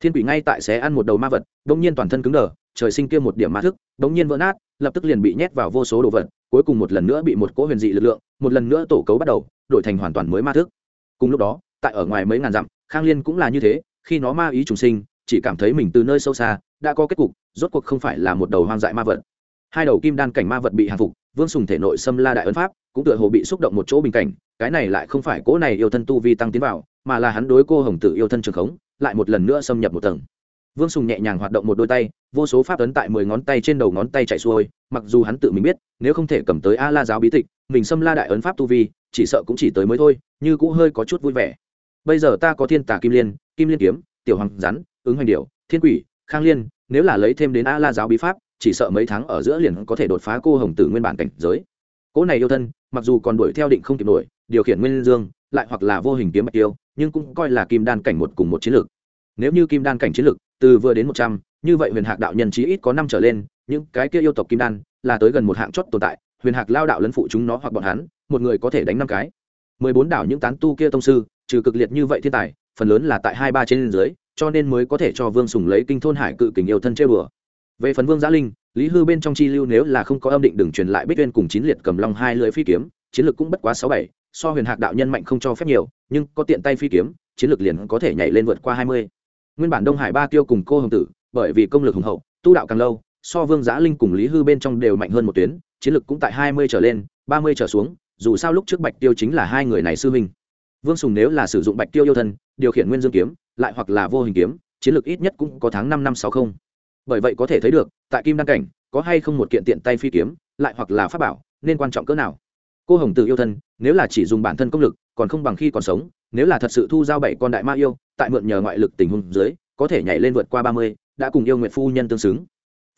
thiên quỷ ngay tại xé ăn một đầu ma vật đ ỗ n g nhiên toàn thân cứng đờ, trời sinh kia một điểm ma thức đ ỗ n g nhiên vỡ nát, lập tức liền bị nhét vào vô số đồ vật, cuối cùng một lần nữa bị một cỗ huyền dị lực lượng, một lần nữa tổ cấu bắt đầu, đổi thành hoàn toàn mới ma thức. Cùng lúc đó, tại ở ngoài mấy ngàn dặm, khang liên cũng là như thế, khi nó ma ý trùng sinh, chỉ cảm thấy mình từ nơi sâu xa, đã có kết cục, rốt cuộc không phải là một đầu hoang dại ma vật. Hai đầu kim đan cảnh ma vật bị hàng phục, vương sùng thể nội xâm la đại ấn pháp, cũng tựa hồ bị xúc động một chỗ bình cảnh, cái này lại không phải cỗ này yêu thân tu vi tăng tiến vào, mà là hắn đối cô hồng tử yêu thân trường khống lại một lần nữa xâm nhập một tầng. Vương sùng nhẹ nhàng hoạt động một đôi tay, vô số pháp ấn tại mười ngón tay trên đầu ngón tay chạy xuôi, mặc dù hắn tự mình biết, nếu không thể cầm tới a la giáo bí tịch, mình xâm la đại ấn pháp tu vi, chỉ sợ cũng chỉ tới mới thôi, như cũng hơi có chút vui vẻ. Bây giờ ta có thiên tả kim liên kim liên kiếm, tiểu hoàng rắn, ứng hoành điệu thiên quỷ, khang liên, nếu là lấy thêm đến a la giáo bí pháp, chỉ sợ mấy tháng ở giữa liền có thể đột phá cô hồng tử nguyên bản cảnh giới. Cỗ này yêu thân, mặc dù còn đuổi theo định không kịp nổi, điều khiển nguyên dương, lại hoặc là vô hình kiếm bạch tiêu nhưng cũng coi là kim đan cảnh một cùng một chiến lược. Nếu như kim đan cảnh chiến lược từ vừa đến một trăm, như vậy huyền hạc đạo nhân chí ít có năm trở lên, những cái kia yêu tộc kim đan là tới gần một hạng chót tồn tại, huyền hạc lao đạo lấn phụ chúng nó hoặc bọn hắn, một người có thể đánh năm cái. Mười bốn đảo những tán tu kia tông sư, trừ cực liệt như vậy thiên tài, phần lớn là tại hai ba trên dưới, cho nên mới có thể cho vương sùng lấy kinh thôn hải cự kình yêu thân chơi bừa về phần vương gia linh, lý hư bên trong chi lưu nếu là không có âm định đừng truyền lại bích uyên cùng chín liệt cầm long hai lưỡi phi kiếm, chiến lược cũng bất quá sáu bảy so huyền hạc đạo nhân mạnh không cho phép nhiều, nhưng có tiện tay phi kiếm, chiến lược liền có thể nhảy lên vượt qua hai mươi. Nguyên bản đông hải ba tiêu cùng cô hồng tử, bởi vì công lực hùng hậu, tu đạo càng lâu, so vương giã linh cùng lý hư bên trong đều mạnh hơn một tuyến, chiến lược cũng tại hai mươi trở lên, ba mươi trở xuống, dù sao lúc trước bạch tiêu chính là hai người này sư huynh. Vương sùng nếu là sử dụng bạch tiêu yêu thân, điều khiển nguyên dương kiếm, lại hoặc là vô hình kiếm, chiến lược ít nhất cũng có tháng năm năm sáu không. Bởi vậy có thể thấy được, tại kim đăng cảnh, có hay không một kiện tiện tay phi kiếm, lại hoặc là pháp bảo, nên quan trọng cỡ nào cô hồng tử yêu thân, nếu là chỉ dùng bản thân công lực, còn không bằng khi còn sống, nếu là thật sự thu giao bảy con đại ma yêu, tại mượn nhờ ngoại lực tình huống dưới, có thể nhảy lên vượt qua ba mươi, đã cùng yêu nguyện phu nhân tương xứng.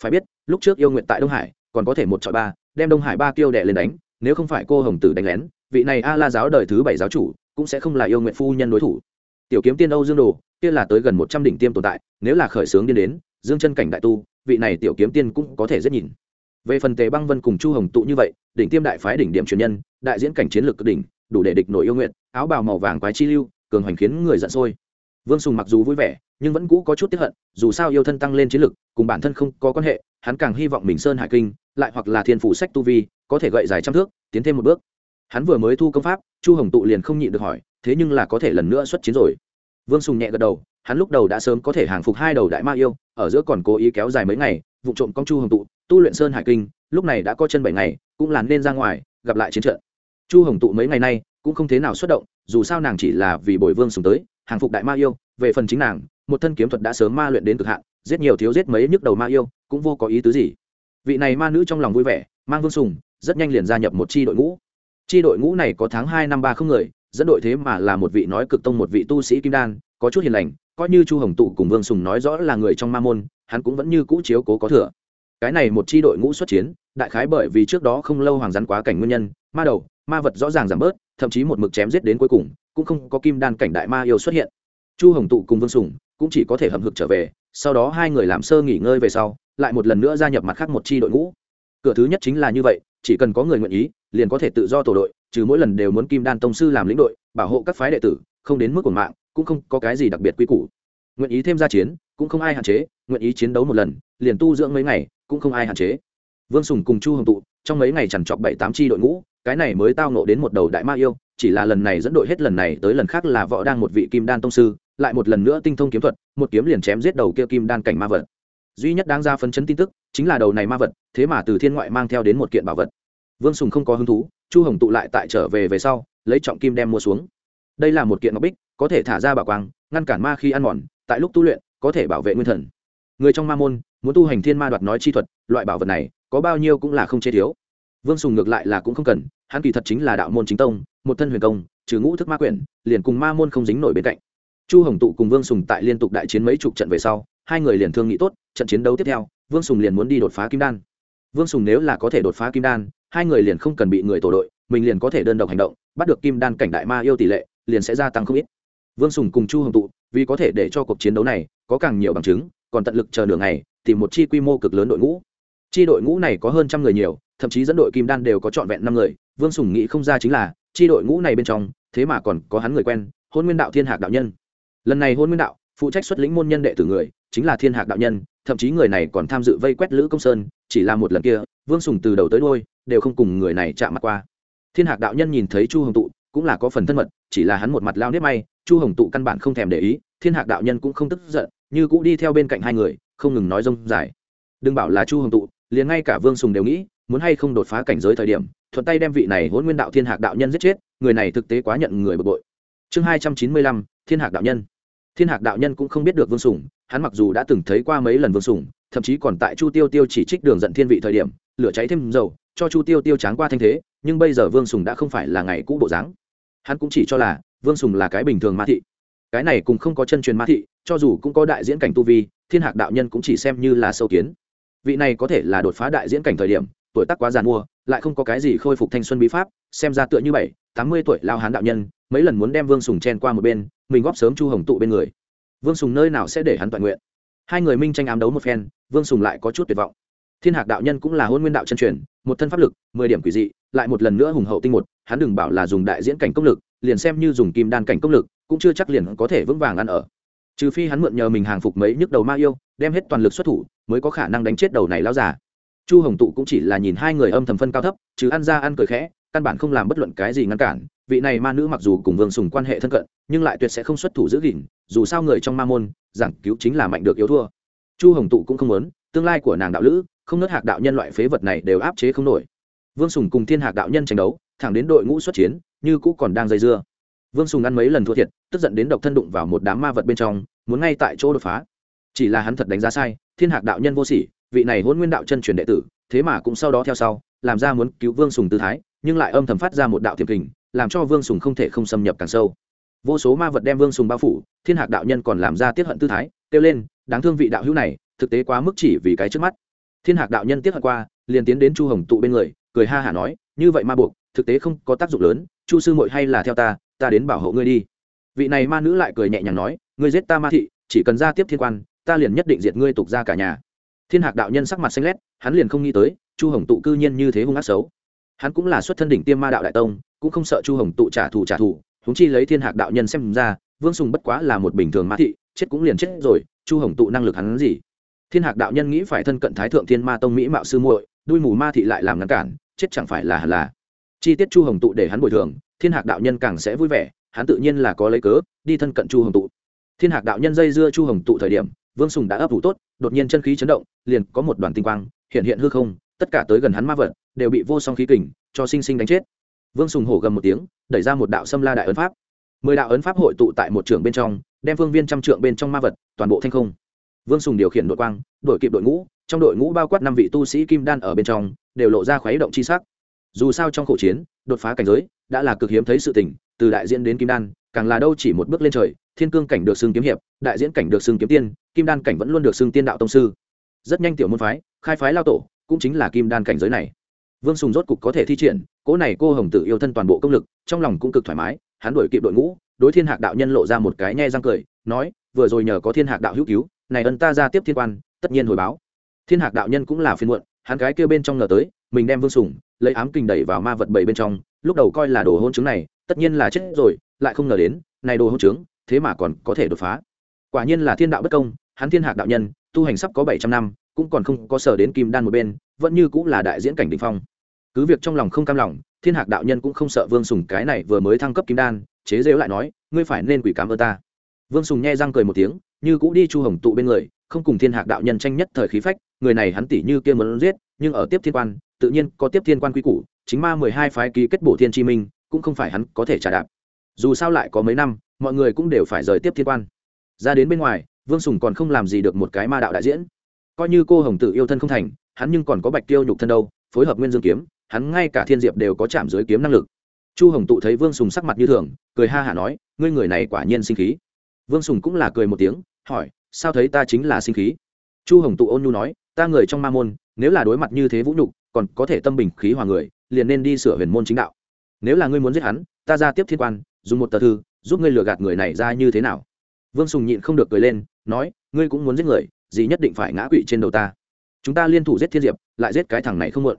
Phải biết, lúc trước yêu nguyện tại đông hải, còn có thể một chọi ba, đem đông hải ba tiêu đệ lên đánh, nếu không phải cô hồng tử đánh lén, vị này a la giáo đời thứ bảy giáo chủ, cũng sẽ không là yêu nguyện phu nhân đối thủ. Tiểu kiếm tiên âu dương đồ, kia là tới gần một trăm đỉnh tiêm tồn tại, nếu là khởi xướng điên đến, dương chân cảnh đại tu, vị này tiểu kiếm tiên cũng có thể rất nhìn về phần tề băng vân cùng chu hồng tụ như vậy, đỉnh tiêm đại phái đỉnh điểm truyền nhân, đại diễn cảnh chiến lược cực đỉnh, đủ để địch nổi yêu nguyện, áo bào màu vàng quái chi lưu, cường hoành khiến người giận sôi. Vương sùng mặc dù vui vẻ, nhưng vẫn cũ có chút tiếp hận, dù sao yêu thân tăng lên chiến lược, cùng bản thân không có quan hệ, hắn càng hy vọng mình sơn hải kinh, lại hoặc là thiên phủ sách tu vi, có thể gậy dài trăm thước, tiến thêm một bước. Hắn vừa mới thu công pháp, chu hồng tụ liền không nhịn được hỏi, thế nhưng là có thể lần nữa xuất chiến rồi. Vương sùng nhẹ gật đầu, hắn lúc đầu đã sớm có thể hàng phục hai đầu đại ma yêu, ở giữa còn cố ý kéo dài mấy ngày vụ trộm công chu hồng tụ tu luyện sơn hải kinh, lúc này đã có chân bảy ngày, cũng là nên ra ngoài, gặp lại chiến trận. Chu hồng tụ mấy ngày nay, cũng không thế nào xuất động, dù sao nàng chỉ là vì bồi vương sùng tới, hàng phục đại ma yêu, về phần chính nàng, một thân kiếm thuật đã sớm ma luyện đến cực hạn, giết nhiều thiếu giết mấy nhức đầu ma yêu, cũng vô có ý tứ gì. Vị này ma nữ trong lòng vui vẻ, mang vương sùng, rất nhanh liền gia nhập một chi đội ngũ. Chi đội ngũ này có tháng hai năm ba không người, dẫn đội thế mà là một vị nói cực tông một vị tu sĩ kim đan, có chút hiền lành, coi như chu hồng tụ cùng vương sùng nói rõ là người trong ma môn, hắn cũng vẫn như cũ chiếu cố có thừa cái này một chi đội ngũ xuất chiến, đại khái bởi vì trước đó không lâu hoàng rắn quá cảnh nguyên nhân, ma đầu, ma vật rõ ràng giảm bớt, thậm chí một mực chém giết đến cuối cùng, cũng không có kim đan cảnh đại ma yêu xuất hiện. Chu hồng tụ cùng vương sùng cũng chỉ có thể hầm hực trở về, sau đó hai người làm sơ nghỉ ngơi về sau, lại một lần nữa gia nhập mặt khác một chi đội ngũ. Cửa thứ nhất chính là như vậy, chỉ cần có người nguyện ý, liền có thể tự do tổ đội, trừ mỗi lần đều muốn kim đan tông sư làm lĩnh đội, bảo hộ các phái đệ tử, không đến mức của mạng, cũng không có cái gì đặc biệt quy củ. Nguyện ý thêm ra chiến, cũng không ai hạn chế, nguyện ý chiến đấu một lần, liền tu dưỡng mấy ngày cũng không ai hạn chế. Vương sùng cùng chu hồng tụ, trong mấy ngày chẳng chọc bảy tám tri đội ngũ, cái này mới tao nộ đến một đầu đại ma yêu, chỉ là lần này dẫn đội hết lần này tới lần khác là võ đang một vị kim đan tông sư, lại một lần nữa tinh thông kiếm thuật, một kiếm liền chém giết đầu kia kim đan cảnh ma vật. Duy nhất đáng ra phấn chấn tin tức, chính là đầu này ma vật, thế mà từ thiên ngoại mang theo đến một kiện bảo vật. Vương sùng không có hứng thú, chu hồng tụ lại tại trở về về sau, lấy trọng kim đem mua xuống. Đây là một kiện ngọc bích, có thể thả ra bảo quang, ngăn cản ma khi ăn mòn, tại lúc tu luyện, có thể bảo vệ nguyên thần. Người trong ma môn muốn tu hành thiên ma đoạt nói chi thuật, loại bảo vật này, có bao nhiêu cũng là không chế thiếu. Vương sùng ngược lại là cũng không cần, hắn kỳ thật chính là đạo môn chính tông, một thân huyền công, trừ ngũ thức ma quyển, liền cùng ma môn không dính nổi bên cạnh. Chu hồng tụ cùng vương sùng tại liên tục đại chiến mấy chục trận về sau, hai người liền thương nghị tốt, trận chiến đấu tiếp theo, vương sùng liền muốn đi đột phá kim đan. Vương sùng nếu là có thể đột phá kim đan, hai người liền không cần bị người tổ đội, mình liền có thể đơn độc hành động, bắt được kim đan cảnh đại ma yêu tỷ lệ, liền sẽ gia tăng không ít. Vương sùng cùng chu hồng tụ, vì có thể để cho cuộc chiến đấu này có càng nhiều bằng chứng, còn tận lực chờ nửa ngày tìm một chi quy mô cực lớn đội ngũ. Chi đội ngũ này có hơn trăm người nhiều, thậm chí dẫn đội kim đan đều có trọn vẹn năm người, vương sùng nghĩ không ra chính là, chi đội ngũ này bên trong, thế mà còn có hắn người quen, hôn nguyên đạo thiên hạc đạo nhân. Lần này hôn nguyên đạo, phụ trách xuất lĩnh môn nhân đệ tử người, chính là thiên hạc đạo nhân, thậm chí người này còn tham dự vây quét lữ công sơn, chỉ là một lần kia, vương sùng từ đầu tới đôi đều không cùng người này chạm mặt qua. Thiên hạc đạo nhân nhìn thấy chu hồng tụ, cũng là có phần thân mật, chỉ là hắn một mặt lao nếp may, chu hồng tụ căn bản không thèm để ý, thiên hạc đạo nhân cũng không tức giận, như cũng đi theo bên cạnh hai người không ngừng nói rông dài. Đừng bảo là chu hồng tụ, liền ngay cả vương sùng đều nghĩ, muốn hay không đột phá cảnh giới thời điểm, thuận tay đem vị này hôn nguyên đạo thiên hạc đạo nhân giết chết, người này thực tế quá nhận người bực bội. Chương hai trăm chín mươi lăm, thiên hạc đạo nhân. Thiên hạc đạo nhân cũng không biết được vương sùng, hắn mặc dù đã từng thấy qua mấy lần vương sùng, thậm chí còn tại chu tiêu tiêu chỉ trích đường dẫn thiên vị thời điểm, lửa cháy thêm dầu, cho chu tiêu tiêu tráng qua thanh thế, nhưng bây giờ vương sùng đã không phải là ngày cũ bộ dáng. Hắn cũng chỉ cho là, vương sùng là cái bình thường ma thị cái này cũng không có chân truyền ma thị, cho dù cũng có đại diễn cảnh tu vi, thiên hạc đạo nhân cũng chỉ xem như là sâu kiến. Vị này có thể là đột phá đại diễn cảnh thời điểm, tuổi tác quá giàn mua, lại không có cái gì khôi phục thanh xuân bí pháp, xem ra tựa như bảy, tám mươi tuổi lao hán đạo nhân, mấy lần muốn đem vương sùng chen qua một bên, mình góp sớm chu hồng tụ bên người. Vương sùng nơi nào sẽ để hắn toàn nguyện? Hai người minh tranh ám đấu một phen, vương sùng lại có chút tuyệt vọng. Thiên hạc đạo nhân cũng là hôn nguyên đạo chân truyền, một thân pháp lực, mười điểm quỷ dị, lại một lần nữa hùng hậu tinh một, hắn đừng bảo là dùng đại diễn cảnh công lực, liền xem như dùng kim đan cảnh công lực cũng chưa chắc liền có thể vững vàng ăn ở. Trừ phi hắn mượn nhờ mình hàng phục mấy nhức đầu ma yêu, đem hết toàn lực xuất thủ, mới có khả năng đánh chết đầu này lao giả chu hồng tụ cũng chỉ là nhìn hai người âm thầm phân cao thấp chứ ăn ra ăn cười khẽ, căn bản không làm bất luận cái gì ngăn cản. Vị này ma nữ mặc dù cùng vương sùng quan hệ thân cận, nhưng lại tuyệt sẽ không xuất thủ giữ gìn, dù sao người trong ma môn, giảng cứu chính là mạnh được yếu thua. Chu hồng tụ cũng không muốn, tương lai của nàng đạo lữ, không nớt hạc đạo nhân loại phế vật này đều áp chế không nổi. Vương sùng cùng thiên hạc đạo nhân tranh đấu, thẳng đến đội ngũ xuất chiến, như cũ còn đang dây dưa vương sùng ăn mấy lần thua thiệt, tức giận đến độc thân đụng vào một đám ma vật bên trong, muốn ngay tại chỗ đột phá. Chỉ là hắn thật đánh giá sai, thiên hạc đạo nhân vô sỉ, vị này hôn nguyên đạo chân truyền đệ tử, thế mà cũng sau đó theo sau, làm ra muốn cứu vương sùng tư thái, nhưng lại âm thầm phát ra một đạo thiềm kình, làm cho vương sùng không thể không xâm nhập càng sâu. Vô số ma vật đem vương sùng bao phủ, thiên hạc đạo nhân còn làm ra tiết hận tư thái, kêu lên, đáng thương vị đạo hữu này, thực tế quá mức chỉ vì cái trước mắt. Thiên hạc đạo nhân tiết hận qua, liền tiến đến chu hồng tụ bên người, cười ha hả nói, như vậy ma buộc, thực tế không có tác dụng lớn, chu sư muội hay là theo ta ta đến bảo hộ ngươi đi. Vị này ma nữ lại cười nhẹ nhàng nói, ngươi giết ta ma thị, chỉ cần ra tiếp thiên quan, ta liền nhất định diệt ngươi tục ra cả nhà. Thiên hạc đạo nhân sắc mặt xanh lét, hắn liền không nghĩ tới, chu hồng tụ cư nhiên như thế hung ác xấu. Hắn cũng là xuất thân đỉnh tiêm ma đạo đại tông, cũng không sợ chu hồng tụ trả thù trả thù húng chi lấy thiên hạc đạo nhân xem ra, vương sùng bất quá là một bình thường ma thị, chết cũng liền chết rồi, chu hồng tụ năng lực hắn gì? Thiên hạc đạo nhân nghĩ phải thân cận thái thượng thiên ma tông mỹ mạo sư muội, đuôi mù ma thị lại làm ngăn cản, chết chẳng phải là hẳn là. Chi tiết chu hồng tụ để hắn bồi thường thiên hạc đạo nhân càng sẽ vui vẻ, hắn tự nhiên là có lấy cớ, đi thân cận chu hồng tụ. Thiên hạc đạo nhân dây dưa chu hồng tụ thời điểm, vương sùng đã ấp ủ tốt, đột nhiên chân khí chấn động, liền có một đoàn tinh quang, hiện hiện hư không, tất cả tới gần hắn ma vật, đều bị vô song khí kình cho sinh sinh đánh chết. Vương sùng hổ gầm một tiếng, đẩy ra một đạo xâm la đại ấn pháp. Mười đạo ấn pháp hội tụ tại một trường bên trong, đem phương viên trăm trượng bên trong ma vật, toàn bộ thanh không. Vương sùng điều khiển đội quang đội kịp đội ngũ, trong đội ngũ bao quát năm vị tu sĩ kim đan ở bên trong, đều lộ ra khuấy động chi sắc. Dù sao trong khẩu chiến, đột phá cảnh giới đã là cực hiếm thấy sự tình, từ đại diễn đến kim đan, càng là đâu chỉ một bước lên trời, thiên cương cảnh được xưng kiếm hiệp, đại diễn cảnh được xưng kiếm tiên, kim đan cảnh vẫn luôn được xưng tiên đạo tông sư. Rất nhanh tiểu môn phái, khai phái lao tổ, cũng chính là kim đan cảnh giới này. Vương sùng rốt cục có thể thi triển, cỗ này cô hồng tử yêu thân toàn bộ công lực, trong lòng cũng cực thoải mái, hắn đổi kịp đội ngũ, đối thiên hạc đạo nhân lộ ra một cái nhe răng cười, nói, vừa rồi nhờ có thiên hạc đạo hữu cứu, này ân ta ra tiếp thiên quan, tất nhiên hồi báo. Thiên hạc đạo nhân cũng là phiên muộn, hắn cái kêu bên trong ngờ tới, mình đem vương sùng, lấy ám kình đẩy vào ma vật bảy bên trong lúc đầu coi là đồ hôn chứng này, tất nhiên là chết rồi, lại không ngờ đến, này đồ hôn chứng, thế mà còn có thể đột phá. Quả nhiên là thiên đạo bất công, hắn thiên hạc đạo nhân, tu hành sắp có bảy trăm năm, cũng còn không có sở đến kim đan một bên, vẫn như cũng là đại diễn cảnh đ ỉ n h phong. Cứ việc trong lòng không cam lòng, thiên hạc đạo nhân cũng không sợ vương sùng cái này vừa mới thăng cấp kim đan, chế rêu lại nói, ngươi phải nên quỷ cảm ơn ta. Vương sùng nghe răng cười một tiếng, như cũ đi chu hồng tụ bên người, không cùng thiên hạc đạo nhân tranh nhất thời khí phách, người này hắn tỷ như kia muốn giết, nhưng ở tiếp thiên quan, tự nhiên có tiếp thiên quan quy củ chính ma mười hai phái ký kết bổ thiên chi minh, cũng không phải hắn có thể trả đạp. Dù sao lại có mấy năm, mọi người cũng đều phải rời tiếp thiên quan. Ra đến bên ngoài, vương sùng còn không làm gì được một cái ma đạo đại diễn. Coi như cô hồng tự yêu thân không thành, hắn nhưng còn có bạch tiêu nhục thân đâu, phối hợp nguyên dương kiếm, hắn ngay cả thiên diệp đều có chạm dưới kiếm năng lực. Chu hồng tụ thấy vương sùng sắc mặt như thường, cười ha hả nói, ngươi người này quả nhiên sinh khí. Vương sùng cũng là cười một tiếng, hỏi, sao thấy ta chính là sinh khí? Chu hồng tụ ôn nhu nói, ta người trong ma môn, nếu là đối mặt như thế vũ nhục, còn có thể tâm bình khí hòa người liền nên đi sửa huyền môn chính đạo. Nếu là ngươi muốn giết hắn, ta ra tiếp thiên quan, dùng một tờ thư, giúp ngươi lừa gạt người này ra như thế nào? Vương sùng nhịn không được cười lên, nói, ngươi cũng muốn giết người, gì nhất định phải ngã quỵ trên đầu ta. Chúng ta liên thủ giết thiên diệp, lại giết cái thằng này không muộn.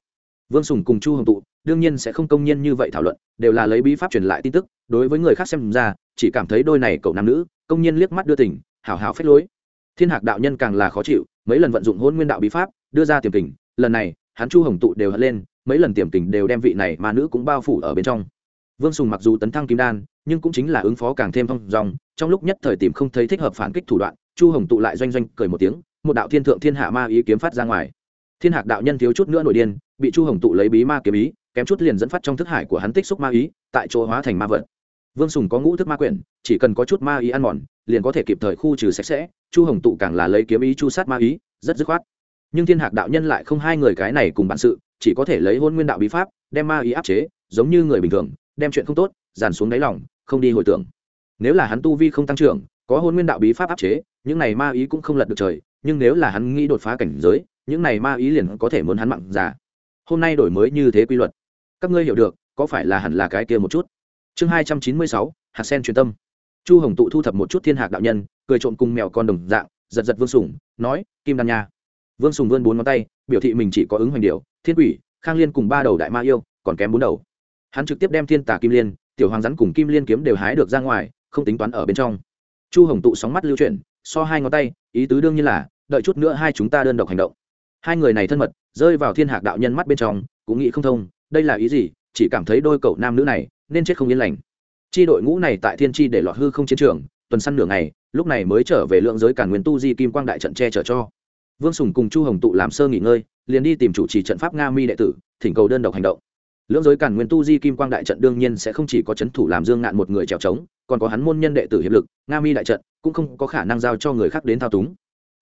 Vương sùng cùng chu hồng tụ, đương nhiên sẽ không công nhiên như vậy thảo luận, đều là lấy bí pháp truyền lại tin tức, đối với người khác xem ra, chỉ cảm thấy đôi này cậu nam nữ, công nhiên liếc mắt đưa tình hảo hảo phách lối. Thiên hạc đạo nhân càng là khó chịu, mấy lần vận dụng hôn nguyên đạo bí pháp, đưa ra tiềm kình lần này, hắn chu hồng tụ đều hất lên mấy lần tiềm kình đều đem vị này mà nữ cũng bao phủ ở bên trong. Vương sùng mặc dù tấn thăng kim đan, nhưng cũng chính là ứng phó càng thêm thong dòng trong lúc nhất thời tìm không thấy thích hợp phản kích thủ đoạn, chu hồng tụ lại doanh doanh, cười một tiếng, một đạo thiên thượng thiên hạ ma ý kiếm phát ra ngoài. Thiên hạc đạo nhân thiếu chút nữa nổi điên, bị chu hồng tụ lấy bí ma kiếm ý, kém chút liền dẫn phát trong thức hải của hắn tích xúc ma ý, tại chỗ hóa thành ma vật. Vương sùng có ngũ thức ma quyển, chỉ cần có chút ma ý ăn mòn, liền có thể kịp thời khu trừ sạch sẽ, chu hồng tụ càng là lấy kiếm ý chu sát ma ý, rất dứt khoát. Nhưng thiên hạc đạo nhân lại không hai người cái này cùng bản sự chỉ có thể lấy hôn nguyên đạo bí pháp, đem ma ý áp chế, giống như người bình thường, đem chuyện không tốt, dàn xuống đáy lòng, không đi hồi tưởng. Nếu là hắn tu vi không tăng trưởng, có hôn nguyên đạo bí pháp áp chế, những này ma ý cũng không lật được trời, nhưng nếu là hắn nghĩ đột phá cảnh giới, những này ma ý liền có thể muốn hắn mặn già. Hôm nay đổi mới như thế quy luật. Các ngươi hiểu được, có phải là hẳn là cái kia một chút? Chương hai trăm chín mươi sáu, hạt sen truyền tâm. Chu hồng tụ thu thập một chút thiên hạc đạo nhân, cười trộm cùng mèo con đồng dạng, giật giật vương sùng, nói, kim đan nha. Vương sùng vươn bốn ngón tay, biểu thị mình chỉ có ứng hoành điều thiên quỷ, khang liên cùng ba đầu đại ma yêu, còn kém bốn đầu. Hắn trực tiếp đem thiên tà kim liên, tiểu hoàng rắn cùng kim liên kiếm đều hái được ra ngoài, không tính toán ở bên trong. Chu hồng tụ sóng mắt lưu chuyển, so hai ngón tay, ý tứ đương nhiên là, đợi chút nữa hai chúng ta đơn độc hành động. Hai người này thân mật, rơi vào thiên hạc đạo nhân mắt bên trong, cũng nghĩ không thông, đây là ý gì, chỉ cảm thấy đôi cậu nam nữ này, nên chết không yên lành. Chi đội ngũ này tại thiên chi để lọt hư không chiến trường, tuần săn nửa ngày, lúc này mới trở về lượng giới cản nguyên tu di kim quang đại trận che chở cho. Vương sùng cùng chu hồng tụ làm sơ nghỉ ngơi liền đi tìm chủ trì trận pháp nga mi đệ tử, thỉnh cầu đơn độc hành động. Lưỡng giới cản nguyên tu di kim quang đại trận đương nhiên sẽ không chỉ có c h ấ n thủ làm dương ngạn một người trèo trống, còn có hắn môn nhân đệ tử hiệp lực, nga mi đại trận cũng không có khả năng giao cho người khác đến thao túng.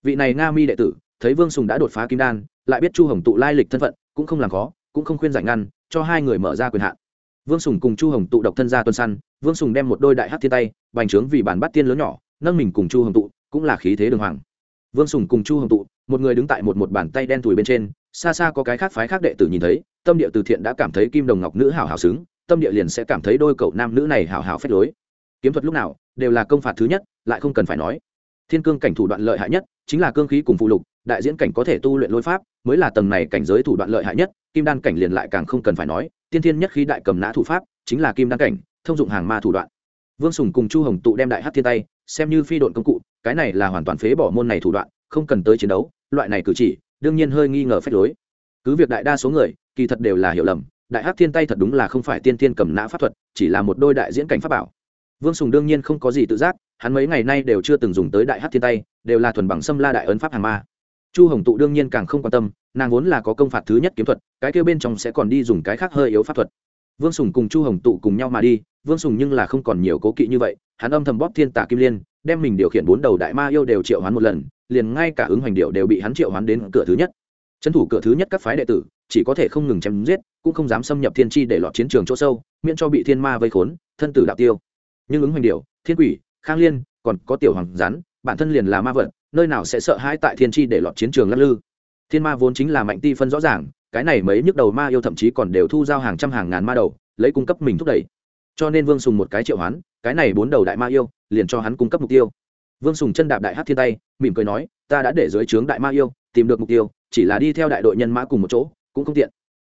Vị này nga mi đệ tử, thấy vương sùng đã đột phá kim đan, lại biết chu hồng tụ lai lịch thân phận, cũng không làm khó, cũng không khuyên giải ngăn, cho hai người mở ra quyền hạn. Vương sùng cùng chu hồng tụ độc thân ra tuần săn, vương sùng đem một đôi đại hát thiên tay, bành trướng vì bản bắt tiên lớn nhỏ, nâng mình cùng chu hồng tụ, cũng là khí thế đường hoàng. Vương sùng cùng chu hồng tụ một người đứng tại một một bàn tay đen thùi bên trên, xa xa có cái khác phái khác đệ tử nhìn thấy, tâm địa từ thiện đã cảm thấy kim đồng ngọc nữ hảo hảo xứng, tâm địa liền sẽ cảm thấy đôi cậu nam nữ này hảo hảo phép lối. Kiếm thuật lúc nào, đều là công phạt thứ nhất, lại không cần phải nói. Thiên cương cảnh thủ đoạn lợi hại nhất, chính là cương khí cùng phụ lục, đại diễn cảnh có thể tu luyện lôi pháp, mới là tầng này cảnh giới thủ đoạn lợi hại nhất, kim đan cảnh liền lại càng không cần phải nói, tiên thiên nhất khí đại cầm nã thủ pháp, chính là kim đan cảnh, thông dụng hàng ma thủ đoạn. Vương sùng cùng chu hồng tụ đem đại hát thiên tay, xem như phi độn công cụ, cái này là hoàn toàn phế bỏ môn này thủ đoạn, không cần tới chiến đấu loại này cử chỉ, đương nhiên hơi nghi ngờ phép lối. Cứ việc đại đa số người, kỳ thật đều là hiểu lầm, đại hắc thiên tay thật đúng là không phải tiên tiên cầm nã pháp thuật, chỉ là một đôi đại diễn cảnh pháp bảo. Vương sùng đương nhiên không có gì tự giác, hắn mấy ngày nay đều chưa từng dùng tới đại hắc thiên tay, đều là thuần bằng xâm la đại ấn pháp hàng ma. Chu hồng tụ đương nhiên càng không quan tâm, nàng vốn là có công phạt thứ nhất kiếm thuật, cái kêu bên trong sẽ còn đi dùng cái khác hơi yếu pháp thuật. Vương sùng cùng chu hồng tụ cùng nhau mà đi, vương sùng nhưng là không còn nhiều cố kỵ như vậy, hắn âm thầm bóp thiên tả kim liên, đem mình điều khiển bốn đầu đại ma yêu đều triệu hoán một lần liền ngay cả ứng hoành điệu đều bị hắn triệu hoán đến cửa thứ nhất. Trấn thủ cửa thứ nhất các phái đệ tử, chỉ có thể không ngừng chém giết, cũng không dám xâm nhập thiên tri để lọt chiến trường chỗ sâu, miễn cho bị thiên ma vây khốn, thân tử đạo tiêu. Nhưng ứng hoành điệu, thiên quỷ, khang liên, còn có tiểu hoàng rắn bản thân liền là ma vật, nơi nào sẽ sợ hãi tại thiên tri để lọt chiến trường lắc lư? Thiên ma vốn chính là mạnh ti phân rõ ràng, cái này mấy nhức đầu ma yêu thậm chí còn đều thu giao hàng trăm hàng ngàn ma đầu, lấy cung cấp mình thúc đẩy. Cho nên vương sùng một cái triệu hoán, cái này bốn đầu đại ma yêu, liền cho hắn cung cấp mục tiêu vương sùng chân đạp đại hát thiên tay, mỉm cười nói, ta đã để dưới trướng đại ma yêu, tìm được mục tiêu, chỉ là đi theo đại đội nhân mã cùng một chỗ, cũng không tiện.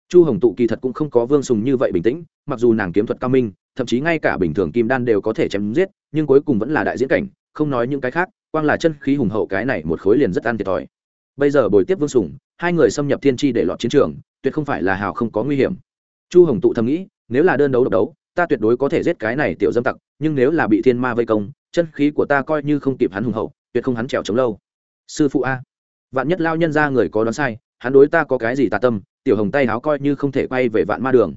Chu hồng tụ kỳ thật cũng không có vương sùng như vậy bình tĩnh, mặc dù nàng kiếm thuật cao minh, thậm chí ngay cả bình thường kim đan đều có thể chém giết, nhưng cuối cùng vẫn là đại diễn cảnh, không nói những cái khác, quang là chân khí hùng hậu cái này một khối liền rất ăn thiệt thòi. Bây giờ bồi tiếp vương sùng, hai người xâm nhập thiên tri để lọt chiến trường, tuyệt không phải là hào không có nguy hiểm. Chu hồng tụ thầm nghĩ, nếu là đơn đấu độc đấu, ta tuyệt đối có thể giết cái này tiểu dâm tặc, nhưng nếu là bị thiên ma vây công chân khí của ta coi như không kịp hắn hùng hậu, tuyệt không hắn trèo chống lâu. Sư phụ a, vạn nhất lao nhân ra người có đoán sai, hắn đối ta có cái gì tà tâm, tiểu hồng tay háo coi như không thể quay về vạn ma đường.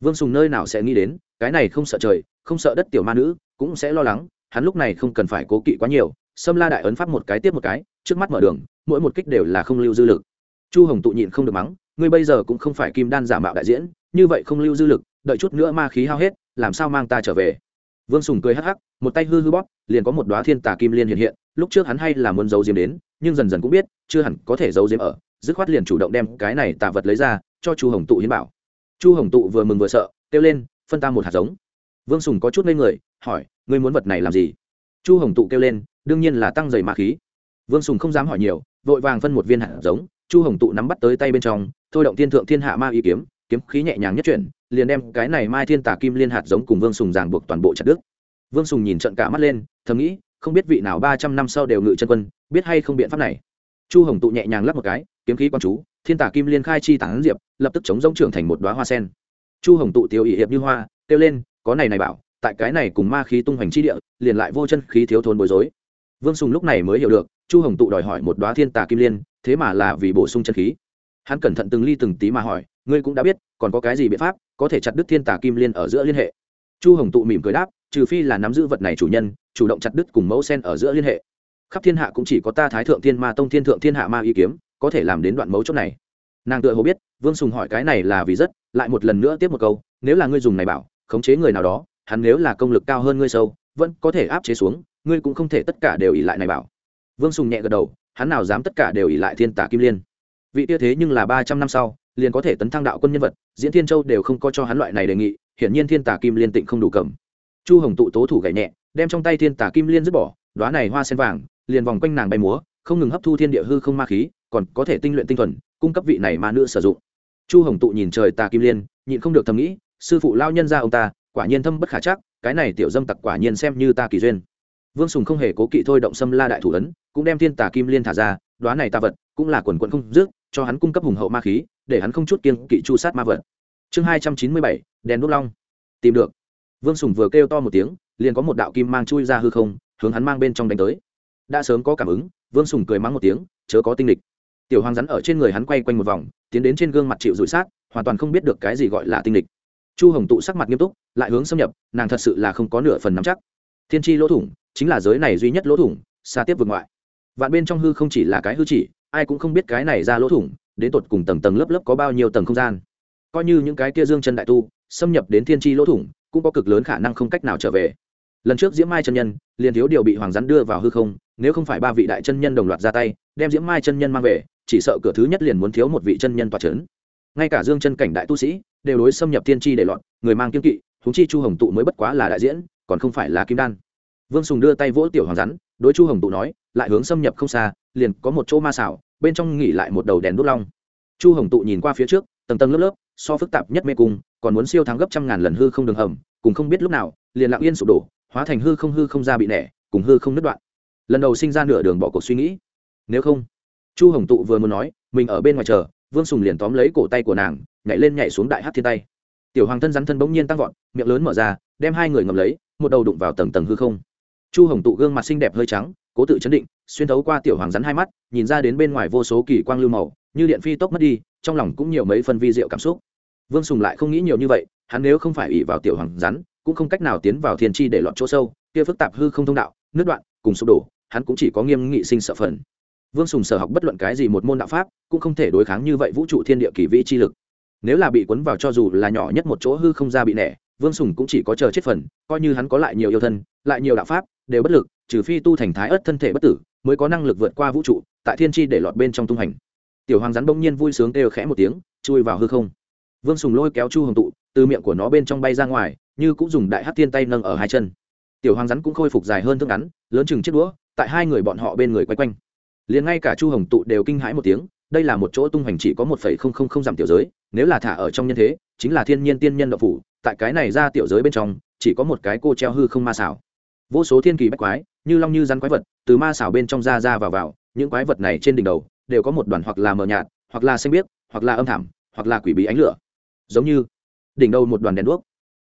Vương sùng nơi nào sẽ nghĩ đến, cái này không sợ trời, không sợ đất tiểu ma nữ, cũng sẽ lo lắng, hắn lúc này không cần phải cố kỵ quá nhiều xâm la đại ấn pháp một cái tiếp một cái, trước mắt mở đường, mỗi một kích đều là không lưu dư lực. Chu hồng tụ nhịn không được mắng, ngươi bây giờ cũng không phải kim đan giả mạo đại diễn, như vậy không lưu dư lực, đợi chút nữa ma khí hao hết, làm sao mang ta trở về? Vương sùng cười hắc hắc một tay hư hư bóp, liền có một đoá thiên tà kim liên hiện hiện, lúc trước hắn hay là muốn giấu diếm đến, nhưng dần dần cũng biết, chưa hẳn có thể giấu diếm ở, dứt khoát liền chủ động đem cái này tà vật lấy ra, cho chu hồng tụ hiến bảo. Chu hồng tụ vừa mừng vừa sợ, kêu lên, phân ta một hạt giống. Vương sùng có chút ngây người, hỏi, ngươi muốn vật này làm gì? Chu hồng tụ kêu lên, đương nhiên là tăng dày ma khí. Vương sùng không dám hỏi nhiều, vội vàng phân một viên hạt giống, chu hồng tụ nắm bắt tới tay bên trong, thôi động thiên thượng thiên hạ ma ý kiếm kiếm khí nhẹ nhàng nhất chuyển, liền đem cái này mai thiên tà kim liên hạt giống cùng vương sùng ràng buộc toàn bộ chặt đức vương sùng nhìn trận cả mắt lên, thầm nghĩ, không biết vị nào ba trăm năm sau đều ngự chân quân, biết hay không biện pháp này. Chu hồng tụ nhẹ nhàng lắp một cái, kiếm khí quan chú, thiên tả kim liên khai chi tán diệp, lập tức chống rông trưởng thành một đoá hoa sen. Chu hồng tụ tiêu ỷ hiệp như hoa, kêu lên, có này này bảo, tại cái này cùng ma khí tung hoành chi địa, liền lại vô chân khí thiếu thốn bối rối. Vương sùng lúc này mới hiểu được, chu hồng tụ đòi hỏi một đoá thiên tà kim liên, thế mà là vì bổ sung chân khí. Hắn cẩn thận từng ly từng tí mà hỏi, ngươi cũng đã biết, còn có cái gì biện pháp có thể chặt đứt thiên tà kim liên ở giữa liên hệ? Chu hồng tụ mỉm cười đáp trừ phi là nắm giữ vật này chủ nhân, chủ động chặt đứt cùng mẫu sen ở giữa liên hệ. Khắp thiên hạ cũng chỉ có ta thái thượng thiên ma tông, thiên thượng thiên hạ ma y kiếm, có thể làm đến đoạn mấu chốt này. Nàng tựa hồ biết, vương sùng hỏi cái này là vì rất, lại một lần nữa tiếp một câu, nếu là ngươi dùng này bảo, khống chế người nào đó, hắn nếu là công lực cao hơn ngươi sâu, vẫn có thể áp chế xuống, ngươi cũng không thể tất cả đều ỉ lại này bảo. Vương sùng nhẹ gật đầu, hắn nào dám tất cả đều ỉ lại thiên tả kim liên. Vị tia thế nhưng là ba trăm năm sau, liền có thể tấn thăng đạo quân nhân vật, diễn thiên châu đều không có cho hắn loại này đề nghị, hiển nhiên thiên tả kim liên tịnh không đủ cầm chu hồng tụ tố thủ gậy nhẹ, đem trong tay thiên tả kim liên dứt bỏ đoá này hoa sen vàng, liền vòng quanh nàng bay múa, không ngừng hấp thu thiên địa hư không ma khí, còn có thể tinh luyện tinh thuần, cung cấp vị này ma nữ sử dụng. Chu hồng tụ nhìn trời tà kim liên, nhịn không được thầm nghĩ, sư phụ lao nhân ra ông ta, quả nhiên thâm bất khả chắc, cái này tiểu dâm tặc quả nhiên xem như ta kỳ duyên. Vương sùng không hề cố kỵ thôi động xâm la đại thủ ấn, cũng đem thiên tà kim liên thả ra đoá này ta vật cũng là quần quận không dứt, cho hắn cung cấp hùng hậu ma khí, để hắn không chút kiên kỵ chu sát ma vật. Chương hai trăm chín mươi bảy, đèn đốt long. Tìm được vương sùng vừa kêu to một tiếng, liền có một đạo kim mang chui ra hư không, hướng hắn mang bên trong đánh tới. Đã sớm có cảm ứng, vương sùng cười mắng một tiếng, chớ có tinh lịch. Tiểu hoàng rắn ở trên người hắn quay quanh một vòng, tiến đến trên gương mặt chịu rủi sát, hoàn toàn không biết được cái gì gọi là tinh lịch. Chu hồng tụ sắc mặt nghiêm túc, lại hướng xâm nhập, nàng thật sự là không có nửa phần nắm chắc. Thiên tri lỗ thủng, chính là giới này duy nhất lỗ thủng, xa tiếp vượt ngoại. Vạn bên trong hư không chỉ là cái hư chỉ, ai cũng không biết cái này ra lỗ thủng, đến tột cùng tầng tầng lớp lớp có bao nhiêu tầng không gian. Coi như những cái kia dương chân đại tu, xâm nhập đến thiên tri lỗ thủng cũng có cực lớn khả năng không cách nào trở về. Lần trước diễm mai chân nhân, liền thiếu điều bị hoàng rắn đưa vào hư không, nếu không phải ba vị đại chân nhân đồng loạt ra tay, đem diễm mai chân nhân mang về, chỉ sợ cửa thứ nhất liền muốn thiếu một vị chân nhân tòa c h ấ n ngay cả dương chân cảnh đại tu sĩ, đều đối xâm nhập tiên tri để loạn, người mang kiên kỵ húng chi chu hồng tụ mới bất quá là đại diễn, còn không phải là kim đan. Vương sùng đưa tay vỗ tiểu hoàng rắn, đối chu hồng tụ nói, lại hướng xâm nhập không xa, liền có một chỗ ma xảo, bên trong nghỉ lại một đầu đèn đốt long. Chu hồng tụ nhìn qua phía trước, tầng tầng lớp lớp, so phức tạp nhất mê cung còn muốn siêu thắng gấp trăm ngàn lần hư không đường hầm, cùng không biết lúc nào, liền lặng yên sụp đổ, hóa thành hư không hư không ra bị nẻ, cùng hư không nứt đoạn. Lần đầu sinh ra nửa đường bỏ cuộc suy nghĩ. Nếu không, chu hồng tụ vừa muốn nói, mình ở bên ngoài chờ, vương sùng liền tóm lấy cổ tay của nàng, nhảy lên nhảy xuống đại hát thiên tay. Tiểu hoàng thân rắn thân bỗng nhiên tăng vọt, miệng lớn mở ra, đem hai người ngầm lấy, một đầu đụng vào tầng tầng hư không. Chu hồng tụ gương mặt xinh đẹp hơi trắng, cố tự chấn định, xuyên thấu qua tiểu hoàng rắn hai mắt, nhìn ra đến bên ngoài vô số kỳ quang lưu màu, như điện phi tốc mất đi, trong lòng cũng nhiều mấy phần vi diệu cảm xúc vương sùng lại không nghĩ nhiều như vậy, hắn nếu không phải ỉ vào tiểu hoàng rắn, cũng không cách nào tiến vào thiên tri để lọt chỗ sâu, kia phức tạp hư không thông đạo nước đoạn, cùng sụp đổ, hắn cũng chỉ có nghiêm nghị sinh sợ phần. Vương sùng sở học bất luận cái gì một môn đạo pháp, cũng không thể đối kháng như vậy vũ trụ thiên địa kỳ vĩ chi lực. Nếu là bị cuốn vào cho dù là nhỏ nhất một chỗ hư không ra bị nẻ, vương sùng cũng chỉ có chờ chết phần, coi như hắn có lại nhiều yêu thân, lại nhiều đạo pháp, đều bất lực, trừ phi tu thành thái ớt thân thể bất tử, mới có năng lực vượt qua vũ trụ, tại thiên tri để lọt bên trong tung hành. Tiểu hoàng rắn bỗng nhiên vui sướng kêu khẽ một tiếng, chui vào hư không vương sùng lôi kéo chu hồng tụ, từ miệng của nó bên trong bay ra ngoài, như cũng dùng đại hát tiên tay nâng ở hai chân. Tiểu hoàng rắn cũng khôi phục dài hơn thức ngắn, lớn chừng chiếc đũa, tại hai người bọn họ bên người quay quanh. Liền ngay cả chu hồng tụ đều kinh hãi một tiếng, đây là một chỗ tung hoành chỉ có một phẩy không không không dặm tiểu giới, nếu là thả ở trong nhân thế, chính là thiên nhiên tiên nhân đậu phủ, tại cái này ra tiểu giới bên trong, chỉ có một cái cô treo hư không ma xảo. Vô số thiên kỳ bách quái, như long như rắn quái vật, từ ma xảo bên trong ra ra vào vào, những quái vật này trên đỉnh đầu, đều có một đoàn hoặc là mờ nhạt, hoặc là xanh biếc, hoặc là âm thảm, hoặc là quỷ bí ánh lửa giống như đỉnh đầu một đoàn đèn đuốc.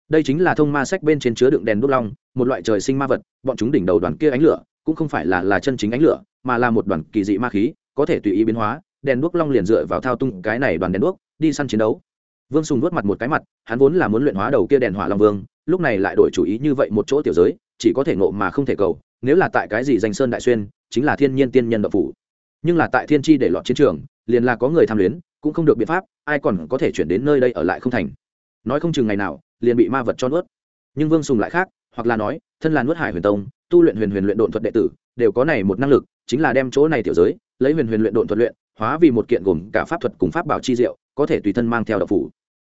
Đây chính là thông ma sách bên trên chứa đựng đèn đuốc long, một loại trời sinh ma vật, bọn chúng đỉnh đầu đoàn kia ánh lửa cũng không phải là là chân chính ánh lửa, mà là một đoàn kỳ dị ma khí, có thể tùy ý biến hóa, đèn đuốc long liền dựa vào thao tung cái này đoàn đèn đuốc, đi săn chiến đấu. Vương sùng vuốt mặt một cái mặt, hắn vốn là muốn luyện hóa đầu kia đèn hỏa long vương, lúc này lại đổi chủ ý như vậy một chỗ tiểu giới, chỉ có thể ngộ mà không thể cầu, nếu là tại cái gì danh sơn đại xuyên, chính là thiên nhiên tiên nhân độc phủ. Nhưng là tại thiên tri để lọt chiến trường, liền là có người tham luyến, cũng không được biện pháp ai còn có thể chuyển đến nơi đây ở lại không thành. Nói không chừng ngày nào, liền bị ma vật cho nuốt. Nhưng vương sùng lại khác, hoặc là nói, thân là nuốt hải huyền tông, tu luyện huyền huyền luyện độn thuật đệ tử, đều có này một năng lực, chính là đem chỗ này tiểu giới, lấy huyền huyền luyện độn thuật luyện, hóa vì một kiện gồm cả pháp thuật cùng pháp bảo chi diệu, có thể tùy thân mang theo độc phủ.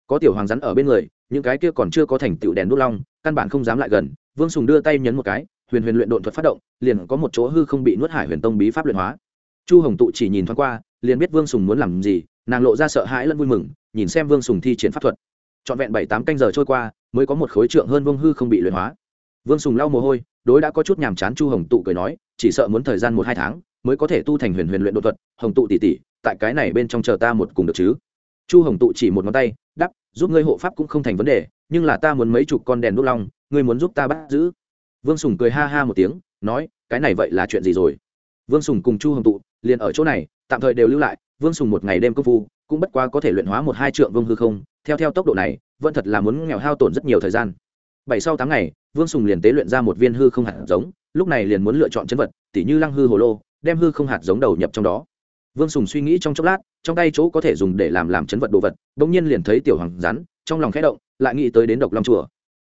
Có tiểu hoàng rắn ở bên người, những cái kia còn chưa có thành tựu đèn đốt long, căn bản không dám lại gần, vương sùng đưa tay nhấn một cái, huyền huyền luyện độn thuật phát động, liền có một chỗ hư không bị nuốt hải huyền tông bí pháp luyện hóa. Chu hồng tụ chỉ nhìn thoáng qua, liền biết vương sùng muốn làm gì nàng lộ ra sợ hãi lẫn vui mừng, nhìn xem vương sùng thi triển pháp thuật. Trọn vẹn bảy tám canh giờ trôi qua, mới có một khối trượng hơn vương hư không bị luyện hóa. Vương sùng lau mồ hôi, đối đã có chút nhàm chán chu hồng tụ cười nói, chỉ sợ muốn thời gian một hai tháng, mới có thể tu thành huyền huyền luyện đột thuật, hồng tụ tỉ tỉ tại cái này bên trong chờ ta một cùng được chứ? Chu hồng tụ chỉ một ngón tay đắp giúp ngươi hộ pháp cũng không thành vấn đề, nhưng là ta muốn mấy chục con đèn đốt long, ngươi muốn giúp ta bắt giữ. Vương sùng cười ha ha một tiếng, nói, cái này vậy là chuyện gì rồi? Vương sùng cùng chu hồng tụ liền ở chỗ này, tạm thời đều lưu lại vương sùng một ngày đêm công phu, cũng bất quá có thể luyện hóa một hai trượng vương hư không, theo theo tốc độ này, vẫn thật là muốn nghèo hao tổn rất nhiều thời gian. Bảy sau tháng ngày, vương sùng liền tế luyện ra một viên hư không hạt giống, lúc này liền muốn lựa chọn chân vật, tỉ như lăng hư hồ lô, đem hư không hạt giống đầu nhập trong đó. Vương sùng suy nghĩ trong chốc lát, trong tay chỗ có thể dùng để làm làm chấn vật đồ vật đ ỗ n g nhiên liền thấy tiểu hoàng rắn, trong lòng khẽ động, lại nghĩ tới đến độc long chùa.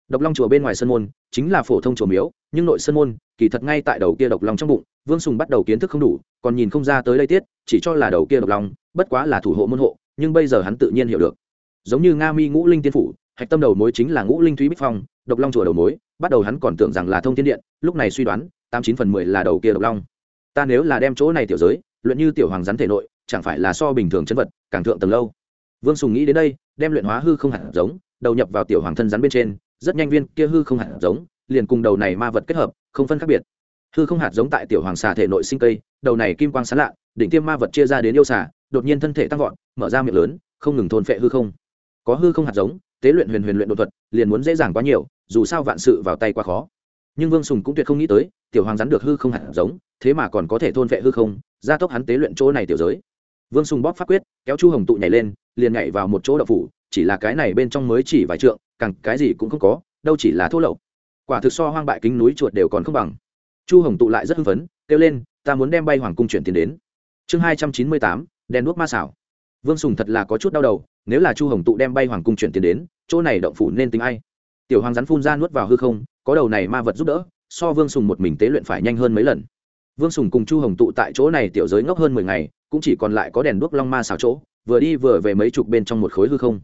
Độc long chùa bên ngoài sân môn, chính là phổ thông chùa miếu, nhưng nội sân môn kỳ thật ngay tại đầu kia độc long trong bụng, vương sùng bắt đầu kiến thức không đủ, còn nhìn không ra tới đây tiết, chỉ cho là đầu kia độc long, bất quá là thủ hộ môn hộ, nhưng bây giờ hắn tự nhiên hiểu được. Giống như nga mi ngũ linh tiên phủ, hạch tâm đầu mối chính là ngũ linh thúy bích phong, độc long chùa đầu mối, bắt đầu hắn còn tưởng rằng là thông thiên điện, lúc này suy đoán, tám chín phần mười là đầu kia độc long. Ta nếu là đem chỗ này tiểu giới, luyện như tiểu hoàng rắn thể nội, chẳng phải là so bình thường chân vật, càng thượng tầng lâu. Vương sùng nghĩ đến đây, đem luyện hóa hư không hạt giống, đầu nhập vào tiểu hoàng thân rắn bên trên, rất nhanh viên kia hư không hạt giống, liền cùng đầu này ma vật kết hợp không phân khác biệt. Hư không hạt giống tại tiểu hoàng xà thể nội sinh cây, đầu này kim quang sán lạ, đỉnh tiêm ma vật chia ra đến yêu xà, đột nhiên thân thể tăng vọt, mở ra miệng lớn, không ngừng thôn phệ hư không. Có hư không hạt giống, tế luyện huyền huyền luyện đột thuật, liền muốn dễ dàng quá nhiều, dù sao vạn sự vào tay quá khó. Nhưng vương sùng cũng tuyệt không nghĩ tới, tiểu hoàng rắn được hư không hạt giống, thế mà còn có thể thôn vệ hư không, gia tốc hắn tế luyện chỗ này tiểu giới. Vương sùng bóp phát quyết, kéo chu hồng tụ nhảy lên, liền nhảy vào một chỗ đậu phủ, chỉ là cái này bên trong mới chỉ vài trượng, càng cái gì cũng không có, đâu chỉ là thô lậu quả thực so hoang bại kính núi chuột đều còn không bằng. Chu hồng tụ lại rất hưng phấn, kêu lên, ta muốn đem bay hoàng cung chuyển tiền đến. Chương hai trăm chín mươi tám, đèn đuốc ma xảo. Vương sùng thật là có chút đau đầu, nếu là chu hồng tụ đem bay hoàng cung chuyển tiền đến, chỗ này động phủ nên tính ai? Tiểu hoàng rắn phun ra nuốt vào hư không, có đầu này ma vật giúp đỡ, so vương sùng một mình tế luyện phải nhanh hơn mấy lần. Vương sùng cùng chu hồng tụ tại chỗ này tiểu giới ngốc hơn mười ngày, cũng chỉ còn lại có đèn đuốc long ma xào chỗ, vừa đi vừa về mấy chục bên trong một khối hư không.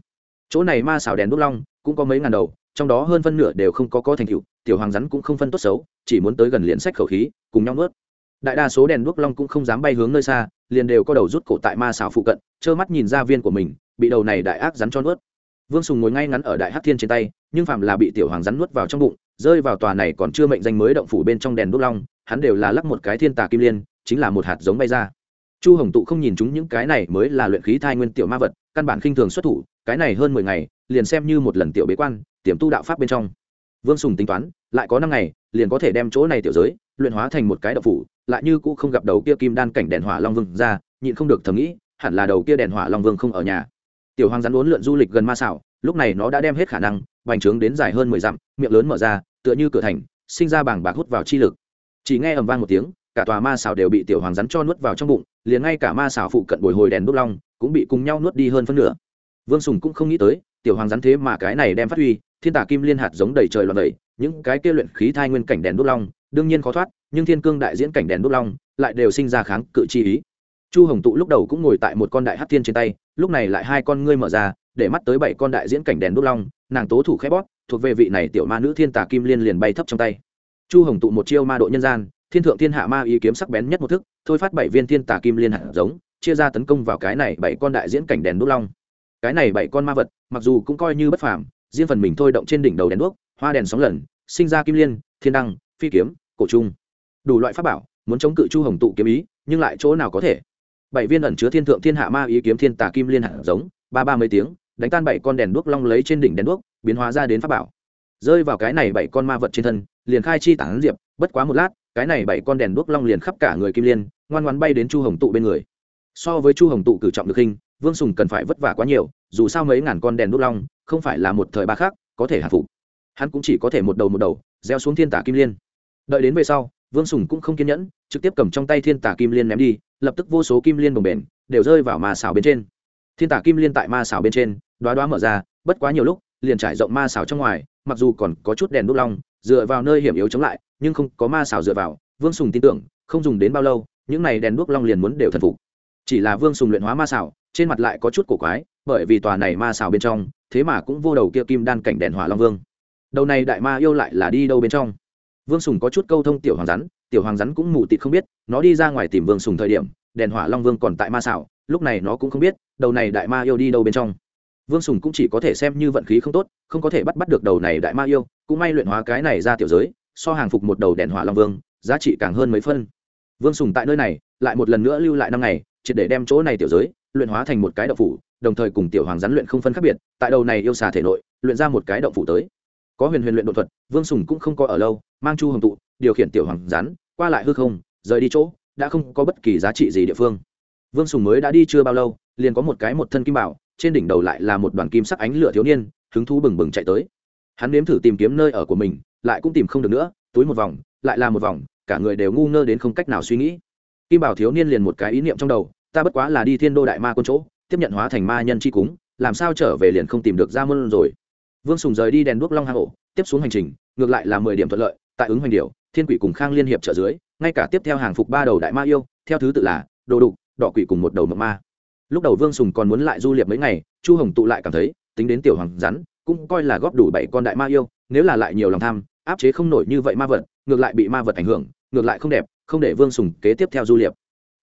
Chỗ này ma xào đèn đuốc long, cũng có mấy ngàn đầu, trong đó hơn phân nửa đều không có có thành tựu tiểu hoàng rắn cũng không phân tốt xấu, chỉ muốn tới gần liền sách khẩu khí, cùng nhau nuốt. Đại đa số đèn đuốc long cũng không dám bay hướng nơi xa, liền đều có đầu rút cổ tại ma xào phụ cận, trơ mắt nhìn ra viên của mình, bị đầu này đại ác rắn cho nuốt. Vương sùng ngồi ngay ngắn ở đại hát thiên trên tay, nhưng phạm là bị tiểu hoàng rắn nuốt vào trong bụng, rơi vào tòa này còn chưa mệnh danh mới động phủ bên trong đèn đuốc long, hắn đều là lắc một cái thiên tà kim liên, chính là một hạt giống bay ra. Chu hồng tụ không nhìn chúng những cái này mới là luyện khí thai nguyên tiểu ma vật, căn bản khinh thường xuất thủ, cái này hơn mười ngày, liền xem như một lần tiểu bế quan, tiềm tu đạo pháp bên trong vương sùng tính toán, lại có năm ngày, liền có thể đem chỗ này tiểu giới luyện hóa thành một cái đậu phủ, lại như cũ không gặp đầu kia kim đan cảnh đèn hỏa long vương ra, nhịn không được thầm nghĩ, hẳn là đầu kia đèn hỏa long vương không ở nhà. Tiểu hoàng rắn uốn lượn du lịch gần ma xảo, lúc này nó đã đem hết khả năng bành trướng đến dài hơn mười dặm, miệng lớn mở ra, tựa như cửa thành, sinh ra bảng bạc hút vào chi lực. Chỉ nghe ầm vang một tiếng, cả tòa ma xảo đều bị tiểu hoàng rắn cho nuốt vào trong bụng, liền ngay cả ma xảo phụ cận bồi hồi đèn đúc long, cũng bị cùng nhau nuốt đi hơn phân nửa. Vương sùng cũng không nghĩ tới, tiểu hoàng rắn thế mà cái này đem phát huy thiên tả kim liên hạt giống đầy trời loạn đầy những cái kia luyện khí thai nguyên cảnh đèn đốt long, đương nhiên khó thoát, nhưng thiên cương đại diễn cảnh đèn đốt long lại đều sinh ra kháng cự chi ý. Chu hồng tụ lúc đầu cũng ngồi tại một con đại hát thiên trên tay, lúc này lại hai con ngươi mở ra, để mắt tới bảy con đại diễn cảnh đèn đốt long, nàng tố thủ khép bót thuộc về vị này tiểu ma nữ thiên tà kim liên liền bay thấp trong tay. Chu hồng tụ một chiêu ma độ nhân gian, thiên thượng thiên hạ ma ý kiếm sắc bén nhất một thức, thôi phát bảy viên thiên tà kim liên hạt giống, chia ra tấn công vào cái này bảy con đại diễn cảnh đèn đốt long. Cái này bảy con ma vật, mặc dù cũng coi như bất phàm riêng phần mình thôi động trên đỉnh đầu đèn đuốc, hoa đèn sóng lần, sinh ra kim liên, thiên đăng, phi kiếm, cổ trung. Đủ loại pháp bảo, muốn chống cự chu hồng tụ kiếm ý, nhưng lại chỗ nào có thể? Bảy viên ẩn chứa thiên thượng thiên hạ ma ý kiếm thiên tà kim liên hạt giống, ba ba mấy tiếng, đánh tan bảy con đèn đuốc long lấy trên đỉnh đèn đuốc, biến hóa ra đến pháp bảo. Rơi vào cái này bảy con ma vật trên thân, liền khai chi tản diệp, bất quá một lát, cái này bảy con đèn đuốc long liền khắp cả người kim liên, ngoan ngoan bay đến chu hồng tụ bên người. So với chu hồng tụ cử trọng được hình, vương sùng cần phải vất vả quá nhiều, dù sao mấy ngàn con đèn đuốc long không phải là một thời ba khác có thể hạ phục. Hắn cũng chỉ có thể một đầu một đầu gieo xuống thiên tả kim liên. Đợi đến về sau vương sùng cũng không kiên nhẫn trực tiếp cầm trong tay thiên tả kim liên ném đi lập tức vô số kim liên bồng bền đều rơi vào ma xảo bên trên. Thiên tả kim liên tại ma xảo bên trên đoá đoá mở ra bất quá nhiều lúc liền trải rộng ma xảo trong ngoài mặc dù còn có chút đèn đốt long dựa vào nơi hiểm yếu chống lại nhưng không có ma xảo dựa vào vương sùng tin tưởng không dùng đến bao lâu những này đèn đuốc long liền muốn đều thần phục. Chỉ là vương sùng luyện hóa ma xảo, trên mặt lại có chút cổ quái bởi vì tòa này ma xảo bên trong thế mà cũng vô đầu kia kim đan cảnh đèn hỏa long vương. Đầu này đại ma yêu lại là đi đâu bên trong? Vương sùng có chút câu thông tiểu hoàng rắn, tiểu hoàng rắn cũng mù tịt không biết, nó đi ra ngoài tìm vương sùng thời điểm, đèn hỏa long vương còn tại ma xảo, lúc này nó cũng không biết, đầu này đại ma yêu đi đâu bên trong. Vương sùng cũng chỉ có thể xem như vận khí không tốt, không có thể bắt bắt được đầu này đại ma yêu, cũng may luyện hóa cái này ra tiểu giới, so hàng phục một đầu đèn hỏa long vương, giá trị càng hơn mấy phân. Vương sùng tại nơi này, lại một lần nữa lưu lại năm ngày, triệt để đem chỗ này tiểu giới, luyện hóa thành một cái đậu phủ đồng thời cùng tiểu hoàng rắn luyện không phân khác biệt, tại đầu này yêu xà thể nội, luyện ra một cái động phủ tới. Có huyền huyền luyện đột thuật, vương sùng cũng không có ở lâu, mang chu hồng tụ, điều khiển tiểu hoàng rắn qua lại hư không, rời đi chỗ, đã không có bất kỳ giá trị gì địa phương. Vương sùng mới đã đi chưa bao lâu, liền có một cái một thân kim bảo, trên đỉnh đầu lại là một đoàn kim sắc ánh lửa thiếu niên, hứng thú bừng bừng chạy tới. Hắn nếm thử tìm kiếm nơi ở của mình, lại cũng tìm không được nữa, túi một vòng, lại là một vòng, cả người đều ngu ngơ đến không cách nào suy nghĩ. Kim bảo thiếu niên liền một cái ý niệm trong đầu, ta bất quá là đi thiên đô đại ma quân chỗ tiếp nhận hóa thành ma nhân chi cúng, làm sao trở về liền không tìm được ra môn rồi. Vương sùng rời đi đèn đuốc long hang ổ, tiếp xuống hành trình, ngược lại là mười điểm thuận lợi, tại ứng hoành điệu thiên quỷ cùng khang liên hiệp trợ dưới, ngay cả tiếp theo hàng phục ba đầu đại ma yêu, theo thứ tự là đồ đục, đỏ quỷ cùng một đầu mộng ma. Lúc đầu vương sùng còn muốn lại du liệp mấy ngày, chu hồng tụ lại cảm thấy, tính đến tiểu hoàng rắn, cũng coi là góp đủ bảy con đại ma yêu, nếu là lại nhiều lòng tham, áp chế không nổi như vậy ma vật, ngược lại bị ma vật ảnh hưởng, ngược lại không đẹp, không để vương sùng kế tiếp theo du liệp.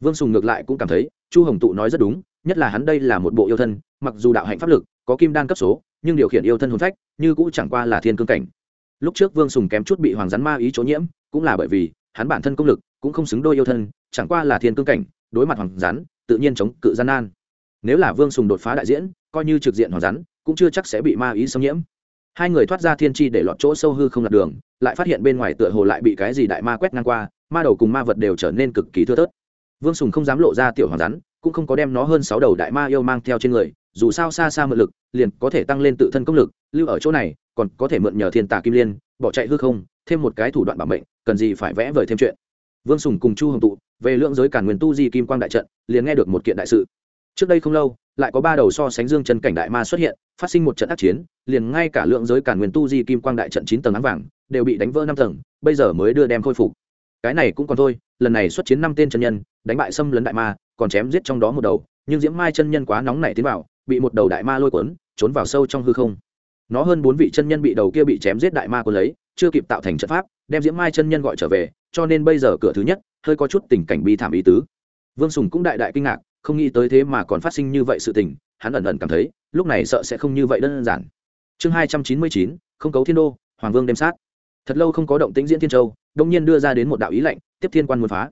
Vương sùng ngược lại cũng cảm thấy, chu hồng tụ nói rất đúng nhất là hắn đây là một bộ yêu thân, mặc dù đạo hạnh pháp lực, có kim đan cấp số, nhưng điều khiển yêu thân hồn phách, như cũng chẳng qua là thiên cương cảnh. Lúc trước vương sùng kém chút bị hoàng rắn ma ý chỗ nhiễm, cũng là bởi vì, hắn bản thân công lực, cũng không xứng đôi yêu thân, chẳng qua là thiên cương cảnh, đối mặt hoàng rắn tự nhiên chống cự gian nan. Nếu là vương sùng đột phá đại diễn, coi như trực diện hoàng rắn cũng chưa chắc sẽ bị ma ý xâm nhiễm. Hai người thoát ra thiên tri để lọt chỗ sâu hư không lạc đường, lại phát hiện bên ngoài tựa hồ lại bị cái gì đại ma quét ngang qua, ma đầu cùng ma vật đều trở nên cực kỳ thưa thớt. Vương sùng không dám lộ ra tiểu hoàng rắn cũng không có đem nó hơn sáu đầu đại ma yêu mang theo trên người, dù sao xa xa mượn lực, liền có thể tăng lên tự thân công lực, lưu ở chỗ này, còn có thể mượn nhờ thiên tà kim liên, bỏ chạy hư không, thêm một cái thủ đoạn bảo mệnh, cần gì phải vẽ vời thêm chuyện. Vương sùng cùng chu hồng tụ, về lượng giới cản nguyên tu di kim quang đại trận, liền nghe được một kiện đại sự. Trước đây không lâu, lại có ba đầu so sánh dương chân cảnh đại ma xuất hiện, phát sinh một trận ác chiến, liền ngay cả lượng giới cản nguyên tu di kim quang đại trận chín tầng áng vàng, đều bị đánh vỡ năm tầng, bây giờ mới đưa đem khôi phục. Cái này cũng còn thôi, lần này xuất chiến năm tên chân nhân, đánh bại xâm lấn đại ma còn chém giết trong đó một đầu, nhưng diễm mai chân nhân quá nóng nảy tiến vào, bị một đầu đại ma lôi cuốn, trốn vào sâu trong hư không. Nó hơn bốn vị chân nhân bị đầu kia bị chém giết đại ma cuốn lấy, chưa kịp tạo thành trận pháp, đem diễm mai chân nhân gọi trở về, cho nên bây giờ cửa thứ nhất, hơi có chút tình cảnh bi thảm ý tứ. Vương sùng cũng đại đại kinh ngạc, không nghĩ tới thế mà còn phát sinh như vậy sự tình, hắn ẩn ẩn cảm thấy, lúc này sợ sẽ không như vậy đơn giản. Chương hai trăm chín mươi chín, không cấu thiên đô, hoàng vương đem sát. Thật lâu không có động tĩnh diễn thiên châu đông nhiên đưa ra đến một đạo ý lệnh tiếp thiên quan muốn phá.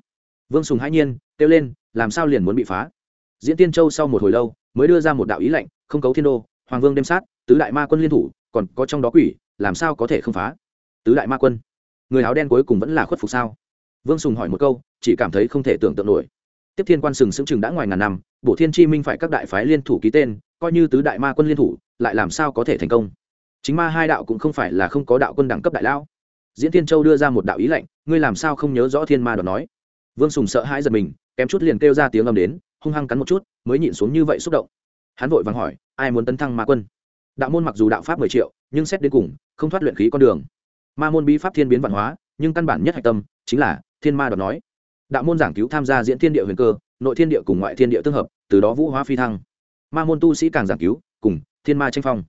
Vương sùng hãi nhiên kêu lên, làm sao liền muốn bị phá? Diễn tiên châu sau một hồi lâu, mới đưa ra một đạo ý lệnh, không cấu thiên đô, hoàng vương đêm sát, tứ đại ma quân liên thủ, còn có trong đó quỷ, làm sao có thể không phá? Tứ đại ma quân, người áo đen cuối cùng vẫn là khuất phục sao? Vương sùng hỏi một câu, chỉ cảm thấy không thể tưởng tượng nổi. Tiếp thiên quan sừng sững chừng đã ngoài ngàn năm, bổ thiên chi minh phải các đại phái liên thủ ký tên, coi như tứ đại ma quân liên thủ, lại làm sao có thể thành công? Chính ma hai đạo cũng không phải là không có đạo quân đẳng cấp đại lão. Diễn tiên châu đưa ra một đạo ý lệnh, ngươi làm sao không nhớ rõ thiên ma đoạt nói? Vương sùng sợ hãi giật mình kém chút liền kêu ra tiếng âm đến, hung hăng cắn một chút, mới nhịn xuống như vậy xúc động. Hắn vội vàng hỏi, ai muốn tấn thăng ma quân? Đạo môn mặc dù đạo pháp mười triệu, nhưng xét đến cùng, không thoát luyện khí con đường. Ma môn bí pháp thiên biến văn hóa, nhưng căn bản nhất hạch tâm, chính là thiên ma đoạt nói. Đạo môn giảng cứu tham gia diễn thiên địa huyền cơ, nội thiên địa cùng ngoại thiên địa tương hợp, từ đó vũ hóa phi thăng. Ma môn tu sĩ càng giảng cứu, cùng thiên ma tranh phong.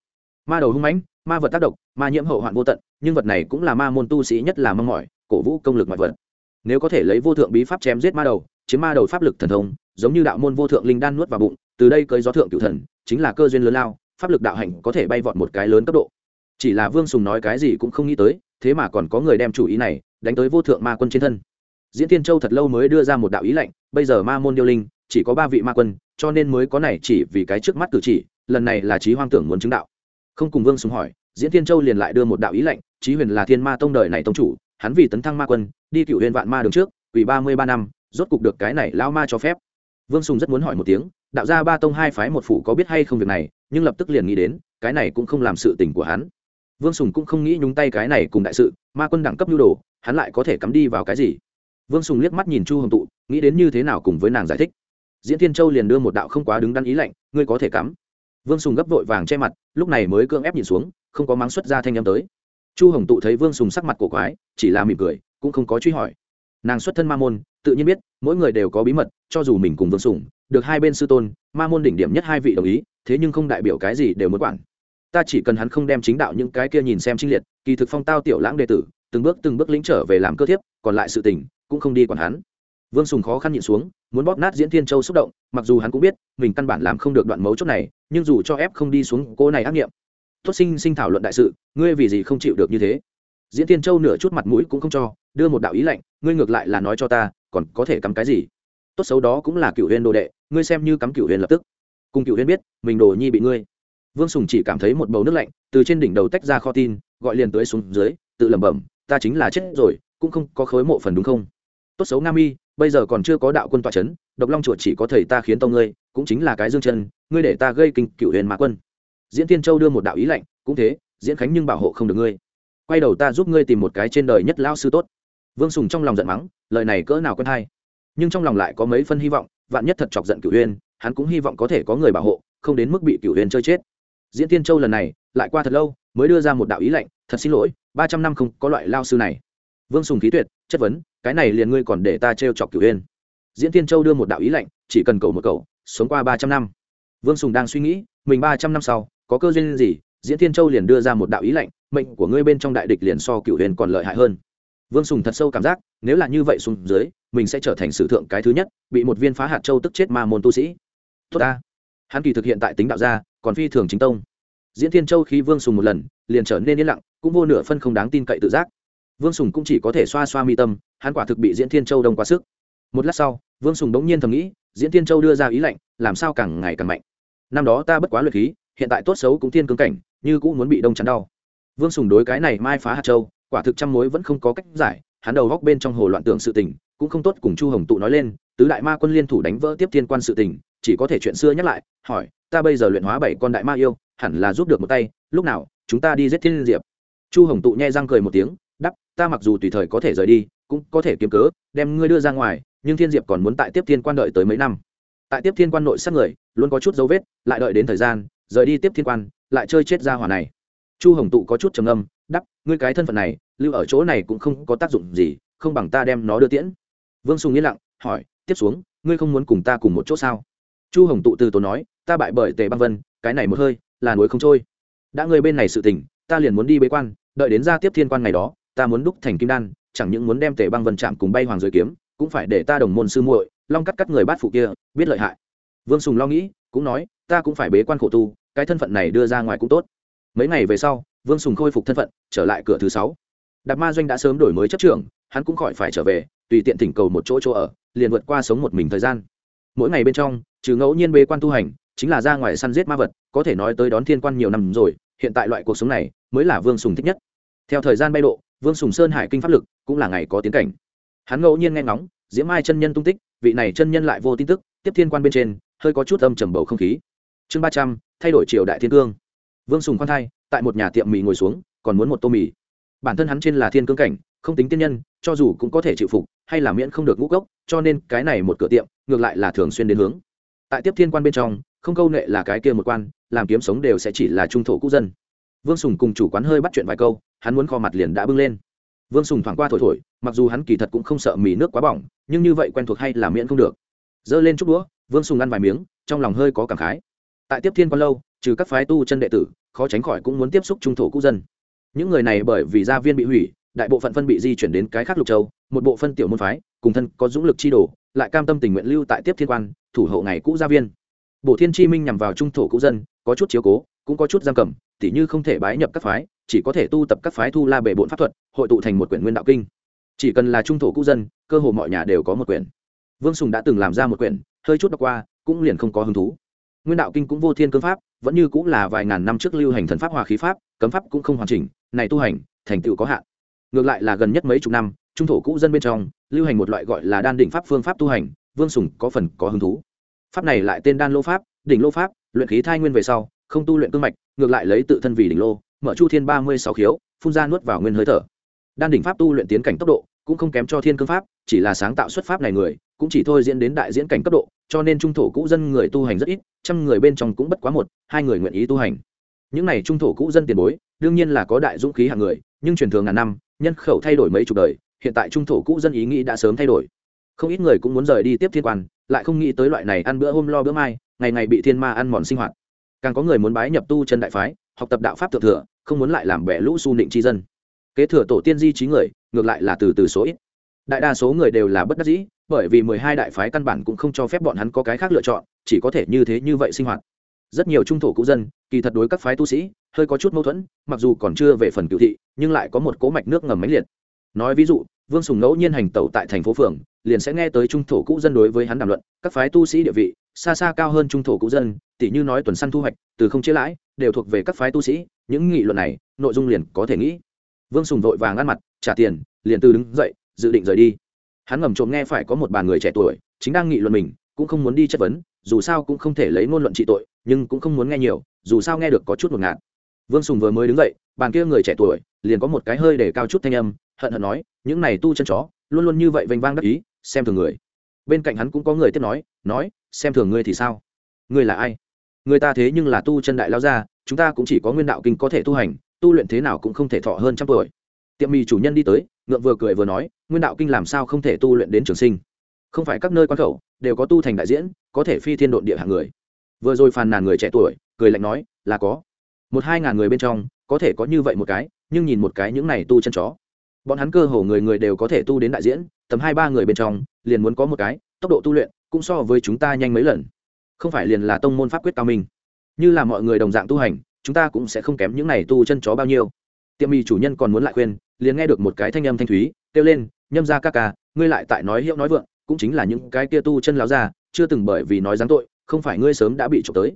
Ma đầu hung mãnh, ma vật tác động, ma nhiễm hậu hoạn vô tận, nhưng vật này cũng là ma môn tu sĩ nhất là mong mỏi, cổ vũ công lực ngoại vật. Nếu có thể lấy vô thượng bí pháp chém giết ma đầu chiếm ma đầu pháp lực thần thông, giống như đạo môn vô thượng linh đan nuốt vào bụng, từ đây cưới gió thượng cựu thần, chính là cơ duyên lớn lao, pháp lực đạo hạnh có thể bay vọt một cái lớn cấp độ. Chỉ là vương sùng nói cái gì cũng không nghĩ tới, thế mà còn có người đem chủ ý này đánh tới vô thượng ma quân trên thân. Diễn tiên châu thật lâu mới đưa ra một đạo ý lệnh, bây giờ ma môn điêu linh, chỉ có ba vị ma quân, cho nên mới có này chỉ vì cái trước mắt cử chỉ, lần này là trí hoang tưởng muốn chứng đạo. Không cùng vương sùng hỏi, diễn tiên châu liền lại đưa một đạo ý lệnh trí huyền là thiên ma tông đời này tông chủ, hắn vì tấn thăng ma quân, đi cựu huyền vạn ma đường trước quỷ ba mươi ba năm rốt cục được cái này lao ma cho phép. Vương sùng rất muốn hỏi một tiếng, đạo gia ba tông hai phái một phủ có biết hay không việc này, nhưng lập tức liền nghĩ đến, cái này cũng không làm sự tình của hắn. Vương sùng cũng không nghĩ nhúng tay cái này cùng đại sự, ma quân đẳng cấp nhu đồ, hắn lại có thể cắm đi vào cái gì? Vương sùng liếc mắt nhìn chu hồng tụ, nghĩ đến như thế nào cùng với nàng giải thích. Diễn thiên châu liền đưa một đạo không quá đứng đắn ý lạnh, ngươi có thể cắm. Vương sùng gấp vội vàng che mặt, lúc này mới cưỡng ép nhìn xuống, không có mắng xuất ra thanh â m tới. Chu hồng tụ thấy vương sùng sắc mặt cổ quái, chỉ là mỉm cười, cũng không có truy hỏi nàng xuất thân ma môn, tự nhiên biết, mỗi người đều có bí mật, cho dù mình cùng vương Sủng được hai bên sư tôn, ma môn đỉnh điểm nhất hai vị đồng ý, thế nhưng không đại biểu cái gì đều muốn quản. Ta chỉ cần hắn không đem chính đạo những cái kia nhìn xem trinh liệt, kỳ thực phong tao tiểu lãng đệ tử, từng bước từng bước lĩnh trở về làm cơ thiếp, còn lại sự tình, cũng không đi còn hắn. Vương sùng khó khăn nhịn xuống, muốn bóp nát diễn thiên châu xúc động, mặc dù hắn cũng biết, mình căn bản làm không được đoạn mấu chốt này, nhưng dù cho ép không đi xuống cô này ác nghiệm. Tốt sinh sinh thảo luận đại sự, ngươi vì gì không chịu được như thế? Diễn tiên châu nửa chút mặt mũi cũng không cho, đưa một đạo ý lệnh ngươi ngược lại là nói cho ta, còn có thể cắm cái gì? Tốt xấu đó cũng là cựu huyền đồ đệ, ngươi xem như cắm cựu huyền lập tức. Cùng cựu huyền biết, mình đồ nhi bị ngươi. Vương sùng chỉ cảm thấy một bầu nước lạnh, từ trên đỉnh đầu tách ra kho tin, gọi liền tới xuống dưới, tự lẩm bẩm, ta chính là chết rồi, cũng không có khối mộ phần đúng không? Tốt xấu nam y bây giờ còn chưa có đạo quân tọa c h ấ n độc long chuột chỉ có thầy ta khiến tông ngươi, cũng chính là cái dương chân, ngươi để ta gây kinh cựu huyền mạ quân. Diễn tiên châu đưa một đạo ý lạnh, cũng thế, diễn khánh nhưng bảo hộ không được ngươi quay đầu ta giúp ngươi tìm một cái trên đời nhất lão sư tốt. Vương sùng trong lòng giận mắng lời này cỡ nào quen hay. Nhưng trong lòng lại có mấy phân hy vọng vạn nhất thật chọc giận Cửu Uyên, hắn cũng hy vọng có thể có người bảo hộ không đến mức bị Cửu Uyên chơi chết. Diễn tiên châu lần này lại qua thật lâu mới đưa ra một đạo ý lạnh thật xin lỗi ba trăm năm không có loại lao sư này. Vương sùng khí tuyệt chất vấn cái này liền ngươi còn để ta trêu chọc cửu huyên diễn tiên châu đưa một đạo ý lạnh chỉ cần cầu một cầu sống qua ba trăm năm. Vương sùng đang suy nghĩ mình ba trăm năm sau có cơ duyên gì? Diễn tiên châu liền đưa ra một đạo ý lạnh mệnh của ngươi bên trong đại địch liền so cửu huyền còn lợi hại hơn. Vương sùng thật sâu cảm giác, nếu là như vậy xuống dưới, mình sẽ trở thành sử thượng cái thứ nhất, bị một viên phá hạt châu tức chết ma môn tu sĩ. Tốt ta. Hắn kỳ thực hiện tại tính đạo gia, còn phi thường chính tông. Diễn Thiên châu khi vương sùng một lần, liền trở nên yên lặng, cũng vô nửa phân không đáng tin cậy tự giác. Vương sùng cũng chỉ có thể xoa xoa mi tâm, hắn quả thực bị diễn thiên châu đông quá sức. Một lát sau, vương sùng đống nhiên thầm nghĩ, diễn thiên châu đưa ra ý lạnh làm sao càng ngày càng mạnh. Năm đó ta bất quá luyện khí, hiện tại tốt xấu cũng thiên cương cảnh, như cũng muốn bị đông chắn đau vương sùng đối cái này mai phá hạt châu, quả thực trăm mối vẫn không có cách giải, hắn đầu góc bên trong hồ loạn tưởng sự tình, cũng không tốt cùng chu hồng tụ nói lên, tứ đại ma quân liên thủ đánh vỡ tiếp thiên quan sự tình, chỉ có thể chuyện xưa nhắc lại, hỏi, ta bây giờ luyện hóa bảy con đại ma yêu, hẳn là giúp được một tay, lúc nào, chúng ta đi giết thiên diệp? Chu hồng tụ nhai răng cười một tiếng đắp ta mặc dù tùy thời có thể rời đi, cũng có thể kiếm cớ, đem ngươi đưa ra ngoài, nhưng thiên diệp còn muốn tại tiếp thiên quan đợi tới mấy năm. Tại tiếp thiên quan nội sát người, luôn có chút dấu vết, lại đợi đến thời gian, rời đi tiếp thiên quan, lại chơi chết ra hỏa này chu hồng tụ có chút trầm âm đắp ngươi cái thân phận này, lưu ở chỗ này cũng không có tác dụng gì, không bằng ta đem nó đưa tiễn. Vương sùng yên lặng, hỏi, tiếp xuống, ngươi không muốn cùng ta cùng một chỗ sao? Chu hồng tụ từ tốn nói, ta bại bởi tề băng vân, cái này một hơi, là núi không trôi. Đã ngươi bên này sự tình, ta liền muốn đi bế quan, đợi đến ra tiếp thiên quan ngày đó, ta muốn đúc thành kim đan, chẳng những muốn đem tề băng vân chạm cùng bay hoàng giới kiếm, cũng phải để ta đồng môn sư muội, long cắt cắt người bát phụ kia, biết lợi hại. Vương sùng lo nghĩ, cũng nói, ta cũng phải bế quan khổ tu, cái thân phận này đưa ra ngoài cũng tốt mấy ngày về sau, vương sùng khôi phục thân phận, trở lại cửa thứ sáu. Đạp ma doanh đã sớm đổi mới chất trưởng, hắn cũng khỏi phải trở về, tùy tiện thỉnh cầu một chỗ chỗ ở, liền vượt qua sống một mình thời gian. Mỗi ngày bên trong, trừ ngẫu nhiên bế quan tu hành, chính là ra ngoài săn giết ma vật, có thể nói tới đón thiên quan nhiều năm rồi, hiện tại loại cuộc sống này mới là vương sùng thích nhất. Theo thời gian bay độ, vương sùng sơn hải kinh pháp lực cũng là ngày có tiến cảnh. Hắn ngẫu nhiên nghe ngóng, diễm mai chân nhân tung tích, vị này chân nhân lại vô tin tức, tiếp thiên quan bên trên, hơi có chút âm trầm bầu không khí. Chương ba trăm, thay đổi triều đại thiên cương vương sùng khoan thai, tại một nhà tiệm mì ngồi xuống, còn muốn một tô mì. Bản thân hắn trên là thiên cương cảnh, không tính tiên nhân, cho dù cũng có thể chịu phục, hay là miễn không được ngũ cốc, cho nên cái này một cửa tiệm, ngược lại là thường xuyên đến hướng. Tại tiếp thiên quan bên trong, không câu nệ là cái kia một quan, làm kiếm sống đều sẽ chỉ là trung thổ quốc dân. Vương sùng cùng chủ quán hơi bắt chuyện vài câu, hắn muốn kho mặt liền đã bưng lên. Vương sùng thoảng qua thổi thổi, mặc dù hắn kỳ thật cũng không sợ mì nước quá bỏng, nhưng như vậy quen thuộc hay là miễn không được. Giơ lên chút đũa, vương sùng ăn vài miếng, trong lòng hơi có cảm khái tại tiếp thiên quan lâu, trừ các phái tu chân đệ tử, khó tránh khỏi cũng muốn tiếp xúc trung thổ quốc dân. Những người này bởi vì gia viên bị hủy, đại bộ phận phân bị di chuyển đến cái khác lục châu, một bộ phân tiểu môn phái, cùng thân có dũng lực chi đồ, lại cam tâm tình nguyện lưu tại tiếp thiên quan, thủ hộ ngày cũ gia viên. Bộ thiên chi minh nhằm vào trung thổ cũ dân, có chút chiếu cố, cũng có chút giam cầm, tỉ như không thể bái nhập các phái, chỉ có thể tu tập các phái thu la bệ bộn pháp thuật, hội tụ thành một quyển nguyên đạo kinh. Chỉ cần là trung thổ cũ dân, cơ hồ mọi nhà đều có một quyển. Vương sùng đã từng làm ra một quyển, hơi chút đọc qua, cũng liền không có hứng thú nguyên đạo kinh cũng vô thiên cương pháp, vẫn như cũng là vài ngàn năm trước lưu hành thần pháp hòa khí pháp, cấm pháp cũng không hoàn chỉnh, này tu hành, thành tựu có hạn. Ngược lại là gần nhất mấy chục năm, trung thổ cũ dân bên trong, lưu hành một loại gọi là đan đỉnh pháp phương pháp tu hành, vương sùng có phần có hứng thú. Pháp này lại tên đan lô pháp, đỉnh lô pháp, luyện khí thai nguyên về sau, không tu luyện cương mạch, ngược lại lấy tự thân vì đỉnh lô, mở chu thiên ba mươi sáu khiếu, phun ra nuốt vào nguyên hơi thở. Đan đỉnh pháp tu luyện tiến cảnh tốc độ, cũng không kém cho thiên cương pháp, chỉ là sáng tạo xuất pháp này người, cũng chỉ thôi diễn đến đại diễn cảnh cấp độ cho nên trung thổ cũ dân người tu hành rất ít, trăm người bên trong cũng bất quá một, hai người nguyện ý tu hành. Những này trung thổ cũ dân tiền bối, đương nhiên là có đại dũng khí hạng người, nhưng truyền thường ngàn năm, nhân khẩu thay đổi mấy chục đời, hiện tại trung thổ cũ dân ý nghĩ đã sớm thay đổi. Không ít người cũng muốn rời đi tiếp thiên quan, lại không nghĩ tới loại này ăn bữa hôm lo bữa mai, ngày ngày bị thiên ma ăn mòn sinh hoạt. Càng có người muốn bái nhập tu chân đại phái, học tập đạo pháp thượng thừa, không muốn lại làm bẻ lũ su nịnh tri dân. Kế thừa tổ tiên di trí người, ngược lại là từ từ số ít đại đa số người đều là bất đắc dĩ, bởi vì mười hai đại phái căn bản cũng không cho phép bọn hắn có cái khác lựa chọn, chỉ có thể như thế như vậy sinh hoạt. Rất nhiều trung thổ cũ dân, kỳ thật đối các phái tu sĩ, hơi có chút mâu thuẫn, mặc dù còn chưa về phần cựu thị, nhưng lại có một cố mạch nước ngầm mãnh liệt. Nói ví dụ, vương sùng ngẫu nhiên hành tẩu tại thành phố phường, liền sẽ nghe tới trung thổ cũ dân đối với hắn đàm luận, các phái tu sĩ địa vị, xa xa cao hơn trung thổ cũ dân tỷ như nói tuần săn thu hoạch, từ không chia lãi, đều thuộc về các phái tu sĩ, những nghị luận này, nội dung liền có thể nghĩ. Vương sùng vội vàng ăn mặt, trả tiền, liền từ đứng dậy dự định rời đi. Hắn ngầm trộm nghe phải có một bàn người trẻ tuổi, chính đang nghị luận mình, cũng không muốn đi chất vấn, dù sao cũng không thể lấy ngôn luận trị tội, nhưng cũng không muốn nghe nhiều, dù sao nghe được có chút một ngạt. Vương sùng vừa mới đứng dậy, bàn kia người trẻ tuổi, liền có một cái hơi để cao chút thanh âm, hận hận nói, những này tu chân chó, luôn luôn như vậy vênh vang đắc ý, xem thường người. Bên cạnh hắn cũng có người tiếp nói nói, xem thường ngươi thì sao? Ngươi là ai? Người ta thế nhưng là tu chân đại lao gia, chúng ta cũng chỉ có nguyên đạo kinh có thể tu hành, tu luyện thế nào cũng không thể thọ hơn trăm tuổi. Tiệm mì chủ nhân đi tới ngượng vừa cười vừa nói, nguyên đạo kinh làm sao không thể tu luyện đến trường sinh? Không phải các nơi quan khẩu đều có tu thành đại diễn, có thể phi thiên độn địa hạng người. Vừa rồi phàn nàn người trẻ tuổi, cười lạnh nói, là có. Một hai ngàn người bên trong, có thể có như vậy một cái, nhưng nhìn một cái những này tu chân chó. Bọn hắn cơ hồ người người đều có thể tu đến đại diễn, tầm hai ba người bên trong, liền muốn có một cái, tốc độ tu luyện cũng so với chúng ta nhanh mấy lần. Không phải liền là tông môn pháp quyết cao minh. Như là mọi người đồng dạng tu hành, chúng ta cũng sẽ không kém những này tu chân chó bao nhiêu. Tiệm mì chủ nhân còn muốn lại khuyên liền nghe được một cái thanh âm thanh thúy, kêu lên, nhâm ra ca ca, ngươi lại tại nói hiệu nói vượng, cũng chính là những cái kia tu chân láo ra chưa từng bởi vì nói dáng tội, không phải ngươi sớm đã bị trộm tới.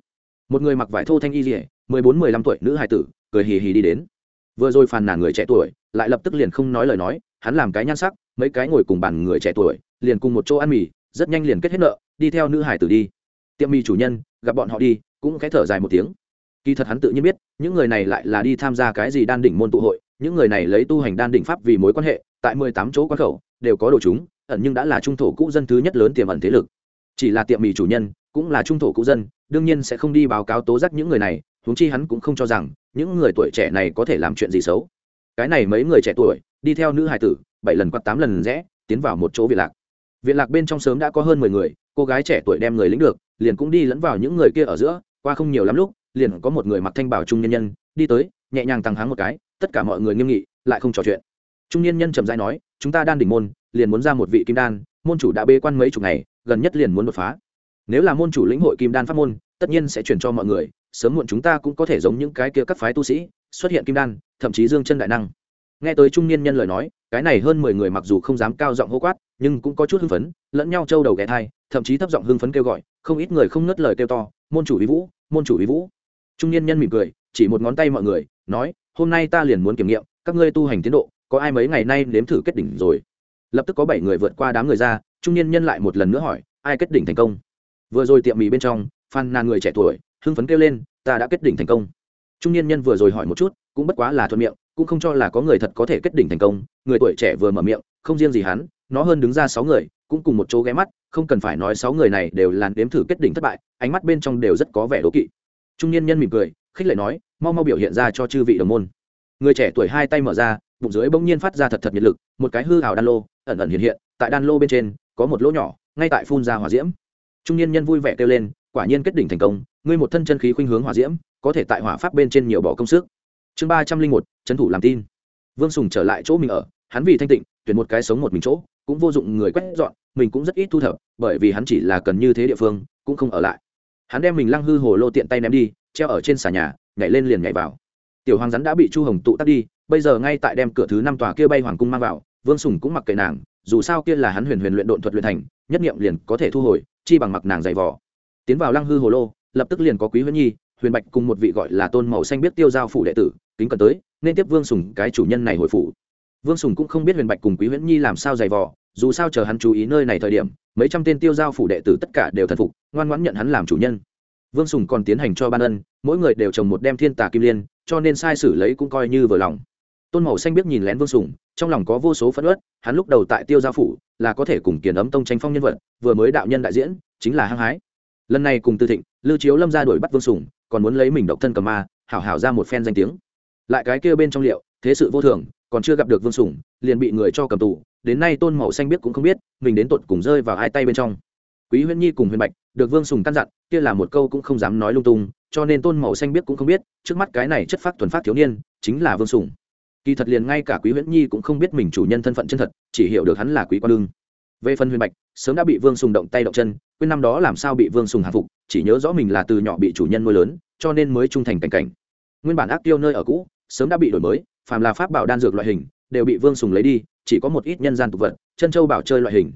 Một người mặc vải thô thanh y dỉa mười bốn, mười lăm tuổi nữ hai tử, cười hì hì đi đến. Vừa rồi phàn nàn người trẻ tuổi, lại lập tức liền không nói lời nói, hắn làm cái nhan sắc, mấy cái ngồi cùng bàn người trẻ tuổi, liền cùng một chỗ ăn mì, rất nhanh liền kết hết nợ, đi theo nữ hải tử đi. Tiệm mì chủ nhân, gặp bọn họ đi, cũng khẽ thở dài một tiếng. Kỳ thật hắn tự nhiên biết, những người này lại là đi tham gia cái gì đan đỉnh môn tụ hội những người này lấy tu hành đan đỉnh pháp vì mối quan hệ, tại mười tám chỗ quán khẩu, đều có đồ chúng, ẩn nhưng đã là trung thổ cũ dân thứ nhất lớn tiềm ẩn thế lực. Chỉ là tiệm mì chủ nhân, cũng là trung thổ cũ dân, đương nhiên sẽ không đi báo cáo tố giác những người này, huống chi hắn cũng không cho rằng, những người tuổi trẻ này có thể làm chuyện gì xấu. Cái này mấy người trẻ tuổi, đi theo nữ hải tử, bảy lần quạt tám lần rẽ, tiến vào một chỗ viện lạc. Viện lạc bên trong sớm đã có hơn mười người, cô gái trẻ tuổi đem người lính được, liền cũng đi lẫn vào những người kia ở giữa, qua không nhiều lắm lúc, liền có một người mặc thanh bảo trung nhân nhân, đi tới, nhẹ nhàng tăng háng một cái tất cả mọi người nghiêm nghị, lại không trò chuyện. Trung niên nhân trầm dai nói, chúng ta đan đỉnh môn, liền muốn ra một vị kim đan, môn chủ đã bê quan mấy chục ngày, gần nhất liền muốn đột phá. Nếu là môn chủ lĩnh hội kim đan pháp môn, tất nhiên sẽ chuyển cho mọi người, sớm muộn chúng ta cũng có thể giống những cái kia các phái tu sĩ, xuất hiện kim đan, thậm chí dương chân đại năng. Nghe tới trung niên nhân lời nói, cái này hơn mười người mặc dù không dám cao giọng hô quát, nhưng cũng có chút hưng phấn, lẫn nhau trâu đầu ghé thai, thậm chí thấp giọng hưng phấn kêu gọi, không ít người không ngớt lời kêu to, môn chủ ý vũ, môn chủ ý vũ. Trung niên nhân mỉm cười, chỉ một ngón tay mọi người, nói hôm nay ta liền muốn kiểm nghiệm, các ngươi tu hành tiến độ, có ai mấy ngày nay nếm thử kết đỉnh rồi? Lập tức có bảy người vượt qua đám người ra, trung niên nhân lại một lần nữa hỏi, ai kết đỉnh thành công? Vừa rồi tiệm mì bên trong, phan nàn người trẻ tuổi, hưng phấn kêu lên, ta đã kết đỉnh thành công. Trung niên nhân vừa rồi hỏi một chút, cũng bất quá là thuận miệng, cũng không cho là có người thật có thể kết đỉnh thành công, người tuổi trẻ vừa mở miệng, không riêng gì hắn, nó hơn đứng ra sáu người, cũng cùng một chỗ ghé mắt, không cần phải nói sáu người này đều làn đếm thử kết đỉnh thất bại, ánh mắt bên trong đều rất có vẻ đố kỵ trung niên nhân mỉm cười, khích lệ nói, mau mau biểu hiện ra cho chư vị đồng môn. Người trẻ tuổi hai tay mở ra, bụng dưới bỗng nhiên phát ra thật thật nhiệt lực, một cái hư hào đan lô ẩn ẩn hiện hiện, tại đan lô bên trên có một lỗ nhỏ, ngay tại phun ra hỏa diễm. Trung niên nhân vui vẻ kêu lên, quả nhiên kết đỉnh thành công, ngươi một thân chân khí khuynh hướng hỏa diễm, có thể tại hỏa pháp bên trên nhiều bỏ công sức. Chương ba trăm linh một, trấn thủ làm tin. Vương sùng trở lại chỗ mình ở, hắn vì thanh tịnh, tuyển một cái sống một mình chỗ, cũng vô dụng người quét dọn, mình cũng rất ít thu thập, bởi vì hắn chỉ là cần như thế địa phương, cũng không ở lại hắn đem mình lăng hư hồ lô tiện tay ném đi, treo ở trên xà nhà, nhảy lên liền nhảy vào. Tiểu hoàng rắn đã bị chu hồng tụ tắt đi, bây giờ ngay tại đem cửa thứ năm tòa kia bay hoàng cung mang vào, vương sùng cũng mặc kệ nàng, dù sao kia là hắn huyền huyền luyện độn thuật luyện thành, nhất nghiệm liền có thể thu hồi, chi bằng mặc nàng dày vỏ tiến vào lăng hư hồ lô, lập tức liền có quý huyễn nhi, huyền bạch cùng một vị gọi là tôn màu xanh biết tiêu giao phủ đệ tử, kính cần tới, nên tiếp vương sùng cái chủ nhân này hồi phủ. Vương sùng cũng không biết huyền bạch cùng quý huyễn nhi làm sao dày vò dù sao chờ hắn chú ý nơi này thời điểm, mấy trăm tên tiêu giao phủ đệ tử tất cả đều thần phục, ngoan ngoãn nhận hắn làm chủ nhân. Vương sùng còn tiến hành cho ban ân, mỗi người đều trồng một đem thiên tà kim liên, cho nên sai sử lấy cũng coi như vừa lòng. Tôn màu xanh biết nhìn lén vương sùng, trong lòng có vô số phẫn ớt hắn lúc đầu tại tiêu giao phủ, là có thể cùng kiền ấm tông tranh phong nhân vật, vừa mới đạo nhân đại diễn, chính là hăng hái. Lần này cùng tư thịnh, lưu chiếu lâm ra đuổi bắt vương sùng, còn muốn lấy mình độc thân cầm ma, hảo hảo ra một phen danh tiếng. Lại cái kia bên trong liệu, thế sự vô thường, còn chưa gặp được vương sủng liền bị người cho cầm tù đến nay tôn màu xanh biết cũng không biết, mình đến tột cùng rơi vào hai tay bên trong. Quý huyễn nhi cùng huyền bạch được vương sùng căn dặn, kia là một câu cũng không dám nói lung tung, cho nên tôn màu xanh biết cũng không biết, trước mắt cái này chất phát thuần phát thiếu niên, chính là vương sùng. Kỳ thật liền ngay cả quý huyễn nhi cũng không biết mình chủ nhân thân phận chân thật, chỉ hiểu được hắn là quý quan lương. Về phần huyền bạch, sớm đã bị vương sùng động tay động chân, quên năm đó làm sao bị vương sùng hạ phục, chỉ nhớ rõ mình là từ nhỏ bị chủ nhân nuôi lớn, cho nên mới trung thành cảnh cảnh. Nguyên bản ác tiêu nơi ở cũ, sớm đã bị đổi mới, phàm là pháp bảo đan dược loại hình, đều bị vương sùng lấy đi chỉ có một ít nhân gian tục vật, chân châu bảo chơi loại hình.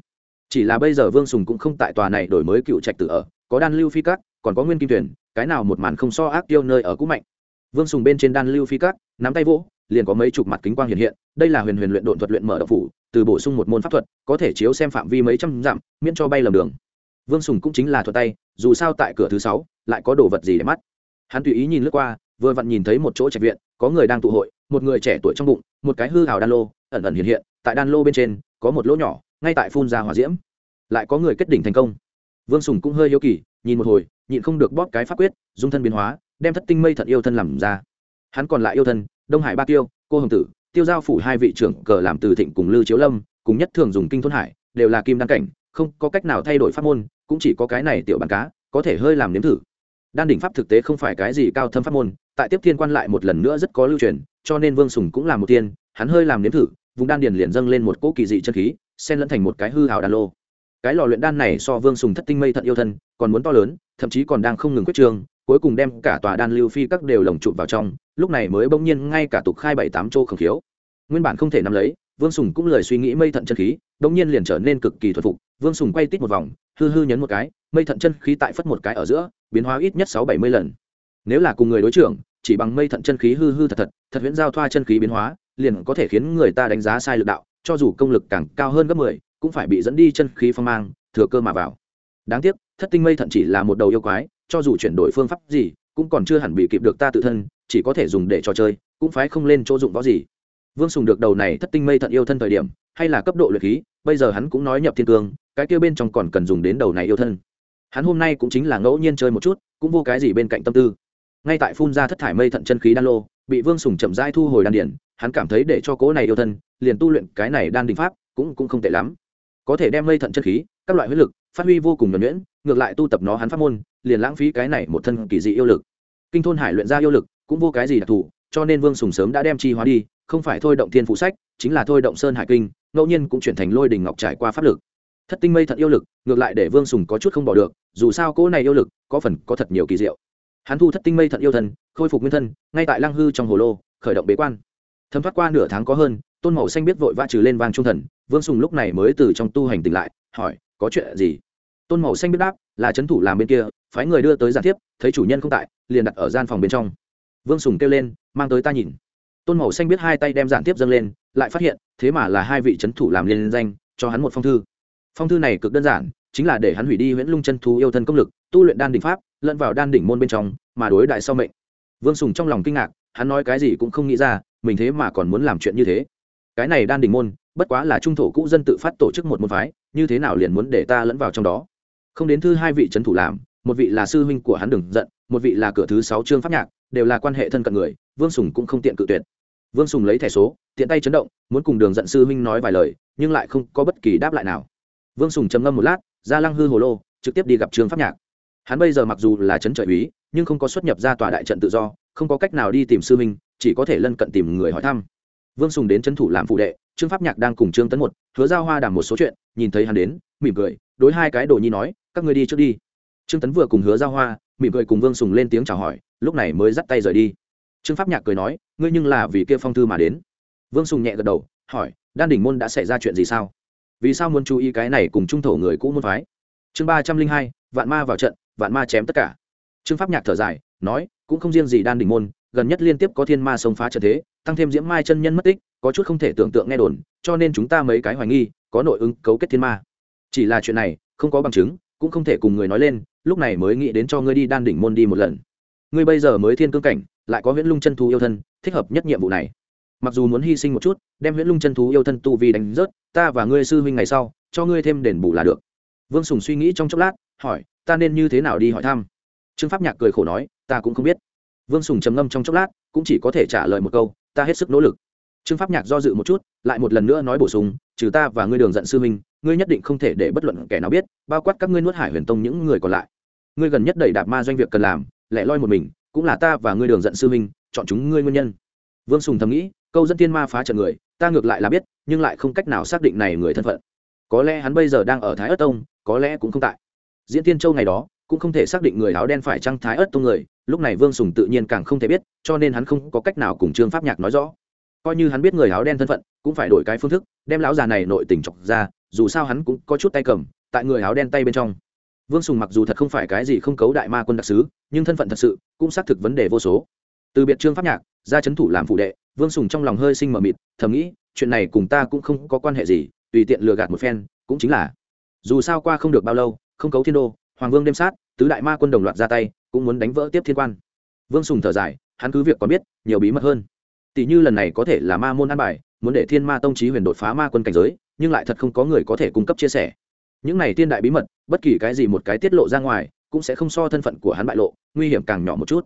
Chỉ là bây giờ vương sùng cũng không tại tòa này đổi mới cựu trạch tự ở, có đan lưu phi cát, còn có nguyên kim tuyển, cái nào một màn không so ác tiêu nơi ở cũ mạnh. Vương sùng bên trên đan lưu phi cát, nắm tay vỗ, liền có mấy chục mặt kính quang hiện hiện, đây là huyền huyền luyện độn thuật luyện mở đậu phủ, từ bổ sung một môn pháp thuật, có thể chiếu xem phạm vi mấy trăm dặm, miễn cho bay lầm đường. Vương sùng cũng chính là thuật tay, dù sao tại cửa thứ sáu, lại có đồ vật gì để mắt. Hắn tùy ý nhìn lướt qua, vừa vặn nhìn thấy một chỗ trạch viện, có người đang tụ hội, một người trẻ tuổi trong bụng, một cái hư hào đan lô, ẩn ẩn hiện hiện tại đan lô bên trên có một lỗ nhỏ, ngay tại phun ra hỏa diễm. Lại có người kết đỉnh thành công. Vương sùng cũng hơi yếu kỳ, nhìn một hồi, nhịn không được bóp cái pháp quyết, dung thân biến hóa, đem thất tinh mây thật yêu thân làm ra. Hắn còn lại yêu thân, đông hải ba tiêu, cô hồng tử, tiêu giao phủ hai vị trưởng cờ làm từ thịnh cùng lư chiếu lâm, cùng nhất thường dùng kinh thôn hải, đều là kim đan cảnh, không có cách nào thay đổi pháp môn, cũng chỉ có cái này tiểu bàn cá, có thể hơi làm nếm thử. Đan đỉnh pháp thực tế không phải cái gì cao thâm pháp môn, tại tiếp thiên quan lại một lần nữa rất có lưu truyền, cho nên vương sùng cũng làm một tiên, hắn hơi làm nếm thử vùng đan điền liền dâng lên một cỗ kỳ dị chân khí, xen lẫn thành một cái hư hào đan lô. Cái lò luyện đan này so vương sùng thất tinh mây thận yêu thân, còn muốn to lớn, thậm chí còn đang không ngừng quyết trương cuối cùng đem cả tòa đan lưu phi các đều lồng chụp vào trong, lúc này mới bỗng nhiên ngay cả tục khai bảy tám chỗ khẩn khiếu. Nguyên bản không thể nắm lấy, vương sùng cũng lời suy nghĩ mây thận chân khí, bỗng nhiên liền trở nên cực kỳ thuần phục, vương sùng quay tít một vòng, hư hư nhấn một cái, mây thận chân khí tại phất một cái ở giữa, biến hóa ít nhất sáu bảy mươi lần. Nếu là cùng người đối trưởng, chỉ bằng mây thận chân khí hư hư thật thật thật huyễn giao thoa chân khí biến hóa liền có thể khiến người ta đánh giá sai lực đạo, cho dù công lực càng cao hơn gấp mười, cũng phải bị dẫn đi chân khí phong mang, thừa cơ mà vào. Đáng tiếc, thất tinh mây thận chỉ là một đầu yêu quái, cho dù chuyển đổi phương pháp gì, cũng còn chưa hẳn bị kịp được ta tự thân, chỉ có thể dùng để trò chơi, cũng phải không lên chỗ dụng võ gì. Vương sùng được đầu này thất tinh mây thận yêu thân thời điểm, hay là cấp độ luyện khí, bây giờ hắn cũng nói nhập thiên cương, cái kia bên trong còn cần dùng đến đầu này yêu thân. Hắn hôm nay cũng chính là ngẫu nhiên chơi một chút, cũng vô cái gì bên cạnh tâm tư. Ngay tại phun ra thất thải mây thận chân khí đan lô, bị vương sùng chậm rãi thu hồi đan điển hắn cảm thấy để cho cố này yêu thân, liền tu luyện cái này đan đình pháp cũng cũng không tệ lắm. Có thể đem mây thận chân khí, các loại huyết lực, phát huy vô cùng nhuẩn nhuyễn, ngược lại tu tập nó hắn pháp môn, liền lãng phí cái này một thân kỳ dị yêu lực. Kinh thôn hải luyện ra yêu lực, cũng vô cái gì đặc thù, cho nên vương sùng sớm đã đem chi hóa đi, không phải thôi động thiên phụ sách, chính là thôi động sơn hải kinh, ngẫu nhiên cũng chuyển thành lôi đình ngọc trải qua pháp lực. Thất tinh mây thận yêu lực, ngược lại để vương sùng có chút không bỏ được, dù sao cỗ này yêu lực có phần có thật nhiều kỳ diệu. Hắn thu thất tinh mây thận yêu thần khôi phục nguyên thân, ngay tại lăng hư trong hồ lô, khởi động bế quan thấm thoát qua nửa tháng có hơn, tôn màu xanh biết vội vã trừ lên vang trung thần, vương sùng lúc này mới từ trong tu hành tỉnh lại, hỏi, có chuyện gì? Tôn màu xanh biết đáp, là trấn thủ làm bên kia, phái người đưa tới giàn tiếp thấy chủ nhân không tại, liền đặt ở gian phòng bên trong. Vương sùng kêu lên, mang tới ta nhìn. Tôn màu xanh biết hai tay đem giản tiếp dâng lên, lại phát hiện, thế mà là hai vị c h ấ n thủ làm liên danh, cho hắn một phong thư. Phong thư này cực đơn giản, chính là để hắn hủy đi nguyễn lung chân thú yêu thân công lực, tu luyện đan đỉnh pháp, lẫn vào đan đỉnh môn bên trong, mà đối đại sau mệnh. Vương sùng trong lòng kinh ngạc, hắn nói cái gì cũng không nghĩ ra mình thế mà còn muốn làm chuyện như thế. Cái này đan Đình môn, bất quá là trung thổ cũ dân tự phát tổ chức một môn phái, như thế nào liền muốn để ta lẫn vào trong đó? Không đến thư hai vị trấn thủ làm, một vị là sư huynh của hắn đừng giận, một vị là cửa thứ sáu trương pháp nhạc, đều là quan hệ thân cận người, vương sùng cũng không tiện cự tuyệt. Vương sùng lấy thẻ số, tiện tay chấn động, muốn cùng đường giận sư huynh nói vài lời, nhưng lại không có bất kỳ đáp lại nào. Vương sùng trầm ngâm một lát, ra lăng hư hồ lô, trực tiếp đi gặp trương pháp nhạc. Hắn bây giờ mặc dù là trấn trợ úy, nhưng không có xuất nhập ra tòa đại trận tự do, không có cách nào đi tìm sư huynh chỉ có thể lân cận tìm người hỏi thăm. Vương sùng đến trấn thủ làm phụ đệ, trương pháp nhạc đang cùng trương tấn một, hứa giao hoa đàm một số chuyện, nhìn thấy hắn đến, mỉm cười, đối hai cái đồ nhi nói, các người đi trước đi. Trương tấn vừa cùng hứa giao hoa, mỉm cười cùng vương sùng lên tiếng chào hỏi, lúc này mới dắt tay rời đi. Trương pháp nhạc cười nói, ngươi nhưng là vì kia phong thư mà đến. Vương sùng nhẹ gật đầu, hỏi, đan đỉnh môn đã xảy ra chuyện gì sao? Vì sao muốn chú ý cái này cùng trung thổ người cũ môn phái? Chương ba trăm linh hai, vạn ma vào trận, vạn ma chém tất cả. Trương pháp nhạc thở dài, nói, cũng không riêng gì đan đỉnh môn gần nhất liên tiếp có thiên ma xông phá trận thế, tăng thêm diễm mai chân nhân mất tích, có chút không thể tưởng tượng nghe đồn, cho nên chúng ta mấy cái hoài nghi, có nội ứng cấu kết thiên ma. Chỉ là chuyện này, không có bằng chứng, cũng không thể cùng người nói lên, lúc này mới nghĩ đến cho ngươi đi đan đỉnh môn đi một lần. Ngươi bây giờ mới thiên cương cảnh, lại có huyễn lung chân thú yêu thân, thích hợp nhất nhiệm vụ này. Mặc dù muốn hy sinh một chút, đem huyễn lung chân thú yêu thân tu vi đánh rớt, ta và ngươi sư huynh ngày sau, cho ngươi thêm đền bù là được. Vương sùng suy nghĩ trong chốc lát, hỏi, ta nên như thế nào đi hỏi thăm? Trương pháp nhạc cười khổ nói, ta cũng không biết vương sùng trầm ngâm trong chốc lát cũng chỉ có thể trả lời một câu ta hết sức nỗ lực. Trương pháp nhạc do dự một chút lại một lần nữa nói bổ sung trừ ta và ngươi đường giận sư Minh, ngươi nhất định không thể để bất luận kẻ nào biết bao quát các ngươi nuốt hải huyền tông những người còn lại. Ngươi gần nhất đẩy đạp ma doanh việc cần làm lẻ loi một mình cũng là ta và ngươi đường giận sư Minh chọn chúng ngươi nguyên nhân. Vương sùng thầm nghĩ câu dẫn tiên ma phá trận người ta ngược lại là biết nhưng lại không cách nào xác định này người thân phận. Có lẽ hắn bây giờ đang ở thái ất tông có lẽ cũng không tại. Diễn tiên châu ngày đó cũng không thể xác định người áo đen phải trăng thái ớt tông người, lúc này vương sùng tự nhiên càng không thể biết, cho nên hắn không có cách nào cùng trương pháp nhạc nói rõ. Coi như hắn biết người áo đen thân phận, cũng phải đổi cái phương thức, đem lão già này nội tình chọc ra, dù sao hắn cũng có chút tay cầm, tại người áo đen tay bên trong. Vương sùng mặc dù thật không phải cái gì không cấu đại ma quân đặc s ứ nhưng thân phận thật sự cũng xác thực vấn đề vô số. Từ biệt trương pháp nhạc, ra c h ấ n thủ làm phụ đệ, vương sùng trong lòng hơi sinh mờ mịt, thầm nghĩ, chuyện này cùng ta cũng không có quan hệ gì, tùy tiện lừa gạt một phen, cũng chính là dù sao qua không được bao lâu, không cấu thiên đô hoàng vương đêm sát, tứ đại ma quân đồng loạt ra tay, cũng muốn đánh vỡ tiếp thiên quan. Vương sùng thở dài, hắn cứ việc còn biết, nhiều bí mật hơn. Tỷ như lần này có thể là ma môn an bài, muốn để thiên ma tông trí huyền đột phá ma quân cảnh giới, nhưng lại thật không có người có thể cung cấp chia sẻ. Những này thiên đại bí mật, bất kỳ cái gì một cái tiết lộ ra ngoài, cũng sẽ không so thân phận của hắn bại lộ, nguy hiểm càng nhỏ một chút.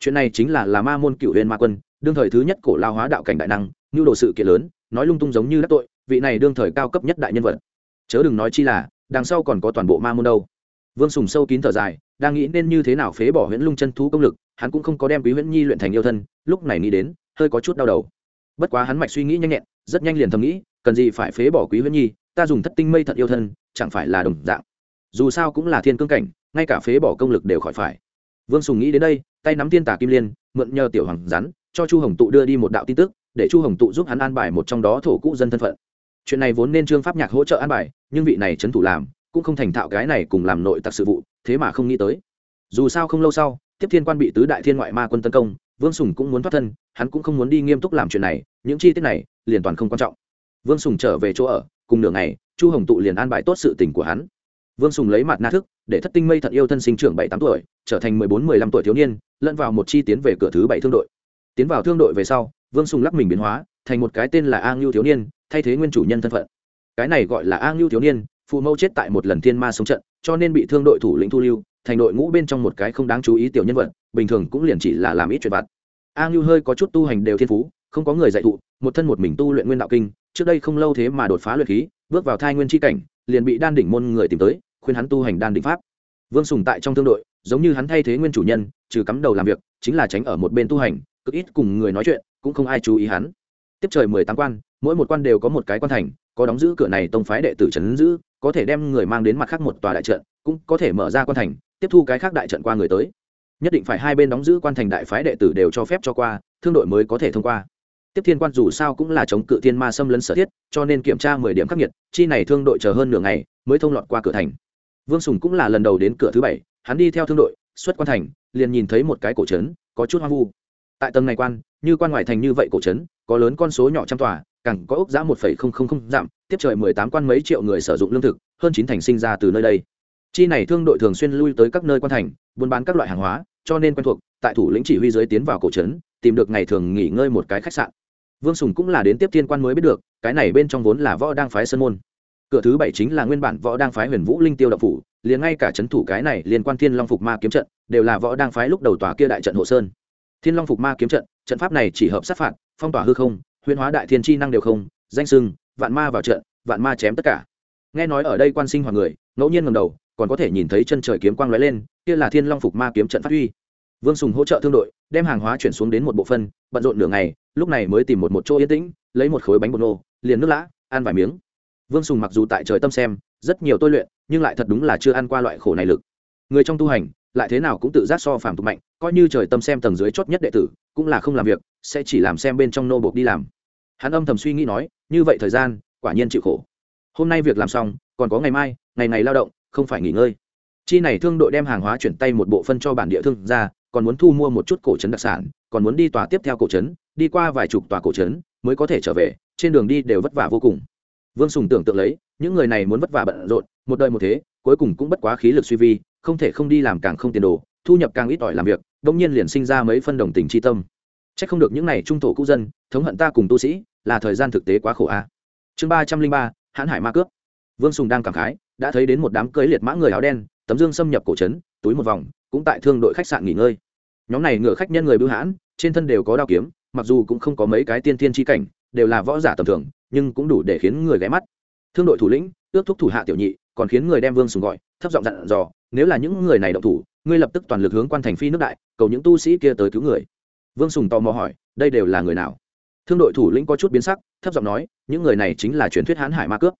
Chuyện này chính là là ma môn cựu huyền ma quân, đương thời thứ nhất cổ lao hóa đạo cảnh đại năng như đồ sự kiện lớn, nói lung tung giống như đắc tội, vị này đương thời cao cấp nhất đại nhân vật. Chớ đừng nói chi là, đằng sau còn có toàn bộ ma môn đâu vương sùng sâu kín thở dài, đang nghĩ nên như thế nào phế bỏ huyễn lung chân thú công lực, hắn cũng không có đem quý huyễn nhi luyện thành yêu thân, lúc này nghĩ đến, hơi có chút đau đầu. Bất quá hắn mạch suy nghĩ nhanh nhẹn, rất nhanh liền thầm nghĩ, cần gì phải phế bỏ quý huyễn nhi, ta dùng thất tinh mây thận yêu thân, chẳng phải là đồng dạng. Dù sao cũng là thiên cương cảnh, ngay cả phế bỏ công lực đều khỏi phải. Vương sùng nghĩ đến đây, tay nắm thiên tà kim liên, mượn nhờ tiểu hoàng rắn, cho chu hồng tụ đưa đi một đạo tin tức, để chu hồng tụ giúp hắn an bài một trong đó thổ cũ dân thân phận. Chuyện này vốn nên trương pháp nhạc hỗ trợ an bài, nhưng vị này trấn thủ làm cũng không thành thạo cái này cùng làm nội tặc sự vụ, thế mà không nghĩ tới. Dù sao không lâu sau, tiếp thiên quan bị tứ đại thiên ngoại ma quân tấn công, vương sùng cũng muốn thoát thân, hắn cũng không muốn đi nghiêm túc làm chuyện này, những chi tiết này liền toàn không quan trọng. Vương sùng trở về chỗ ở, cùng nửa ngày, chu hồng tụ liền an bài tốt sự tình của hắn. Vương sùng lấy mặt na thức, để thất tinh mây thật yêu thân sinh trưởng bảy tám tuổi, trở thành mười bốn, mười lăm tuổi thiếu niên, lẫn vào một chi tiến về cửa thứ bảy thương đội. Tiến vào thương đội về sau, vương sùng lắc mình biến hóa, thành một cái tên là a ngưu thiếu niên, thay thế nguyên chủ nhân thân phận. Cái này gọi là a ngưu thiếu niên phụ mẫu chết tại một lần thiên ma sống trận, cho nên bị thương đội thủ lĩnh thu lưu, thành đội ngũ bên trong một cái không đáng chú ý tiểu nhân vật, bình thường cũng liền chỉ là làm ít chuyện vặt. A ngưu hơi có chút tu hành đều thiên phú, không có người dạy thụ, một thân một mình tu luyện nguyên đạo kinh, trước đây không lâu thế mà đột phá luyện khí, bước vào thai nguyên tri cảnh, liền bị đan đỉnh môn người tìm tới, khuyên hắn tu hành đan đỉnh pháp. Vương sùng tại trong thương đội, giống như hắn thay thế nguyên chủ nhân, trừ cắm đầu làm việc, chính là tránh ở một bên tu hành, cực ít cùng người nói chuyện, cũng không ai chú ý hắn. Tiếp trời mười tám quan, mỗi một quan đều có một cái quan thành có đóng giữ cửa này tông phái đệ tử trấn giữ, có thể đem người mang đến mặt khác một tòa đại trận, cũng có thể mở ra quan thành, tiếp thu cái khác đại trận qua người tới. Nhất định phải hai bên đóng giữ quan thành đại phái đệ tử đều cho phép cho qua, thương đội mới có thể thông qua. Tiếp thiên quan dù sao cũng là chống cự thiên ma xâm lấn sở thiết, cho nên kiểm tra mười điểm khắc nghiệt, chi này thương đội chờ hơn nửa ngày mới thông lọt qua cửa thành. Vương sùng cũng là lần đầu đến cửa thứ bảy, hắn đi theo thương đội, xuất quan thành, liền nhìn thấy một cái cổ trấn, có chút hoang vu. Tại tầng này quan, như quan ngoại thành như vậy cổ trấn, có lớn con số nhỏ trăm tòa càng có ốc giá một phẩy không không không giảm, tiếp trời mười tám quan mấy triệu người sử dụng lương thực, hơn chín thành sinh ra từ nơi đây. Chi này thương đội thường xuyên lui tới các nơi quan thành, buôn bán các loại hàng hóa, cho nên quen thuộc, tại thủ lĩnh chỉ huy dưới tiến vào cổ trấn, tìm được ngày thường nghỉ ngơi một cái khách sạn. Vương sùng cũng là đến tiếp thiên quan mới biết được, cái này bên trong vốn là võ đang phái sơn môn. Cửa thứ bảy chính là nguyên bản võ đang phái huyền vũ linh tiêu đậu phủ, liền ngay cả trấn thủ cái này liên quan thiên long phục ma kiếm trận, đều là võ đang phái lúc đầu tòa kia đại trận hộ sơn. Thiên long phục ma kiếm trận trận pháp này chỉ hợp sát phạt, phong tỏa hư không huyền hóa đại thiên tri năng đều không, danh sưng, vạn ma vào trận, vạn ma chém tất cả. Nghe nói ở đây quan sinh hoàng người, ngẫu nhiên ngầm đầu, còn có thể nhìn thấy chân trời kiếm quang lóe lên, kia là thiên long phục ma kiếm trận phát huy. Vương sùng hỗ trợ thương đội, đem hàng hóa chuyển xuống đến một bộ phân, bận rộn nửa ngày, lúc này mới tìm một một chỗ yên tĩnh, lấy một khối bánh bột nô, liền nước lã, ăn vài miếng. Vương sùng mặc dù tại trời tâm xem, rất nhiều tôi luyện, nhưng lại thật đúng là chưa ăn qua loại khổ này lực. Người trong tu hành, lại thế nào cũng tự giác so phàm tục mạnh, coi như trời tâm xem tầng dưới chót nhất đệ tử cũng là không làm việc, sẽ chỉ làm xem bên trong nô bộc đi làm. Hắn âm thầm suy nghĩ nói, như vậy thời gian, quả nhiên chịu khổ. Hôm nay việc làm xong, còn có ngày mai, ngày ngày lao động, không phải nghỉ ngơi. Chi này thương đội đem hàng hóa chuyển tay một bộ phân cho bản địa thương ra còn muốn thu mua một chút cổ trấn đặc sản, còn muốn đi tòa tiếp theo cổ trấn, đi qua vài chục tòa cổ trấn, mới có thể trở về, trên đường đi đều vất vả vô cùng. Vương sùng tưởng tượng lấy, những người này muốn vất vả bận rộn, một đời một thế, cuối cùng cũng bất quá khí lực suy vi, không thể không đi làm càng không tiền đồ, thu nhập càng ít ỏi làm việc đông nhiên liền sinh ra mấy phân đồng tình chi tâm. C h ắ c không được những n à y trung thổ cũ dân, thống hận ta cùng tu sĩ, là thời gian thực tế quá khổ a. Chương ba trăm linh ba, hãn hải ma cướp. Vương sùng đang cảm khái, đã thấy đến một đám cưới liệt mã người áo đen, tấm dương xâm nhập cổ trấn, túi một vòng, cũng tại thương đội khách sạn nghỉ ngơi. Nhóm này ngựa khách nhân người bưu hãn, trên thân đều có đao kiếm, mặc dù cũng không có mấy cái tiên tiên tri cảnh, đều là võ giả tầm thường, nhưng cũng đủ để khiến người ghé mắt. Thương đội thủ lĩnh, ước thúc thủ hạ tiểu nhị, còn khiến người đem vương sùng gọi, thấp giọng dặn dò, nếu là những người này động thủ ngươi lập tức toàn lực hướng quan thành phi nước đại, cầu những tu sĩ kia tới cứu người. Vương sùng tò mò hỏi, đây đều là người nào? Thương đội thủ lĩnh có chút biến sắc, thấp giọng nói, những người này chính là truyền thuyết hãn hải ma cướp.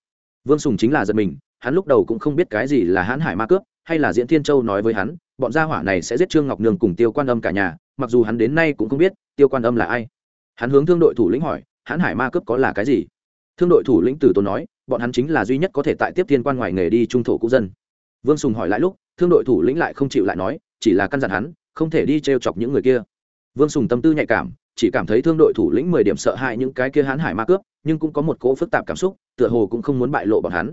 Vương sùng chính là giật mình, hắn lúc đầu cũng không biết cái gì là hãn hải ma cướp, hay là diễn thiên châu nói với hắn, bọn gia hỏa này sẽ giết trương ngọc nương cùng tiêu quan âm cả nhà, mặc dù hắn đến nay cũng không biết, tiêu quan âm là ai. Hắn hướng thương đội thủ lĩnh hỏi hãn hải ma cướp có là cái gì? Thương đội thủ lĩnh tử tôn nói, bọn hắn chính là duy nhất có thể tại tiếp thiên quan ngoài nghề đi trung thổ cũ dân. Vương sùng hỏi lại lúc thương đội thủ lĩnh lại không chịu lại nói, chỉ là căn dặn hắn, không thể đi t r e o chọc những người kia. Vương sùng tâm tư nhạy cảm, chỉ cảm thấy thương đội thủ lĩnh mười điểm sợ hãi những cái kia hãn hải ma cướp, nhưng cũng có một cỗ phức tạp cảm xúc, tựa hồ cũng không muốn bại lộ bọn hắn.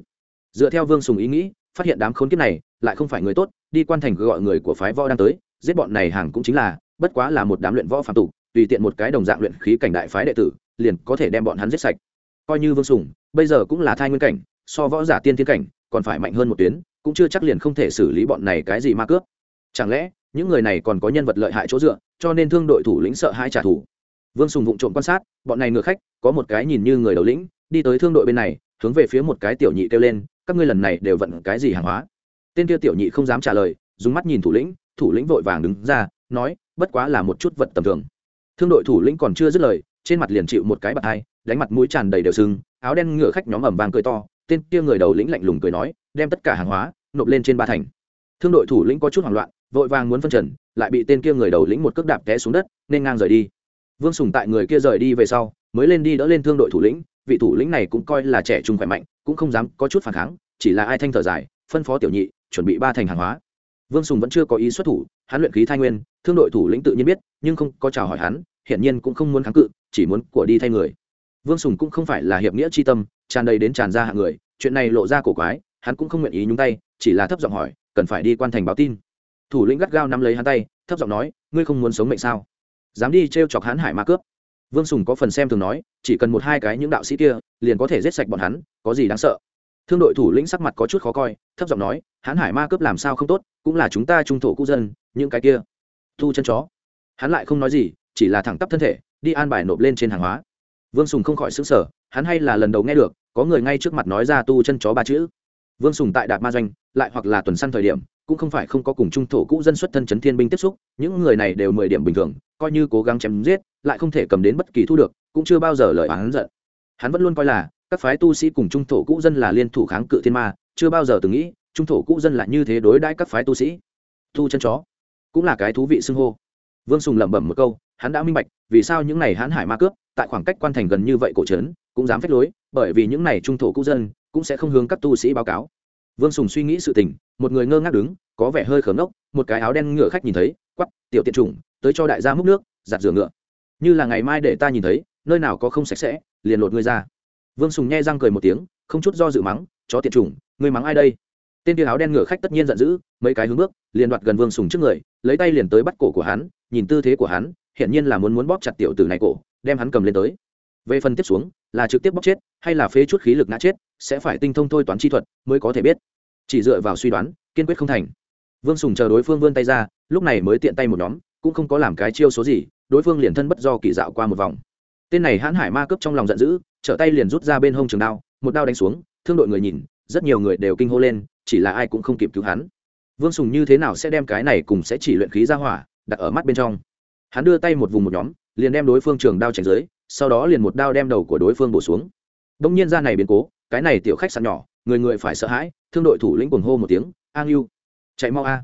Dựa theo vương sùng ý nghĩ, phát hiện đám khốn kiếp này, lại không phải người tốt, đi quan thành gọi người của phái võ đang tới, giết bọn này hàng cũng chính là, bất quá là một đám luyện võ phạm tục, tùy tiện một cái đồng dạng luyện khí cảnh đại phái đệ tử, liền có thể đem bọn hắn giết sạch. Coi như vương sùng, bây giờ cũng là thai nguyên cảnh, so võ giả tiên thiên cảnh, còn phải mạnh hơn một tuyến cũng chưa chắc liền không thể xử lý bọn này cái gì ma cướp. Chẳng lẽ, những người này còn có nhân vật lợi hại chỗ dựa, cho nên thương đội thủ lĩnh sợ hai trả thù? Vương sùng vụng trộm quan sát, bọn này ngựa khách, có một cái nhìn như người đầu lĩnh, đi tới thương đội bên này, hướng về phía một cái tiểu nhị kêu lên, các ngươi lần này đều vận cái gì hàng hóa? Tên kia tiểu nhị không dám trả lời, dùng mắt nhìn thủ lĩnh thủ lĩnh vội vàng đứng ra, nói, bất quá là một chút vật tầm thường. Thương đội thủ lĩnh còn chưa dứt lời, trên mặt liền chịu một cái bạt hai, đánh mặt mũi tràn đầy đều sưng, áo đen ngựa khách nhóm ẩm vàng cười to, tên kia người đầu lĩnh lạnh lùng cười nói đem tất cả hàng hóa nộp lên trên ba thành. Thương đội thủ lĩnh có chút hoảng loạn, vội vàng muốn phân trần, lại bị tên kia người đầu lĩnh một cước đạp té xuống đất, nên ngang rời đi. Vương sùng tại người kia rời đi về sau, mới lên đi đỡ lên thương đội thủ lĩnh, vị thủ lĩnh này cũng coi là trẻ trung khỏe mạnh, cũng không dám có chút phản kháng, chỉ là ai thanh thở dài, phân phó tiểu nhị, chuẩn bị ba thành hàng hóa. Vương sùng vẫn chưa có ý xuất thủ, hắn luyện khí thai nguyên, thương đội thủ lĩnh tự nhiên biết, nhưng không có chào hỏi hắn, hiển nhiên cũng không muốn kháng cự, chỉ muốn của đi thay người. Vương sùng cũng không phải là hiệp nghĩa c h i tâm, tràn đầy đến tràn ra hạng người, chuyện này lộ ra cổ quái hắn cũng không nguyện ý nhúng tay, chỉ là thấp giọng hỏi, cần phải đi quan thành báo tin? Thủ lĩnh gắt gao nắm lấy hắn tay, thấp giọng nói, ngươi không muốn sống mệnh sao? Dám đi t r e o chọc hắn hải ma cướp? Vương sùng có phần xem thường nói, chỉ cần một hai cái những đạo sĩ kia, liền có thể giết sạch bọn hắn, có gì đáng sợ? Thương đội thủ lĩnh sắc mặt có chút khó coi, thấp giọng nói, hắn hải ma cướp làm sao không tốt, cũng là chúng ta trung thổ cư dân, những cái kia. Thu chân chó. Hắn lại không nói gì, chỉ là thẳng tắp thân thể, đi an bài nộp lên trên hàng hóa. Vương sùng không khỏi xứng sở hắn hay là lần đầu nghe được, có người ngay trước mặt nói ra tu chân chó ba chữ vương sùng tại đạp ma doanh, lại hoặc là tuần săn thời điểm, cũng không phải không có cùng trung thổ cũ dân xuất thân chấn thiên binh tiếp xúc, những người này đều mười điểm bình thường, coi như cố gắng chém giết, lại không thể cầm đến bất kỳ thu được, cũng chưa bao giờ lời hắn giận. Hắn vẫn luôn coi là, các phái tu sĩ cùng trung thổ cũ dân là liên thủ kháng cự thiên ma, chưa bao giờ từng nghĩ, trung thổ cũ dân là như thế đối đãi các phái tu sĩ. Thu chân chó, cũng là cái thú vị xưng hô. Vương sùng lẩm bẩm một câu, hắn đã minh bạch, vì sao những này hãn hải ma cướp, tại khoảng cách quan thành gần như vậy cổ trấn, cũng dám phép lối, bởi vì những này trung thổ cũ dân cũng sẽ không hướng các tu sĩ báo cáo. Vương sùng suy nghĩ sự tình, một người ngơ ngác đứng, có vẻ hơi khớm ốc một cái áo đen ngựa khách nhìn thấy, quắp, tiểu tiện chủng tới cho đại gia múc nước, giặt rửa ngựa. Như là ngày mai để ta nhìn thấy, nơi nào có không sạch sẽ, liền lột ngươi ra. Vương sùng nghe răng cười một tiếng, không chút do dự mắng, chó tiện chủng ngươi mắng ai đây? Tên tia áo đen ngựa khách tất nhiên giận dữ, mấy cái hướng bước, liền đoạt gần vương sùng trước người, lấy tay liền tới bắt cổ của hắn, nhìn tư thế của hắn hiện nhiên là muốn muốn bóp chặt tiểu tử này cổ, đem hắn cầm lên tới về phần tiếp xuống, là trực tiếp bóc chết, hay là phế chút khí lực ngã chết, sẽ phải tinh thông thôi toán chi thuật mới có thể biết. Chỉ dựa vào suy đoán, kiên quyết không thành. Vương sùng chờ đối phương vươn tay ra, lúc này mới tiện tay một nhóm, cũng không có làm cái chiêu số gì, đối phương liền thân bất do kỳ dạo qua một vòng. Tên này hãn hải ma cướp trong lòng giận dữ, trở tay liền rút ra bên hông trường đao, một đao đánh xuống, thương đội người nhìn, rất nhiều người đều kinh hô lên, chỉ là ai cũng không kịp cứu hắn. Vương sùng như thế nào sẽ đem cái này cùng sẽ chỉ luyện khí ra hỏa, đặt ở mắt bên trong? Hắn đưa tay một vùng một nhóm, liền đem đối phương trường đao chém dưới sau đó liền một đao đem đầu của đối phương bổ xuống. Đông nhiên ra này biến cố, cái này tiểu khách sạn nhỏ, người người phải sợ hãi, thương đội thủ lĩnh cuồng hô một tiếng an yêu chạy mau a.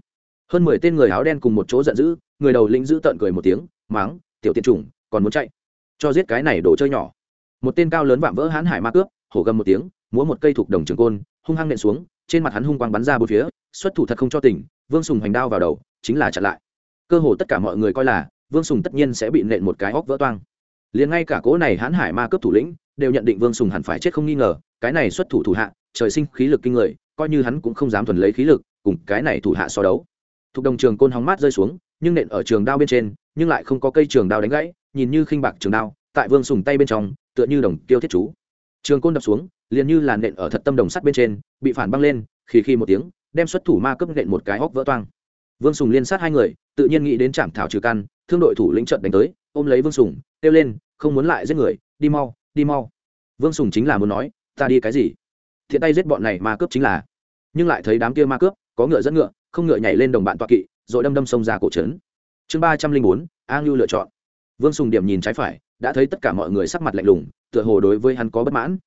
Hơn mười tên người áo đen cùng một chỗ giận dữ, người đầu lĩnh giữ tợn cười một tiếng, máng, tiểu tiện chủng, còn muốn chạy? Cho giết cái này đồ chơi nhỏ. Một tên cao lớn vạm vỡ hãn hải ma cướp, hổ gầm một tiếng, múa một cây thuộc đồng trường côn, hung hăng nện xuống, trên mặt hắn hung quang bắn ra bốn phía, xuất thủ thật không cho tỉnh, vương sùng hành đao vào đầu, chính là chặn lại. Cơ hồ tất cả mọi người coi là, vương sùng tất nhiên sẽ bị nện một cái óc vỡ toang liền ngay cả cố này hãn hải ma cấp thủ lĩnh đều nhận định vương sùng hẳn phải chết không nghi ngờ, cái này xuất thủ thủ hạ, trời sinh khí lực kinh người, coi như hắn cũng không dám thuần lấy khí lực, cùng cái này thủ hạ so đấu. Thuộc đồng trường côn hóng mát rơi xuống, nhưng nện ở trường đao bên trên, nhưng lại không có cây trường đao đánh gãy, nhìn như khinh bạc trường đao, tại vương sùng tay bên trong, tựa như đồng tiêu thiết chú. Trường côn đập xuống, liền như là nện ở thật tâm đồng sắt bên trên, bị phản băng lên khi khi một tiếng, đem xuất thủ ma cấp nện một cái hóc vỡ toang. Vương sùng liên sát hai người, tự nhiên nghĩ đến trảm thảo trừ căn, thương đội thủ lĩnh trận đánh tới, ôm lấy vương sùng kêu lên, không muốn lại giết người, đi mau đi mau. Vương sùng chính là muốn nói, ta đi cái gì? Thiện tay giết bọn này ma cướp chính là. Nhưng lại thấy đám kia ma cướp, có ngựa dẫn ngựa, không ngựa nhảy lên đồng bạn toa kỵ, rồi đâm đâm sông ra cổ trấn. Chương ba trăm linh bốn, a ngưu lựa chọn. Vương sùng điểm nhìn trái phải, đã thấy tất cả mọi người sắc mặt lạnh lùng, tựa hồ đối với hắn có bất mãn.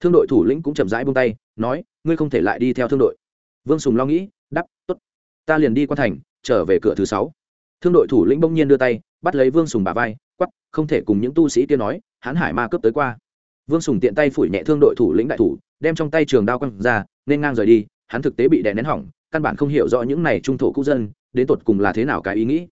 Thương đội thủ lĩnh cũng chậm rãi buông tay, nói, ngươi không thể lại đi theo thương đội. Vương sùng lo nghĩ đắp t ố t ta liền đi qua thành, trở về cửa thứ sáu. Thương đội thủ lĩnh bỗng nhiên đưa tay, bắt lấy vương sùng bà vai không thể cùng những tu sĩ kia nói, hãn hải ma cướp tới qua. Vương sùng tiện tay phủi nhẹ thương đội thủ lĩnh đại thủ, đem trong tay trường đao quăng ra, nên ngang rời đi, hắn thực tế bị đè nén hỏng, căn bản không hiểu rõ những này trung thổ cư dân, đến tột cùng là thế nào cái ý nghĩ.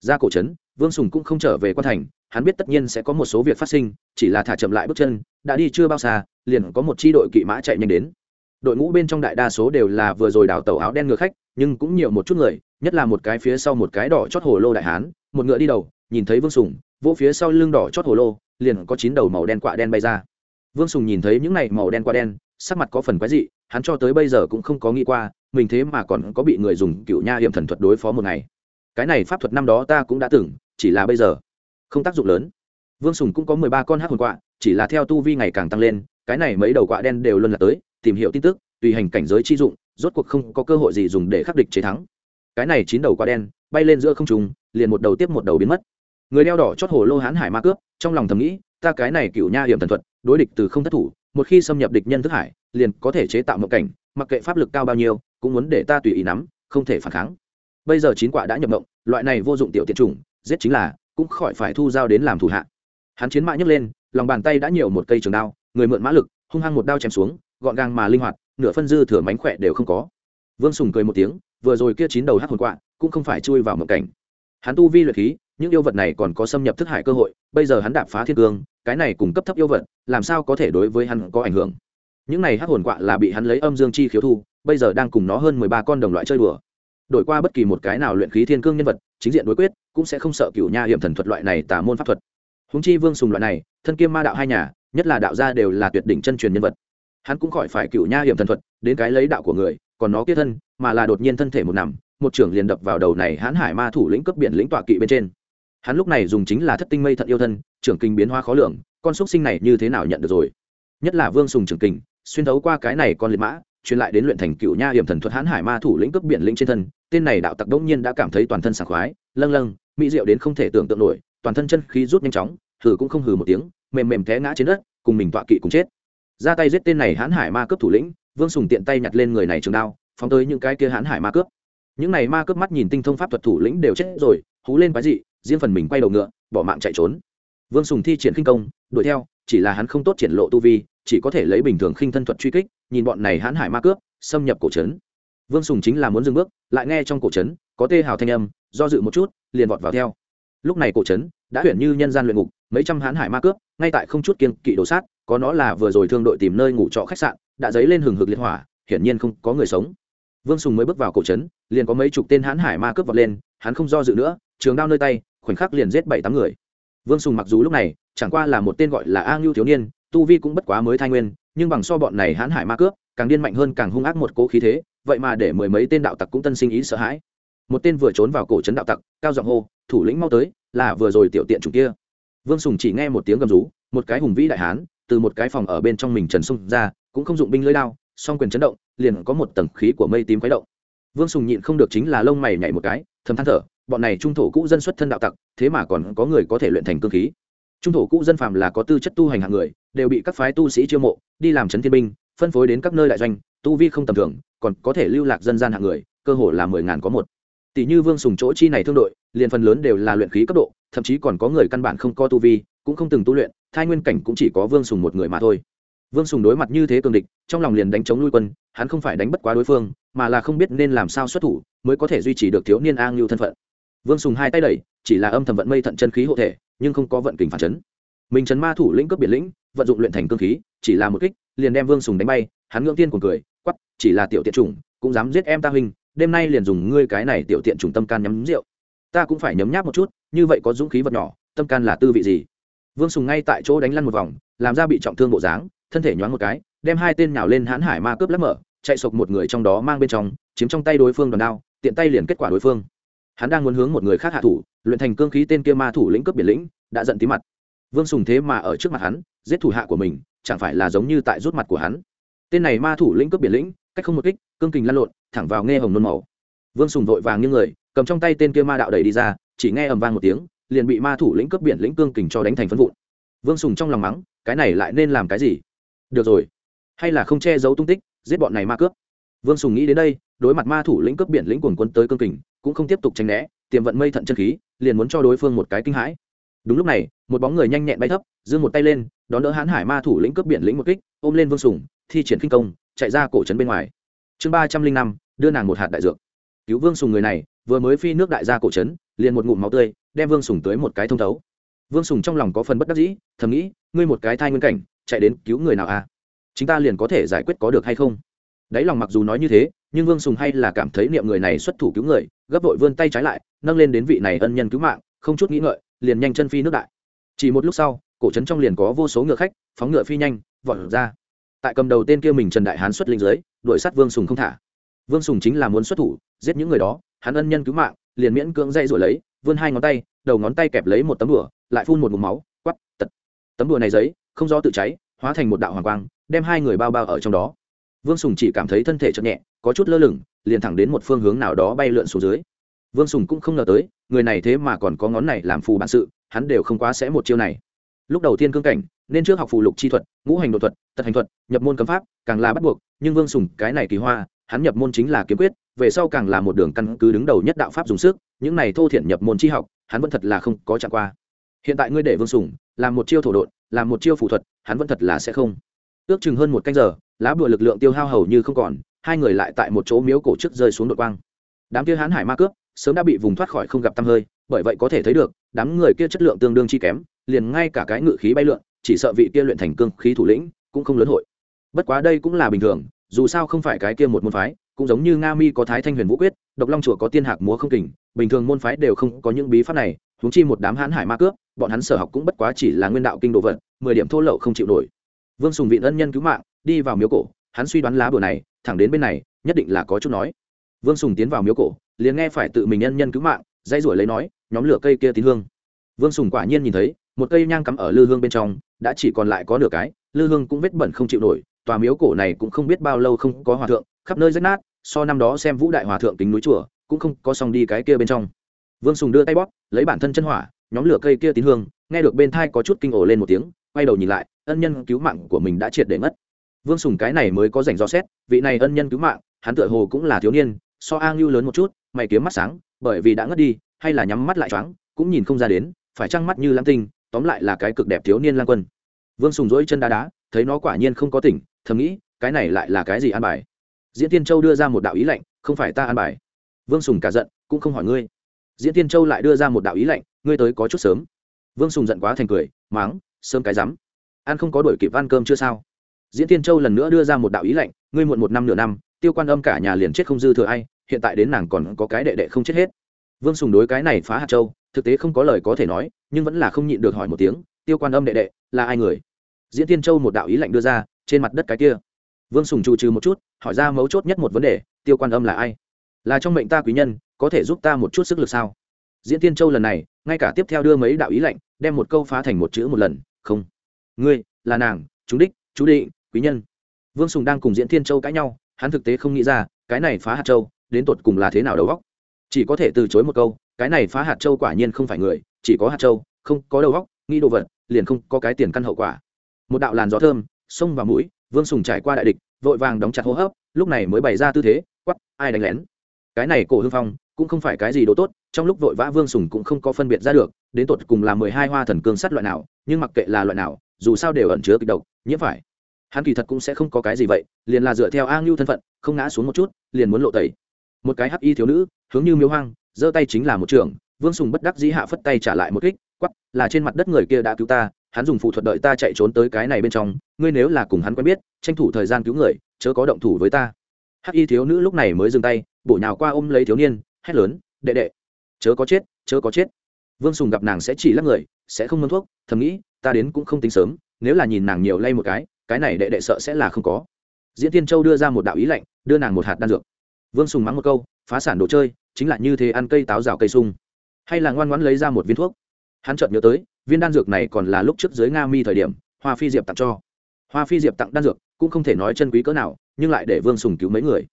Ra cổ trấn, vương sùng cũng không trở về quan thành, hắn biết tất nhiên sẽ có một số việc phát sinh, chỉ là thả chậm lại bước chân, đã đi chưa bao xa, liền có một c h i đội kỵ mã chạy nhanh đến. Đội ngũ bên trong đại đa số đều là vừa rồi đào tàu áo đen ngựa khách, nhưng cũng nhiều một chút người, nhất là một cái phía sau một cái đỏ chót hồ lô đại hán, một ngựa đi đầu, nhìn thấy vương sùng vỗ phía sau lưng đỏ chót hồ lô, liền có chín đầu màu đen quạ đen bay ra. Vương sùng nhìn thấy những này màu đen quạ đen, sắc mặt có phần quái dị, hắn cho tới bây giờ cũng không có nghĩ qua, mình thế mà còn có bị người dùng cựu nha hiểm thần thuật đối phó một ngày. Cái này pháp thuật năm đó ta cũng đã từng, chỉ là bây giờ không tác dụng lớn. Vương sùng cũng có mười ba con hát hồn quạ, chỉ là theo tu vi ngày càng tăng lên, cái này mấy đầu quạ đen đều luân lạc tới, tìm hiểu tin tức, tùy hành cảnh giới chi dụng, rốt cuộc không có cơ hội gì dùng để khắc địch chế thắng. Cái này chín đầu quạ đen bay lên giữa không trùng liền một đầu tiếp một đầu biến mất người đeo đỏ chót hồ lô hán hải ma cướp, trong lòng thầm nghĩ, ta cái này cựu nha hiểm thần thuật, đối địch từ không thất thủ, một khi xâm nhập địch nhân thức hải, liền có thể chế tạo mộng cảnh, mặc kệ pháp lực cao bao nhiêu, cũng muốn để ta tùy ý nắm, không thể phản kháng. Bây giờ chín quả đã nhập mộng, loại này vô dụng tiểu tiện chủng, giết chính là, cũng khỏi phải thu dao đến làm thủ hạ. Hắn chiến mã nhấc lên, lòng bàn tay đã nhiều một cây trường đao, người mượn mã lực, hung hăng một đao chém xuống, gọn gàng mà linh hoạt, nửa phân dư thừa mánh khỏe đều không có. Vương sùng cười một tiếng, vừa rồi kia chín đầu hát hồn quạ, cũng không phải chui vào mộng cảnh. Hắn tu vi luyện khí những yêu vật này còn có xâm nhập thức hải cơ hội, bây giờ hắn đạp phá thiên cương, cái này cùng cấp thấp yêu vật, làm sao có thể đối với hắn có ảnh hưởng? Những này hát hồn quạ là bị hắn lấy âm dương chi khiếu thu, bây giờ đang cùng nó hơn mười ba con đồng loại chơi đùa. Đổi qua bất kỳ một cái nào luyện khí thiên cương nhân vật, chính diện đối quyết, cũng sẽ không sợ cựu nha hiểm thần thuật loại này tả môn pháp thuật. Húng chi vương sùng loại này, thân kiêm ma đạo hai nhà, nhất là đạo gia đều là tuyệt đỉnh chân truyền nhân vật. Hắn cũng khỏi phải cựu nha hiểm thần thuật, đến cái lấy đạo của người, còn nó kia thân, mà là đột nhiên thân thể một nằm, một trưởng liền đập vào đầu này hãn hải ma thủ lĩnh cấp biển lĩnh tọa kỵ bên trên hắn lúc này dùng chính là thất tinh mây thận yêu thân, trưởng kinh biến hóa khó lường, con xúc sinh này như thế nào nhận được rồi? Nhất là vương sùng trưởng kinh, xuyên thấu qua cái này con liệt mã, truyền lại đến luyện thành cựu nha hiểm thần thuật hãn hải ma thủ lĩnh cấp biển lĩnh trên thân, tên này đạo tặc đống nhiên đã cảm thấy toàn thân sảng khoái, lâng lâng, mỹ diệu đến không thể tưởng tượng nổi, toàn thân chân khí rút nhanh chóng, hừ cũng không hừ một tiếng, mềm mềm té ngã trên đất, cùng mình tọa kỵ cùng chết. Ra tay giết tên này hãn hải ma cướp thủ lĩnh, vương sùng tiện tay nhặt lên người này trường đao, phóng tới những cái kia hãn hải ma cướp những này ma cướp mắt nhìn tinh thông pháp thuật thủ lĩnh đều chết rồi, hú lên quái dị riêng phần mình quay đầu ngựa, bỏ mạng chạy trốn. Vương sùng thi triển khinh công, đuổi theo, chỉ là hắn không tốt triển lộ tu vi, chỉ có thể lấy bình thường khinh thân thuật truy kích, nhìn bọn này hãn hải ma cướp, xâm nhập cổ trấn. Vương sùng chính là muốn dừng bước, lại nghe trong cổ trấn, có tê hào thanh âm, do dự một chút, liền vọt vào theo. Lúc này cổ trấn đã huyện như nhân gian luyện ngục, mấy trăm hãn hải ma cướp, ngay tại không chút kiên kỵ đồ sát, có nó là vừa rồi thương đội tìm nơi ngủ trọ khách sạn, đã dấy lên hừng hực liệt hỏa, hiển nhiên không có người sống. Vương sùng mới bước vào cổ trấn, liền có mấy chục tên hãn hải ma cướp vọt lên, hắn không do dự nữa, trường đao nơi tay khoảnh khắc liền giết bảy tám người. Vương sùng mặc dù lúc này, chẳng qua là một tên gọi là a ngưu thiếu niên, tu vi cũng bất quá mới thai nguyên, nhưng bằng so bọn này hãn hải ma cướp, càng điên mạnh hơn, càng hung ác một cố khí thế, vậy mà để mười mấy tên đạo tặc cũng tân sinh ý sợ hãi. Một tên vừa trốn vào cổ trấn đạo tặc, cao giọng hô, thủ lĩnh mau tới, là vừa rồi tiểu tiện chủ kia. Vương sùng chỉ nghe một tiếng gầm rú, một cái hùng vĩ đại hán, từ một cái phòng ở bên trong mình trần sung ra, cũng không dụng binh lưỡi lao song quyền chấn động, liền có một tầng khí của mây tím khuấy động. Vương sùng nhịn không được chính là lông mày nhảy một cái, thầm than thở bọn này trung thổ cũ dân xuất thân đạo tặc, thế mà còn có người có thể luyện thành cương khí. Trung thổ cũ dân phàm là có tư chất tu hành hạng người, đều bị các phái tu sĩ chiêu mộ, đi làm trấn thiên binh, phân phối đến các nơi đại doanh, tu vi không tầm thường, còn có thể lưu lạc dân gian hạng người, cơ hồ là mười ngàn có một. Tỷ như vương sùng chỗ chi này thương đội, liền phần lớn đều là luyện khí cấp độ, thậm chí còn có người căn bản không có tu vi, cũng không từng tu luyện, thai nguyên cảnh cũng chỉ có vương sùng một người mà thôi. Vương sùng đối mặt như thế cường địch, trong lòng liền đánh chống lui quân, hắn không phải đánh bất quá đối phương, mà là không biết nên làm sao xuất thủ, mới có thể duy trì được thiếu niên a ngưu thân phận vương sùng hai tay đẩy, chỉ là âm thầm vận mây thận chân khí hộ thể, nhưng không có vận kình phản chấn. Mình trấn ma thủ lĩnh cấp biển lĩnh, vận dụng luyện thành cương khí, chỉ là một kích, liền đem vương sùng đánh bay, hắn ngưỡng tiên còn cười quắp chỉ là tiểu tiện chủng, cũng dám giết em ta huynh, đêm nay liền dùng ngươi cái này tiểu tiện chủng tâm can nhắm rượu. Ta cũng phải nhấm nháp một chút, như vậy có dũng khí vật nhỏ, tâm can là tư vị gì? Vương sùng ngay tại chỗ đánh lăn một vòng, làm ra bị trọng thương bộ dáng, thân thể nhoáng một cái, đem hai tên nhào lên hãn hải ma cướp lắp mở, chạy sộc một người trong đó mang bên trong, chiếm trong tay đối phương đòn đao, tiện tay liền kết quả đối phương hắn đang muốn hướng một người khác hạ thủ, luyện thành cương khí tên kia ma thủ lĩnh cướp biển lĩnh, đã giận tí mặt. Vương sùng thế mà ở trước mặt hắn, giết thủ hạ của mình, chẳng phải là giống như tại rút mặt của hắn. Tên này ma thủ lĩnh cướp biển lĩnh, cách không một kích, cương kình lăn lộn, thẳng vào nghe hồng nôn màu. Vương sùng vội vàng như người, cầm trong tay tên kia ma đạo đẩy đi ra, chỉ nghe ầm vang một tiếng, liền bị ma thủ lĩnh cướp biển lĩnh cương kình cho đánh thành phân vụn. Vương sùng trong lòng mắng, cái này lại nên làm cái gì? Được rồi. Hay là không che giấu tung tích, giết bọn này ma cướp. Vương sùng nghĩ đến đây, đối mặt ma thủ lĩnh cướp biển lĩnh quần quân tới cương kình cũng không tiếp tục tránh né, tiềm vận mây thận chân khí, liền muốn cho đối phương một cái kinh hãi. Đúng lúc này, một bóng người nhanh nhẹn bay thấp, giương một tay lên, đón đỡ hãn hải ma thủ lĩnh cướp biển lĩnh một kích, ôm lên vương sùng, thi triển kinh công, chạy ra cổ trấn bên ngoài. Chương ba trăm linh năm, đưa nàng một hạt đại dược. Cứu vương sùng người này, vừa mới phi nước đại ra cổ trấn, liền một ngụm máu tươi, đem vương sùng tới một cái thông thấu. Vương sùng trong lòng có phần bất đắc dĩ, thầm nghĩ, ngươi một cái thai nguyên cảnh, chạy đến cứu người nào à? Chúng ta liền có thể giải quyết có được hay không? Đáy lòng mặc dù nói như thế, nhưng vương sùng hay là cảm thấy niệm người này xuất thủ cứu người gấp vội vươn tay trái lại, nâng lên đến vị này ân nhân cứu mạng, không chút nghĩ ngợi, liền nhanh chân phi nước đại. Chỉ một lúc sau, cổ trấn trong liền có vô số ngựa khách, phóng ngựa phi nhanh, vọt ra. Tại cầm đầu tên kia mình trần đại hán xuất linh giới đuổi sát vương sùng không thả. Vương sùng chính là muốn xuất thủ, giết những người đó, hắn ân nhân cứu mạng, liền miễn cưỡng dây rồi lấy, vươn hai ngón tay, đầu ngón tay kẹp lấy một tấm đùa, lại phun một mục máu, quắp, tật. Tấm đùa này giấy, không do tự cháy, hóa thành một đạo hoàng quang, đem hai người bao bao ở trong đó. Vương sùng chỉ cảm thấy thân thể chậm nhẹ, có chút lơ lửng liền thẳng đến một phương hướng nào đó bay lượn xuống dưới. Vương sùng cũng không ngờ tới, người này thế mà còn có ngón này làm phù bản sự, hắn đều không quá sẽ một chiêu này. Lúc đầu tiên cương cảnh, nên trước học phù lục chi thuật, ngũ hành đột thuật, tật hành thuật, nhập môn cấm pháp, càng là bắt buộc, nhưng vương sùng, cái này kỳ hoa, hắn nhập môn chính là kiếm quyết, về sau càng là một đường căn cứ đứng đầu nhất đạo pháp dùng sức, những này thô thiển nhập môn chi học, hắn vẫn thật là không có chạm qua. Hiện tại ngươi để vương sùng, làm một chiêu thổ đột làm một chiêu phù thuật, hắn vẫn thật là sẽ không. Ước chừng hơn một canh giờ, lá bùa lực lượng tiêu hao hầu như không còn hai người lại tại một chỗ miếu cổ trước rơi xuống đội quang. Đám kia hán hải ma cướp sớm đã bị vùng thoát khỏi không gặp tăm hơi, bởi vậy có thể thấy được, đám người kia chất lượng tương đương chi kém, liền ngay cả cái ngự khí bay lượn, chỉ sợ vị kia luyện thành cương khí thủ lĩnh cũng không lớn hội. Bất quá đây cũng là bình thường, dù sao không phải cái kia một môn phái, cũng giống như nga mi có thái thanh huyền vũ quyết, độc long chùa có tiên hạc múa không kình, bình thường môn phái đều không có những bí pháp này, huống chi một đám hãn hải ma cướp, bọn hắn sở học cũng bất quá chỉ là nguyên đạo kinh đồ vật, mười điểm thô lậu không chịu nổi. Vương sùng vị ân nhân cứu mạng, đi vào miếu cổ hắn suy đoán lá bùa này, thẳng đến bên này, nhất định là có chút nói. Vương sùng tiến vào miếu cổ, liền nghe phải tự mình ân nhân cứu mạng dây ruổi lấy nói, nhóm lửa cây kia tín hương. Vương sùng quả nhiên nhìn thấy, một cây nhang cắm ở lư hương bên trong, đã chỉ còn lại có nửa cái, lư hương cũng vết bẩn không chịu nổi, tòa miếu cổ này cũng không biết bao lâu không có hòa thượng, khắp nơi rách nát, so năm đó xem vũ đại hòa thượng tính núi chùa, cũng không có xong đi cái kia bên trong. Vương sùng đưa tay bóp, lấy bản thân chân hỏa, nhóm lửa cây kia tín hương. Nghe được bên thai có chút kinh ổ lên một tiếng, quay đầu nhìn lại, ân nhân cứu mạng của mình đã triệt để mất vương sùng cái này mới có rảnh rõ xét, vị này ân nhân cứu mạng, hắn tựa hồ cũng là thiếu niên, so a ngưu lớn một chút, mày kiếm mắt sáng, bởi vì đã ngất đi, hay là nhắm mắt lại choáng, cũng nhìn không ra đến, phải trăng mắt như lam tinh, tóm lại là cái cực đẹp thiếu niên lang quân. Vương sùng dỗi chân đá đá, thấy nó quả nhiên không có tỉnh, thầm nghĩ, cái này lại là cái gì an bài? Diễn tiên châu đưa ra một đạo ý lệnh, không phải ta an bài. Vương sùng cả giận, cũng không hỏi ngươi. Diễn tiên châu lại đưa ra một đạo ý lệnh, ngươi tới có chút sớm. Vương sùng giận quá thành cười, máng, sớm cái rắm. Ăn không có đổi kịp ăn cơm chưa sao? Diễn tiên châu lần nữa đưa ra một đạo ý lệnh, ngươi muộn một năm nửa năm, tiêu quan âm cả nhà liền chết không dư thừa ai, hiện tại đến nàng còn có cái đệ đệ không chết hết. Vương sùng đối cái này phá hạt châu, thực tế không có lời có thể nói, nhưng vẫn là không nhịn được hỏi một tiếng, tiêu quan âm đệ đệ, là ai người? Diễn tiên châu một đạo ý lệnh đưa ra, trên mặt đất cái kia. Vương sùng trù trừ một chút, hỏi ra mấu chốt nhất một vấn đề, tiêu quan âm là ai? Là trong mệnh ta quý nhân, có thể giúp ta một chút sức lực sao? Diễn tiên châu lần này, ngay cả tiếp theo đưa mấy đạo ý lệnh, đem một câu phá thành một chữ một lần, không. Ngươi, là nàng chúng đích, chú định quý nhân. Vương sùng đang cùng diễn thiên châu cãi nhau, hắn thực tế không nghĩ ra, cái này phá hạt châu, đến tột cùng là thế nào đầu góc chỉ có thể từ chối một câu, cái này phá hạt châu quả nhiên không phải người, chỉ có hạt châu, không có đầu góc nghĩ đồ vật, liền không có cái tiền căn hậu quả. Một đạo làn gió thơm xông vào mũi, vương sùng trải qua đại địch, vội vàng đóng chặt hô hấp, lúc này mới bày ra tư thế quắp ai đánh lén? Cái này cổ hương phong, cũng không phải cái gì đồ tốt, trong lúc vội vã vương sùng cũng không có phân biệt ra được, đến tột cùng là mười hai hoa thần cương sắt loại nào, nhưng mặc kệ là loại nào, dù sao đều ẩn chứa kịch độc, nhiễm phải hắn kỳ thật cũng sẽ không có cái gì vậy, liền là dựa theo a ngưu thân phận, không ngã xuống một chút, liền muốn lộ tẩy. Một cái hắc y thiếu nữ, hướng như miếu hoang, giơ tay chính là một trường, vương sùng bất đắc dĩ hạ phất tay trả lại một kích quắp là trên mặt đất người kia đã cứu ta, hắn dùng phụ thuật đợi ta chạy trốn tới cái này bên trong, ngươi nếu là cùng hắn quen biết, tranh thủ thời gian cứu người, chớ có động thủ với ta. Hắc y thiếu nữ lúc này mới dừng tay, bổ nhào qua ôm lấy thiếu niên, hét lớn, đệ đệ, chớ có chết, chớ có chết. Vương sùng gặp nàng sẽ chỉ lắc người, sẽ không mâm thuốc, thầm nghĩ, ta đến cũng không tính sớm, nếu là nhìn nàng nhiều lay một cái cái này đệ đệ sợ sẽ là không có. Diễn tiên châu đưa ra một đạo ý lạnh, đưa nàng một hạt đan dược. Vương sùng mắng một câu, phá sản đồ chơi, chính là như thế ăn cây táo rào cây sung. Hay là ngoan ngoãn lấy ra một viên thuốc. Hắn chợt nhớ tới, viên đan dược này còn là lúc trước dưới nga mi thời điểm, hoa phi diệp tặng cho. Hoa phi diệp tặng đan dược, cũng không thể nói chân quý cỡ nào, nhưng lại để vương sùng cứu mấy người.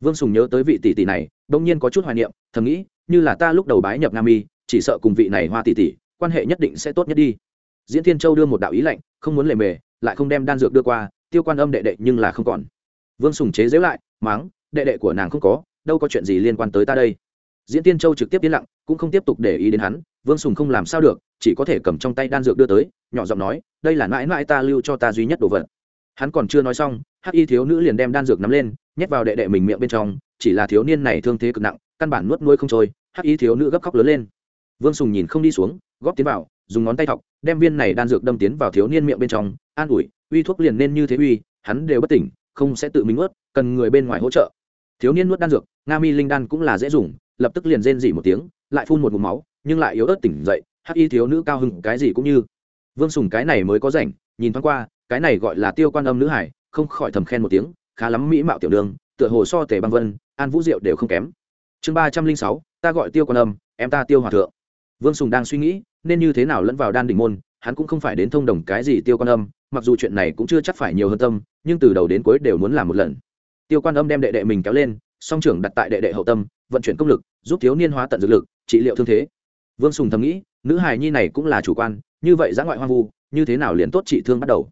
Vương sùng nhớ tới vị tỷ tỷ này đông nhiên có chút hoài niệm, thầm nghĩ, như là ta lúc đầu bái nhập nga mi, chỉ sợ cùng vị này hoa tỷ tỷ, quan hệ nhất định sẽ tốt nhất đi. Diễn thiên châu đưa một đạo ý lạnh, không muốn lề mề lại không đem đan dược đưa qua, tiêu quan âm đệ đệ nhưng là không còn. Vương sùng chế giễu lại máng đệ đệ của nàng không có, đâu có chuyện gì liên quan tới ta đây. Diễn tiên châu trực tiếp yên lặng, cũng không tiếp tục để ý đến hắn, vương sùng không làm sao được, chỉ có thể cầm trong tay đan dược đưa tới, nhỏ giọng nói, đây là mãi mãi ta lưu cho ta duy nhất đồ vật. Hắn còn chưa nói xong, hắc y thiếu nữ liền đem đan dược nắm lên, nhét vào đệ đệ mình miệng bên trong, chỉ là thiếu niên này thương thế cực nặng, căn bản nuốt nuôi không trôi, hắc y thiếu nữ gấp khóc lớn lên. Vương sùng nhìn không đi xuống, góp tiến vào, dùng ngón tay thọc, đem viên này đan dược đâm tiến vào thiếu niên miệng bên trong an ủi uy thuốc liền nên như thế uy hắn đều bất tỉnh không sẽ tự mình nuốt, cần người bên ngoài hỗ trợ. Thiếu niên nuốt đan dược nga mi linh đan cũng là dễ dùng lập tức liền rên dỉ một tiếng lại phun một mụm máu nhưng lại yếu ớt tỉnh dậy hắc y thiếu nữ cao hưng cái gì cũng như. Vương sùng cái này mới có rảnh nhìn thoáng qua cái này gọi là tiêu quan âm nữ hải không khỏi thầm khen một tiếng khá lắm mỹ mạo tiểu đường tựa hồ so tề băng vân an vũ diệu đều không kém. Chương ba trăm linh sáu ta gọi tiêu quan âm em ta tiêu hòa thượng. Vương sùng đang suy nghĩ nên như thế nào lẫn vào đan đỉnh môn hắn cũng không phải đến thông đồng cái gì tiêu quan âm mặc dù chuyện này cũng chưa chắc phải nhiều hơn tâm, nhưng từ đầu đến cuối đều muốn làm một lần. Tiêu quan âm đem đệ đệ mình kéo lên, song trưởng đặt tại đệ đệ hậu tâm, vận chuyển công lực, giúp thiếu niên hóa tận dược lực, trị liệu thương thế. Vương sùng thầm nghĩ, nữ hài nhi này cũng là chủ quan, như vậy giã ngoại hoang vu, như thế nào liền tốt trị thương bắt đầu?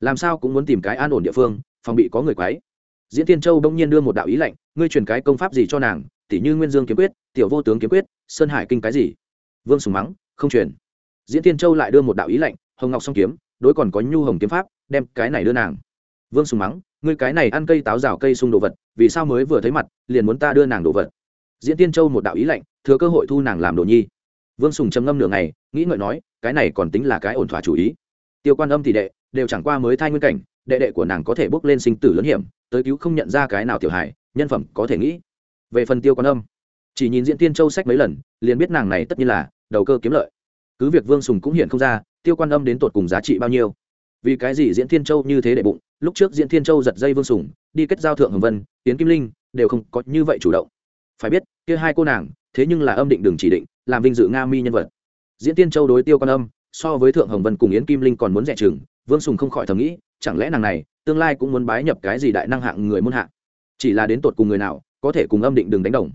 Làm sao cũng muốn tìm cái an ổn địa phương, phòng bị có người quái diễn tiên châu đông nhiên đưa một đạo ý lệnh ngươi truyền cái công pháp gì cho nàng? Tỷ như nguyên dương kiếm quyết, tiểu vô tướng kiếm quyết, sơn hải kinh cái gì? Vương sùng mắng, không truyền. Diễn tiên châu lại đưa một đạo ý lệnh hồng ngọc song kiếm đối còn có nhu hồng kiếm pháp, đem cái này đưa nàng. Vương sùng mắng, ngươi cái này ăn cây táo rào cây sung đồ vật, vì sao mới vừa thấy mặt, liền muốn ta đưa nàng đồ vật? Diễn tiên châu một đạo ý lệnh thừa cơ hội thu nàng làm đồ nhi. Vương sùng trầm ngâm nửa ngày, nghĩ ngợi nói, cái này còn tính là cái ổn thỏa chủ ý. Tiêu quan âm thì đệ, đều chẳng qua mới thai nguyên cảnh, đệ đệ của nàng có thể bước lên sinh tử lớn hiểm, tới cứu không nhận ra cái nào tiểu hài, nhân phẩm có thể nghĩ. Về phần tiêu quan âm, chỉ nhìn diễn tiên châu sách mấy lần, liền biết nàng này tất nhiên là đầu cơ kiếm lợi. Cứ việc vương sùng cũng hiện không ra tiêu quan âm đến tột cùng giá trị bao nhiêu? Vì cái gì diễn thiên châu như thế để bụng? Lúc trước diễn thiên châu giật dây vương sùng đi kết giao thượng hồng vân tiến kim linh, đều không có như vậy chủ động. Phải biết, kia hai cô nàng, thế nhưng là âm định đừng chỉ định, làm vinh dự nga mi nhân vật. Diễn tiên châu đối tiêu quan âm, so với thượng hồng vân cùng yến kim linh còn muốn rẻ chừng, vương sùng không khỏi thầm nghĩ, chẳng lẽ nàng này, tương lai cũng muốn bái nhập cái gì đại năng hạng người muôn hạng chỉ là đến tột cùng người nào, có thể cùng âm định đừng đánh đồng?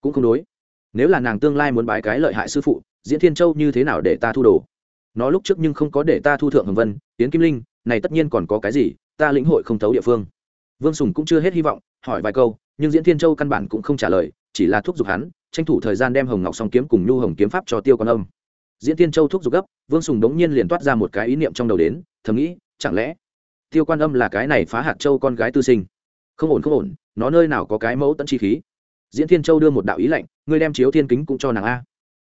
Cũng không đối. Nếu là nàng tương lai muốn bái cái lợi hại sư phụ, diễn thiên châu như thế nào để ta thu đồ? Nó lúc trước nhưng không có để ta thu thượng hồng vân tiến kim linh, này tất nhiên còn có cái gì, ta lĩnh hội không thấu địa phương. Vương sùng cũng chưa hết hy vọng, hỏi vài câu, nhưng diễn thiên châu căn bản cũng không trả lời, chỉ là thúc giục hắn, tranh thủ thời gian đem hồng ngọc song kiếm cùng nhu hồng kiếm pháp cho tiêu con âm. Diễn thiên châu thúc giục gấp, vương sùng đống nhiên liền toát ra một cái ý niệm trong đầu đến, thầm nghĩ, chẳng lẽ tiêu quan âm là cái này phá hạt châu con gái tư sinh? Không ổn không ổn, nó nơi nào có cái mẫu tận chi khí? Diễn thiên châu đưa một đạo ý lệnh ngươi đem chiếu thiên kính cũng cho nàng a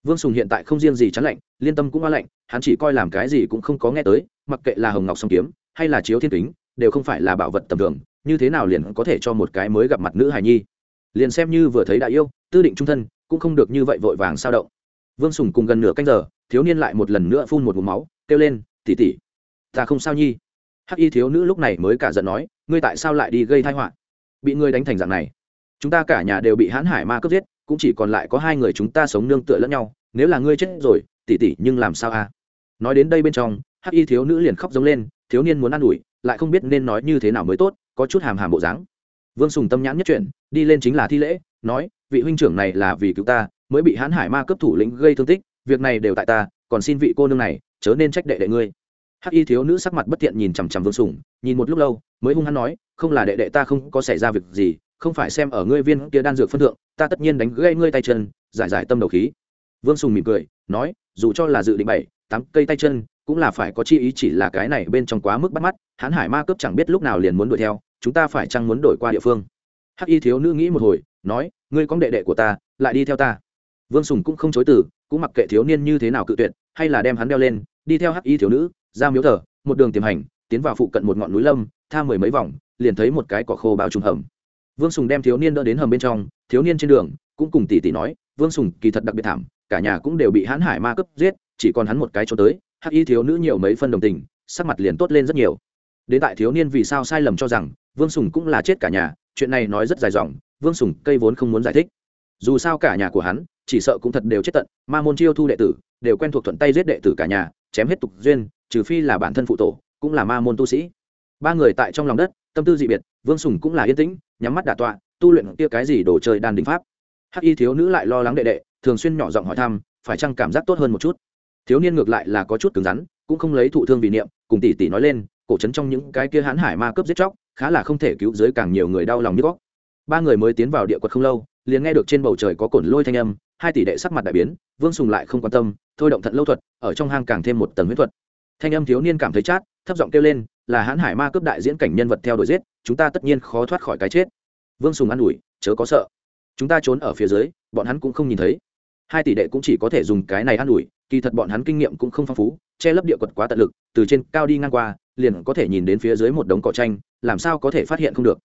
vương sùng hiện tại không riêng gì chán lạnh, liên tâm cũng hoa lạnh, hắn chỉ coi làm cái gì cũng không có nghe tới, mặc kệ là hồng ngọc song kiếm, hay là chiếu thiên kính, đều không phải là bảo vật tầm thường, như thế nào liền có thể cho một cái mới gặp mặt nữ hài nhi. Liền xem như vừa thấy đại yêu, tư định trung thân, cũng không được như vậy vội vàng sao động. Vương sùng cùng gần nửa canh giờ, thiếu niên lại một lần nữa phun một mụ máu, kêu lên tỉ tỉ ta không sao nhi. Hắc y thiếu nữ lúc này mới cả giận nói, ngươi tại sao lại đi gây thai họa? Bị ngươi đánh thành dạng này, chúng ta cả nhà đều bị hãn hải ma cướp giết cũng chỉ còn lại có hai người chúng ta sống nương tựa lẫn nhau, nếu là ngươi chết rồi tỉ tỉ nhưng làm sao a nói đến đây bên trong, hắc y thiếu nữ liền khóc giống lên, thiếu niên muốn ă n ủi, lại không biết nên nói như thế nào mới tốt, có chút hàm hàm bộ dáng. Vương sùng tâm nhãn nhất chuyển, đi lên chính là thi lễ, nói, vị huynh trưởng này là vì cứu ta, mới bị hãn hải ma cấp thủ lĩnh gây thương tích, việc này đều tại ta, còn xin vị cô nương này, chớ nên trách đệ đệ ngươi. Hắc y thiếu nữ sắc mặt bất tiện nhìn chằm chằm vương sùng nhìn một lúc lâu, mới hung hăng nói, không là đệ đệ ta không có xảy ra việc gì, không phải xem ở ngươi viên kia đan dược phân thượng, ta tất nhiên đánh gãy ngươi tay chân, giải giải tâm đầu khí. Vương sùng mỉm cười, nói, dù cho là dự định bảy, tám cây tay chân, cũng là phải có chi ý chỉ là cái này bên trong quá mức bắt mắt, hãn hải ma cướp chẳng biết lúc nào liền muốn đuổi theo, chúng ta phải chăng muốn đổi qua địa phương? Hắc y thiếu nữ nghĩ một hồi, nói, ngươi có đệ đệ của ta, lại đi theo ta. Vương sùng cũng không chối từ, cũng mặc kệ thiếu niên như thế nào cự tuyệt, hay là đem hắn đeo lên, đi theo hắc y thiếu nữ, ra miếu thờ, một đường tiềm hành tiến vào phụ cận một ngọn núi lâm, tha mười mấy vòng, liền thấy một cái cỏ khô bao trùng hầm. Vương sùng đem thiếu niên đỡ đến hầm bên trong, thiếu niên trên đường cũng cùng tỷ tỷ nói, vương sùng, kỳ thật đặc biệt thảm, cả nhà cũng đều bị hãn hải ma cướp giết, chỉ còn hắn một cái chỗ tới, hắc y thiếu nữ nhiều mấy phân đồng tình, sắc mặt liền tốt lên rất nhiều. Đến tại thiếu niên vì sao sai lầm cho rằng, vương sùng cũng là chết cả nhà, chuyện này nói rất dài dòng, vương sùng, cây vốn không muốn giải thích. Dù sao cả nhà của hắn, chỉ sợ cũng thật đều chết tận, ma môn chiêu thu đệ tử, đều quen thuộc thuận tay giết đệ tử cả nhà, chém hết tục duyên, trừ phi là bản thân phụ tổ cũng là ma môn tu sĩ. Ba người tại trong lòng đất, tâm tư dị biệt, vương sùng cũng là yên tĩnh, nhắm mắt đả tọa, tu luyện kia cái gì đồ chơi đan đình pháp. Hắc y thiếu nữ lại lo lắng đệ đệ, thường xuyên nhỏ giọng hỏi thăm, phải chăng cảm giác tốt hơn một chút? Thiếu niên ngược lại là có chút cứng rắn, cũng không lấy thụ thương vì niệm, cùng tỷ tỷ nói lên, cổ trấn trong những cái kia hãn hải ma cướp giết chóc, khá là không thể cứu dưới càng nhiều người đau lòng như góc. Ba người mới tiến vào địa quật không lâu, liền nghe được trên bầu trời có cồn lôi thanh âm, hai tỷ đệ sắc mặt đại biến, vương sùng lại không quan tâm, thôi động thận lâu thuật, ở trong hang càng thêm một tầng huyết thuật. Thanh âm thiếu niên cảm thấy chát thấp giọng kêu lên, là hãn hải ma cướp đại diễn cảnh nhân vật theo đuổi giết, chúng ta tất nhiên khó thoát khỏi cái chết. Vương sùng an ủi, chớ có sợ. Chúng ta trốn ở phía dưới, bọn hắn cũng không nhìn thấy. Hai tỷ đệ cũng chỉ có thể dùng cái này an ủi, kỳ thật bọn hắn kinh nghiệm cũng không phong phú, che lấp địa quật quá tận lực, từ trên cao đi ngang qua, liền có thể nhìn đến phía dưới một đống cỏ tranh làm sao có thể phát hiện không được.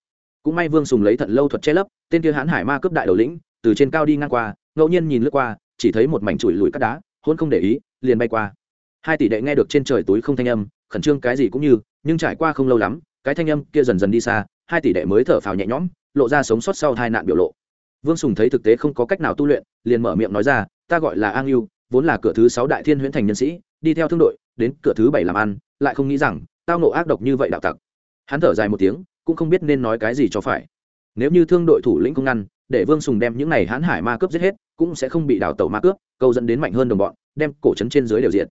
Cũng may vương sùng lấy thận lâu thuật che lấp, tên kia hãn hải ma cướp đại đầu lĩnh, từ trên cao đi ngang qua, ngẫu nhiên nhìn lướt qua, chỉ thấy một mảnh chùi lùi cắt đá, hôn không để ý, liền bay qua. Hai tỷ đệ nghe được trên trời túi không thanh âm khẩn trương cái gì cũng như, nhưng trải qua không lâu lắm, cái thanh âm kia dần dần đi xa, hai tỷ đệ mới thở phào nhẹ nhõm, lộ ra sống sót sau hai nạn biểu lộ. Vương sùng thấy thực tế không có cách nào tu luyện, liền mở miệng nói ra, ta gọi là an yêu vốn là cửa thứ sáu đại thiên huyễn thành nhân sĩ, đi theo thương đội, đến cửa thứ bảy làm ăn, lại không nghĩ rằng, tao nộ ác độc như vậy đạo tặc. Hắn thở dài một tiếng, cũng không biết nên nói cái gì cho phải. Nếu như thương đội thủ lĩnh không ngăn, để vương sùng đem những này hãn hải ma cướp giết hết, cũng sẽ không bị đào tẩu ma cướp câu dẫn đến mạnh hơn đồng bọn, đem cổ trấn trên dưới đều diện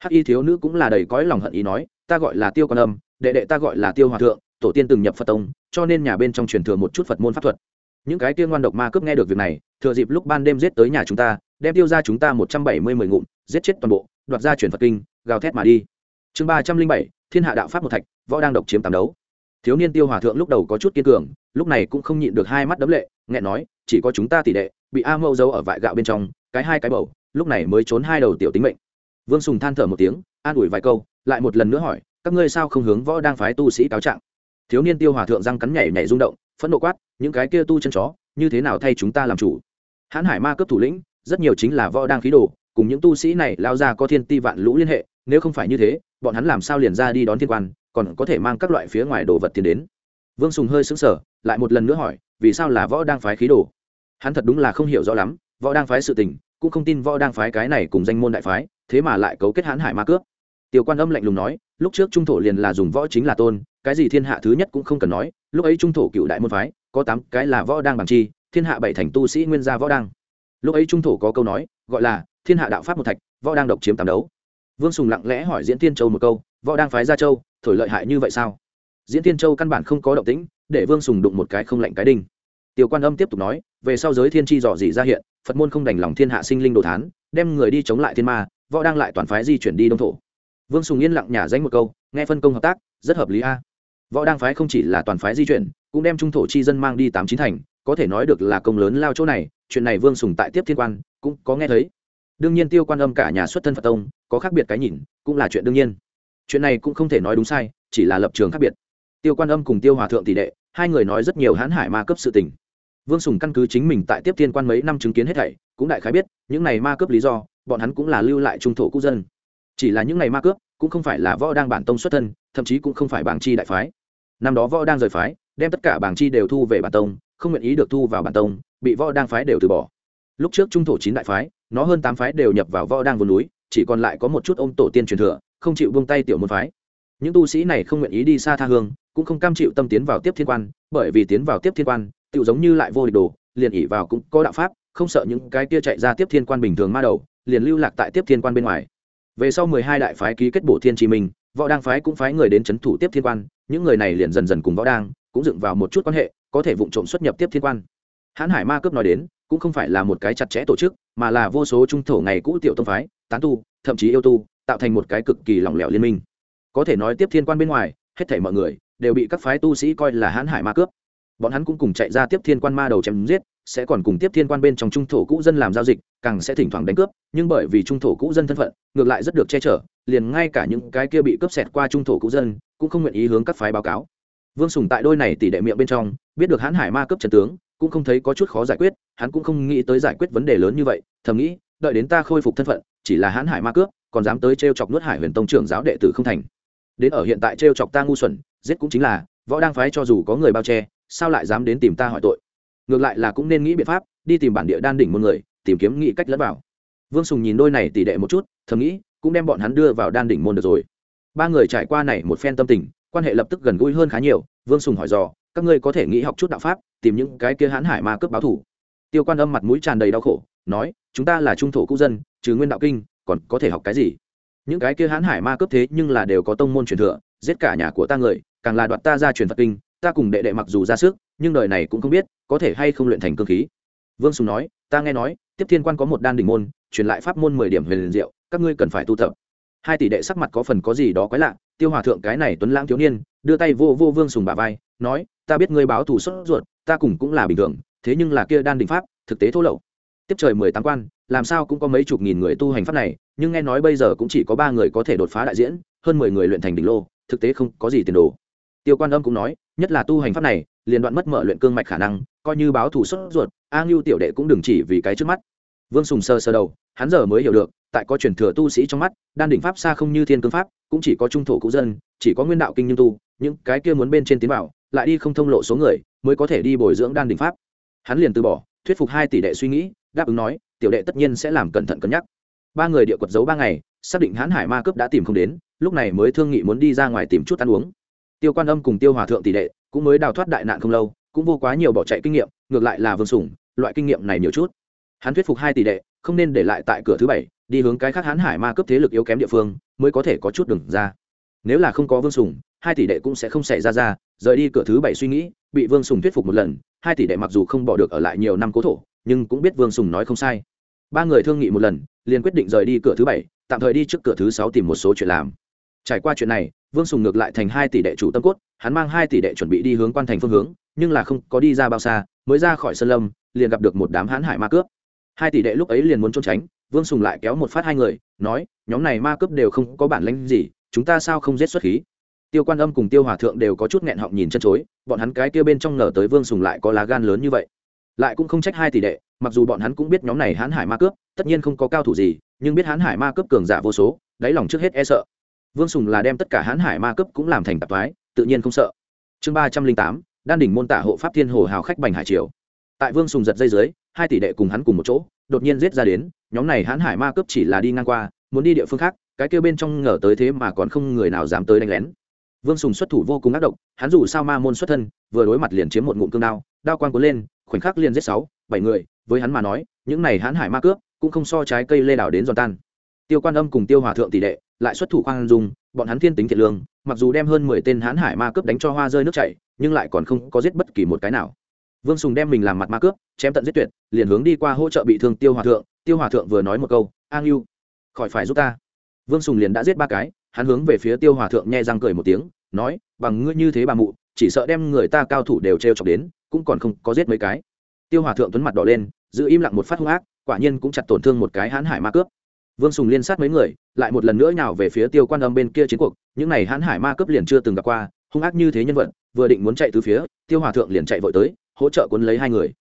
hắc y thiếu nữ cũng là đầy cõi lòng hận ý nói, ta gọi là tiêu quan âm, đệ đệ ta gọi là tiêu hòa thượng, tổ tiên từng nhập phật tông, cho nên nhà bên trong truyền thừa một chút phật môn pháp thuật. Những cái tiên ngoan độc ma cướp nghe được việc này, thừa dịp lúc ban đêm giết tới nhà chúng ta, đem tiêu ra chúng ta một trăm bảy mươi mười ngụm, giết chết toàn bộ, đoạt ra chuyển phật kinh, gào thét mà đi. Chương ba trăm linh bảy, thiên hạ đạo pháp một thạch, võ đang độc chiếm tám đấu. Thiếu niên tiêu hòa thượng lúc đầu có chút kiên cường, lúc này cũng không nhịn được hai mắt đấm lệ, nghẹn nói, chỉ có chúng ta tỷ đệ, bị a mâu giấu ở vại gạo bên trong, cái hai cái bầu, lúc này mới trốn hai đầu tiểu tính mệnh vương sùng than thở một tiếng, an ủi vài câu, lại một lần nữa hỏi, các ngươi sao không hướng võ đang phái tu sĩ cáo trạng? Thiếu niên tiêu hòa thượng răng cắn nhảy nhảy rung động, phẫn nộ quát, những cái kia tu chân chó, như thế nào thay chúng ta làm chủ? Hãn hải ma cấp thủ lĩnh, rất nhiều chính là võ đang khí đồ, cùng những tu sĩ này lao ra có thiên ti vạn lũ liên hệ, nếu không phải như thế, bọn hắn làm sao liền ra đi đón thiên quan, còn có thể mang các loại phía ngoài đồ vật tiền đến. Vương sùng hơi xứng sở lại một lần nữa hỏi, vì sao là võ đang phái khí đồ? Hắn thật đúng là không hiểu rõ lắm, võ đang phái sự tình cũng không tin võ đang phái cái này cùng danh môn đại phái, thế mà lại cấu kết hãn hải ma cướp. Tiêu quan âm lạnh lùng nói, lúc trước trung thổ liền là dùng võ chính là tôn, cái gì thiên hạ thứ nhất cũng không cần nói, lúc ấy trung thổ cựu đại môn phái, có tám cái là võ đang bằng chi, thiên hạ bảy thành tu sĩ nguyên gia võ đang. Lúc ấy trung thổ có câu nói, gọi là, thiên hạ đạo pháp một thạch, võ đang độc chiếm tám đấu. Vương sùng lặng lẽ hỏi diễn tiên châu một câu, võ đang phái ra châu, thổi lợi hại như vậy sao? Diễn tiên châu căn bản không có động tĩnh, để vương sùng đụng một cái không lạnh cái đinh. Tiểu quan âm tiếp tục nói, về sau giới thiên tri dò dỉ ra hiện phật môn không đành lòng thiên hạ sinh linh đồ thán, đem người đi chống lại thiên ma, võ đang lại toàn phái di chuyển đi đông thổ. Vương sùng yên lặng nhả danh một câu, nghe phân công hợp tác, rất hợp lý a. Võ đang phái không chỉ là toàn phái di chuyển, cũng đem trung thổ chi dân mang đi tám chín thành, có thể nói được là công lớn lao chỗ này, chuyện này vương sùng tại tiếp thiên quan, cũng có nghe thấy. Đương nhiên tiêu quan âm cả nhà xuất thân phật tông, có khác biệt cái nhìn, cũng là chuyện đương nhiên. Chuyện này cũng không thể nói đúng sai, chỉ là lập trường khác biệt. Tiêu quan âm cùng tiêu hòa thượng tỷ đệ, hai người nói rất nhiều hãn hải ma cấp sự tình vương sùng căn cứ chính mình tại tiếp thiên quan mấy năm chứng kiến hết thảy, cũng đại khái biết, những này ma cướp lý do, bọn hắn cũng là lưu lại trung thổ quốc dân. Chỉ là những này ma cướp, cũng không phải là võ đang bản tông xuất thân, thậm chí cũng không phải bảng chi đại phái. Năm đó võ đang rời phái, đem tất cả bảng chi đều thu về bản tông, không nguyện ý được thu vào bản tông, bị võ đang phái đều từ bỏ. Lúc trước trung thổ chín đại phái, nó hơn tám phái đều nhập vào võ đang vùng núi, chỉ còn lại có một chút ôm tổ tiên truyền thừa, không chịu buông tay tiểu môn phái. Những tu sĩ này không nguyện ý đi xa tha hương, cũng không cam chịu tâm tiến vào tiếp thiên quan, bởi vì tiến vào tiếp thiên quan tự giống như lại vô địch đồ, liền ỉ vào cũng có đạo pháp, không sợ những cái kia chạy ra tiếp thiên quan bình thường ma đầu, liền lưu lạc tại tiếp thiên quan bên ngoài. Về sau mười hai đại phái ký kết bổ thiên trì minh, võ đang phái cũng phái người đến c h ấ n thủ tiếp thiên quan, những người này liền dần dần cùng võ đang cũng dựng vào một chút quan hệ, có thể vụ trộm xuất nhập tiếp thiên quan. Hãn hải ma cướp nói đến, cũng không phải là một cái chặt chẽ tổ chức, mà là vô số trung thổ ngày cũ tiểu tông phái, tán tu, thậm chí yêu tu, tạo thành một cái cực kỳ lỏng lẻo liên minh. Có thể nói tiếp thiên quan bên ngoài, hết thảy mọi người đều bị các phái tu sĩ coi là hãn hải ma cướp bọn hắn cũng cùng chạy ra tiếp thiên quan ma đầu chém giết, sẽ còn cùng tiếp thiên quan bên trong trung thổ cũ dân làm giao dịch, càng sẽ thỉnh thoảng đánh cướp, nhưng bởi vì trung thổ cũ dân thân phận, ngược lại rất được che chở, liền ngay cả những cái kia bị cướp xẹt qua trung thổ cũ dân cũng không nguyện ý hướng các phái báo cáo. Vương sùng tại đôi này tỷ đệ miệng bên trong, biết được hãn hải ma cướp trần tướng, cũng không thấy có chút khó giải quyết, hắn cũng không nghĩ tới giải quyết vấn đề lớn như vậy, thầm nghĩ, đợi đến ta khôi phục thân phận, chỉ là hãn hải ma cướp, còn dám tới t r e o chọc nuốt hải huyền tông trưởng giáo đệ tử không thành. Đến ở hiện tại t r e o chọc ta ngu xuẩn, giết cũng chính là, võ đang phái cho dù có người bao che sao lại dám đến tìm ta hỏi tội? Ngược lại là cũng nên nghĩ biện pháp, đi tìm bản địa đan đỉnh một người, tìm kiếm nghĩ cách lẫn vào. Vương sùng nhìn đôi này tỷ đệ một chút, thầm nghĩ, cũng đem bọn hắn đưa vào đan đỉnh môn được rồi. Ba người trải qua này một phen tâm tình, quan hệ lập tức gần gũi hơn khá nhiều, vương sùng hỏi dò, các ngươi có thể nghĩ học chút đạo pháp, tìm những cái kia hãn hải ma cướp báo thủ. Tiêu quan âm mặt mũi tràn đầy đau khổ, nói, chúng ta là trung thổ cũ dân, trừ nguyên đạo kinh, còn có thể học cái gì? Những cái kia hãn hải ma cướp thế nhưng là đều có tông môn truyền thừa, giết cả nhà của ta người, càng là đoạt ta ra truyền phật kinh ta cùng đệ đệ mặc dù ra sức, nhưng đời này cũng không biết có thể hay không luyện thành cơ khí. Vương sùng nói, ta nghe nói, tiếp thiên quan có một đan đỉnh môn, truyền lại pháp môn mười điểm huyền liền diệu, các ngươi cần phải tu tập. Hai tỷ đệ sắc mặt có phần có gì đó quái lạ, tiêu hòa thượng cái này tuấn lãng thiếu niên, đưa tay vô vô vương sùng bà vai, nói, ta biết ngươi báo thù xuất ruột, ta cùng cũng là bình thường, thế nhưng là kia đan đỉnh pháp, thực tế thô lậu. Tiếp trời mười tám quan, làm sao cũng có mấy chục nghìn người tu hành pháp này, nhưng nghe nói bây giờ cũng chỉ có ba người có thể đột phá đại diễn, hơn mười người luyện thành đỉnh lô, thực tế không có gì tiền đồ tiêu quan âm cũng nói, nhất là tu hành pháp này, liền đoạn mất mở luyện cương mạch khả năng, coi như báo thủ xuất ruột, a ngưu tiểu đệ cũng đừng chỉ vì cái trước mắt. Vương sùng sơ sơ đầu, hắn giờ mới hiểu được, tại có truyền thừa tu sĩ trong mắt, đan đỉnh pháp xa không như thiên cương pháp, cũng chỉ có trung thổ cũ dân, chỉ có nguyên đạo kinh nhưng tu, những cái kia muốn bên trên tiến bảo lại đi không thông lộ số người, mới có thể đi bồi dưỡng đan đỉnh pháp. Hắn liền từ bỏ, thuyết phục hai tỷ đệ suy nghĩ, đáp ứng nói, tiểu đệ tất nhiên sẽ làm cẩn thận cân nhắc. Ba người địa quật giấu ba ngày, xác định hãn hải ma cướp đã tìm không đến, lúc này mới thương nghị muốn đi ra ngoài tìm chút ăn uống tiêu quan âm cùng tiêu hòa thượng tỷ đệ cũng mới đào thoát đại nạn không lâu, cũng vô quá nhiều bỏ chạy kinh nghiệm, ngược lại là vương sủng, loại kinh nghiệm này nhiều chút. Hắn thuyết phục hai tỷ đệ, không nên để lại tại cửa thứ bảy, đi hướng cái khác hắn hải ma cướp thế lực yếu kém địa phương, mới có thể có chút đừng ra. Nếu là không có vương sủng, hai tỷ đệ cũng sẽ không xảy ra ra, rời đi cửa thứ bảy suy nghĩ, bị vương sùng thuyết phục một lần, hai tỷ đệ mặc dù không bỏ được ở lại nhiều năm cố thổ, nhưng cũng biết vương sùng nói không sai. Ba người thương nghị một lần, liền quyết định rời đi cửa thứ bảy, tạm thời đi trước cửa thứ sáu tìm một số chuyện làm. Trải qua chuyện này vương sùng ngược lại thành hai tỷ đệ chủ tâm cốt, hắn mang hai tỷ đệ chuẩn bị đi hướng quan thành phương hướng, nhưng là không có đi ra bao xa, mới ra khỏi sân lâm, liền gặp được một đám hãn hải ma cướp. Hai tỷ đệ lúc ấy liền muốn trốn tránh, vương sùng lại kéo một phát hai người, nói, nhóm này ma cướp đều không có bản lĩnh gì, chúng ta sao không giết xuất khí? Tiêu quan âm cùng tiêu hòa thượng đều có chút nghẹn họng nhìn chân chối, bọn hắn cái kia bên trong ngờ tới vương sùng lại có lá gan lớn như vậy. Lại cũng không trách hai tỷ đệ, mặc dù bọn hắn cũng biết nhóm này hãn hải ma cướp, tất nhiên không có cao thủ gì, nhưng biết hãn hải ma cướp cường giả vô số, đáy lòng trước hết e sợ vương sùng là đem tất cả hãn hải ma cướp cũng làm thành tạp thoái, tự nhiên không sợ. Chương ba trăm linh tám, đan đỉnh môn tả hộ pháp thiên hồ hào khách bành hải triều. Tại vương sùng giật dây dưới, hai tỷ đệ cùng hắn cùng một chỗ, đột nhiên giết ra đến, nhóm này hãn hải ma cướp chỉ là đi ngang qua, muốn đi địa phương khác, cái kêu bên trong ngờ tới thế mà còn không người nào dám tới đánh lén. Vương sùng xuất thủ vô cùng ác độc, hắn dù sao ma môn xuất thân, vừa đối mặt liền chiếm một ngụm cương đao đao quang cuốn lên, khoảnh khắc liền giết sáu, bảy người, với hắn mà nói, những này hãn hải ma cướp cũng không so trái cây lê đảo đến giòn tan. Tiêu quan âm cùng tiêu hòa thượng tỷ đệ lại xuất thủ khoan dung, bọn hắn thiên tính thiệt lương, mặc dù đem hơn mười tên hãn hải ma cướp đánh cho hoa rơi nước chảy, nhưng lại còn không có giết bất kỳ một cái nào. Vương sùng đem mình làm mặt ma cướp, chém tận giết tuyệt, liền hướng đi qua hỗ trợ bị thương tiêu hòa thượng. Tiêu hòa thượng vừa nói một câu, an yêu khỏi phải giúp ta. Vương sùng liền đã giết ba cái, hắn hướng về phía tiêu hòa thượng nghe răng cười một tiếng, nói, bằng ngươi như thế bà mụ, chỉ sợ đem người ta cao thủ đều t r e o chọc đến, cũng còn không có giết mấy cái. Tiêu hòa thượng tuấn mặt đỏ lên, giữ im lặng một phát hung ác, quả nhiên cũng chặt tổn thương một cái hãn hải ma cướp vương sùng liên sát mấy người, lại một lần nữa nhào về phía tiêu quan âm bên kia chiến cuộc, những n à y hãn hải ma cướp liền chưa từng gặp qua, hung ác như thế nhân vật, vừa định muốn chạy từ phía, tiêu hòa thượng liền chạy vội tới, hỗ trợ cuốn lấy hai người.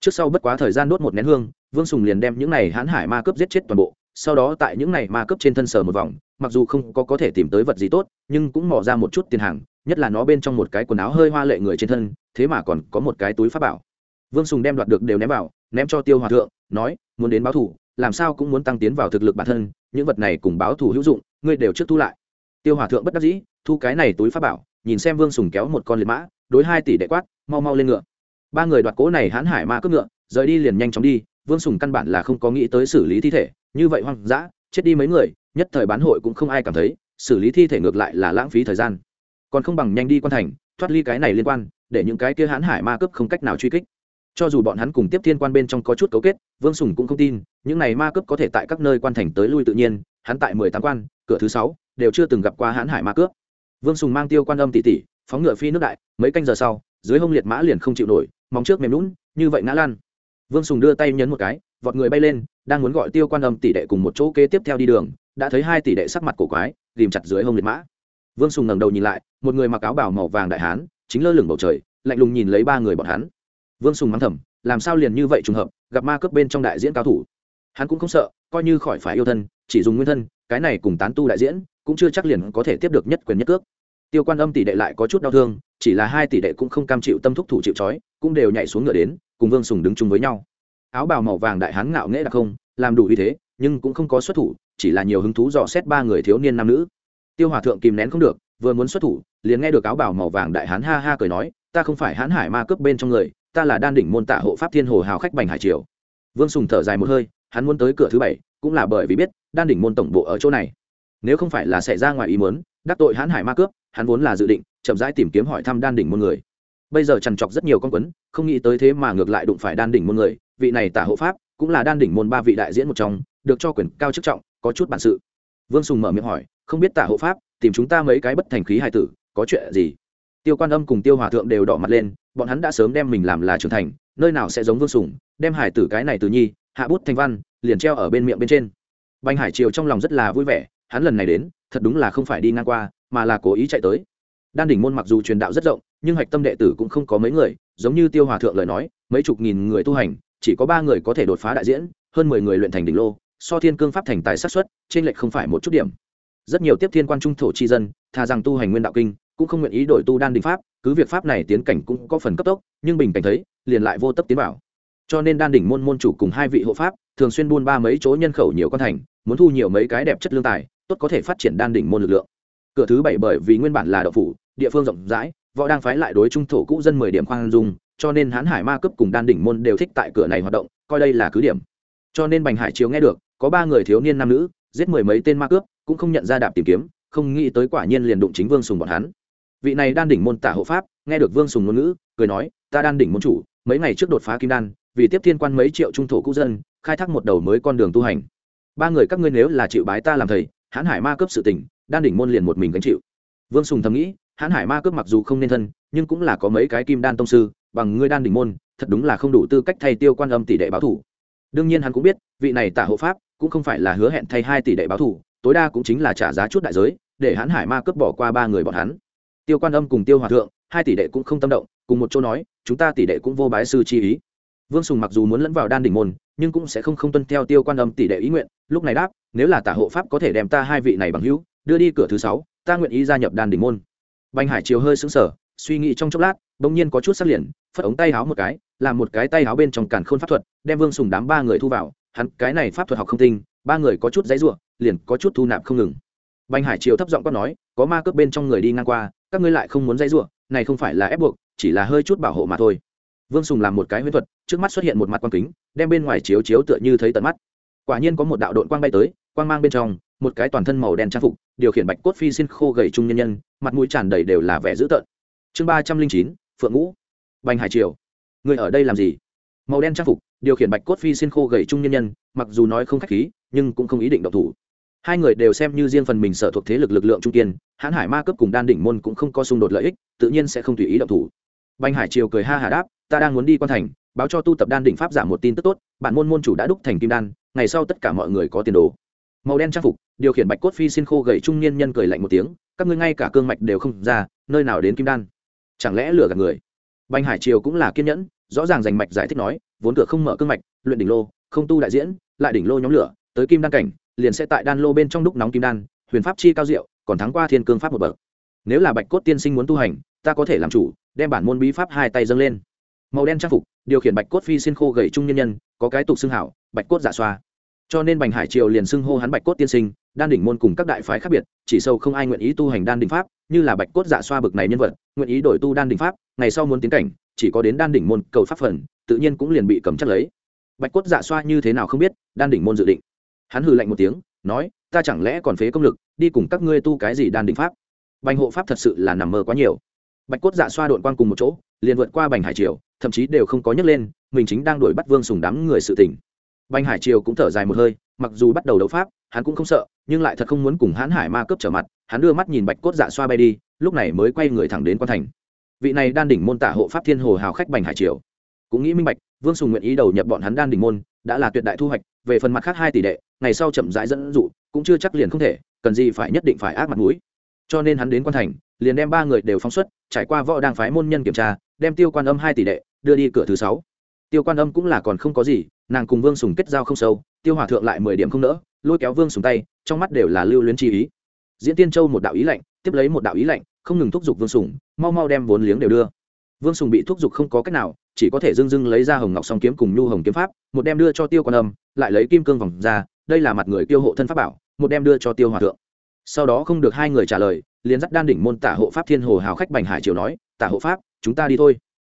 Trước sau bất quá thời gian đốt một nén hương, vương sùng liền đem những n à y hãn hải ma cướp giết chết toàn bộ, sau đó tại những này ma cướp trên thân sở một vòng, mặc dù không có có thể tìm tới vật gì tốt, nhưng cũng mò ra một chút tiền hàng, nhất là nó bên trong một cái quần áo hơi hoa lệ người trên thân, thế mà còn có một cái túi pháp bảo. Vương sùng đem đoạt được đều ném vào, ném cho tiêu hòa thượng, nói, muốn đến báo thủ làm sao cũng muốn tăng tiến vào thực lực bản thân, những vật này cùng báo thù hữu dụng, ngươi đều trước thu lại. Tiêu hòa thượng bất đắc dĩ, thu cái này túi pháp bảo, nhìn xem vương sùng kéo một con liệt mã, đối hai tỷ đệ quát, mau mau lên ngựa. Ba người đoạt cố này hãn hải ma cướp ngựa, rời đi liền nhanh chóng đi, vương sùng căn bản là không có nghĩ tới xử lý thi thể, như vậy hoang dã, chết đi mấy người, nhất thời bán hội cũng không ai cảm thấy, xử lý thi thể ngược lại là lãng phí thời gian. Còn không bằng nhanh đi quan thành, thoát ly cái này liên quan, để những cái kia hãn hải ma cướp không cách nào truy kích. Cho dù bọn hắn cùng tiếp thiên quan bên trong có chút cấu kết vương sùng cũng không tin, những này ma cướp có thể tại các nơi quan thành tới lui tự nhiên, hắn tại mười tám quan, cửa thứ sáu, đều chưa từng gặp qua hãn hải ma cướp. Vương sùng mang tiêu quan âm tỷ tỷ phóng ngựa phi nước đại, mấy canh giờ sau, dưới hông liệt mã liền không chịu nổi, móng trước mềm lún như vậy ngã lan vương sùng đưa tay nhấn một cái, vọt người bay lên, đang muốn gọi tiêu quan âm tỷ đệ cùng một chỗ kế tiếp theo đi đường, đã thấy hai tỷ đệ sắc mặt cổ quái ghìm chặt dưới hông liệt mã. Vương sùng ngẩng đầu nhìn lại, một người mặc áo bảo màu vàng đại hán, chính lơ lửng bầu trời, lạnh lùng nhìn lấy ba người bọn hắn. Vương sùng mắng thầm làm sao liền như vậy trùng hợp, gặp ma cướp bên trong đại diễn cao thủ. Hắn cũng không sợ, coi như khỏi phải yêu thân, chỉ dùng nguyên thân, cái này cùng tán tu đại diễn, cũng chưa chắc liền có thể tiếp được nhất quyền nhất cước. Tiêu quan âm tỷ đệ lại có chút đau thương, chỉ là hai tỷ đệ cũng không cam chịu tâm thúc thủ chịu trói, cũng đều nhảy xuống ngựa đến, cùng vương sùng đứng chung với nhau. Áo bào màu vàng đại hán ngạo nghễ đặc không, làm đủ uy thế, nhưng cũng không có xuất thủ, chỉ là nhiều hứng thú dò xét ba người thiếu niên nam nữ. Tiêu hòa thượng kìm nén không được, vừa muốn xuất thủ, liền nghe được áo bào màu vàng đại hán ha ha cười nói, ta không phải hãn hải ma cướp bên trong người ta là đan đỉnh môn tạ hộ pháp thiên hồ hào khách bành hải triều. Vương sùng thở dài một hơi, hắn muốn tới cửa thứ bảy, cũng là bởi vì biết, đan đỉnh môn tổng bộ ở chỗ này. Nếu không phải là xảy ra ngoài ý muốn, đắc tội hãn hải ma cướp, hắn vốn là dự định, chậm rãi tìm kiếm hỏi thăm đan đỉnh môn người. Bây giờ trằn trọc rất nhiều con quấn, không nghĩ tới thế mà ngược lại đụng phải đan đỉnh môn người, vị này tả hộ pháp, cũng là đan đỉnh môn ba vị đại diễn một trong, được cho quyền cao chức trọng, có chút bản sự. Vương sùng mở miệng hỏi, không biết tả hộ pháp, tìm chúng ta mấy cái bất thành khí hài tử, có chuyện gì? Tiêu quan âm cùng tiêu hòa thượng đều đỏ mặt lên, bọn hắn đã sớm đem mình làm là trưởng thành, nơi nào sẽ giống vương sùng, đem hải tử cái này từ nhi, hạ bút thành văn, liền treo ở bên miệng bên trên. Banh hải triều trong lòng rất là vui vẻ, hắn lần này đến, thật đúng là không phải đi ngang qua, mà là cố ý chạy tới. Đan đỉnh môn mặc dù truyền đạo rất rộng, nhưng hạch tâm đệ tử cũng không có mấy người, giống như tiêu hòa thượng lời nói, mấy chục nghìn người tu hành, chỉ có ba người có thể đột phá đại diễn, hơn mười người luyện thành đỉnh lô, so thiên cương pháp thành tài sát xuất, trên lệch không phải một chút điểm. Rất nhiều tiếp thiên quan trung thổ chi dân, thà rằng tu hành nguyên đạo kinh cũng không nguyện ý đổi tu đan đình pháp cứ việc pháp này tiến cảnh cũng có phần cấp tốc nhưng bình cảnh thấy liền lại vô tấp tiến vào, cho nên đan đỉnh môn môn chủ cùng hai vị hộ pháp thường xuyên buôn ba mấy chỗ nhân khẩu nhiều con thành muốn thu nhiều mấy cái đẹp chất lương tài tốt có thể phát triển đan đỉnh môn lực lượng. Cửa thứ bảy bởi vì nguyên bản là đậu phủ địa phương rộng rãi võ đang phái lại đối trung thổ cũ dân mười điểm khoan dung cho nên hán hải ma cấp cùng đan đỉnh môn đều thích tại cửa này hoạt động coi đây là cứ điểm. Cho nên bành hải chiếu nghe được có ba người thiếu niên nam nữ giết mười mấy tên ma cướp cũng không nhận ra đạp tìm kiếm không nghĩ tới quả nhiên liền đụng chính vương sùng bọn hắn vị này đan đỉnh môn tả hộ pháp, nghe được vương sùng ngôn ngữ, cười nói, ta đan đỉnh môn chủ, mấy ngày trước đột phá kim đan, vì tiếp thiên quan mấy triệu trung thổ cư dân, khai thác một đầu mới con đường tu hành. Ba người các ngươi nếu là chịu bái ta làm thầy, hãn hải ma cướp sự tình, đan đỉnh môn liền một mình gánh chịu. Vương sùng thầm nghĩ, hãn hải ma cướp mặc dù không nên thân, nhưng cũng là có mấy cái kim đan tông sư, bằng ngươi đan đỉnh môn, thật đúng là không đủ tư cách thay tiêu quan âm tỷ đệ báo thủ. Đương nhiên hắn cũng biết, vị này tả hộ pháp cũng không phải là hứa hẹn thay hai tỷ đệ báo thủ, tối đa cũng chính là trả giá chút đại giới, để hãn hải ma cướp bỏ qua ba người bọn hắn tiêu quan âm cùng tiêu hòa thượng, hai tỷ đệ cũng không tâm động, cùng một chỗ nói, chúng ta tỷ đệ cũng vô bái sư chi ý. Vương sùng mặc dù muốn lẫn vào đan đỉnh môn, nhưng cũng sẽ không không tuân theo tiêu quan âm tỷ đệ ý nguyện, lúc này đáp, nếu là tả hộ pháp có thể đem ta hai vị này bằng hữu đưa đi cửa thứ sáu, ta nguyện ý gia nhập đan đỉnh môn. Banh hải chiều hơi sững sờ, suy nghĩ trong chốc lát, bỗng nhiên có chút sắc liền, phất ống tay háo một cái, làm một cái tay háo bên trong càn khôn pháp thuật, đem vương sùng đám ba người thu vào, hắn cái này pháp thuật học không tinh, ba người có chút giấy ruộng liền có chút thu nạp không ngừng. Banh hải chiều thấp giọng quát nói, có ma cướp bên trong người đi ngang qua các ngươi lại không muốn dây rủa, này không phải là ép buộc chỉ là hơi chút bảo hộ mà thôi. Vương sùng làm một cái huyễn thuật trước mắt xuất hiện một mặt quang kính đem bên ngoài chiếu chiếu tựa như thấy tận mắt. Quả nhiên có một đạo đội quang bay tới quang mang bên trong một cái toàn thân màu đen trang phục điều khiển bạch cốt phi xin khô gầy trung nhân nhân mặt mũi tràn đầy đều là vẻ dữ tợn. Chương ba trăm linh chín phượng ngũ. Bành hải triều. Người ở đây làm gì? Màu đen trang phục điều khiển bạch cốt phi xin khô gầy trung nhân nhân mặc dù nói không khách khí nhưng cũng không ý định độc thủ hai người đều xem như riêng phần mình sở thuộc thế lực lực lượng trung tiên hãn hải ma cấp cùng đan đỉnh môn cũng không có xung đột lợi ích, tự nhiên sẽ không tùy ý động thủ. Banh hải triều cười ha hà đáp, ta đang muốn đi quan thành, báo cho tu tập đan đỉnh pháp giả một tin tức tốt, bản môn môn chủ đã đúc thành kim đan, ngày sau tất cả mọi người có tiền đồ. Màu đen trang phục, điều khiển bạch cốt phi xin khô gầy trung niên nhân cười lạnh một tiếng, các ngươi ngay cả cương mạch đều không ra, nơi nào đến kim đan? Chẳng lẽ lừa gạt người? Banh hải triều cũng là kiên nhẫn, rõ ràng giành mạch giải thích nói, vốn cửa không mở cương mạch, luyện đỉnh lô, không tu đại diễn, lại đỉnh lô nhóm lửa, tới kim đan cảnh liền sẽ tại đan lô bên trong đúc nóng kim đan, huyền pháp chi cao diệu, còn thắng qua thiên cương pháp một bậc. Nếu là bạch cốt tiên sinh muốn tu hành, ta có thể làm chủ, đem bản môn bí pháp hai tay dâng lên. Màu đen trang phục, điều khiển bạch cốt phi xin khô gầy trung nhân nhân, có cái tục xưng hảo, bạch cốt giả xoa. Cho nên bành hải triều liền xưng hô hắn bạch cốt tiên sinh, đan đỉnh môn cùng các đại phái khác biệt, chỉ sâu không ai nguyện ý tu hành đan đỉnh pháp, như là bạch cốt dạ xoa bực này nhân vật, nguyện ý đổi tu đan đỉnh pháp, ngày sau muốn tiến cảnh, chỉ có đến đan đỉnh môn cầu pháp phần, tự nhiên cũng liền bị cầm chắc lấy. Bạch cốt dạ xoa như thế nào không biết, đan đỉnh môn dự định hắn hừ lạnh một tiếng, nói, ta chẳng lẽ còn phế công lực, đi cùng các ngươi tu cái gì đan đỉnh pháp? Bành hộ pháp thật sự là nằm mơ quá nhiều. Bạch cốt dạ xoa đội quan cùng một chỗ, liền vượt qua bành hải triều, thậm chí đều không có nhấc lên, mình chính đang đuổi bắt vương sùng đám người sự tỉnh bành hải triều cũng thở dài một hơi, mặc dù bắt đầu đấu pháp, hắn cũng không sợ, nhưng lại thật không muốn cùng hãn hải ma cướp trở mặt, hắn đưa mắt nhìn bạch cốt dạ xoa bay đi, lúc này mới quay người thẳng đến quan thành. Vị này đan đỉnh môn tả hộ pháp thiên hồ hào khách bành hải triều. Cũng nghĩ minh bạch, vương sùng nguyện ý đầu nhập bọn hắn đan đỉnh môn, đã là tuyệt đại thu hoạch, về phần mặt khác hai tỷ đệ ngày sau chậm rãi dẫn dụ, cũng chưa chắc liền không thể, cần gì phải nhất định phải ác mặt mũi. Cho nên hắn đến quan thành, liền đem ba người đều phóng xuất, trải qua võ đang phái môn nhân kiểm tra, đem tiêu quan âm hai tỷ đệ đưa đi cửa thứ sáu. Tiêu quan âm cũng là còn không có gì, nàng cùng vương sùng kết giao không sâu, tiêu hòa thượng lại mười điểm không nỡ, lôi kéo vương sùng tay, trong mắt đều là lưu luyến chi ý. Diễn tiên châu một đạo ý lạnh, tiếp lấy một đạo ý lạnh, không ngừng thúc giục vương sùng, mau mau đem vốn liếng đều đưa. Vương sùng bị thúc giục không có cách nào, chỉ có thể dưng dưng lấy ra hồng ngọc song kiếm cùng nhu hồng kiếm pháp, một đem đưa cho tiêu quan âm, lại lấy kim cương vòng ra đây là mặt người tiêu hộ thân pháp bảo, một đem đưa cho tiêu hòa thượng. Sau đó không được hai người trả lời, liền dắt đan đỉnh môn tả hộ pháp thiên hồ hào khách bành hải triều nói, tả hộ pháp, chúng ta đi thôi.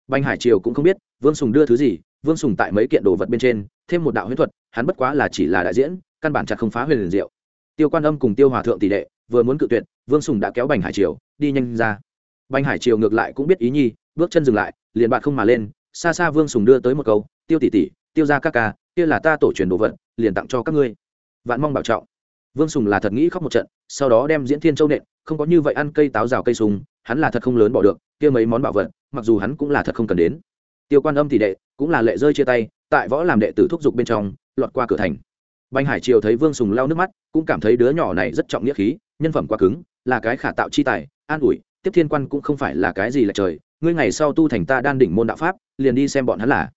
Bành hải triều cũng không biết, vương sùng đưa thứ gì, vương sùng tại mấy kiện đồ vật bên trên, thêm một đạo huyễn thuật, hắn bất quá là chỉ là đại diễn, căn bản chặt không phá huyền liền diệu. Tiêu quan âm cùng tiêu hòa thượng tỷ lệ vừa muốn cự tuyệt, vương sùng đã kéo bành hải triều, đi nhanh ra. Bành hải triều ngược lại cũng biết ý nhi, bước chân dừng lại, liền bạn không mà lên, xa xa vương sùng đưa tới một câu, tiêu tỷ tỷ, tiêu ra các ca, kia là ta tổ truyền đồ vật liền tặng cho các ngươi. Vạn mong bảo trọng. Vương sùng là thật nghĩ khóc một trận, sau đó đem diễn thiên châu nện, không có như vậy ăn cây táo rào cây sùng, hắn là thật không lớn bỏ được, kia mấy món bảo vật, mặc dù hắn cũng là thật không cần đến. Tiêu quan âm tỷ đệ, cũng là lệ rơi chia tay, tại võ làm đệ tử thúc giục bên trong, lọt qua cửa thành. Banh hải triều thấy vương sùng lau nước mắt, cũng cảm thấy đứa nhỏ này rất trọng nghĩa khí, nhân phẩm quá cứng, là cái khả tạo chi tài, an ủi, tiếp thiên quan cũng không phải là cái gì là trời, ngươi ngày sau tu thành ta đan đỉnh môn đạo pháp, liền đi xem bọn hắn là.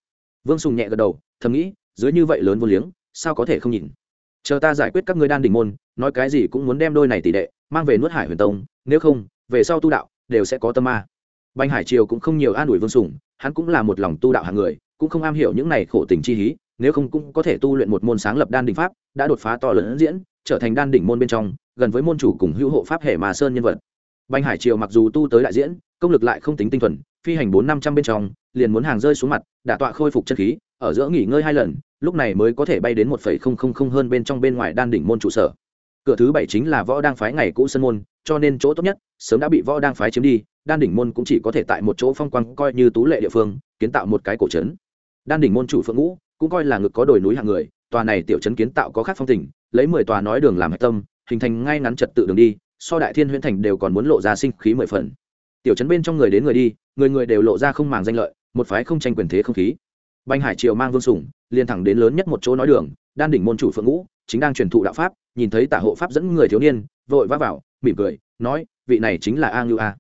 Vương sùng nhẹ gật đầu, thầm nghĩ, dưới như vậy lớn vô liếng sao có thể không nhìn? Chờ ta giải quyết các ngươi đan đỉnh môn, nói cái gì cũng muốn đem đôi này tỷ đệ mang về nuốt hải huyền tông, nếu không, về sau tu đạo đều sẽ có tâm ma. Banh hải triều cũng không nhiều an ủi vương sùng, hắn cũng là một lòng tu đạo hàng người, cũng không am hiểu những này khổ tình chi hí, nếu không cũng có thể tu luyện một môn sáng lập đan đỉnh pháp, đã đột phá to lớn diễn, trở thành đan đỉnh môn bên trong, gần với môn chủ cùng hữu hộ pháp hệ mà sơn nhân vật. Banh hải triều mặc dù tu tới đại diễn, công lực lại không tính tinh thuần, phi hành bốn năm trăm bên trong, liền muốn hàng rơi xuống mặt, đả tọa khôi phục chân khí, ở giữa nghỉ ngơi hai lần lúc này mới có thể bay đến một phẩy không không không hơn bên trong bên ngoài đan đỉnh môn trụ sở. Cửa thứ bảy chính là võ đang phái ngày cũ sân môn, cho nên chỗ tốt nhất, sớm đã bị võ đang phái chiếm đi, đan đỉnh môn cũng chỉ có thể tại một chỗ phong quang coi như tú lệ địa phương, kiến tạo một cái cổ trấn. Đan đỉnh môn chủ phượng ngũ cũng coi là ngực có đồi núi hạng người, tòa này tiểu trấn kiến tạo có khác phong tình, lấy mười tòa nói đường làm hạch tâm, hình thành ngay ngắn trật tự đường đi, so đại thiên huyễn thành đều còn muốn lộ ra sinh khí mười phần. Tiểu trấn bên trong người đến người đi, người người đều lộ ra không màng danh lợi, một phái không tranh quyền thế không khí. Banh hải triều mang vương sủng liền thẳng đến lớn nhất một chỗ nói đường, đan đỉnh môn chủ phượng ngũ, chính đang truyền thụ đạo pháp, nhìn thấy tả hộ pháp dẫn người thiếu niên, vội vã vào, mỉm cười, nói, vị này chính là a ngưu a.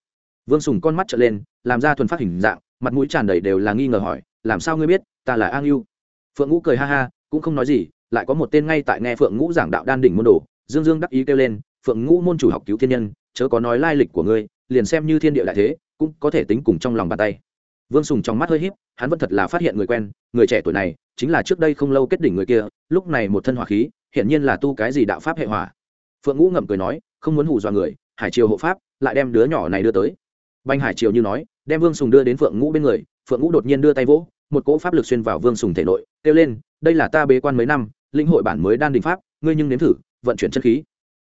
Vương sùng con mắt trở lên, làm ra thuần phát hình dạng, mặt mũi tràn đầy đều là nghi ngờ hỏi, làm sao ngươi biết, ta là a ngưu? Phượng ngũ cười ha ha, cũng không nói gì, lại có một tên ngay tại nghe phượng ngũ giảng đạo đan đỉnh môn đồ, dương dương đắc ý kêu lên, phượng ngũ môn chủ học cứu thiên nhân, chớ có nói lai lịch của ngươi, liền xem như thiên địa đại thế, cũng có thể tính cùng trong lòng bàn tay. Vương sùng trong mắt hơi híp, hắn vẫn thật là phát hiện người quen, người trẻ tuổi này chính là trước đây không lâu kết đỉnh người kia, lúc này một thân hỏa khí, hiển nhiên là tu cái gì đạo pháp hệ hỏa. Phượng ngũ ngậm cười nói, không muốn hù dọa người, hải triều hộ pháp, lại đem đứa nhỏ này đưa tới. Banh hải triều như nói, đem vương sùng đưa đến phượng ngũ bên người, phượng ngũ đột nhiên đưa tay vỗ, một cỗ pháp lực xuyên vào vương sùng thể nội, kêu lên, đây là ta bế quan mấy năm linh hội bản mới đan đình pháp, ngươi nhưng nếm thử, vận chuyển chân khí.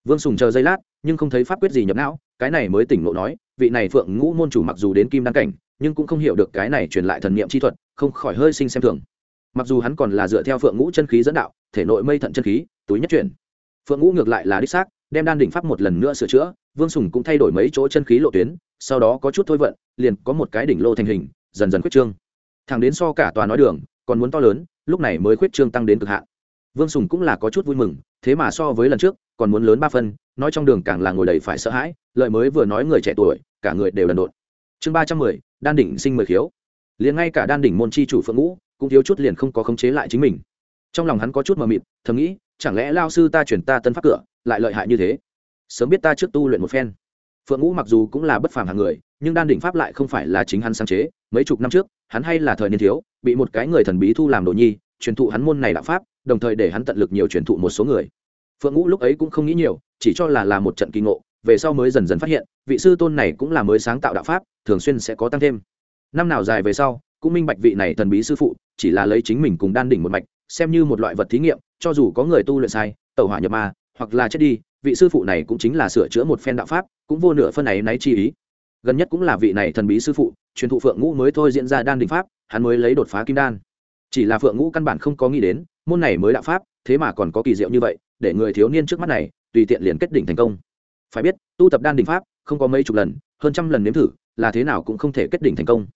Vương sùng chờ giây lát, nhưng không thấy pháp quyết gì nhập não, cái này mới tỉnh ngộ nói, vị này phượng ngũ môn chủ mặc dù đến kim đan cảnh, nhưng cũng không hiểu được cái này truyền lại thần niệm chi thuật, không khỏi hơi sinh xem thường mặc dù hắn còn là dựa theo phượng ngũ chân khí dẫn đạo, thể nội mây thận chân khí, túi nhất chuyển. Phượng ngũ ngược lại là đích xác, đem đan đỉnh pháp một lần nữa sửa chữa, vương sùng cũng thay đổi mấy chỗ chân khí lộ tuyến, sau đó có chút thôi vận, liền có một cái đỉnh lô thành hình, dần dần khuyết trương. Thẳng đến so cả tòa nói đường, còn muốn to lớn, lúc này mới khuyết trương tăng đến cực hạn. Vương sùng cũng là có chút vui mừng, thế mà so với lần trước, còn muốn lớn ba phân, nói trong đường càng là ngồi đầy phải sợ hãi lợi mới vừa nói người trẻ tuổi, cả người đều đần độn. Chương ba trăm mười, đan đỉnh sinh mười khiếu. Liền ngay cả đan đỉnh môn chi chủ phượng ngũ cũng thiếu chút liền không có khống chế lại chính mình. Trong lòng hắn có chút mờ mịt, thầm nghĩ, chẳng lẽ lao sư ta chuyển ta tân pháp cửa, lại lợi hại như thế? Sớm biết ta trước tu luyện một phen. Phượng ngũ mặc dù cũng là bất phàm hàng người, nhưng đan đỉnh pháp lại không phải là chính hắn sáng chế. Mấy chục năm trước, hắn hay là thời niên thiếu, bị một cái người thần bí thu làm đồ nhi, truyền thụ hắn môn này đạo pháp, đồng thời để hắn tận lực nhiều truyền thụ một số người. Phượng ngũ lúc ấy cũng không nghĩ nhiều, chỉ cho là là một trận kỳ ngộ, về sau mới dần dần phát hiện, vị sư tôn này cũng là mới sáng tạo đạo pháp, thường xuyên sẽ có tăng thêm. Năm nào dài về sau cũng minh bạch vị này thần bí sư phụ, chỉ là lấy chính mình cùng đan đỉnh một mạch, xem như một loại vật thí nghiệm, cho dù có người tu luyện sai, tẩu hỏa nhập ma, hoặc là chết đi, vị sư phụ này cũng chính là sửa chữa một phen đạo pháp, cũng vô nửa phân ấy náy chi ý. Gần nhất cũng là vị này thần bí sư phụ, truyền thụ phượng ngũ mới thôi diễn ra đan đỉnh pháp, hắn mới lấy đột phá kim đan. Chỉ là phượng ngũ căn bản không có nghĩ đến, môn này mới đạo pháp, thế mà còn có kỳ diệu như vậy, để người thiếu niên trước mắt này, tùy tiện liền kết đỉnh thành công. Phải biết, tu tập đan đỉnh pháp, không có mấy chục lần, hơn trăm lần nếm thử, là thế nào cũng không thể kết đỉnh thành công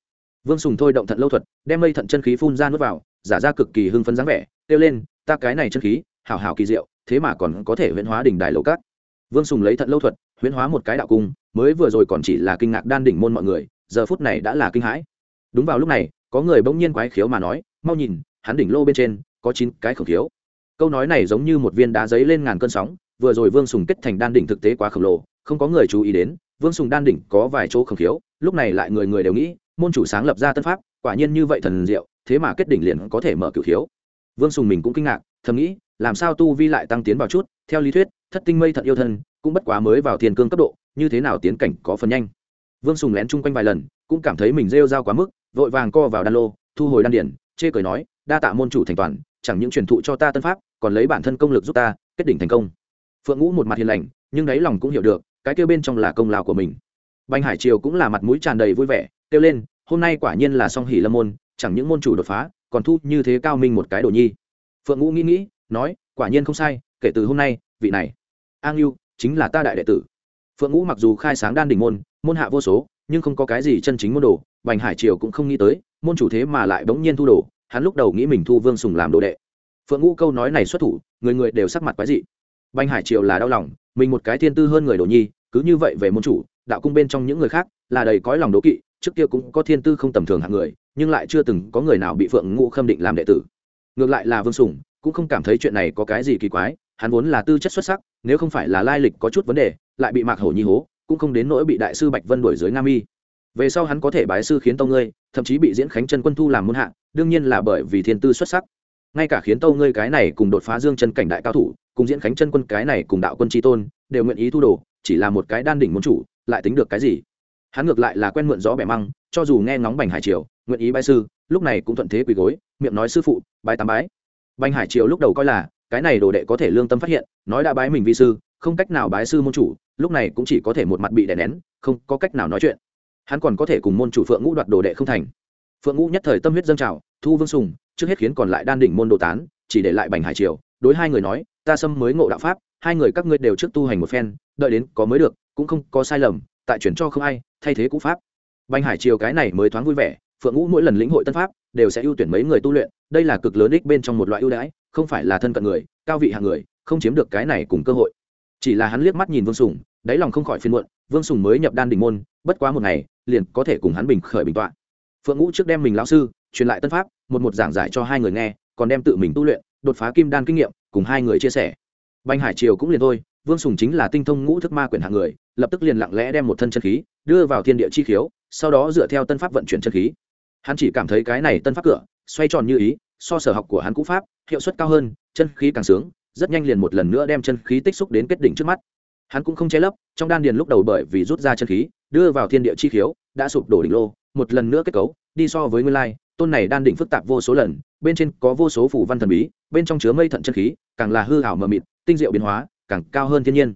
vương sùng thôi động thận lâu thuật, đem mây thận chân khí phun ra nuốt vào, giả ra cực kỳ hưng phấn dáng vẻ, kêu lên, ta cái này chân khí, hảo hảo kỳ diệu, thế mà còn có thể huyễn hóa đỉnh đài lầu cát. Vương sùng lấy thận lâu thuật, huyễn hóa một cái đạo cung, mới vừa rồi còn chỉ là kinh ngạc đan đỉnh môn mọi người, giờ phút này đã là kinh hãi. Đúng vào lúc này, có người bỗng nhiên quái khiếu mà nói, mau nhìn, hắn đỉnh lô bên trên, có chín cái khổng khiếu. Câu nói này giống như một viên đá giấy lên ngàn cơn sóng, vừa rồi vương sùng kết thành đan đỉnh thực tế quá khổng lồ, không có người chú ý đến, vương sùng đan đỉnh có vài chỗ khổng khiếu, lúc này lại người người đều nghĩ môn chủ sáng lập ra tân pháp, quả nhiên như vậy thần diệu, thế mà kết đỉnh liền có thể mở cửu thiếu. vương sùng mình cũng kinh ngạc, thầm nghĩ, làm sao tu vi lại tăng tiến vào chút, theo lý thuyết, thất tinh mây thật yêu thân, cũng bất quá mới vào thiên cương cấp độ, như thế nào tiến cảnh có phần nhanh. Vương sùng lén chung quanh vài lần, cũng cảm thấy mình rêu r a o quá mức, vội vàng co vào đan lô, thu hồi đan điển, chê cười nói, đa tạ môn chủ thành toàn, chẳng những truyền thụ cho ta tân pháp, còn lấy bản thân công lực giúp ta, kết đỉnh thành công. Phượng ngũ một mặt hiền lành, nhưng đáy lòng cũng hiểu được, cái kêu bên trong là công lao của mình. Banh hải triều cũng là mặt mũi tràn đầy vui vẻ kêu lên, hôm nay quả nhiên là song hỷ lâm môn, chẳng những môn chủ đột phá, còn thu như thế cao minh một cái đồ nhi. Phượng ngũ nghĩ nghĩ, nói, quả nhiên không sai, kể từ hôm nay, vị này, an yêu chính là ta đại đệ tử. Phượng ngũ mặc dù khai sáng đan đỉnh môn môn hạ vô số, nhưng không có cái gì chân chính môn đồ, bành hải triều cũng không nghĩ tới, môn chủ thế mà lại bỗng nhiên thu đồ, hắn lúc đầu nghĩ mình thu vương sùng làm đồ đệ. Phượng ngũ câu nói này xuất thủ, người người đều sắc mặt quái dị. Bành hải triều là đau lòng, mình một cái thiên tư hơn người đồ nhi, cứ như vậy về môn chủ, đạo cung bên trong những người khác, là đầy cõi lòng đố kỵ trước kia cũng có thiên tư không tầm thường hạng người, nhưng lại chưa từng có người nào bị phượng ngũ khâm định làm đệ tử. Ngược lại là vương sùng, cũng không cảm thấy chuyện này có cái gì kỳ quái, hắn vốn là tư chất xuất sắc, nếu không phải là lai lịch có chút vấn đề, lại bị mạc hổ nhi hố, cũng không đến nỗi bị đại sư bạch vân đuổi dưới Nam mi. Về sau hắn có thể bái sư khiến tâu ngươi, thậm chí bị diễn khánh chân quân thu làm môn hạ, đương nhiên là bởi vì thiên tư xuất sắc. Ngay cả khiến tâu ngươi cái này cùng đột phá dương chân cảnh đại cao thủ, cùng diễn khánh chân quân cái này cùng đạo quân tri tôn, đều nguyện ý thu đồ, chỉ là một cái đan đỉnh môn chủ, lại tính được cái gì? Hắn ngược lại là quen mượn gió bẻ măng, cho dù nghe ngóng bành hải triều, nguyện ý bái sư, lúc này cũng thuận thế quỳ gối, miệng nói sư phụ, bái tám bái. Bành hải triều lúc đầu coi là, cái này đồ đệ có thể lương tâm phát hiện, nói đã bái mình vi sư, không cách nào bái sư môn chủ, lúc này cũng chỉ có thể một mặt bị đè nén, không có cách nào nói chuyện. Hắn còn có thể cùng môn chủ phượng ngũ đoạt đồ đệ không thành. Phượng ngũ nhất thời tâm huyết dâng trào, thu vương sùng, trước hết khiến còn lại đan đỉnh môn đồ tán, chỉ để lại bành hải triều, đối hai người nói, ta xâm mới ngộ đạo pháp, hai người các ngươi đều trước tu hành một phen, đợi đến có mới được, cũng không có sai lầm tại chuyển cho không ai, thay thế cũ pháp. Banh hải triều cái này mới thoáng vui vẻ, phượng ngũ mỗi lần lĩnh hội tân pháp, đều sẽ ưu tuyển mấy người tu luyện, đây là cực lớn ích bên trong một loại ưu đãi, không phải là thân cận người, cao vị hạng người, không chiếm được cái này cùng cơ hội. Chỉ là hắn liếc mắt nhìn vương sùng, đáy lòng không khỏi phiên muộn, vương sùng mới nhập đan đỉnh môn, bất quá một ngày, liền có thể cùng hắn bình khởi bình tọa. Phượng ngũ trước đem mình lão sư, truyền lại tân pháp, một một giảng giải cho hai người nghe, còn đem tự mình tu luyện, đột phá kim đan kinh nghiệm, cùng hai người chia sẻ. Banh hải triều cũng liền thôi, vương sùng chính là tinh thông ngũ thức ma quyển hạng người lập tức liền lặng lẽ đem một thân chân khí đưa vào thiên địa chi khiếu, sau đó dựa theo tân pháp vận chuyển chân khí. Hắn chỉ cảm thấy cái này tân pháp cửa, xoay tròn như ý, so sở học của hắn cũ pháp, hiệu suất cao hơn, chân khí càng sướng, rất nhanh liền một lần nữa đem chân khí tích xúc đến kết đỉnh trước mắt. Hắn cũng không che lấp, trong đan điền lúc đầu bởi vì rút ra chân khí, đưa vào thiên địa chi khiếu, đã sụp đổ đỉnh lô, một lần nữa kết cấu, đi so với nguyên lai, tôn này đan đỉnh phức tạp vô số lần, bên trên có vô số phủ văn thần bí, bên trong chứa mây thận chân khí, càng là hư hảo mờ mịt, tinh diệu biến hóa, càng cao hơn thiên nhiên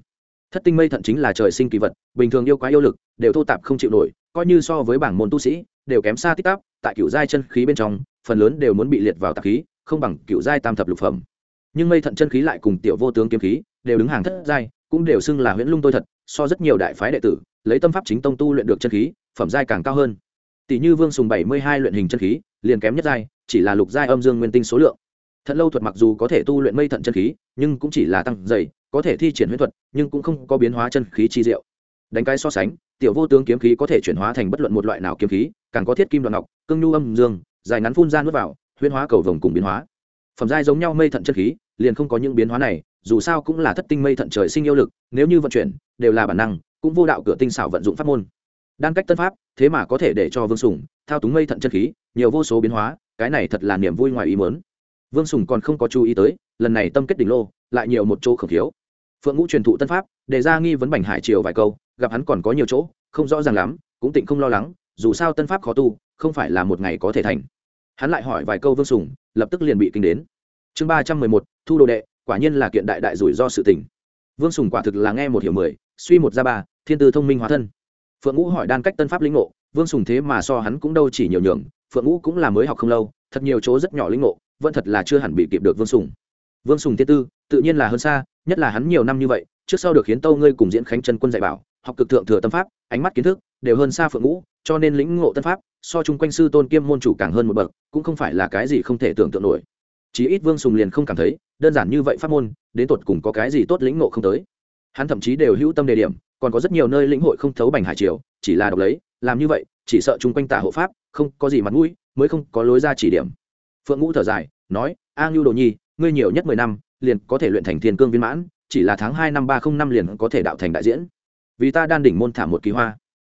thất tinh mây thận chính là trời sinh kỳ vật, bình thường yêu quá yêu lực đều thô tạp không chịu nổi, coi như so với bảng môn tu sĩ, đều kém xa tích tắp tại cựu giai chân khí bên trong, phần lớn đều muốn bị liệt vào tạp khí, không bằng cựu giai tam thập lục phẩm. Nhưng mây thận chân khí lại cùng tiểu vô tướng kiếm khí đều đứng hàng thất giai, cũng đều xưng là huyễn lung tôi thật, so rất nhiều đại phái đệ tử, lấy tâm pháp chính tông tu luyện được chân khí, phẩm giai càng cao hơn. Tỷ như vương sùng bảy mươi hai luyện hình chân khí, liền kém nhất giai, chỉ là lục giai âm dương nguyên tinh số lượng. Thận lâu thuật mặc dù có thể tu luyện mây thận chân khí, nhưng cũng chỉ là tăng dày có thể thi triển huyễn thuật, nhưng cũng không có biến hóa chân khí chi diệu. Đánh cái so sánh, tiểu vô tướng kiếm khí có thể chuyển hóa thành bất luận một loại nào kiếm khí, càng có thiết kim đoạn ngọc, cương nhu âm dương, dài ngắn phun ra nuốt vào, huyễn hóa cầu vồng cùng biến hóa. Phẩm giai giống nhau mây thận chân khí, liền không có những biến hóa này, dù sao cũng là thất tinh mây thận trời sinh yêu lực, nếu như vận chuyển, đều là bản năng, cũng vô đạo cửa tinh xảo vận dụng pháp môn. Đan cách tân pháp, thế mà có thể để cho vương sùng thao túng mây thận chân khí, nhiều vô số biến hóa, cái này thật là niềm vui ngoài ý mớn vương sùng còn không có chú ý tới, lần này tâm kết đỉnh lô, lại nhiều một chỗ khẩn thiếu phượng ngũ truyền thụ tân pháp, đề ra nghi vấn bành hải triều vài câu, gặp hắn còn có nhiều chỗ, không rõ ràng lắm, cũng tịnh không lo lắng, dù sao tân pháp khó tu, không phải là một ngày có thể thành. Hắn lại hỏi vài câu vương sùng, lập tức liền bị kinh đến. Chương ba trăm mười một, thu đồ đệ, quả nhiên là kiện đại đại rủi ro sự tình. Vương sùng quả thực là nghe một hiểu mười, suy một ra ba, thiên tư thông minh hóa thân. Phượng ngũ hỏi đan cách tân pháp lĩnh ngộ, vương sùng thế mà so hắn cũng đâu chỉ nhiều nhường, phượng ngũ cũng là mới học không lâu, thật nhiều chỗ rất nhỏ lĩnh ngộ, vẫn thật là chưa hẳn bị kịp được vương sùng vương sùng thiên tư, tự nhiên là hơn xa, nhất là hắn nhiều năm như vậy, trước sau được khiến tâu ngươi cùng diễn khánh chân quân dạy bảo, học cực thượng thừa tâm pháp, ánh mắt kiến thức đều hơn xa phượng ngũ, cho nên lĩnh ngộ tân pháp, so chung quanh sư tôn kiêm môn chủ càng hơn một bậc, cũng không phải là cái gì không thể tưởng tượng nổi. Chí ít vương sùng liền không cảm thấy, đơn giản như vậy pháp môn, đến tột cùng có cái gì tốt lĩnh ngộ không tới. Hắn thậm chí đều hữu tâm đề điểm, còn có rất nhiều nơi lĩnh hội không thấu bành hải triều, chỉ là đọc lấy, làm như vậy, chỉ sợ chung quanh tả hộ pháp, không có gì mặt mũi, mới không có lối ra chỉ điểm. Phượng ngũ thở dài, nói, a ngưu đồ nhi ngươi nhiều nhất mười năm, liền có thể luyện thành thiên cương viên mãn, chỉ là tháng hai năm ba không năm liền có thể đạo thành đại diễn. Vì ta đan đỉnh môn thả một kỳ hoa.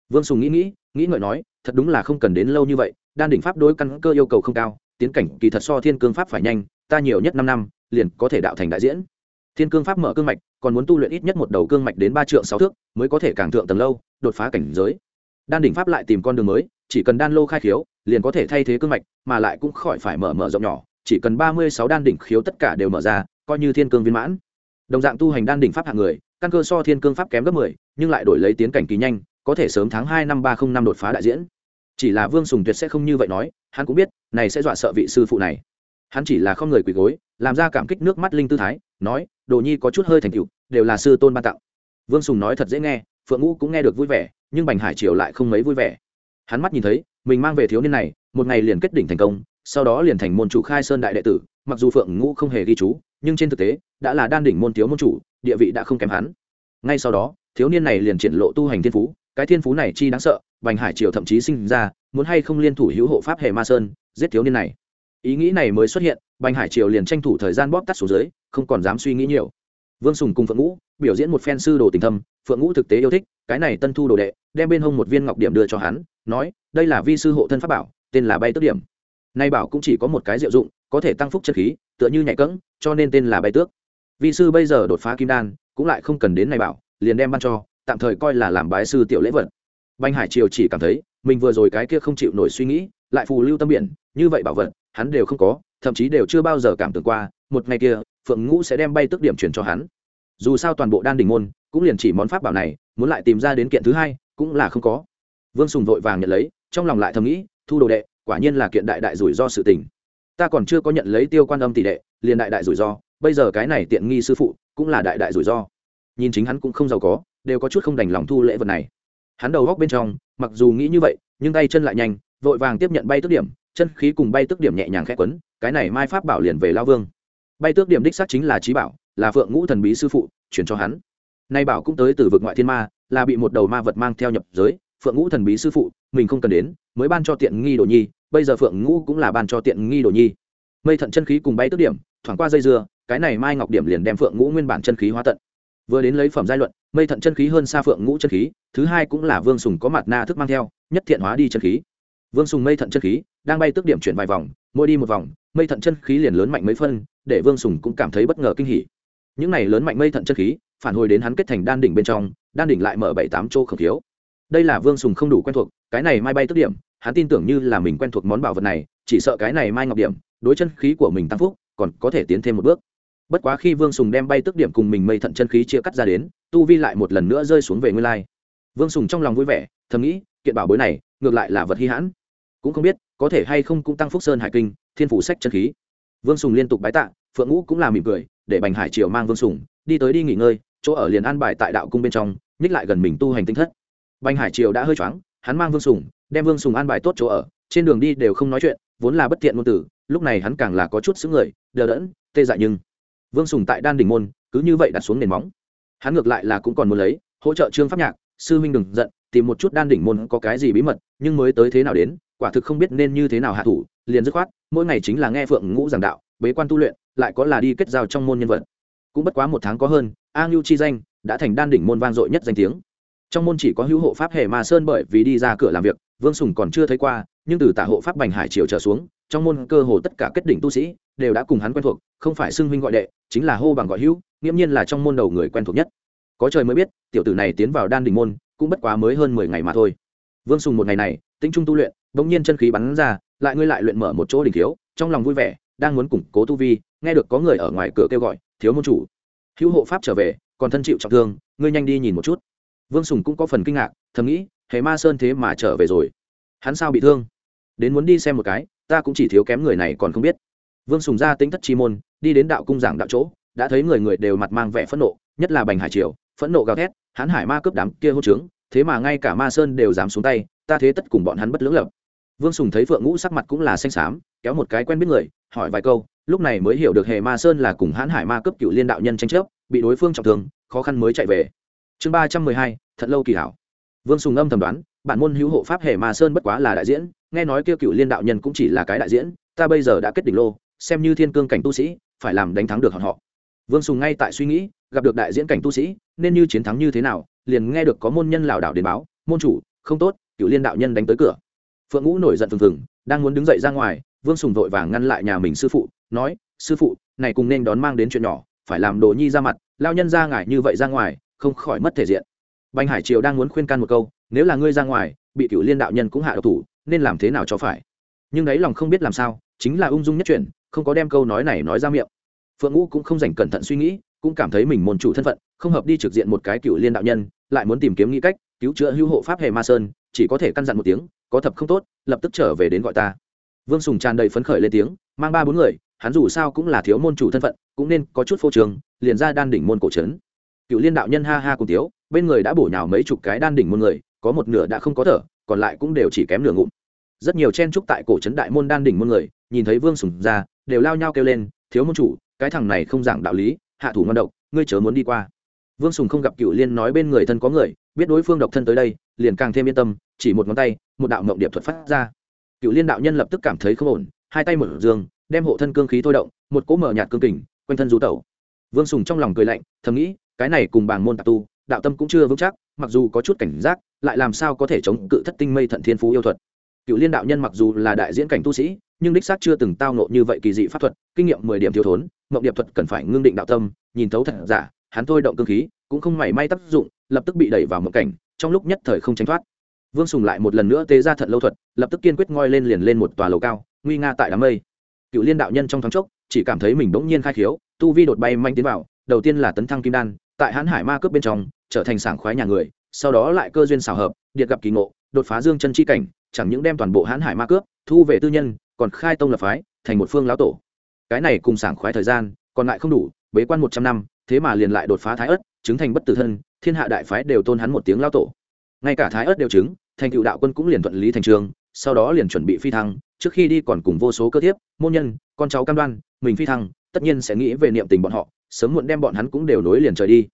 Vương sùng nghĩ nghĩ nghĩ ngợi nói, thật đúng là không cần đến lâu như vậy, đan đỉnh pháp đối căn cơ yêu cầu không cao, tiến cảnh kỳ thật so thiên cương pháp phải nhanh, ta nhiều nhất năm năm, liền có thể đạo thành đại diễn. Thiên cương pháp mở cương mạch, còn muốn tu luyện ít nhất một đầu cương mạch đến ba trượng sáu thước, mới có thể càng thượng tầng lâu, đột phá cảnh giới. Đan đỉnh pháp lại tìm con đường mới, chỉ cần đan lô khai khiếu, liền có thể thay thế cương mạch, mà lại cũng khỏi phải mở mở rộng nhỏ chỉ cần ba mươi sáu đan đỉnh khiếu tất cả đều mở ra, coi như thiên cương viên mãn. Đồng dạng tu hành đan đỉnh pháp hạng người, căn cơ so thiên cương pháp kém gấp mười, nhưng lại đổi lấy tiến cảnh kỳ nhanh, có thể sớm tháng hai năm ba không năm đột phá đại diễn. Chỉ là vương sùng tuyệt sẽ không như vậy nói, hắn cũng biết, này sẽ dọa sợ vị sư phụ này. Hắn chỉ là không người quỳ gối, làm ra cảm kích nước mắt linh tư thái, nói, đồ nhi có chút hơi thành tựu, đều là sư tôn ban tặng. Vương sùng nói thật dễ nghe, phượng ngũ cũng nghe được vui vẻ, nhưng bành hải triều lại không mấy vui vẻ. Hắn mắt nhìn thấy, mình mang về thiếu niên này, một ngày liền kết đỉnh thành công sau đó liền thành môn chủ khai sơn đại đệ tử, mặc dù phượng ngũ không hề ghi chú, nhưng trên thực tế, đã là đan đỉnh môn thiếu môn chủ, địa vị đã không kém hắn. Ngay sau đó, thiếu niên này liền triển lộ tu hành thiên phú, cái thiên phú này chi đáng sợ, bành hải triều thậm chí sinh ra, muốn hay không liên thủ hữu hộ pháp hề ma sơn, giết thiếu niên này. Ý nghĩ này mới xuất hiện, bành hải triều liền tranh thủ thời gian bóp tắt xuống dưới, không còn dám suy nghĩ nhiều. Vương sùng cùng phượng ngũ, biểu diễn một phen sư đồ tình thâm, phượng ngũ thực tế yêu thích, cái này tân thu đồ đệ, đem bên hông một viên ngọc điểm đưa cho hắn, nói, đây là vi sư hộ thân pháp bảo, tên là bay tước điểm nay bảo cũng chỉ có một cái diệu dụng, có thể tăng phúc chất khí, tựa như nhạy cẫng, cho nên tên là bay tước. Vi sư bây giờ đột phá kim đan, cũng lại không cần đến này bảo, liền đem ban cho, tạm thời coi là làm bái sư tiểu lễ vật. Banh hải triều chỉ cảm thấy, mình vừa rồi cái kia không chịu nổi suy nghĩ, lại phù lưu tâm biển, như vậy bảo vật, hắn đều không có, thậm chí đều chưa bao giờ cảm tưởng qua, một ngày kia, phượng ngũ sẽ đem bay tức điểm chuyển cho hắn. Dù sao toàn bộ đan đình môn, cũng liền chỉ món pháp bảo này, muốn lại tìm ra đến kiện thứ hai, cũng là không có. Vương sùng vội vàng nhận lấy, trong lòng lại thầm nghĩ, thu đồ đệ quả nhiên là kiện đại đại rủi ro sự tình. Ta còn chưa có nhận lấy tiêu quan âm tỷ đệ, liền đại đại rủi ro, bây giờ cái này tiện nghi sư phụ cũng là đại đại rủi ro. Nhìn chính hắn cũng không giàu có, đều có chút không đành lòng thu lễ vật này. Hắn đầu góc bên trong, mặc dù nghĩ như vậy, nhưng tay chân lại nhanh, vội vàng tiếp nhận bay tức điểm, chân khí cùng bay tức điểm nhẹ nhàng khẽ quấn, cái này mai pháp bảo liền về lao vương. Bay tước điểm đích xác chính là trí bảo, là phượng ngũ thần bí sư phụ, chuyển cho hắn. Nay bảo cũng tới từ vực ngoại thiên ma, là bị một đầu ma vật mang theo nhập giới phượng ngũ thần bí sư phụ, mình không cần đến, mới ban cho tiện nghi đồ nhi, bây giờ phượng ngũ cũng là ban cho tiện nghi đồ nhi. Mây thận chân khí cùng bay tước điểm, thoảng qua dây dưa, cái này mai ngọc điểm liền đem phượng ngũ nguyên bản chân khí hóa tận. Vừa đến lấy phẩm giai luận, mây thận chân khí hơn xa phượng ngũ chân khí, thứ hai cũng là vương sùng có mặt na thức mang theo, nhất thiện hóa đi chân khí. Vương sùng mây thận chân khí, đang bay tức điểm chuyển vài vòng, mỗi đi một vòng, mây thận chân khí liền lớn mạnh mấy phân, để vương sùng cũng cảm thấy bất ngờ kinh hỉ. Những này lớn mạnh mây thận chân khí, phản hồi đến hắn kết thành đan đỉnh bên trong, đan đỉnh lại mở bảy tám chỗ khẩu thiếu đây là vương sùng không đủ quen thuộc, cái này mai bay tức điểm, hắn tin tưởng như là mình quen thuộc món bảo vật này, chỉ sợ cái này mai ngọc điểm, đối chân khí của mình tăng phúc, còn có thể tiến thêm một bước. Bất quá khi vương sùng đem bay tức điểm cùng mình mây thận chân khí chia cắt ra đến, tu vi lại một lần nữa rơi xuống về nguyên lai. Vương sùng trong lòng vui vẻ, thầm nghĩ, kiện bảo bối này, ngược lại là vật hy hãn. Cũng không biết, có thể hay không cũng tăng phúc sơn hải kinh, thiên phủ sách chân khí. Vương sùng liên tục bái tạ, phượng ngũ cũng là mỉm cười, để bành hải triều mang vương sùng, đi tới đi nghỉ ngơi, chỗ ở liền an bài tại đạo cung bên trong, nhích lại gần mình tu hành tinh thất bành hải triều đã hơi choáng, hắn mang vương sùng, đem vương sùng an bài tốt chỗ ở, trên đường đi đều không nói chuyện, vốn là bất tiện ngôn tử lúc này hắn càng là có chút xứng người, đờ đẫn, tê dại nhưng. Vương sùng tại đan Đỉnh môn, cứ như vậy đặt xuống nền móng. Hắn ngược lại là cũng còn muốn lấy, hỗ trợ trương pháp nhạc, sư huynh đừng giận, tìm một chút đan đỉnh môn có cái gì bí mật, nhưng mới tới thế nào đến, quả thực không biết nên như thế nào hạ thủ, liền dứt khoát, mỗi ngày chính là nghe phượng ngũ giảng đạo, bế quan tu luyện, lại có là đi kết giao trong môn nhân vật. Cũng bất quá một tháng có hơn, a ngưu chi danh, đã thành đan đỉnh môn vang dội nhất danh tiếng trong môn chỉ có hữu hộ pháp hệ mà sơn bởi vì đi ra cửa làm việc, vương sùng còn chưa thấy qua, nhưng từ tả hộ pháp bành hải triều trở xuống, trong môn cơ hồ tất cả kết đỉnh tu sĩ đều đã cùng hắn quen thuộc, không phải xưng huynh gọi đệ, chính là hô bằng gọi hữu, nghiễm nhiên là trong môn đầu người quen thuộc nhất. Có trời mới biết, tiểu tử này tiến vào đan đỉnh môn cũng bất quá mới hơn mười ngày mà thôi. Vương sùng một ngày này tính trung tu luyện, bỗng nhiên chân khí bắn ra, lại ngươi lại luyện mở một chỗ đỉnh thiếu, trong lòng vui vẻ, đang muốn củng cố tu vi, nghe được có người ở ngoài cửa kêu gọi, thiếu môn chủ, hữu hộ pháp trở về, còn thân chịu trọng thương, ngươi nhanh đi nhìn một chút vương sùng cũng có phần kinh ngạc, thầm nghĩ, hề ma sơn thế mà trở về rồi. Hắn sao bị thương? Đến muốn đi xem một cái, ta cũng chỉ thiếu kém người này còn không biết. Vương sùng ra tính thất chi môn, đi đến đạo cung giảng đạo chỗ, đã thấy người người đều mặt mang vẻ phẫn nộ, nhất là bành hải triều, phẫn nộ gào thét, hắn hải ma cướp đám kia hô trướng, thế mà ngay cả ma sơn đều dám xuống tay, ta thế tất cùng bọn hắn bất lưỡng lập. Vương sùng thấy phượng ngũ sắc mặt cũng là xanh xám, kéo một cái quen biết người, hỏi vài câu, lúc này mới hiểu được hề ma sơn là cùng hãn hải ma cấp cựu liên đạo nhân tranh chấp, bị đối phương trọng thương, khó khăn mới chạy về chương ba trăm mười hai, thật lâu kỳ hảo. Vương sùng âm thầm đoán, bản môn hữu hộ pháp hệ ma sơn bất quá là đại diễn, nghe nói kêu cựu liên đạo nhân cũng chỉ là cái đại diễn, ta bây giờ đã kết đỉnh lô, xem như thiên cương cảnh tu sĩ, phải làm đánh thắng được họ. Vương sùng ngay tại suy nghĩ, gặp được đại diễn cảnh tu sĩ, nên như chiến thắng như thế nào, liền nghe được có môn nhân lảo đảo đến báo, môn chủ, không tốt, cựu liên đạo nhân đánh tới cửa. Phượng ngũ nổi giận phừng phừng, đang muốn đứng dậy ra ngoài, vương sùng vội vàng ngăn lại nhà mình sư phụ, nói, sư phụ, này cùng nên đón mang đến chuyện nhỏ, phải làm đồ nhi ra mặt, lao nhân ra ngại như vậy ra ngoài không khỏi mất thể diện. Bành hải triều đang muốn khuyên can một câu, nếu là ngươi ra ngoài, bị cựu liên đạo nhân cũng hạ độc thủ, nên làm thế nào cho phải? Nhưng đấy lòng không biết làm sao, chính là ung dung nhất chuyện, không có đem câu nói này nói ra miệng. Phượng ngũ cũng không dành cẩn thận suy nghĩ, cũng cảm thấy mình môn chủ thân phận, không hợp đi trực diện một cái cựu liên đạo nhân, lại muốn tìm kiếm nghĩ cách, cứu chữa hữu hộ pháp hề ma sơn, chỉ có thể căn dặn một tiếng, có thập không tốt, lập tức trở về đến gọi ta. Vương sùng tràn đầy phấn khởi lên tiếng, mang ba bốn người, hắn dù sao cũng là thiếu môn chủ thân phận, cũng nên có chút phô trường liền ra đan đỉnh môn cổ trấn cựu liên đạo nhân ha ha cùng tiếu, bên người đã bổ nhào mấy chục cái đan đỉnh môn người, có một nửa đã không có thở, còn lại cũng đều chỉ kém nửa ngụm. Rất nhiều chen trúc tại cổ trấn đại môn đan đỉnh môn người, nhìn thấy vương sùng ra, đều lao nhau kêu lên, thiếu môn chủ, cái thằng này không giảng đạo lý, hạ thủ ngon độc, ngươi chớ muốn đi qua. Vương sùng không gặp cựu liên nói bên người thân có người, biết đối phương độc thân tới đây, liền càng thêm yên tâm, chỉ một ngón tay, một đạo mộng điệp thuật phát ra. Cựu liên đạo nhân lập tức cảm thấy không ổn, hai tay mở giường, đem hộ thân cương khí thôi động, một cỗ mở nhạt cương kình, quanh thân rú tẩu. Vương sùng trong lòng cười lạnh, thầm nghĩ cái này cùng bảng môn tạp tu, đạo tâm cũng chưa vững chắc, mặc dù có chút cảnh giác, lại làm sao có thể chống cự thất tinh mây thận thiên phú yêu thuật. Cựu liên đạo nhân mặc dù là đại diễn cảnh tu sĩ, nhưng đích xác chưa từng tao nộ như vậy kỳ dị pháp thuật, kinh nghiệm mười điểm thiếu thốn, mộng điệp thuật cần phải ngưng định đạo tâm, nhìn thấu thật giả, hắn thôi động cương khí, cũng không mảy may tác dụng, lập tức bị đẩy vào mộng cảnh, trong lúc nhất thời không tránh thoát. Vương sùng lại một lần nữa tế ra thận lâu thuật, lập tức kiên quyết ngoi lên liền lên một tòa lầu cao, nguy nga tại đám mây. Cựu liên đạo nhân trong thoáng chốc, chỉ cảm thấy mình bỗng nhiên khai khiếu, tu vi đột bay manh tiến vào, đầu tiên là tấn thăng kim đan tại hãn hải ma cướp bên trong, trở thành sảng khoái nhà người, sau đó lại cơ duyên xảo hợp, điệt gặp kỳ ngộ, đột phá dương chân chi cảnh, chẳng những đem toàn bộ hãn hải ma cướp, thu về tư nhân, còn khai tông lập phái, thành một phương lão tổ. Cái này cùng sảng khoái thời gian, còn lại không đủ, bế quan một trăm năm, thế mà liền lại đột phá thái ất chứng thành bất tử thân, thiên hạ đại phái đều tôn hắn một tiếng lão tổ. Ngay cả thái ất đều chứng, thành cựu đạo quân cũng liền thuận lý thành trường, sau đó liền chuẩn bị phi thăng, trước khi đi còn cùng vô số cơ thiếp, môn nhân, con cháu cam đoan, mình phi thăng, tất nhiên sẽ nghĩ về niệm tình bọn họ sớm muộn đem bọn hắn cũng đều nối liền trời đi.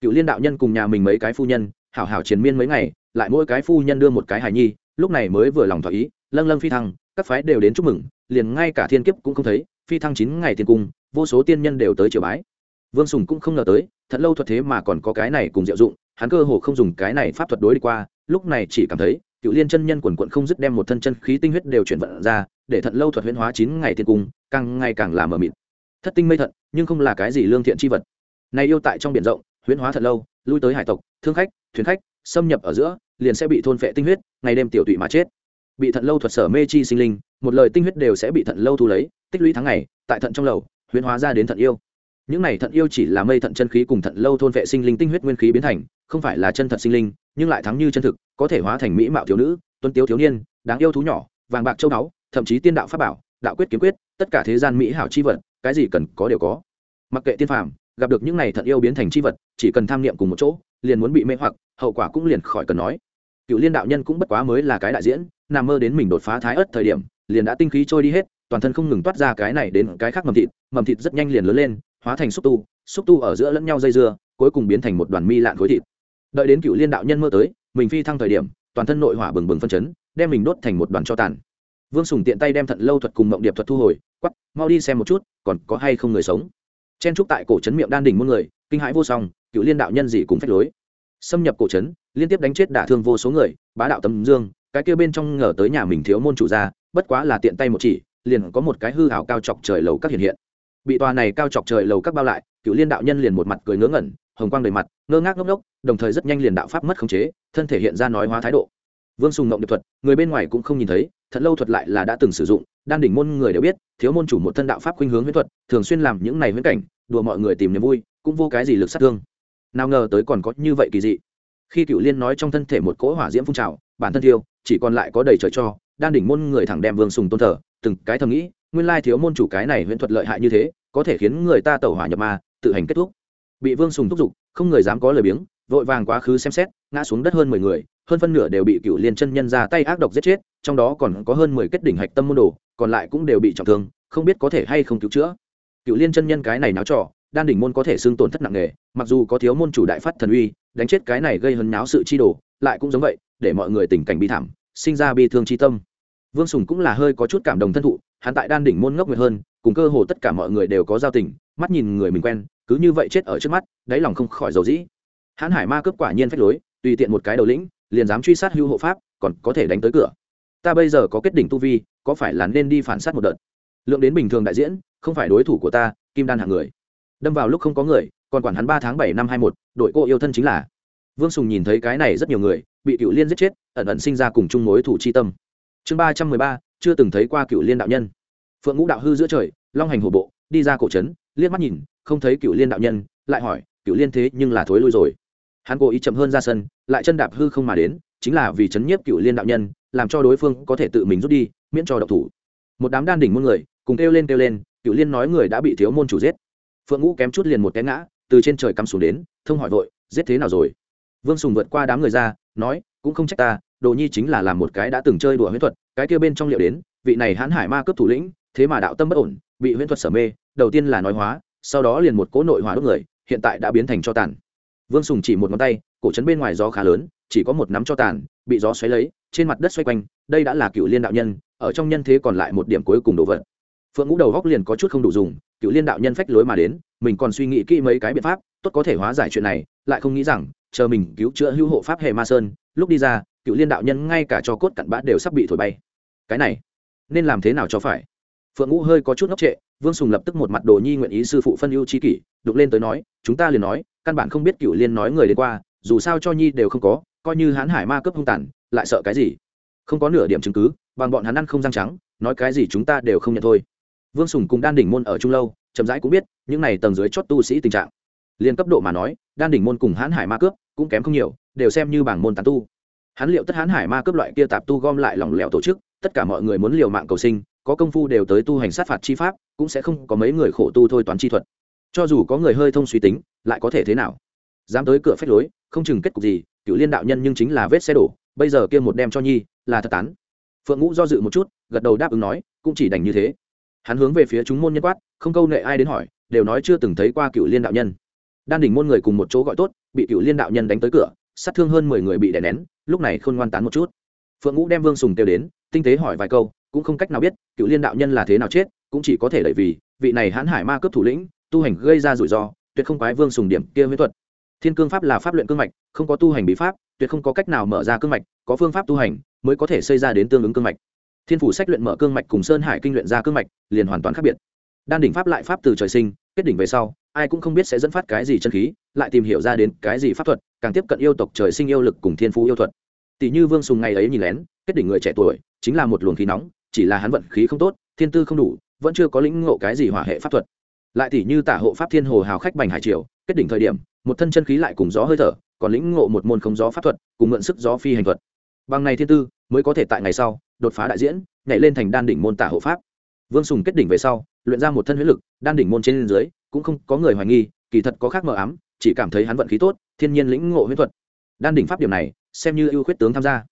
Cựu liên đạo nhân cùng nhà mình mấy cái phu nhân, hảo hảo chiến miên mấy ngày, lại mỗi cái phu nhân đưa một cái hài nhi, lúc này mới vừa lòng thỏa ý, lâng lâng phi thăng, các phái đều đến chúc mừng, liền ngay cả thiên kiếp cũng không thấy, phi thăng chín ngày tiên cung, vô số tiên nhân đều tới triều bái. Vương sùng cũng không ngờ tới, thật lâu thuật thế mà còn có cái này cùng diệu dụng, hắn cơ hồ không dùng cái này pháp thuật đối đi qua, lúc này chỉ cảm thấy, cựu liên chân nhân quần quận không dứt đem một thân chân khí tinh huyết đều chuyển vận ra, để thận lâu thuật huyễn hóa chín ngày tiên cung, càng ngày càng làm mờ mịt thất tinh mây thận, nhưng không là cái gì lương thiện chi vật. Này yêu tại trong biển rộng, huyễn hóa thật lâu, lui tới hải tộc, thương khách, thuyền khách, xâm nhập ở giữa, liền sẽ bị thôn phệ tinh huyết, ngày đêm tiểu tụy mà chết. Bị thận lâu thuật sở mê chi sinh linh, một lời tinh huyết đều sẽ bị thận lâu thu lấy, tích lũy tháng ngày, tại thận trong lầu, huyễn hóa ra đến thận yêu. Những này thận yêu chỉ là mây thận chân khí cùng thận lâu thôn vệ sinh linh tinh huyết nguyên khí biến thành, không phải là chân thật sinh linh, nhưng lại thắng như chân thực, có thể hóa thành mỹ mạo thiếu nữ tuân tiếu thiếu niên, đáng yêu thú nhỏ, vàng bạc châu báu, thậm chí tiên đạo pháp bảo, đạo quyết kiếm quyết, tất cả thế gian mỹ hảo chi vật cái gì cần có đều có. Mặc kệ tiên phàm, gặp được những này thận yêu biến thành chi vật, chỉ cần tham niệm cùng một chỗ, liền muốn bị mê hoặc, hậu quả cũng liền khỏi cần nói. Cựu liên đạo nhân cũng bất quá mới là cái đại diễn, nằm mơ đến mình đột phá thái ớt thời điểm, liền đã tinh khí trôi đi hết, toàn thân không ngừng toát ra cái này đến cái khác mầm thịt mầm thịt rất nhanh liền lớn lên, hóa thành xúc tu xúc tu ở giữa lẫn nhau dây dưa, cuối cùng biến thành một đoàn mi lạn khối thịt. Đợi đến cựu liên đạo nhân mơ tới, mình phi thăng thời điểm, toàn thân nội hỏa bừng bừng phân chấn, đem mình đốt thành một đoàn cho tàn vương sùng tiện tay đem thận lâu thuật cùng mộng điệp thuật thu hồi quắp mau đi xem một chút, còn có hay không người sống. Chen trúc tại cổ trấn miệng đan đỉnh muôn người, kinh hãi vô song, cựu liên đạo nhân gì cũng phách lối. Xâm nhập cổ trấn, liên tiếp đánh chết đả thương vô số người, bá đạo tấm dương, cái kia bên trong ngờ tới nhà mình thiếu môn chủ gia, bất quá là tiện tay một chỉ, liền có một cái hư hào cao chọc trời lầu các hiện hiện. Bị tòa này cao chọc trời lầu các bao lại, cựu liên đạo nhân liền một mặt cười ngớ ngẩn, hồng quang đầy mặt, ngơ ngác ngốc ngốc, đồng thời rất nhanh liền đạo pháp mất khống chế, thân thể hiện ra nói hóa thái độ. Vương sùng ngộng điệp thuật, người bên ngoài cũng không nhìn thấy thật lâu thuật lại là đã từng sử dụng, đan đỉnh môn người đều biết, thiếu môn chủ một thân đạo pháp khuynh hướng huyễn thuật, thường xuyên làm những này huyễn cảnh, đùa mọi người tìm niềm vui, cũng vô cái gì lực sát thương. Nào ngờ tới còn có như vậy kỳ dị. Khi cựu liên nói trong thân thể một cỗ hỏa diễm phun trào, bản thân thiêu, chỉ còn lại có đầy trời cho, đan đỉnh môn người thẳng đem vương sùng tôn thờ, từng cái thầm nghĩ, nguyên lai thiếu môn chủ cái này huyễn thuật lợi hại như thế, có thể khiến người ta tẩu hỏa nhập ma, tự hành kết thúc. Bị vương sùng thúc giục, không người dám có lời biếng vội vàng quá khứ xem xét, ngã xuống đất hơn mười người, hơn phân nửa đều bị cựu liên chân nhân ra tay ác độc giết chết, trong đó còn có hơn mười kết đỉnh hạch tâm môn đồ, còn lại cũng đều bị trọng thương, không biết có thể hay không cứu chữa. Cựu liên chân nhân cái này náo trò, đan đỉnh môn có thể xưng tổn thất nặng nề, mặc dù có thiếu môn chủ đại phát thần uy, đánh chết cái này gây hấn náo sự chi đồ, lại cũng giống vậy, để mọi người tình cảnh bi thảm, sinh ra bi thương chi tâm. Vương sùng cũng là hơi có chút cảm động thân thụ, hắn tại đan đỉnh môn ngốc nguyệt hơn, cùng cơ hồ tất cả mọi người đều có giao tình, mắt nhìn người mình quen, cứ như vậy chết ở trước mắt, đáy lòng không khỏi dầu dĩ hãn hải ma cướp quả nhiên phách lối, tùy tiện một cái đầu lĩnh, liền dám truy sát hưu hộ pháp, còn có thể đánh tới cửa. Ta bây giờ có kết đỉnh tu vi, có phải là nên đi phản sát một đợt? Lượng đến bình thường đại diễn, không phải đối thủ của ta, kim đan hạng người. Đâm vào lúc không có người, còn quản hắn ba tháng bảy năm hai một, đội cô yêu thân chính là. Vương sùng nhìn thấy cái này rất nhiều người, bị cựu liên giết chết, ẩn ẩn sinh ra cùng chung mối thủ chi tâm. Chương ba trăm mười ba, chưa từng thấy qua cựu liên đạo nhân. Phượng ngũ đạo hư giữa trời, long hành hổ bộ, đi ra cổ trấn, liếc mắt nhìn, không thấy cựu liên đạo nhân, lại hỏi cựu liên thế nhưng là thối lui rồi? Hắn cố ý chậm hơn ra sân, lại chân đạp hư không mà đến, chính là vì chấn nhiếp cựu liên đạo nhân, làm cho đối phương có thể tự mình rút đi, miễn cho độc thủ. Một đám đan đỉnh muôn người, cùng kêu lên kêu lên, cựu liên nói người đã bị thiếu môn chủ giết. Phượng ngũ kém chút liền một cái ngã, từ trên trời cắm xuống đến, thông hỏi vội, giết thế nào rồi? Vương sùng vượt qua đám người ra, nói, cũng không trách ta, đồ nhi chính là làm một cái đã từng chơi đùa huyễn thuật, cái kia bên trong liệu đến, vị này hãn hải ma cướp thủ lĩnh, thế mà đạo tâm bất ổn, bị huyễn thuật sở mê, đầu tiên là nói hóa, sau đó liền một cỗ nội hóa đốt người, hiện tại đã biến thành cho tàn vương sùng chỉ một ngón tay, cổ trấn bên ngoài gió khá lớn, chỉ có một nắm cho tàn, bị gió xoáy lấy, trên mặt đất xoay quanh, đây đã là cựu liên đạo nhân, ở trong nhân thế còn lại một điểm cuối cùng đồ vật. Phượng ngũ đầu góc liền có chút không đủ dùng cựu liên đạo nhân phách lối mà đến, mình còn suy nghĩ kỹ mấy cái biện pháp, tốt có thể hóa giải chuyện này, lại không nghĩ rằng, chờ mình cứu chữa hữu hộ pháp hệ ma sơn, lúc đi ra cựu liên đạo nhân ngay cả cho cốt cặn bã đều sắp bị thổi bay. Cái này, nên làm thế nào cho phải? Phượng ngũ hơi có chút ngốc trệ, vương sùng lập tức một mặt đồ nhi nguyện ý sư phụ phân ưu trí kỷ đục lên tới nói, chúng ta liền nói căn bản không biết cựu liên nói người đến qua, dù sao cho nhi đều không có, coi như hãn hải ma cướp hung tàn, lại sợ cái gì? Không có nửa điểm chứng cứ, bằng bọn hắn ăn không răng trắng, nói cái gì chúng ta đều không nhận thôi. Vương sùng cùng đan đỉnh môn ở trung lâu, chậm rãi cũng biết, những này tầng dưới chót tu sĩ tình trạng. Liên cấp độ mà nói, đan đỉnh môn cùng hãn hải ma cướp cũng kém không nhiều, đều xem như bảng môn tán tu. Hắn liệu tất hãn hải ma cướp loại kia tạp tu gom lại lỏng lẻo tổ chức, tất cả mọi người muốn liều mạng cầu sinh, có công phu đều tới tu hành sát phạt chi pháp, cũng sẽ không có mấy người khổ tu thôi toán chi thuật cho dù có người hơi thông suy tính, lại có thể thế nào? Dám tới cửa phách lối, không chừng kết cục gì, cựu liên đạo nhân nhưng chính là vết xe đổ, bây giờ kia một đem cho nhi, là thật tán. Phượng ngũ do dự một chút, gật đầu đáp ứng nói, cũng chỉ đành như thế. Hắn hướng về phía chúng môn nhân quát, không câu nệ ai đến hỏi, đều nói chưa từng thấy qua cựu liên đạo nhân. Đan đỉnh môn người cùng một chỗ gọi tốt, bị cựu liên đạo nhân đánh tới cửa, sát thương hơn mười người bị đè nén, lúc này không ngoan tán một chút. Phượng ngũ đem vương sùng kêu đến, tinh tế hỏi vài câu, cũng không cách nào biết, cựu liên đạo nhân là thế nào chết, cũng chỉ có thể đợi vì, vị này hãn hải ma cướp thủ lĩnh tu hành gây ra rủi ro, tuyệt không quái vương sùng điểm kia huyết thuật. Thiên cương pháp là pháp luyện cương mạch, không có tu hành bí pháp, tuyệt không có cách nào mở ra cương mạch, có phương pháp tu hành mới có thể xây ra đến tương ứng cương mạch. Thiên phủ sách luyện mở cương mạch cùng sơn hải kinh luyện ra cương mạch liền hoàn toàn khác biệt. Đan đỉnh pháp lại pháp từ trời sinh, kết đỉnh về sau, ai cũng không biết sẽ dẫn phát cái gì chân khí, lại tìm hiểu ra đến cái gì pháp thuật, càng tiếp cận yêu tộc trời sinh yêu lực cùng thiên phú yêu thuật. Tỷ như vương sùng ngày ấy nhìn lén, kết đỉnh người trẻ tuổi, chính là một luồng khí nóng, chỉ là hắn vận khí không tốt, thiên tư không đủ, vẫn chưa có lĩnh ngộ cái gì hỏa hệ pháp thuật lại tỷ như tả hộ pháp thiên hồ hào khách bành hải triều, kết đỉnh thời điểm, một thân chân khí lại cùng gió hơi thở, còn lĩnh ngộ một môn không gió pháp thuật, cùng mượn sức gió phi hành thuật. Bằng này thiên tư, mới có thể tại ngày sau, đột phá đại diễn, nhảy lên thành đan đỉnh môn tả hộ pháp. Vương sùng kết đỉnh về sau, luyện ra một thân huyết lực, đan đỉnh môn trên dưới, cũng không có người hoài nghi, kỳ thật có khác mờ ám, chỉ cảm thấy hắn vận khí tốt, thiên nhiên lĩnh ngộ huyết thuật. Đan đỉnh pháp điểm này, xem như ưu khuyết tướng tham gia.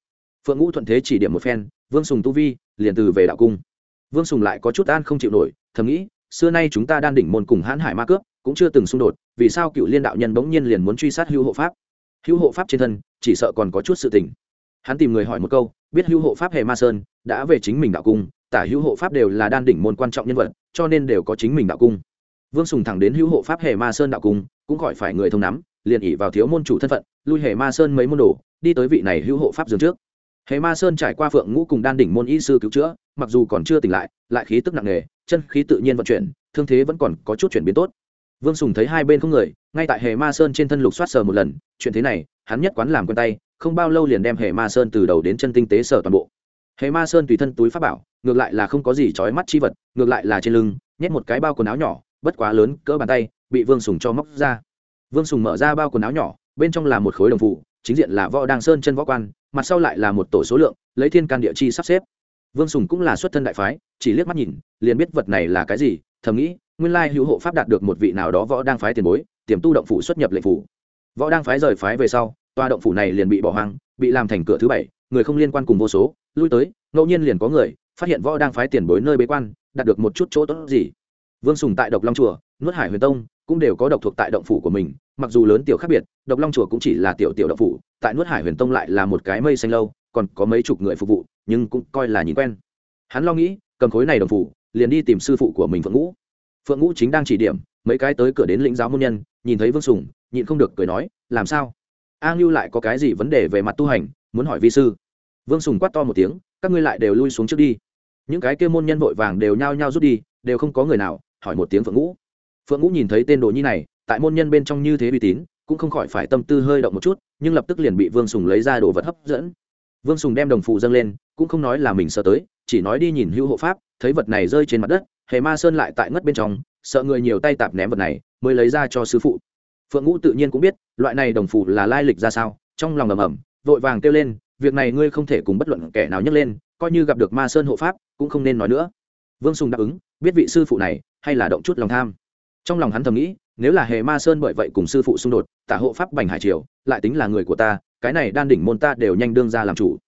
Phượng ngũ thuận thế chỉ điểm một phen, vương sùng tu vi, liền từ về đạo cung. Vương sùng lại có chút an không chịu nổi, thầm nghĩ xưa nay chúng ta đan đỉnh môn cùng hãn hải ma cướp cũng chưa từng xung đột, vì sao cựu liên đạo nhân bỗng nhiên liền muốn truy sát hữu hộ pháp? Hữu hộ pháp trên thân, chỉ sợ còn có chút sự tình. Hắn tìm người hỏi một câu, biết hữu hộ pháp hề ma sơn đã về chính mình đạo cung, tả hữu hộ pháp đều là đan đỉnh môn quan trọng nhân vật, cho nên đều có chính mình đạo cung. Vương sùng thẳng đến hữu hộ pháp hề ma sơn đạo cung, cũng khỏi phải người thông nắm, liền ỉ vào thiếu môn chủ thân phận, lui hề ma sơn mấy môn đồ, đi tới vị này hữu hộ pháp dương trước hề ma sơn trải qua phượng ngũ cùng đan đỉnh môn y sư cứu chữa, mặc dù còn chưa tỉnh lại lại khí tức nặng nề, chân khí tự nhiên vận chuyển, thương thế vẫn còn có chút chuyển biến tốt. Vương sùng thấy hai bên không người, ngay tại hề ma sơn trên thân lục soát sờ một lần, chuyện thế này, hắn nhất quán làm quen tay, không bao lâu liền đem hề ma sơn từ đầu đến chân tinh tế sờ toàn bộ. Hề ma sơn tùy thân túi pháp bảo, ngược lại là không có gì trói mắt chi vật, ngược lại là trên lưng, nhét một cái bao quần áo nhỏ, bất quá lớn, cỡ bàn tay, bị vương sùng cho móc ra. Vương sùng mở ra bao quần áo nhỏ, bên trong là một khối đồng phụ, chính diện là võ đàng sơn chân võ quan mặt sau lại là một tổ số lượng, lấy thiên can địa chi sắp xếp. Vương sùng cũng là xuất thân đại phái, chỉ liếc mắt nhìn, liền biết vật này là cái gì, thầm nghĩ, nguyên lai hữu hộ pháp đạt được một vị nào đó võ đang phái tiền bối, tiềm tu động phủ xuất nhập lệnh phủ. Võ đang phái rời phái về sau, tòa động phủ này liền bị bỏ hoang, bị làm thành cửa thứ bảy, người không liên quan cùng vô số, lui tới, ngẫu nhiên liền có người, phát hiện võ đang phái tiền bối nơi bế quan, đạt được một chút chỗ tốt gì. Vương sùng tại độc long chùa, nuốt hải huyền tông cũng đều có độc thuộc tại động phủ của mình, mặc dù lớn tiểu khác biệt, độc long chùa cũng chỉ là tiểu tiểu động phủ, tại nuốt hải huyền tông lại là một cái mây xanh lâu, còn có mấy chục người phục vụ, nhưng cũng coi là nhìn quen. Hắn lo nghĩ, cầm khối này đồng phủ, liền đi tìm sư phụ của mình phượng ngũ. Phượng ngũ chính đang chỉ điểm, mấy cái tới cửa đến lĩnh giáo môn nhân, nhìn thấy vương sùng, nhịn không được cười nói, làm sao? A ngưu lại có cái gì vấn đề về mặt tu hành, muốn hỏi vi sư? Vương sùng quát to một tiếng, các ngươi lại đều lui xuống trước đi. Những cái kia môn nhân vội vàng đều nhao nhao rút đi, đều không có người nào, hỏi một tiếng phượng ngũ phượng ngũ nhìn thấy tên đồ nhi này, tại môn nhân bên trong như thế uy tín, cũng không khỏi phải tâm tư hơi động một chút, nhưng lập tức liền bị vương sùng lấy ra đồ vật hấp dẫn. Vương sùng đem đồng phụ dâng lên, cũng không nói là mình sợ tới, chỉ nói đi nhìn hữu hộ pháp, thấy vật này rơi trên mặt đất, hề ma sơn lại tại ngất bên trong, sợ người nhiều tay tạp ném vật này, mới lấy ra cho sư phụ. Phượng ngũ tự nhiên cũng biết, loại này đồng phụ là lai lịch ra sao, trong lòng ầm ầm, vội vàng kêu lên, việc này ngươi không thể cùng bất luận kẻ nào nhấc lên, coi như gặp được ma sơn hộ pháp, cũng không nên nói nữa. Vương sùng đáp ứng, biết vị sư phụ này, hay là động chút lòng tham trong lòng hắn thầm nghĩ, nếu là hề ma sơn bởi vậy cùng sư phụ xung đột, tả hộ pháp bành hải triều, lại tính là người của ta, cái này đan đỉnh môn ta đều nhanh đương ra làm chủ.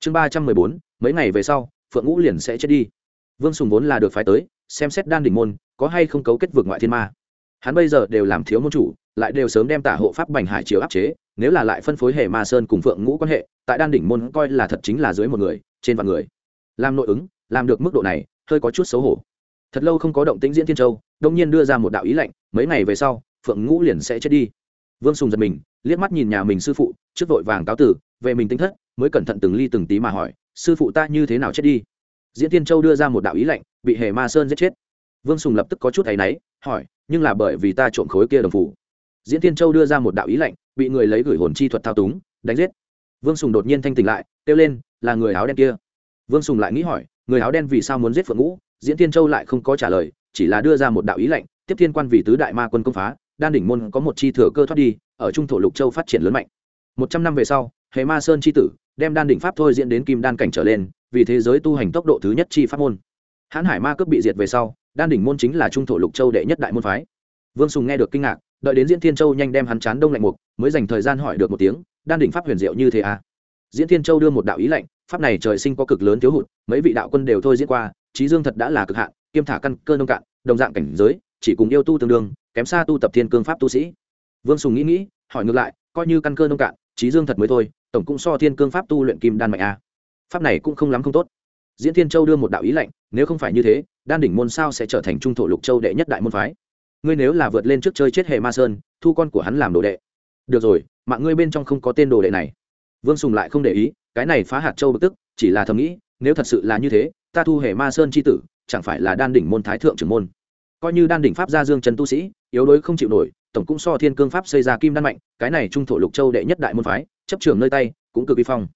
Chương ba trăm mười bốn, mấy ngày về sau, phượng ngũ liền sẽ chết đi. Vương sùng vốn là được phái tới, xem xét đan đỉnh môn, có hay không cấu kết vượt ngoại thiên ma. Hắn bây giờ đều làm thiếu môn chủ, lại đều sớm đem tả hộ pháp bành hải triều áp chế, nếu là lại phân phối hề ma sơn cùng phượng ngũ quan hệ, tại đan đỉnh môn coi là thật chính là dưới một người, trên vạn người. Làm nội ứng, làm được mức độ này, hơi có chút xấu hổ. Thật lâu không có động tĩnh diễn thiên châu đông nhiên đưa ra một đạo ý lệnh mấy ngày về sau, phượng ngũ liền sẽ chết đi. Vương sùng giật mình, liếc mắt nhìn nhà mình sư phụ, trước vội vàng cáo tử, về mình tính thất, mới cẩn thận từng ly từng tí mà hỏi, sư phụ ta như thế nào chết đi? Diễn thiên châu đưa ra một đạo ý lệnh bị hề ma sơn giết chết. Vương sùng lập tức có chút áy náy, hỏi, nhưng là bởi vì ta trộm khối kia đồng phủ? Diễn thiên châu đưa ra một đạo ý lệnh bị người lấy gửi hồn chi thuật thao túng, đánh giết. Vương sùng đột nhiên thanh tỉnh lại, kêu lên, là người áo đen kia. Vương sùng lại nghĩ hỏi, người áo đen vì sao muốn giết phượng ngũ? Diễn thiên châu lại không có trả lời chỉ là đưa ra một đạo ý lệnh, tiếp thiên quan vì tứ đại ma quân công phá, đan đỉnh môn có một chi thừa cơ thoát đi, ở trung thổ lục châu phát triển lớn mạnh. Một trăm năm về sau hệ ma sơn chi tử đem đan đỉnh pháp thôi diễn đến kim đan cảnh trở lên, vì thế giới tu hành tốc độ thứ nhất chi pháp môn. Hãn hải ma cướp bị diệt về sau, đan đỉnh môn chính là trung thổ lục châu đệ nhất đại môn phái. Vương sùng nghe được kinh ngạc, đợi đến diễn thiên châu nhanh đem hắn chán đông lạnh mục, mới dành thời gian hỏi được một tiếng, đan đỉnh pháp huyền diệu như thế à? Diễn thiên châu đưa một đạo ý lệnh, pháp này trời sinh có cực lớn thiếu hụt, mấy vị đạo quân đều thôi diễn qua trí dương thật đã là cực hạn, kiêm thả căn cơ nông cạn, đồng dạng cảnh giới, chỉ cùng yêu tu tương đương, kém xa tu tập thiên cương pháp tu sĩ. Vương sùng nghĩ nghĩ, hỏi ngược lại, coi như căn cơ nông cạn, trí dương thật mới thôi, tổng cũng so thiên cương pháp tu luyện kim đan mạnh a à. pháp này cũng không lắm không tốt. Diễn thiên châu đưa một đạo ý lệnh nếu không phải như thế, đan đỉnh môn sao sẽ trở thành trung thổ lục châu đệ nhất đại môn phái? Ngươi nếu là vượt lên trước chơi chết hệ ma sơn, thu con của hắn làm đồ đệ. Được rồi, mạng ngươi bên trong không có tên đồ đệ này. Vương sùng lại không để ý, cái này phá hạt châu bực tức, chỉ là thầm nghĩ nếu thật sự là như thế, ta thu hệ ma sơn c h i tử, chẳng phải là đan đỉnh môn thái thượng trưởng môn. Coi như đan đỉnh pháp gia dương trần tu sĩ, yếu đuối không chịu nổi, tổng cũng so thiên cương pháp xây ra kim đan mạnh, cái này trung thổ lục châu đệ nhất đại môn phái, chấp trường nơi tay, cũng cực vi phong.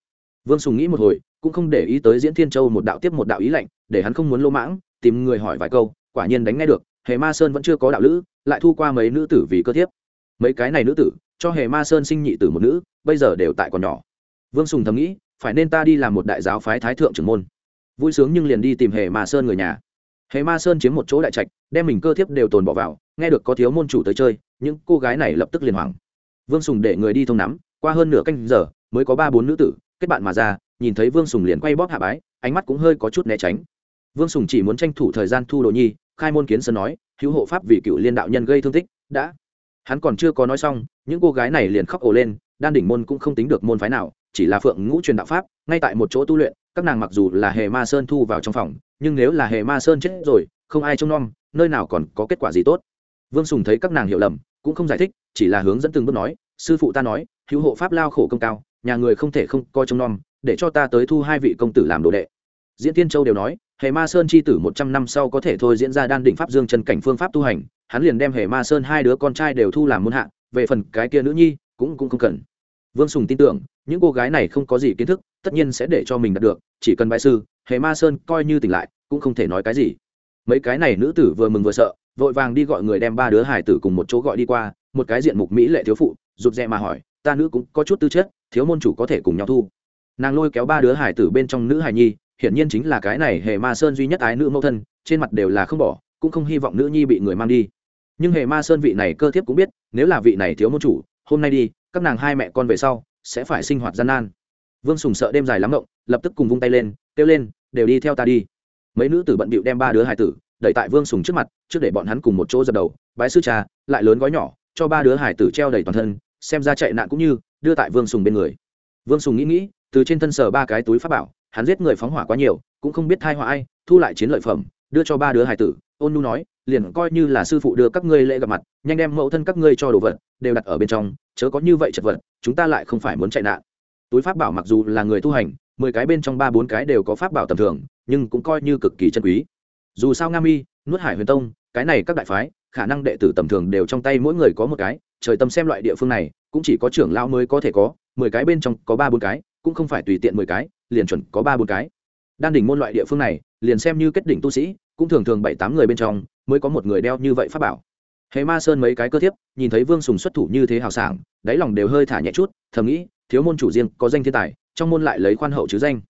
Vương sùng nghĩ một hồi, cũng không để ý tới diễn thiên châu một đạo tiếp một đạo ý lạnh, để hắn không muốn lô mãng, tìm người hỏi vài câu, quả nhiên đánh ngay được, hề ma sơn vẫn chưa có đạo lữ, lại thu qua mấy nữ tử vì cơ thiếp. Mấy cái này nữ tử, cho hề ma sơn sinh nhị tử một nữ, bây giờ đều tại còn nhỏ. Vương sùng thầm nghĩ phải nên ta đi làm một đại giáo phái thái thượng trưởng môn. Vui sướng nhưng liền đi tìm hề ma sơn người nhà. Hề ma sơn chiếm một chỗ đại trạch, đem mình cơ thiếp đều tồn bỏ vào, nghe được có thiếu môn chủ tới chơi, những cô gái này lập tức liền hoảng. Vương sùng để người đi thông nắm, qua hơn nửa canh giờ, mới có ba bốn nữ tử, kết bạn mà ra, nhìn thấy vương sùng liền quay bóp hạ bái, ánh mắt cũng hơi có chút né tránh. Vương sùng chỉ muốn tranh thủ thời gian thu đồ nhi, khai môn kiến sơn nói, hữu hộ pháp vì cựu liên đạo nhân gây thương tích, đã. Hắn còn chưa có nói xong, những cô gái này liền khóc ồ lên, đan đỉnh môn cũng không tính được môn phái nào chỉ là phượng ngũ truyền đạo pháp, ngay tại một chỗ tu luyện, các nàng mặc dù là hề ma sơn thu vào trong phòng, nhưng nếu là hề ma sơn chết rồi, không ai trông nom, nơi nào còn có kết quả gì tốt. Vương sùng thấy các nàng hiểu lầm, cũng không giải thích, chỉ là hướng dẫn từng bước nói, sư phụ ta nói, hữu hộ pháp lao khổ công cao, nhà người không thể không coi trông nom, để cho ta tới thu hai vị công tử làm đồ đệ. Diễn tiên châu đều nói, hề ma sơn c h i tử một trăm năm sau có thể thôi diễn ra đan đỉnh pháp dương trần cảnh phương pháp tu hành, hắn liền đem hề ma sơn hai đứa con trai đều thu làm muôn hạ, về phần cái kia nữ nhi, cũng cũng không cần. Vương sùng tin tưởng những cô gái này không có gì kiến thức, tất nhiên sẽ để cho mình đạt được, chỉ cần bại sư, hề ma sơn coi như tỉnh lại, cũng không thể nói cái gì. Mấy cái này nữ tử vừa mừng vừa sợ, vội vàng đi gọi người đem ba đứa hải tử cùng một chỗ gọi đi qua, một cái diện mục mỹ lệ thiếu phụ, rụt rè mà hỏi, ta nữ cũng có chút tư chất, thiếu môn chủ có thể cùng nhau thu? Nàng lôi kéo ba đứa hải tử bên trong nữ hải nhi, hiển nhiên chính là cái này hề ma sơn duy nhất ái nữ mẫu thân, trên mặt đều là không bỏ, cũng không hy vọng nữ nhi bị người mang đi. Nhưng hề ma sơn vị này cơ thiếp cũng biết, nếu là vị này thiếu môn chủ, hôm nay đi, các nàng hai mẹ con về sau sẽ phải sinh hoạt gian nan. Vương sùng sợ đêm dài lắm ngộng, lập tức cùng vung tay lên, kêu lên, đều đi theo ta đi. Mấy nữ tử bận bịu đem ba đứa hải tử, đẩy tại vương sùng trước mặt, trước để bọn hắn cùng một chỗ dập đầu, bái sư cha lại lớn gói nhỏ, cho ba đứa hải tử treo đầy toàn thân, xem ra chạy nạn cũng như, đưa tại vương sùng bên người. Vương sùng nghĩ nghĩ, từ trên thân sờ ba cái túi pháp bảo, hắn giết người phóng hỏa quá nhiều, cũng không biết thai họa ai, thu lại chiến lợi phẩm, đưa cho ba đứa hải tử, ôn nu nói, liền coi như là sư phụ đưa các ngươi lễ gặp mặt, nhanh đem mẫu thân các ngươi cho đồ vật, đều đặt ở bên trong chớ có như vậy chật vật, chúng ta lại không phải muốn chạy nạn. Túi pháp bảo mặc dù là người tu hành, mười cái bên trong ba bốn cái đều có pháp bảo tầm thường, nhưng cũng coi như cực kỳ chân quý. Dù sao nga mi, nuốt hải huyền tông, cái này các đại phái, khả năng đệ tử tầm thường đều trong tay mỗi người có một cái, trời tâm xem loại địa phương này, cũng chỉ có trưởng lao mới có thể có, mười cái bên trong có ba bốn cái, cũng không phải tùy tiện mười cái, liền chuẩn có ba bốn cái. Đan đỉnh môn loại địa phương này, liền xem như kết đỉnh tu sĩ, cũng thường thường bảy tám người bên trong, mới có một người đeo như vậy pháp bảo hề ma sơn mấy cái cơ thiếp, nhìn thấy vương sùng xuất thủ như thế hào sảng, đáy lòng đều hơi thả nhẹ chút, thầm nghĩ, thiếu môn chủ riêng có danh thiên tài, trong môn lại lấy khoan hậu chứ danh.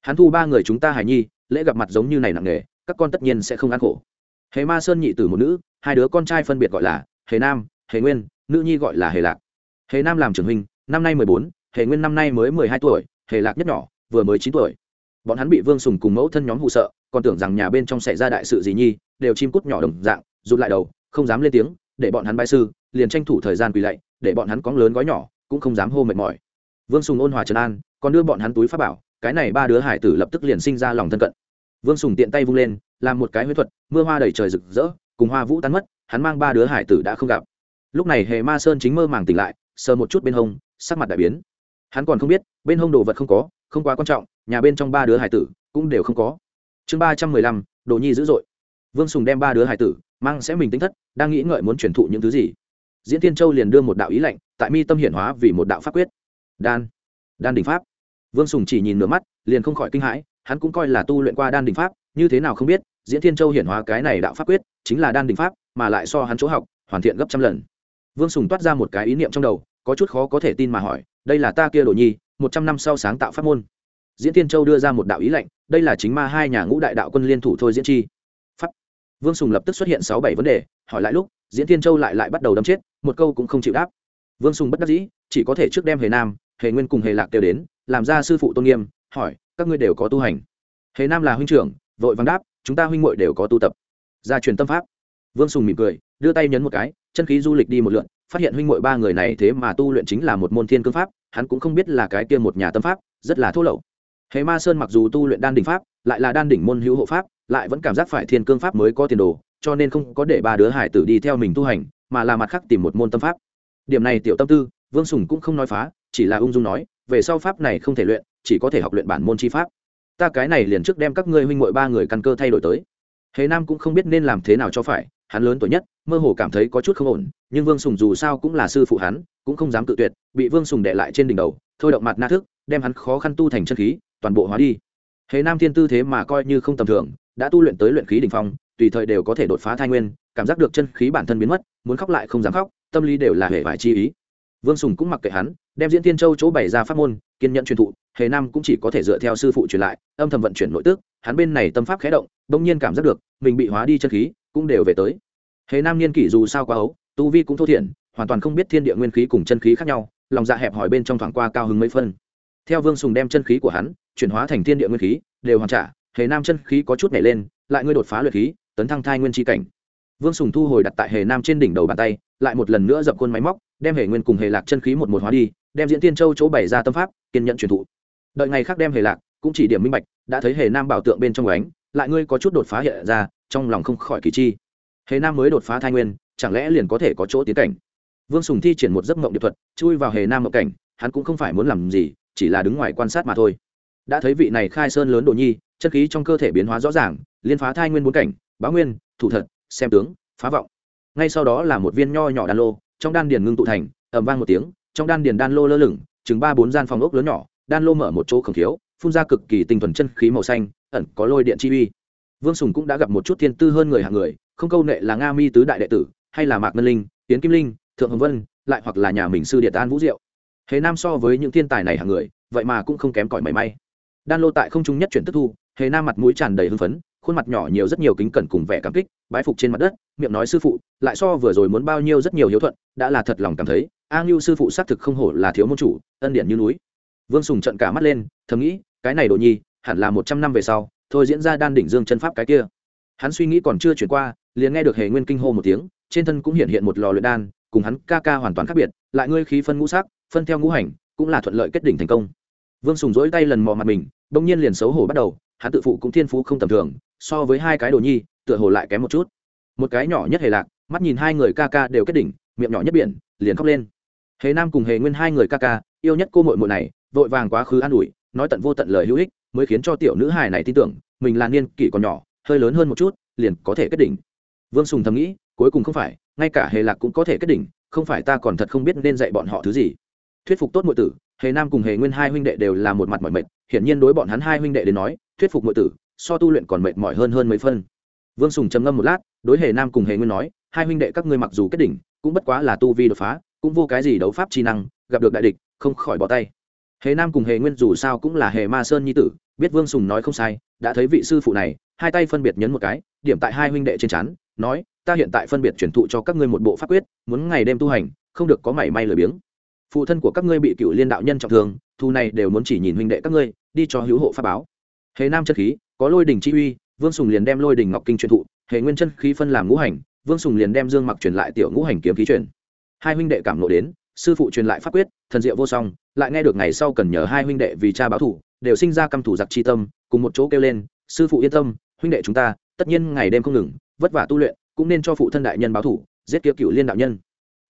Hắn thu ba người chúng ta hải nhi, lễ gặp mặt giống như này nặng nề, các con tất nhiên sẽ không ăn khổ. Hề ma sơn nhị tử một nữ, hai đứa con trai phân biệt gọi là hề nam, hề nguyên, nữ nhi gọi là hề lạc. Hề nam làm trưởng huynh, năm nay mười bốn, hề nguyên năm nay mới mười hai tuổi, hề lạc nhất nhỏ, vừa mới chín tuổi. Bọn hắn bị vương sùng cùng mẫu thân nhóm hụ sợ, còn tưởng rằng nhà bên trong xảy ra đại sự gì nhi, đều chim cút nhỏ đồng dạng, rụt lại đầu không dám lên tiếng, để bọn hắn bãi sư, liền tranh thủ thời gian quỳ lạy, để bọn hắn cóng lớn gói nhỏ, cũng không dám hô mệt mỏi. Vương sùng ôn hòa trấn an, còn đưa bọn hắn túi pháp bảo, cái này ba đứa hải tử lập tức liền sinh ra lòng thân cận. Vương sùng tiện tay vung lên, làm một cái huyết thuật, mưa hoa đầy trời rực rỡ, cùng hoa vũ tan mất, hắn mang ba đứa hải tử đã không gặp. Lúc này hề ma sơn chính mơ màng tỉnh lại, sờ một chút bên hông, sắc mặt đại biến. Hắn còn không biết, bên hông đồ vật không có, không quá quan trọng, nhà bên trong ba đứa hải tử cũng đều không có. Chương ba trăm mười lăm, đồ nhi dữ dội. Vương sùng đem ba đứa hải tử mang sẽ mình tính thất, đang nghĩ ngợi muốn truyền thụ những thứ gì. Diễn tiên châu liền đưa một đạo ý lệnh tại mi tâm hiển hóa vì một đạo pháp quyết. Đan. Đan đình pháp. Vương sùng chỉ nhìn nửa mắt, liền không khỏi kinh hãi, hắn cũng coi là tu luyện qua đan đình pháp, như thế nào không biết, diễn thiên châu hiển hóa cái này đạo pháp quyết, chính là đan đình pháp, mà lại so hắn chỗ học, hoàn thiện gấp trăm lần. Vương sùng toát ra một cái ý niệm trong đầu, có chút khó có thể tin mà hỏi, đây là ta kia đồ nhi, một trăm năm sau sáng tạo pháp môn. Diễn thiên châu đưa ra một đạo ý lệnh đây là chính ma hai nhà ngũ đại đạo quân liên thủ thôi diễn chi vương sùng lập tức xuất hiện sáu bảy vấn đề, hỏi lại lúc, diễn thiên châu lại lại bắt đầu đâm chết, một câu cũng không chịu đáp. Vương sùng bất đắc dĩ, chỉ có thể trước đem hề nam, hề nguyên cùng hề lạc đều đến, làm ra sư phụ tôn nghiêm, hỏi, các ngươi đều có tu hành? Hề nam là huynh trưởng, vội vàng đáp, chúng ta huynh muội đều có tu tập. Gia truyền tâm pháp. Vương sùng mỉm cười, đưa tay nhấn một cái, chân khí du lịch đi một lượn, phát hiện huynh muội ba người này thế mà tu luyện chính là một môn thiên cương pháp, hắn cũng không biết là cái kia một nhà tâm pháp, rất là thô lậu. Hề ma sơn mặc dù tu luyện đan đỉnh pháp, lại là đan đỉnh môn hữu hộ pháp lại vẫn cảm giác phải thiên cương pháp mới có tiền đồ, cho nên không có để ba đứa hải tử đi theo mình tu hành, mà là mặt khác tìm một môn tâm pháp. Điểm này tiểu tâm tư, vương sùng cũng không nói phá, chỉ là ung dung nói, về sau pháp này không thể luyện, chỉ có thể học luyện bản môn chi pháp. Ta cái này liền trước đem các ngươi huynh muội ba người căn cơ thay đổi tới. Hề nam cũng không biết nên làm thế nào cho phải, hắn lớn tuổi nhất, mơ hồ cảm thấy có chút không ổn, nhưng vương sùng dù sao cũng là sư phụ hắn, cũng không dám tự tuyệt, bị vương sùng đệ lại trên đỉnh đầu, thôi động mặt na thức, đem hắn khó khăn tu thành chân khí, toàn bộ hóa đi. Hề nam thiên tư thế mà coi như không tầm thường đã tu luyện tới luyện khí đ ỉ n h phong, tùy thời đều có thể đột phá thai nguyên, cảm giác được chân khí bản thân biến mất, muốn khóc lại không dám khóc, tâm lý đều là hệ vải chi ý. Vương sùng cũng mặc kệ hắn, đem diễn tiên châu chỗ bày ra pháp môn, kiên nhận truyền thụ, hề nam cũng chỉ có thể dựa theo sư phụ truyền lại, âm thầm vận chuyển nội tức, hắn bên này tâm pháp khé động, bỗng nhiên cảm giác được, mình bị hóa đi chân khí, cũng đều về tới. Hề nam niên kỷ dù sao quá ấu tu vi cũng thô thiển, hoàn toàn không biết thiên địa nguyên khí cùng chân khí khác nhau, lòng dạ hẹp hỏi bên trong thoảng qua cao hứng mấy phân. Theo vương sùng đem chân khí của hắn, chuyển hóa thành thiên địa nguyên khí, đều hoàn trả hề nam chân khí có chút nhảy lên, lại ngươi đột phá luyện khí, tấn thăng thai nguyên tri cảnh. Vương sùng thu hồi đặt tại hề nam trên đỉnh đầu bàn tay, lại một lần nữa dập khuôn máy móc, đem hề nguyên cùng hề lạc chân khí một một hóa đi, đem diễn tiên châu chỗ bày ra tâm pháp, kiên nhận truyền thụ. Đợi ngày khác đem hề lạc, cũng chỉ điểm minh bạch, đã thấy hề nam bảo tượng bên trong ánh, lại ngươi có chút đột phá hiện ra, trong lòng không khỏi kỳ chi. Hề nam mới đột phá thai nguyên, chẳng lẽ liền có thể có chỗ tiến cảnh? Vương sùng thi triển một giấc mộng điệp thuật, chui vào hề nam mộng cảnh, hắn cũng không phải muốn làm gì, chỉ là đứng ngoài quan sát mà thôi. Đã thấy vị này khai sơn lớn đồ nhi chân khí trong cơ thể biến hóa rõ ràng, liên phá thai nguyên bốn cảnh báo nguyên, thủ thật, xem tướng, phá vọng. Ngay sau đó là một viên nho nhỏ đan lô, trong đan điền ngưng tụ thành ẩm vang một tiếng, trong đan điền đan lô lơ lửng, chừng ba bốn gian phòng ốc lớn nhỏ, đan lô mở một chỗ khổng thiếu phun ra cực kỳ tinh thuần chân khí màu xanh, ẩn có lôi điện chi uy. Vương sùng cũng đã gặp một chút thiên tư hơn người hạng người, không câu nệ là nga mi tứ đại đệ tử, hay là mạc ngân linh tiến kim linh, thượng hồng vân, lại hoặc là nhà mình sư điện an vũ diệu. Hề nam so với những thiên tài này hạng người, vậy mà cũng không kém cỏi mảy may. Đan lô tại không trung nhất chuyển tức thu hề nam mặt mũi tràn đầy hưng phấn, khuôn mặt nhỏ nhiều rất nhiều kính cẩn cùng vẻ cảm kích, bái phục trên mặt đất, miệng nói sư phụ, lại so vừa rồi muốn bao nhiêu rất nhiều hiếu thuận, đã là thật lòng cảm thấy, a ngưu sư phụ xác thực không hổ là thiếu môn chủ, ân điển như núi. Vương sùng trận cả mắt lên, thầm nghĩ, cái này đồ nhi, hẳn là một trăm năm về sau, thôi diễn ra đan đỉnh dương chân pháp cái kia. Hắn suy nghĩ còn chưa chuyển qua, liền nghe được hề nguyên kinh hô một tiếng, trên thân cũng hiện hiện một lò luyện đan, cùng hắn ca ca hoàn toàn khác biệt, lại ngươi khí phân ngũ sắc, phân theo ngũ hành, cũng là thuận lợi kết đỉnh thành công. Vương sùng dỗi tay lần mò mặt mình, bỗng nhiên liền xấu hổ bắt đầu hắn tự phụ cũng thiên phú không tầm thường, so với hai cái đồ nhi, tựa hồ lại kém một chút. Một cái nhỏ nhất hề lạc, mắt nhìn hai người ca ca đều kết đỉnh, miệng nhỏ nhất biển, liền khóc lên. Hề nam cùng hề nguyên hai người ca ca, yêu nhất cô mội mội này, vội vàng quá khứ an ủi, nói tận vô tận lời hữu ích, mới khiến cho tiểu nữ hài này tin tưởng, mình là niên kỷ còn nhỏ, hơi lớn hơn một chút, liền có thể kết đỉnh. Vương sùng thầm nghĩ, cuối cùng không phải, ngay cả hề lạc cũng có thể kết đỉnh, không phải ta còn thật không biết nên dạy bọn họ thứ gì. Thuyết phục tốt mọi tử hề nam cùng hề nguyên hai huynh đệ đều là một mặt mỏi mệt, hiển nhiên đối bọn hắn hai huynh đệ đến nói, thuyết phục mọi tử, so tu luyện còn mệt mỏi hơn hơn mấy phân. Vương sùng trầm ngâm một lát, đối hề nam cùng hề nguyên nói, hai huynh đệ các ngươi mặc dù kết đỉnh, cũng bất quá là tu vi đột phá, cũng vô cái gì đấu pháp chi năng, gặp được đại địch, không khỏi bỏ tay. Hề nam cùng hề nguyên dù sao cũng là hề ma sơn nhi tử, biết vương sùng nói không sai, đã thấy vị sư phụ này, hai tay phân biệt nhấn một cái, điểm tại hai huynh đệ trên chắn nói, ta hiện tại phân biệt chuyển thụ cho các ngươi một bộ pháp quyết, muốn ngày đêm tu hành, không được có mảy may lười biếng phụ thân của các ngươi bị cựu liên đạo nhân trọng thương thu này đều muốn chỉ nhìn huynh đệ các ngươi, đi cho hữu hộ pháp báo. Hề nam chân khí, có lôi đình chi uy, vương sùng liền đem lôi đình ngọc kinh truyền thụ, hề nguyên chân khí phân làm ngũ hành, vương sùng liền đem dương mặc truyền lại tiểu ngũ hành kiếm khí truyền. Hai huynh đệ cảm nộ đến, sư phụ truyền lại pháp quyết, thần diệu vô song, lại nghe được ngày sau cần nhờ hai huynh đệ vì cha báo thủ, đều sinh ra căm thủ giặc chi tâm, cùng một chỗ kêu lên, sư phụ yên tâm, huynh đệ chúng ta, tất nhiên ngày đêm không ngừng, vất vả tu luyện, cũng nên cho phụ thân đại nhân báo thủ, giết kia cựu liên đạo nhân.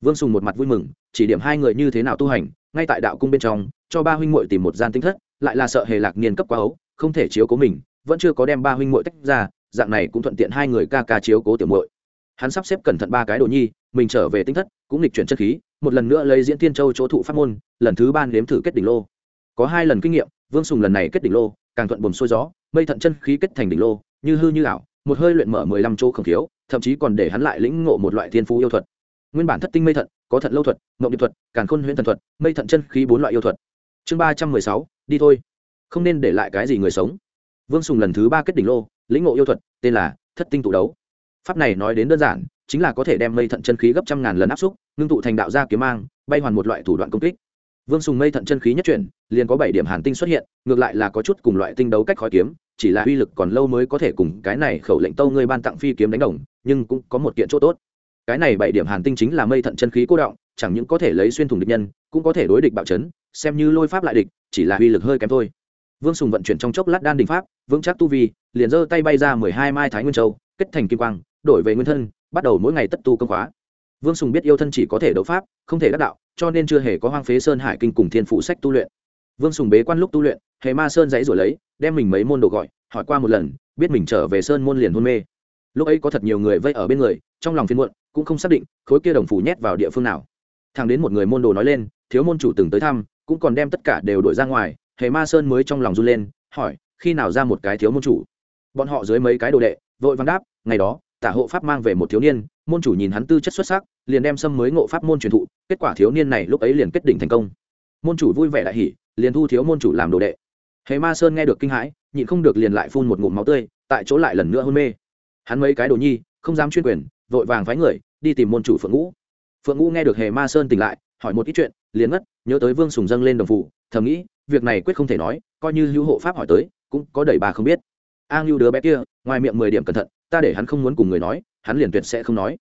Vương sùng một mặt vui mừng chỉ điểm hai người như thế nào tu hành, ngay tại đạo cung bên trong, cho ba huynh muội tìm một gian tinh thất, lại là sợ hề lạc niên cấp quá ấu, không thể chiếu cố mình, vẫn chưa có đem ba huynh muội tách ra, dạng này cũng thuận tiện hai người ca ca chiếu cố tiểu muội. Hắn sắp xếp cẩn thận ba cái đồ nhi, mình trở về tinh thất, cũng lịch chuyển chất khí, một lần nữa lấy diễn tiên châu chỗ thụ pháp môn, lần thứ ba nếm thử kết đỉnh lô. Có hai lần kinh nghiệm, vương sùng lần này kết đỉnh lô, càng thuận buồm xuôi gió, mây thận chân khí kết thành đỉnh lô, như hư như ảo, một hơi luyện mở mười lăm chỗ không thiếu, thậm chí còn để hắn lại lĩnh ngộ một loại thiên phú yêu thuật nguyên bản thất tinh mây thận, có thận lâu thuật, mộng điệp thuật, càn khôn huyễn thần thuật mây thận chân khí bốn loại yêu thuật. Chương ba trăm mười sáu, đi thôi. Không nên để lại cái gì người sống. Vương sùng lần thứ ba kết đỉnh lô, lĩnh ngộ yêu thuật, tên là thất tinh tụ đấu. Pháp này nói đến đơn giản, chính là có thể đem mây thận chân khí gấp trăm ngàn lần áp xúc, ngưng tụ thành đạo gia kiếm mang, bay hoàn một loại thủ đoạn công kích. Vương sùng mây thận chân khí nhất chuyển, liền có bảy điểm hàn tinh xuất hiện, ngược lại là có chút cùng loại tinh đấu cách khói kiếm, chỉ là uy lực còn lâu mới có thể cùng cái này khẩu lệnh tâu ngươi ban tặng phi kiếm đánh đồng, nhưng cũng có một kiện chỗ tốt cái này bảy điểm hàn tinh chính là mây thận chân khí cố động, chẳng những có thể lấy xuyên thủng địch nhân, cũng có thể đối địch bạo chấn, xem như lôi pháp lại địch, chỉ là uy lực hơi kém thôi. Vương sùng vận chuyển trong chốc lát đan đình pháp, vững chắc tu vi, liền giơ tay bay ra mười hai mai thái nguyên châu, kết thành kim quang, đổi về nguyên thân, bắt đầu mỗi ngày tất tu công khóa. Vương sùng biết yêu thân chỉ có thể đấu pháp, không thể đắc đạo, cho nên chưa hề có hoang phế sơn hải kinh cùng thiên phụ sách tu luyện. Vương sùng bế quan lúc tu luyện, hề ma sơn dãy rồi lấy, đem mình mấy môn đồ gọi, hỏi qua một lần, biết mình trở về sơn môn liền hôn mê. Lúc ấy có thật nhiều người vây ở bên người, trong lòng phiên muộn cũng không xác định khối kia đồng phủ nhét vào địa phương nào. Thằng đến một người môn đồ nói lên, thiếu môn chủ từng tới thăm, cũng còn đem tất cả đều đổi ra ngoài, hề ma sơn mới trong lòng run lên, hỏi, khi nào ra một cái thiếu môn chủ? Bọn họ dưới mấy cái đồ đệ, vội vàng đáp, ngày đó, tả hộ pháp mang về một thiếu niên, môn chủ nhìn hắn tư chất xuất sắc, liền đem xâm mới ngộ pháp môn truyền thụ, kết quả thiếu niên này lúc ấy liền kết đỉnh thành công. Môn chủ vui vẻ đại hỉ, liền thu thiếu môn chủ làm đồ đệ. Hề ma sơn nghe được kinh hãi, nhịn không được liền lại phun một ngụm máu tươi, tại chỗ lại lần nữa hôn mê. Hắn mấy cái đồ nhi, không dám chuyên quyền vội vàng phái người, đi tìm môn chủ phượng ngũ. Phượng ngũ nghe được hề ma sơn tỉnh lại, hỏi một ít chuyện, liền ngất, nhớ tới vương sùng dâng lên đồng phụ, thầm nghĩ, việc này quyết không thể nói, coi như hữu hộ pháp hỏi tới, cũng có đầy bà không biết. A lưu đứa bé kia, ngoài miệng mười điểm cẩn thận, ta để hắn không muốn cùng người nói, hắn liền tuyệt sẽ không nói.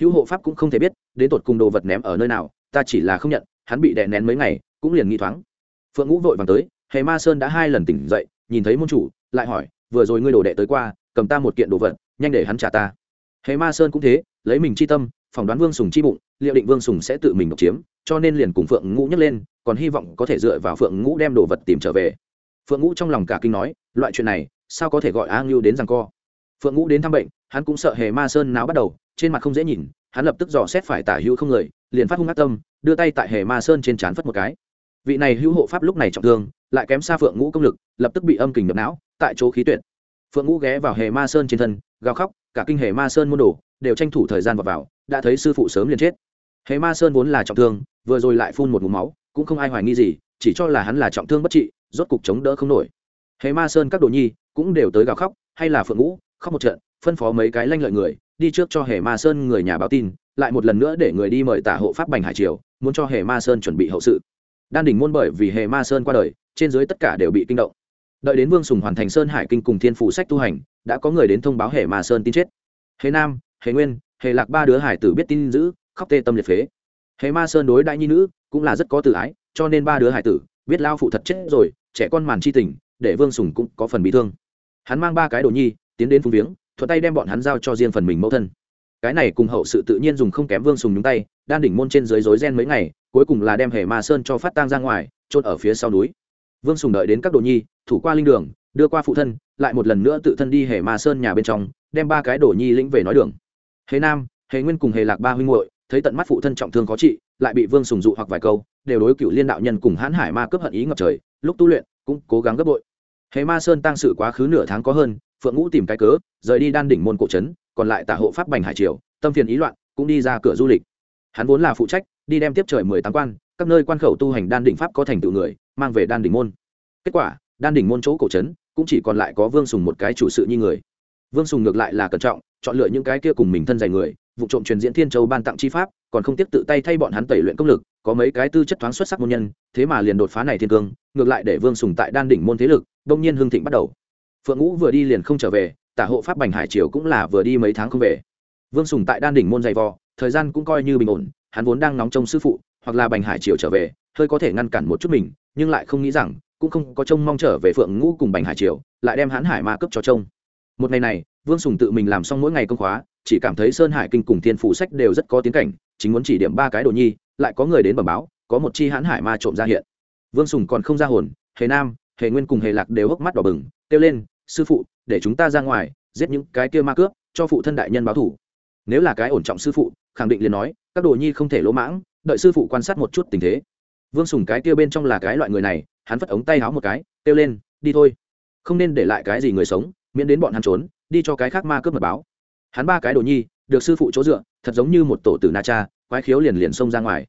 Hữu hộ pháp cũng không thể biết, đến tột cùng đồ vật ném ở nơi nào, ta chỉ là không nhận, hắn bị đè nén mấy ngày, cũng liền nghi thoáng. Phượng ngũ vội vàng tới, hề ma sơn đã hai lần tỉnh dậy, nhìn thấy môn chủ, lại hỏi, vừa rồi ngươi đồ đệ tới qua, cầm ta một kiện đồ vật, nhanh để hắn trả ta hề ma sơn cũng thế, lấy mình chi tâm, phỏng đoán vương sùng chi bụng, liệu định vương sùng sẽ tự mình độc chiếm, cho nên liền cùng phượng ngũ nhấc lên, còn hy vọng có thể dựa vào phượng ngũ đem đồ vật tìm trở về. Phượng ngũ trong lòng cả kinh nói, loại chuyện này, sao có thể gọi a ngưu đến rằng co? Phượng ngũ đến thăm bệnh, hắn cũng sợ hề ma sơn náo bắt đầu, trên mặt không dễ nhìn, hắn lập tức dò xét phải tả hữu không người, liền phát hung ác tâm, đưa tay tại hề ma sơn trên trán phất một cái. Vị này hữu hộ pháp lúc này trọng thương, lại kém xa phượng ngũ công lực, lập tức bị âm kình nhập não, tại chỗ khí tuyệt. Phượng ngũ ghé vào hề ma sơn trên thân, gào khóc cả kinh hề ma sơn môn đồ đều tranh thủ thời gian vào vào, đã thấy sư phụ sớm liền chết. Hề ma sơn vốn là trọng thương, vừa rồi lại phun một mũ máu, cũng không ai hoài nghi gì, chỉ cho là hắn là trọng thương bất trị, rốt cục chống đỡ không nổi. Hề ma sơn các đồ nhi cũng đều tới gào khóc, hay là phượng ngũ, khóc một trận, phân phó mấy cái lanh lợi người, đi trước cho hề ma sơn người nhà báo tin, lại một lần nữa để người đi mời tả hộ pháp bành hải triều, muốn cho hề ma sơn chuẩn bị hậu sự. Đan đỉnh môn bởi vì hề ma sơn qua đời, trên dưới tất cả đều bị kinh động. Đợi đến vương sùng hoàn thành sơn hải kinh cùng thiên phủ sách tu hành đã có người đến thông báo hệ ma sơn tin chết. Hệ nam hệ nguyên hệ lạc ba đứa hải tử biết tin giữ, khóc tê tâm liệt phế. Hệ ma sơn đối đại nhi nữ cũng là rất có tự ái, cho nên ba đứa hải tử biết lao phụ thật chết rồi, trẻ con màn chi tình, để vương sùng cũng có phần bị thương. Hắn mang ba cái đồ nhi, tiến đến phung viếng, thuận tay đem bọn hắn giao cho riêng phần mình mẫu thân. Cái này cùng hậu sự tự nhiên dùng không kém vương sùng nhúng tay, đan đỉnh môn trên dưới rối gen mấy ngày, cuối cùng là đem hệ ma sơn cho phát tang ra ngoài trôn ở phía sau núi. Vương sùng đợi đến các đồ nhi, thủ qua linh đường đưa qua phụ thân, lại một lần nữa tự thân đi hề ma sơn nhà bên trong, đem ba cái đồ nhi lĩnh về nói đường. Hề nam, hề nguyên cùng hề lạc ba huynh muội, thấy tận mắt phụ thân trọng thương khó trị, lại bị vương sùng dụ hoặc vài câu, đều đối cựu liên đạo nhân cùng hãn hải ma cướp hận ý ngập trời, lúc tu luyện, cũng cố gắng gấp bội. Hề ma sơn tăng sự quá khứ nửa tháng có hơn, phượng ngũ tìm cái cớ, rời đi đan đỉnh môn cổ trấn, còn lại tả hộ pháp bành hải triều, tâm phiền ý loạn, cũng đi ra cửa du lịch. Hắn vốn là phụ trách, đi đem tiếp trời mười tám quan, các nơi quan khẩu tu hành đan đỉnh pháp có thành tựu người, mang về đan đỉnh môn. Kết quả, đan đỉnh môn chỗ cổ trấn cũng chỉ còn lại có vương sùng một cái chủ sự như người. Vương sùng ngược lại là cẩn trọng, chọn lựa những cái kia cùng mình thân dày người, vụ trộm truyền diễn thiên châu ban tặng chi pháp, còn không tiếp tự tay thay bọn hắn tẩy luyện công lực, có mấy cái tư chất thoáng xuất sắc môn nhân, thế mà liền đột phá này thiên cương, ngược lại để vương sùng tại đan đỉnh môn thế lực đông nhiên hưng thịnh bắt đầu. Phượng ngũ vừa đi liền không trở về, tả hộ pháp bành hải triều cũng là vừa đi mấy tháng không về. Vương sùng tại đan đỉnh môn dày vò, thời gian cũng coi như bình ổn, hắn vốn đang nóng trong sư phụ, hoặc là bành hải triều trở về, hơi có thể ngăn cản một chút mình, nhưng lại không nghĩ rằng cũng không có trông mong trở về phượng ngũ cùng bành hải triều, lại đem hãn hải ma cấp cho trông. Một ngày này, vương sùng tự mình làm xong mỗi ngày công khóa, chỉ cảm thấy sơn hải kinh cùng thiên phủ sách đều rất có tiến cảnh, chính muốn chỉ điểm ba cái đồ nhi, lại có người đến bẩm báo, có một chi hãn hải ma trộm ra hiện. Vương sùng còn không ra hồn, hề nam, hề nguyên cùng hề lạc đều hốc mắt đỏ bừng, kêu lên, sư phụ, để chúng ta ra ngoài, giết những cái kia ma cướp, cho phụ thân đại nhân báo thủ. Nếu là cái ổn trọng sư phụ, khẳng định liền nói, các đồ nhi không thể lỗ mãng, đợi sư phụ quan sát một chút tình thế. Vương sùng cái kia bên trong là cái loại người này hắn phất ống tay háo một cái, kêu lên, đi thôi. Không nên để lại cái gì người sống, miễn đến bọn hắn trốn, đi cho cái khác ma cướp mật báo. Hắn ba cái đồ nhi, được sư phụ chỗ dựa, thật giống như một tổ tử na cha, quái khiếu liền liền xông ra ngoài.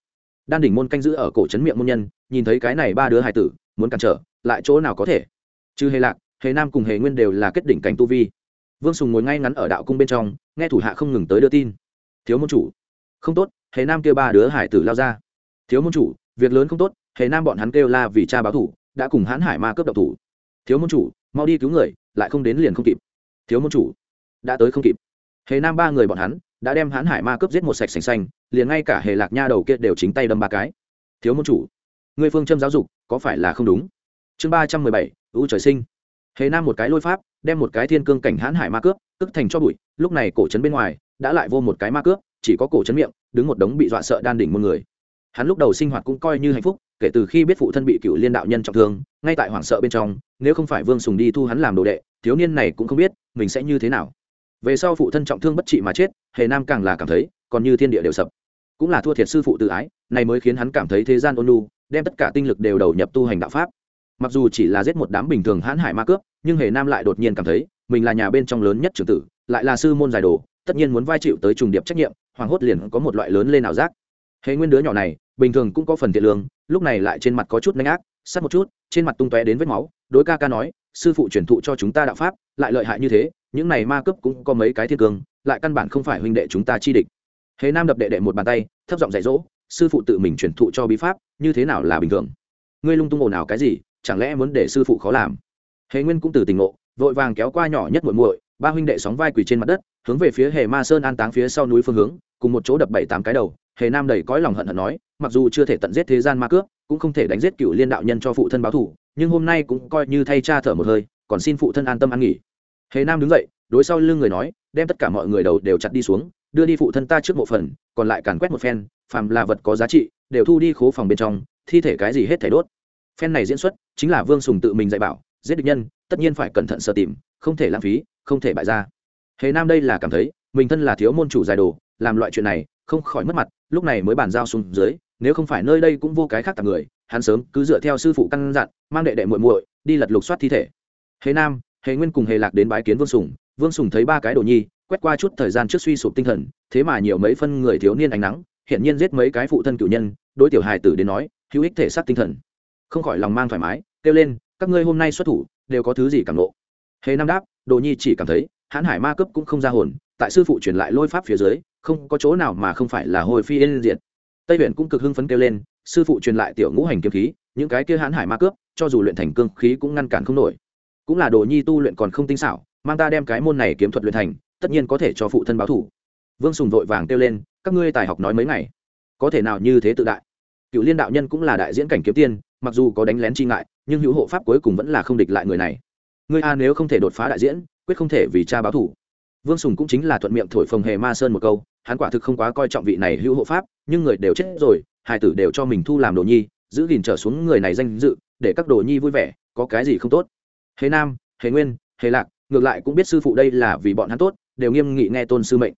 Đan đỉnh môn canh giữ ở cổ trấn miệng môn nhân, nhìn thấy cái này ba đứa hài tử, muốn cản trở, lại chỗ nào có thể? Chứ hề lạc, hề nam cùng hề nguyên đều là kết đỉnh cảnh tu vi. Vương sùng ngồi ngay ngắn ở đạo cung bên trong, nghe thủ hạ không ngừng tới đưa tin. Thiếu môn chủ. Không tốt, hề nam kêu ba đứa hải tử lao ra. Thiếu môn chủ, việc lớn không tốt hề nam bọn hắn kêu la vì cha báo thủ, đã cùng hãn hải ma cướp độc thủ. Thiếu môn chủ, mau đi cứu người, lại không đến liền không kịp. Thiếu môn chủ, đã tới không kịp. Hề nam ba người bọn hắn, đã đem hãn hải ma cướp giết một sạch sành xanh, liền ngay cả hề lạc nha đầu kia đều chính tay đâm ba cái. Thiếu môn chủ, người phương châm giáo dục, có phải là không đúng? Chương ba trăm mười bảy, ưu trời sinh. Hề nam một cái lôi pháp, đem một cái thiên cương cảnh hãn hải ma cướp tức thành cho bụi, lúc này cổ trấn bên ngoài, đã lại vô một cái ma cướp, chỉ có cổ trấn miệng, đứng một đống bị dọa sợ đan đỉnh một người. Hắn lúc đầu sinh hoạt cũng coi như hạnh phúc kể từ khi biết phụ thân bị cựu liên đạo nhân trọng thương, ngay tại hoảng sợ bên trong, nếu không phải vương sùng đi thu hắn làm đồ đệ, thiếu niên này cũng không biết mình sẽ như thế nào. Về sau phụ thân trọng thương bất trị mà chết, hề nam càng là cảm thấy, còn như thiên địa đều sập. Cũng là thua thiệt sư phụ tự ái, này mới khiến hắn cảm thấy thế gian ôn lu đem tất cả tinh lực đều đầu nhập tu hành đạo pháp. Mặc dù chỉ là giết một đám bình thường hãn hải ma cướp, nhưng hề nam lại đột nhiên cảm thấy, mình là nhà bên trong lớn nhất trưởng tử, lại là sư môn giải đồ, tất nhiên muốn vai chịu tới trùng điệp trách nhiệm, hoàng hốt liền có một loại lớn lên nào giác. Hề nguyên đứa nhỏ này bình thường cũng có phần thiện lương, lúc này lại trên mặt có chút nanh ác sát một chút, trên mặt tung tóe đến vết máu, đối ca ca nói, sư phụ truyền thụ cho chúng ta đạo pháp, lại lợi hại như thế, những này ma cướp cũng có mấy cái thiên cương lại căn bản không phải huynh đệ chúng ta chi địch. Hề nam đập đệ đệ một bàn tay, thấp giọng dạy dỗ, sư phụ tự mình truyền thụ cho bí pháp, như thế nào là bình thường? Ngươi lung tung ồn ào cái gì, chẳng lẽ muốn để sư phụ khó làm? Hề nguyên cũng từ tình ngộ, vội vàng kéo qua nhỏ nhất muội muội, ba huynh đệ sóng vai quỳ trên mặt đất, hướng về phía hề ma sơn an táng phía sau núi phương hướng, cùng một chỗ đập bảy tám cái đầu hề nam đầy cõi lòng hận hận nói, mặc dù chưa thể tận giết thế gian ma cướp, cũng không thể đánh giết cựu liên đạo nhân cho phụ thân báo thủ nhưng hôm nay cũng coi như thay cha thở một hơi, còn xin phụ thân an tâm ăn nghỉ. Hề nam đứng dậy, đối sau lưng người nói, đem tất cả mọi người đầu đều chặt đi xuống, đưa đi phụ thân ta trước mộ phần, còn lại càn quét một phen, phàm là vật có giá trị, đều thu đi khố phòng bên trong, thi thể cái gì hết thể đốt. Phen này diễn xuất, chính là vương sùng tự mình dạy bảo, giết địch nhân, tất nhiên phải cẩn thận sơ tìm, không thể lãng phí, không thể bại ra hề nam đây là cảm thấy, mình thân là thiếu môn chủ giải đồ, làm loại chuyện này không khỏi mất mặt, lúc này mới bàn giao xuống dưới, nếu không phải nơi đây cũng vô cái khác tặng người, hắn sớm cứ dựa theo sư phụ căn dặn, mang đệ đệ muội muội, đi lật lục soát thi thể hề nam, hề nguyên cùng hề lạc đến bái kiến vương sùng vương sùng thấy ba cái đồ nhi, quét qua chút thời gian trước suy sụp tinh thần, thế mà nhiều mấy phân người thiếu niên ánh nắng hiện nhiên giết mấy cái phụ thân cựu nhân, đối tiểu hài tử đến nói, hữu ích thể xác tinh thần không khỏi lòng mang thoải mái, kêu lên, các ngươi hôm nay xuất thủ, đều có thứ gì cảm ngộ? hề nam đáp, đồ nhi chỉ cảm thấy, hãn hải ma cấp cũng không ra hồn tại sư phụ truyền lại lôi pháp phía dưới, không có chỗ nào mà không phải là hồi phi yên diện tây huyện cũng cực hưng phấn kêu lên, sư phụ truyền lại tiểu ngũ hành kiếm khí, những cái kia hãn hải ma cướp, cho dù luyện thành cương khí cũng ngăn cản không nổi. Cũng là đồ nhi tu luyện còn không tinh xảo, mang ta đem cái môn này kiếm thuật luyện thành, tất nhiên có thể cho phụ thân báo thủ vương sùng vội vàng kêu lên, các ngươi tài học nói mấy ngày? Có thể nào như thế tự đại? Cựu liên đạo nhân cũng là đại diễn cảnh kiếm tiên, mặc dù có đánh lén chi ngại, nhưng hữu hộ pháp cuối cùng vẫn là không địch lại người này. Ngươi a nếu không thể đột phá đại diễn, quyết không thể vì cha báo thủ vương sùng cũng chính là thuận miệng thổi phồng hề ma sơn một câu, hắn quả thực không quá coi trọng vị này hữu hộ pháp, nhưng người đều chết rồi, hai tử đều cho mình thu làm đồ nhi, giữ gìn trở xuống người này danh dự, để các đồ nhi vui vẻ, có cái gì không tốt? Hề nam, hề nguyên, hề lạc, ngược lại cũng biết sư phụ đây là vì bọn hắn tốt, đều nghiêm nghị nghe tôn sư mệnh.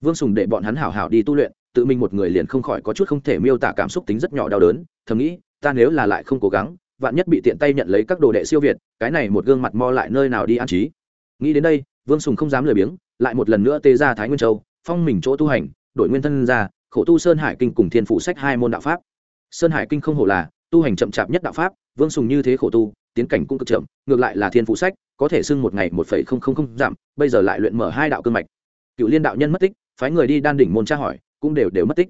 Vương sùng để bọn hắn hảo hảo đi tu luyện, tự mình một người liền không khỏi có chút không thể miêu tả cảm xúc tính rất nhỏ đau đớn, thầm nghĩ, ta nếu là lại không cố gắng, vạn nhất bị tiện tay nhận lấy các đồ đệ siêu việt, cái này một gương mặt mo lại nơi nào đi an trí. Nghĩ đến đây, vương sùng không dám lười biếng lại một lần nữa tế ra thái nguyên châu, phong mình chỗ tu hành, đổi nguyên thân ra, khổ tu sơn hải kinh cùng thiên phụ sách hai môn đạo pháp. Sơn hải kinh không hổ là tu hành chậm chạp nhất đạo pháp, vương sùng như thế khổ tu, tiến cảnh cũng cực chậm, ngược lại là thiên phụ sách, có thể xưng một ngày một phẩy không không không giảm, bây giờ lại luyện mở hai đạo cương mạch. Cựu liên đạo nhân mất tích, phái người đi đan đỉnh môn tra hỏi, cũng đều đều mất tích.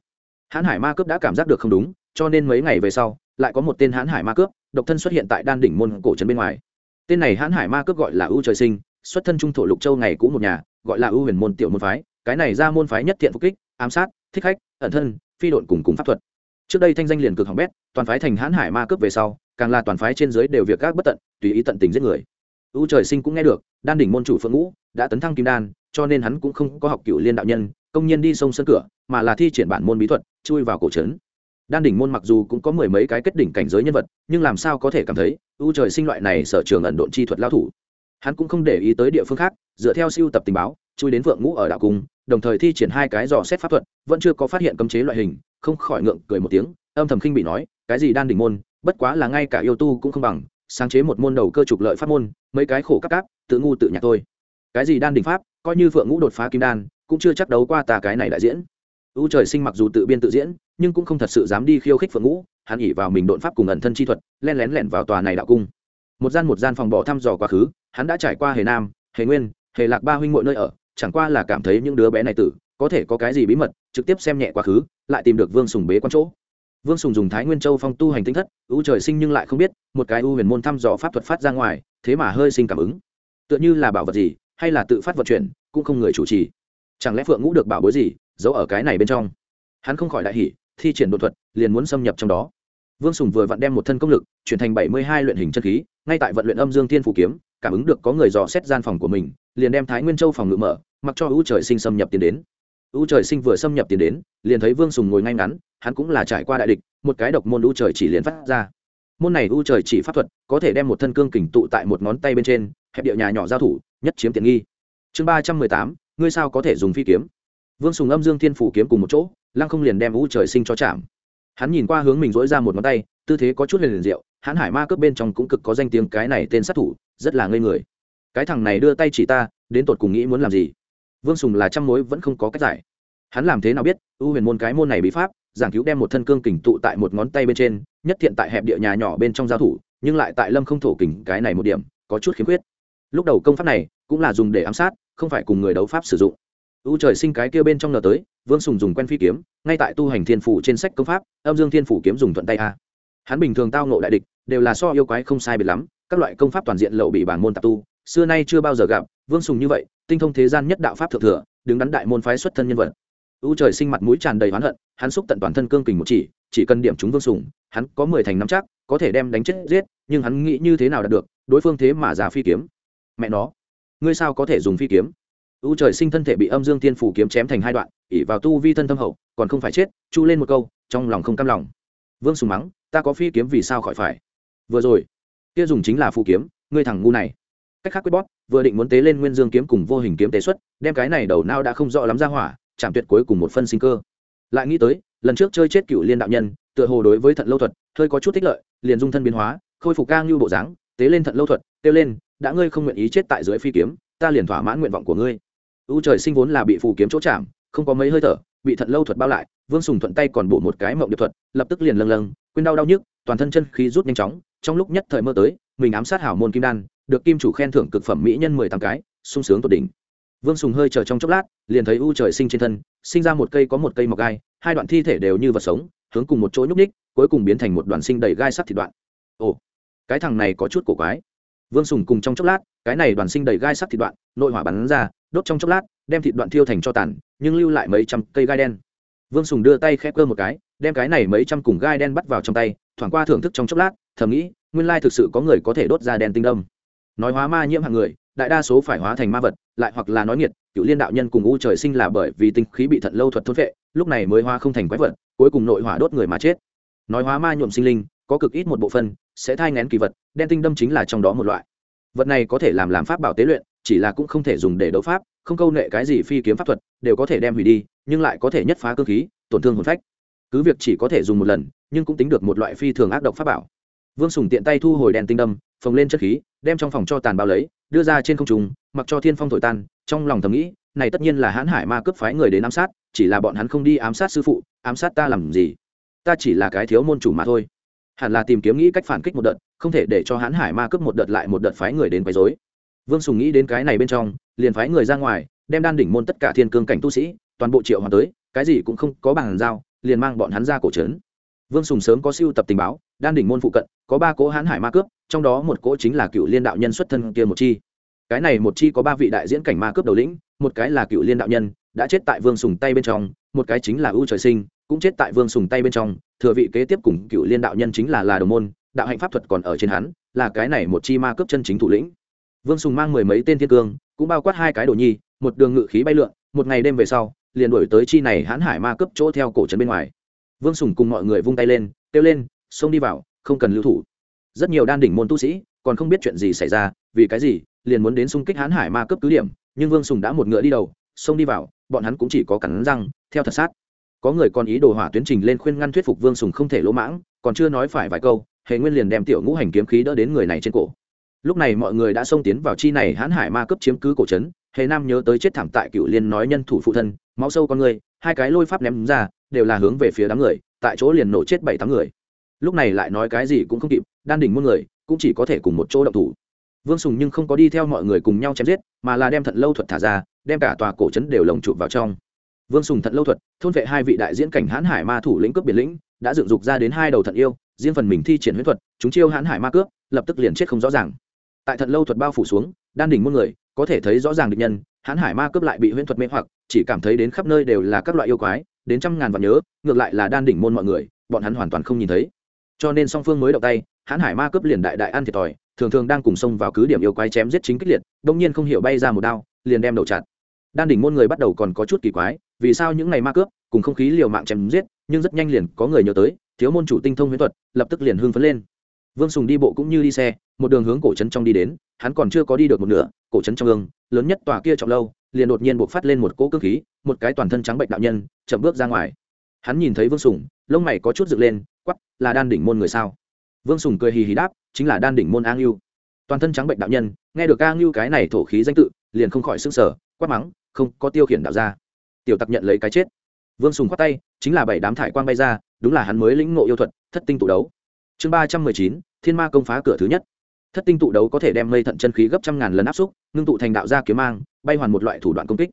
Hãn hải ma cướp đã cảm giác được không đúng, cho nên mấy ngày về sau, lại có một tên hãn hải ma cướp độc thân xuất hiện tại đan đỉnh môn cổ trấn bên ngoài. Tên này hãn hải ma cướp gọi là ưu trời sinh, xuất thân trung thổ lục châu ngày cũ một nhà gọi là ưu huyền môn tiểu môn phái, cái này ra môn phái nhất thiện phục kích, ám sát, thích khách, ẩn thân, phi độn cùng cùng pháp thuật. Trước đây thanh danh liền cực hỏng bét, toàn phái thành hãn hải ma cướp về sau, càng là toàn phái trên dưới đều việc các bất tận, tùy ý tận tình giết người. U trời sinh cũng nghe được, đan đỉnh môn chủ phượng ngũ, đã tấn thăng kim đan, cho nên hắn cũng không có học cựu liên đạo nhân, công nhân đi sông sân cửa, mà là thi triển bản môn bí thuật, chui vào cổ trấn. Đan đỉnh môn mặc dù cũng có mười mấy cái kết đỉnh cảnh giới nhân vật, nhưng làm sao có thể cảm thấy, u trời sinh loại này sở trường ẩn độn chi thuật lao thủ hắn cũng không để ý tới địa phương khác, dựa theo siêu tập tình báo, chui đến vượng ngũ ở đạo cung, đồng thời thi triển hai cái dò xét pháp thuật, vẫn chưa có phát hiện cấm chế loại hình, không khỏi ngượng cười một tiếng, âm thầm khinh bị nói, cái gì đan đỉnh môn, bất quá là ngay cả yêu tu cũng không bằng, sáng chế một môn đầu cơ trục lợi pháp môn, mấy cái khổ các cáp tự ngu tự nhạc thôi. Cái gì đan đỉnh pháp, coi như vượng ngũ đột phá kim đan, cũng chưa chắc đấu qua tà cái này đại diễn. U trời sinh mặc dù tự biên tự diễn, nhưng cũng không thật sự dám đi khiêu khích phượng ngũ, hắn ỉ vào mình đột pháp cùng ẩn thân chi thuật, len lén lẻn vào tòa này đạo cung. Một gian một gian phòng bỏ thăm dò quá khứ hắn đã trải qua hề nam, hề nguyên, hề lạc ba huynh mọi nơi ở, chẳng qua là cảm thấy những đứa bé này tử, có thể có cái gì bí mật, trực tiếp xem nhẹ quá khứ, lại tìm được vương sùng bế quan chỗ. Vương sùng dùng thái nguyên châu phong tu hành tinh thất u trời sinh nhưng lại không biết, một cái u huyền môn thăm dò pháp thuật phát ra ngoài, thế mà hơi sinh cảm ứng. Tựa như là bảo vật gì, hay là tự phát vận chuyển, cũng không người chủ trì. Chẳng lẽ phượng ngũ được bảo bối gì, giấu ở cái này bên trong? Hắn không khỏi đại hỉ, thi triển đột thuật, liền muốn xâm nhập trong đó. Vương sùng vừa vặn đem một thân công lực, chuyển thành bảy mươi hai luyện hình chân khí ngay tại vận luyện âm dương thiên phủ kiếm, cảm ứng được có người dò xét gian phòng của mình, liền đem thái nguyên châu phòng ngự mở, mặc cho ưu trời sinh xâm nhập tiến đến. Ưu trời sinh vừa xâm nhập tiến đến, liền thấy vương sùng ngồi ngay ngắn, hắn cũng là trải qua đại địch, một cái độc môn ưu trời chỉ liền phát ra. Môn này ưu trời chỉ pháp thuật, có thể đem một thân cương kình tụ tại một ngón tay bên trên, hẹp điệu nhà nhỏ giao thủ, nhất chiếm tiện nghi. Chương ba trăm mười tám, ngươi sao có thể dùng phi kiếm? Vương sùng âm dương thiên phủ kiếm cùng một chỗ, lăng không liền đem ưu trời sinh cho chạm. Hắn nhìn qua hướng mình dỗi ra một ngón tay, tư thế có chút liền liền diệu hãn hải ma cướp bên trong cũng cực có danh tiếng cái này tên sát thủ, rất là ngây người. Cái thằng này đưa tay chỉ ta, đến tột cùng nghĩ muốn làm gì? Vương sùng là trăm mối vẫn không có cách giải. Hắn làm thế nào biết ưu huyền môn cái môn này bí pháp, giảng cứu đem một thân cương kình tụ tại một ngón tay bên trên, nhất thiện tại hẹp địa nhà nhỏ bên trong giao thủ, nhưng lại tại lâm không thổ kình cái này một điểm, có chút khiếm khuyết. Lúc đầu công pháp này cũng là dùng để ám sát, không phải cùng người đấu pháp sử dụng. U trời sinh cái kia bên trong nở tới, vương sùng dùng quen phi kiếm, ngay tại tu hành thiên phủ trên sách công pháp, âm dương thiên phủ kiếm dùng thuận tay a hắn bình thường tao nộ đại địch, đều là so yêu quái không sai biệt lắm, các loại công pháp toàn diện lậu bị bản môn tạp tu, xưa nay chưa bao giờ gặp, vương sùng như vậy, tinh thông thế gian nhất đạo pháp thượng thừa, đứng đắn đại môn phái xuất thân nhân vật. U trời sinh mặt mũi tràn đầy oán hận, hắn xúc tận toàn thân cương kình một chỉ chỉ cần điểm chúng vương sùng, hắn có mười thành năm chắc, có thể đem đánh chết giết, nhưng hắn nghĩ như thế nào đạt được, đối phương thế mà già phi kiếm. Mẹ nó, ngươi sao có thể dùng phi kiếm? U trời sinh thân thể bị âm dương tiên phủ kiếm chém thành hai đoạn ỉ vào tu vi thân thâm hậu, còn không phải chết, chu lên một câu, trong lòng không cam lòng. Vương sùng mắng ta có phi kiếm vì sao khỏi phải? Vừa rồi, kia dùng chính là phù kiếm, ngươi thằng ngu này. Cách khác quyết bót, vừa định muốn tế lên nguyên dương kiếm cùng vô hình kiếm tế xuất, đem cái này đầu nao đã không rõ lắm ra hỏa, chạm tuyệt cuối cùng một phân sinh cơ. Lại nghĩ tới, lần trước chơi chết cựu liên đạo nhân, tựa hồ đối với thận lâu thuật, hơi có chút tích lợi, liền dung thân biến hóa, khôi phục ca ngưu bộ dáng, tế lên thận lâu thuật, kêu lên, đã ngươi không nguyện ý chết tại dưới phi kiếm, ta liền thỏa mãn nguyện vọng của ngươi. U trời sinh vốn là bị phù kiếm chỗ chạm, không có mấy hơi thở, bị thận lâu thuật bao lại, vương sùng thuận tay còn bổ một cái mộng điệp thuật, lập tức liền lâng lâng quên đau đau nhức, toàn thân chân khí rút nhanh chóng, trong lúc nhất thời mơ tới, mình ám sát hảo môn kim đan, được kim chủ khen thưởng cực phẩm mỹ nhân mười tám cái, sung sướng tột đỉnh. Vương sùng hơi chờ trong chốc lát, liền thấy u trời sinh trên thân, sinh ra một cây có một cây mọc gai, hai đoạn thi thể đều như vật sống, hướng cùng một chỗ nhúc ních cuối cùng biến thành một đoàn sinh đầy gai sắt thịt đoạn. Ồ, cái thằng này có chút cổ quái. Vương sùng cùng trong chốc lát, cái này đoàn sinh đầy gai sắt thịt đoạn, nội hỏa bắn ra, đốt trong chốc lát, đem thịt đoạn thiêu thành cho tàn, nhưng lưu lại mấy trăm cây gai đen. Vương sùng đưa tay khép cơ một cái đem cái này mấy trăm cùng gai đen bắt vào trong tay, thoảng qua thưởng thức trong chốc lát, thầm nghĩ, nguyên lai thực sự có người có thể đốt ra đen tinh đông. Nói hóa ma nhiễm hạng người, đại đa số phải hóa thành ma vật, lại hoặc là nói nghiệt, cựu liên đạo nhân cùng u trời sinh là bởi vì tinh khí bị thận lâu thuật thôn vệ, lúc này mới hóa không thành quái vật, cuối cùng nội hỏa đốt người mà chết. Nói hóa ma nhuộm sinh linh, có cực ít một bộ phân sẽ thai ngén kỳ vật, đen tinh đâm chính là trong đó một loại. Vật này có thể làm làm pháp bảo tế luyện, chỉ là cũng không thể dùng để đấu pháp, không câu nệ cái gì phi kiếm pháp thuật, đều có thể đem hủy đi, nhưng lại có thể nhất phá cơ khí, tổn thương hồn phách cứ việc chỉ có thể dùng một lần, nhưng cũng tính được một loại phi thường ác độc pháp bảo. Vương sùng tiện tay thu hồi đèn tinh đâm, phồng lên chất khí, đem trong phòng cho tàn bao lấy, đưa ra trên không trùng mặc cho thiên phong thổi tan, trong lòng thầm nghĩ, này tất nhiên là hãn hải ma cướp phái người đến ám sát, chỉ là bọn hắn không đi ám sát sư phụ, ám sát ta làm gì? Ta chỉ là cái thiếu môn chủ mà thôi. Hẳn là tìm kiếm nghĩ cách phản kích một đợt, không thể để cho hãn hải ma cướp một đợt lại một đợt phái người đến quấy dối vương sùng nghĩ đến cái này bên trong, liền phái người ra ngoài, đem đan đỉnh môn tất cả thiên cương cảnh tu sĩ, toàn bộ triệu hoàng tới, cái gì cũng không có bằng giao liền mang bọn hắn ra cổ trấn. Vương sùng sớm có siêu tập tình báo, đan đỉnh môn phụ cận, có ba cỗ hãn hải ma cướp, trong đó một cỗ chính là cựu liên đạo nhân xuất thân kia một chi. Cái này một chi có ba vị đại diễn cảnh ma cướp đầu lĩnh, một cái là cựu liên đạo nhân, đã chết tại vương sùng tay bên trong, một cái chính là ưu trời sinh, cũng chết tại vương sùng tay bên trong, thừa vị kế tiếp cùng cựu liên đạo nhân chính là là đồng môn, đạo hạnh pháp thuật còn ở trên hắn, là cái này một chi ma cướp chân chính thủ lĩnh. Vương sùng mang mười mấy tên thiên cương, cũng bao quát hai cái đồ nhi, một đường ngự khí bay lượn, một ngày đêm về sau liền đổi tới chi này hãn hải ma cướp chỗ theo cổ trấn bên ngoài. Vương sùng cùng mọi người vung tay lên, kêu lên, xông đi vào, không cần lưu thủ. Rất nhiều đan đỉnh môn tu sĩ còn không biết chuyện gì xảy ra, vì cái gì, liền muốn đến xung kích hãn hải ma cướp cứ điểm, nhưng vương sùng đã một ngựa đi đầu, xông đi vào. Bọn hắn cũng chỉ có cắn răng, theo thật sát. Có người còn ý đồ hỏa tuyến trình lên khuyên ngăn thuyết phục vương sùng không thể lỗ mãng, còn chưa nói phải vài câu hệ nguyên liền đem tiểu ngũ hành kiếm khí đỡ đến người này trên cổ. Lúc này mọi người đã xông tiến vào chi này hãn hải ma cấp chiếm cứ cổ trấn hệ nam nhớ tới chết thảm tại cựu liên nói nhân thủ phụ thân máu sâu con người, hai cái lôi pháp ném ra, đều là hướng về phía đám người, tại chỗ liền nổ chết bảy tám người. Lúc này lại nói cái gì cũng không kịp, đan đỉnh muôn người, cũng chỉ có thể cùng một chỗ động thủ. Vương sùng nhưng không có đi theo mọi người cùng nhau chém giết, mà là đem thận lâu thuật thả ra, đem cả tòa cổ trấn đều lồng chụp vào trong. Vương sùng thận lâu thuật, thôn vệ hai vị đại diễn cảnh hãn hải ma thủ lĩnh cướp biển lĩnh, đã dựng dục ra đến hai đầu thận yêu, riêng phần mình thi triển huyết thuật, chúng chiêu hãn hải ma cướp, lập tức liền chết không rõ ràng. Tại thận lâu thuật bao phủ xuống, đan đỉnh muôn người, có thể thấy rõ ràng định nhân, hãn hải ma cướp lại bị huyễn thuật mê hoặc chỉ cảm thấy đến khắp nơi đều là các loại yêu quái, đến trăm ngàn vạn nhớ, ngược lại là đan đỉnh môn mọi người, bọn hắn hoàn toàn không nhìn thấy. Cho nên song phương mới động tay, hãn hải ma cướp liền đại đại ăn thiệt thòi, thường thường đang cùng xông vào cứ điểm yêu quái chém giết chính kích liệt đông nhiên không hiểu bay ra một đao, liền đem đầu chặt. Đan đỉnh môn người bắt đầu còn có chút kỳ quái, vì sao những ngày ma cướp, cùng không khí liều mạng chém giết, nhưng rất nhanh liền có người nhớ tới, thiếu môn chủ tinh thông huyễn thuật, lập tức liền hưng phấn lên. Vương sùng đi bộ cũng như đi xe, một đường hướng cổ trấn trong đi đến, hắn còn chưa có đi được một nửa, cổ trấn trong ương, lớn nhất tòa kia trọng lâu liền đột nhiên buộc phát lên một cỗ cơ khí, một cái toàn thân trắng bệnh đạo nhân, chậm bước ra ngoài. Hắn nhìn thấy vương sùng, lông mày có chút dựng lên quắp là đan đỉnh môn người sao? Vương sùng cười hì hì đáp, chính là đan đỉnh môn a ngưu toàn thân trắng bệnh đạo nhân, nghe được a ngưu cái này thổ khí danh tự, liền không khỏi s ư n g sở quát mắng, không, có tiêu khiển đạo ra tiểu tặc nhận lấy cái chết. Vương sùng khoát tay, chính là bảy đám thải quang bay ra, đúng là hắn mới lĩnh ngộ yêu thuật, thất tinh tụ đấu. Chương ba trăm mười chín, thiên ma công phá cửa thứ nhất thất tinh tụ đấu có thể đem mây thận chân khí gấp trăm ngàn lần áp xúc, ngưng tụ thành đạo gia kiếm mang, bay hoàn một loại thủ đoạn công kích.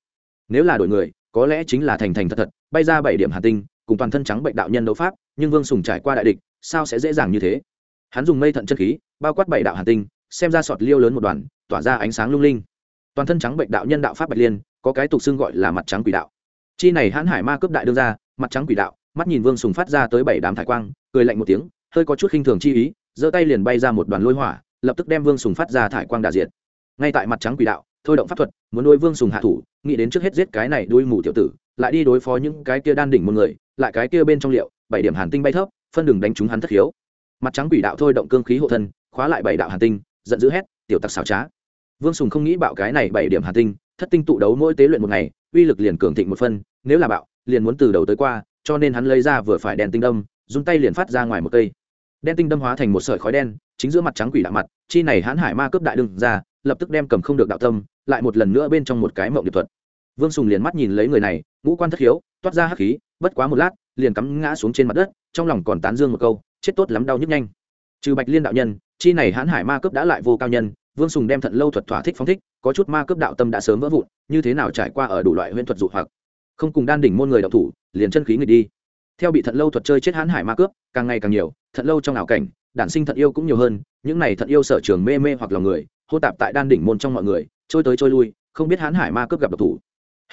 Nếu là đổi người, có lẽ chính là thành thành thật thật, bay ra bảy điểm hà tinh, cùng toàn thân trắng bệnh đạo nhân đấu pháp, nhưng vương sùng trải qua đại địch, sao sẽ dễ dàng như thế? Hắn dùng mây thận chân khí, bao quát bảy đạo hà tinh, xem ra sọt liêu lớn một đoàn, tỏa ra ánh sáng lung linh. Toàn thân trắng bệnh đạo nhân đạo pháp bạch liên, có cái tục xưng gọi là mặt trắng quỷ đạo. Chi này hãn hải ma cướp đại đương ra mặt trắng quỷ đạo, mắt nhìn vương sùng phát ra tới bảy đám thải quang, cười lạnh một tiếng, hơi có chút khinh thường chi ý, giơ tay liền bay ra một đoàn lôi hỏa lập tức đem vương sùng phát ra thải quang đà diệt. Ngay tại mặt trắng quỷ đạo, thôi động pháp thuật, muốn nuôi vương sùng hạ thủ, nghĩ đến trước hết giết cái này đuôi mù tiểu tử, lại đi đối phó những cái kia đan đỉnh một người, lại cái kia bên trong liệu, bảy điểm hàn tinh bay thấp, phân đường đánh trúng hắn thất hiếu mặt trắng quỷ đạo thôi động cương khí hộ thân, khóa lại bảy đạo hàn tinh, giận dữ hét, tiểu tặc xảo trá. Vương sùng không nghĩ bạo cái này bảy điểm hàn tinh, thất tinh tụ đấu mỗi tế luyện một ngày, uy lực liền cường thịnh một phân, nếu là bạo, liền muốn từ đầu tới qua, cho nên hắn lấy ra vừa phải đèn tinh đâm, dùng tay liền phát ra ngoài một cây. Đen tinh đâm hóa thành một sợi khói đen chính giữa mặt trắng quỷ lạ mặt, chi này hãn hải ma cướp đại đương ra, lập tức đem cầm không được đạo tâm, lại một lần nữa bên trong một cái mộng điệp thuật. Vương sùng liền mắt nhìn lấy người này, ngũ quan thất hiếu, toát ra hắc khí, bất quá một lát, liền cắm ngã xuống trên mặt đất, trong lòng còn tán dương một câu, chết tốt lắm đau nhức nhanh. Trừ bạch liên đạo nhân, chi này hãn hải ma cướp đã lại vô cao nhân, vương sùng đem thận lâu thuật thỏa thích phóng thích, có chút ma cướp đạo tâm đã sớm vỡ vụn, như thế nào trải qua ở đủ loại huyễn thuật dụ hoặc. Không cùng đan đỉnh môn người đạo thủ, liền chân khí người đi. Theo bị thận lâu thuật chơi chết hãn hải ma cướp, càng ngày càng nhiều, thận lâu trong ảo cảnh đản sinh thận yêu cũng nhiều hơn, những này thận yêu sở trường mê mê hoặc lòng người hô tạp tại đan đỉnh môn trong mọi người, trôi tới trôi lui, không biết hãn hải ma cướp gặp độc thủ.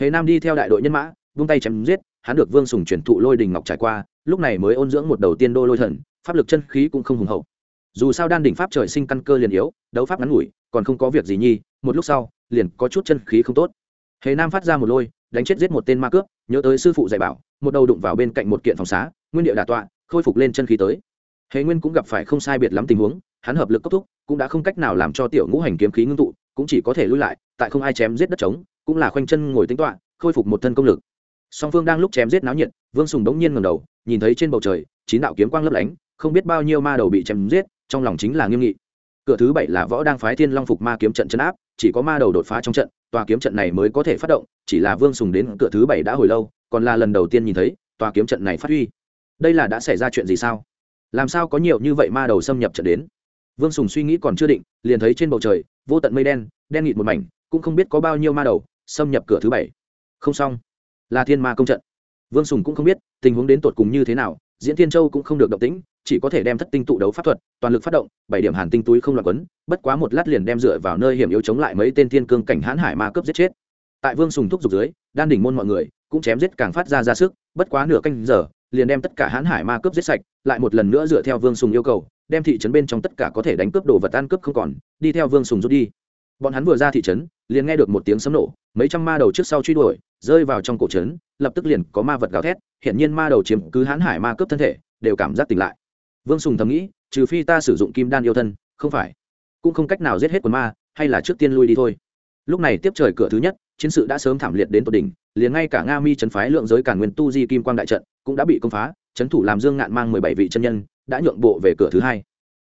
Hề nam đi theo đại đội nhân mã, vung tay chém giết, hắn được vương sùng chuyển thụ lôi đình ngọc trải qua, lúc này mới ôn dưỡng một đầu tiên đô lôi thần, pháp lực chân khí cũng không hùng hậu. Dù sao đan đỉnh pháp trời sinh căn cơ liền yếu, đấu pháp ngắn ngủi, còn không có việc gì nhi, một lúc sau, liền có chút chân khí không tốt. Hề nam phát ra một lôi, đánh chết giết một tên ma cướp, nhớ tới sư phụ dạy bảo, một đầu đụng vào bên cạnh một kiện phòng xá, nguyên điệu đà tọa, khôi phục lên chân khí tới hề nguyên cũng gặp phải không sai biệt lắm tình huống, hắn hợp lực cấp thúc, cũng đã không cách nào làm cho tiểu ngũ hành kiếm khí ngưng tụ, cũng chỉ có thể lui lại, tại không ai chém giết đất trống, cũng là khoanh chân ngồi tính toạ khôi phục một thân công lực. Song phương đang lúc chém giết náo nhiệt, vương sùng đống nhiên ngầm đầu, nhìn thấy trên bầu trời, chín đạo kiếm quang lấp lánh, không biết bao nhiêu ma đầu bị chém giết, trong lòng chính là nghiêm nghị. Cửa thứ bảy là võ đang phái thiên long phục ma kiếm trận chấn áp, chỉ có ma đầu đột phá trong trận, tòa kiếm trận này mới có thể phát động, chỉ là vương sùng đến cửa thứ bảy đã hồi lâu, còn là lần đầu tiên nhìn thấy, tòa kiếm trận này phát huy. Đây là đã xảy ra chuyện gì sao? Làm sao có nhiều như vậy ma đầu xâm nhập trận đến? Vương sùng suy nghĩ còn chưa định, liền thấy trên bầu trời, vô tận mây đen đen nghịt một mảnh, cũng không biết có bao nhiêu ma đầu xâm nhập cửa thứ bảy. Không xong. Là thiên ma công trận. Vương sùng cũng không biết, tình huống đến tột cùng như thế nào, diễn thiên châu cũng không được động tĩnh, chỉ có thể đem thất tinh tụ đấu pháp thuật, toàn lực phát động, bảy điểm hàn tinh túi không loạn quấn, bất quá một lát liền đem dựa vào nơi hiểm yếu chống lại mấy tên thiên cương cảnh hãn hải ma cướp giết chết. Tại vương sùng thúc giục dưới, đan đỉnh môn mọi người cũng chém giết càng phát ra ra sức, bất quá nửa canh giờ liền đem tất cả hãn hải ma cướp giết sạch, lại một lần nữa dựa theo vương sùng yêu cầu, đem thị trấn bên trong tất cả có thể đánh cướp đồ vật ăn cướp không còn, đi theo vương sùng rút đi. Bọn hắn vừa ra thị trấn, liền nghe được một tiếng sấm nổ, mấy trăm ma đầu trước sau truy đuổi, rơi vào trong cổ trấn, lập tức liền có ma vật gào thét, hiển nhiên ma đầu chiếm cứ hãn hải ma cướp thân thể, đều cảm giác tỉnh lại. Vương sùng thầm nghĩ, trừ phi ta sử dụng kim đan yêu thân, không phải, cũng không cách nào giết hết quần ma, hay là trước tiên lui đi thôi. Lúc này tiếp trời cửa thứ nhất, chiến sự đã sớm thảm liệt đến tột đỉnh liền ngay cả nga mi trấn phái lượng giới cả nguyên tu di kim quang đại trận cũng đã bị công phá trấn thủ làm dương ngạn mang mười bảy vị chân nhân, đã nhượng bộ về cửa thứ hai.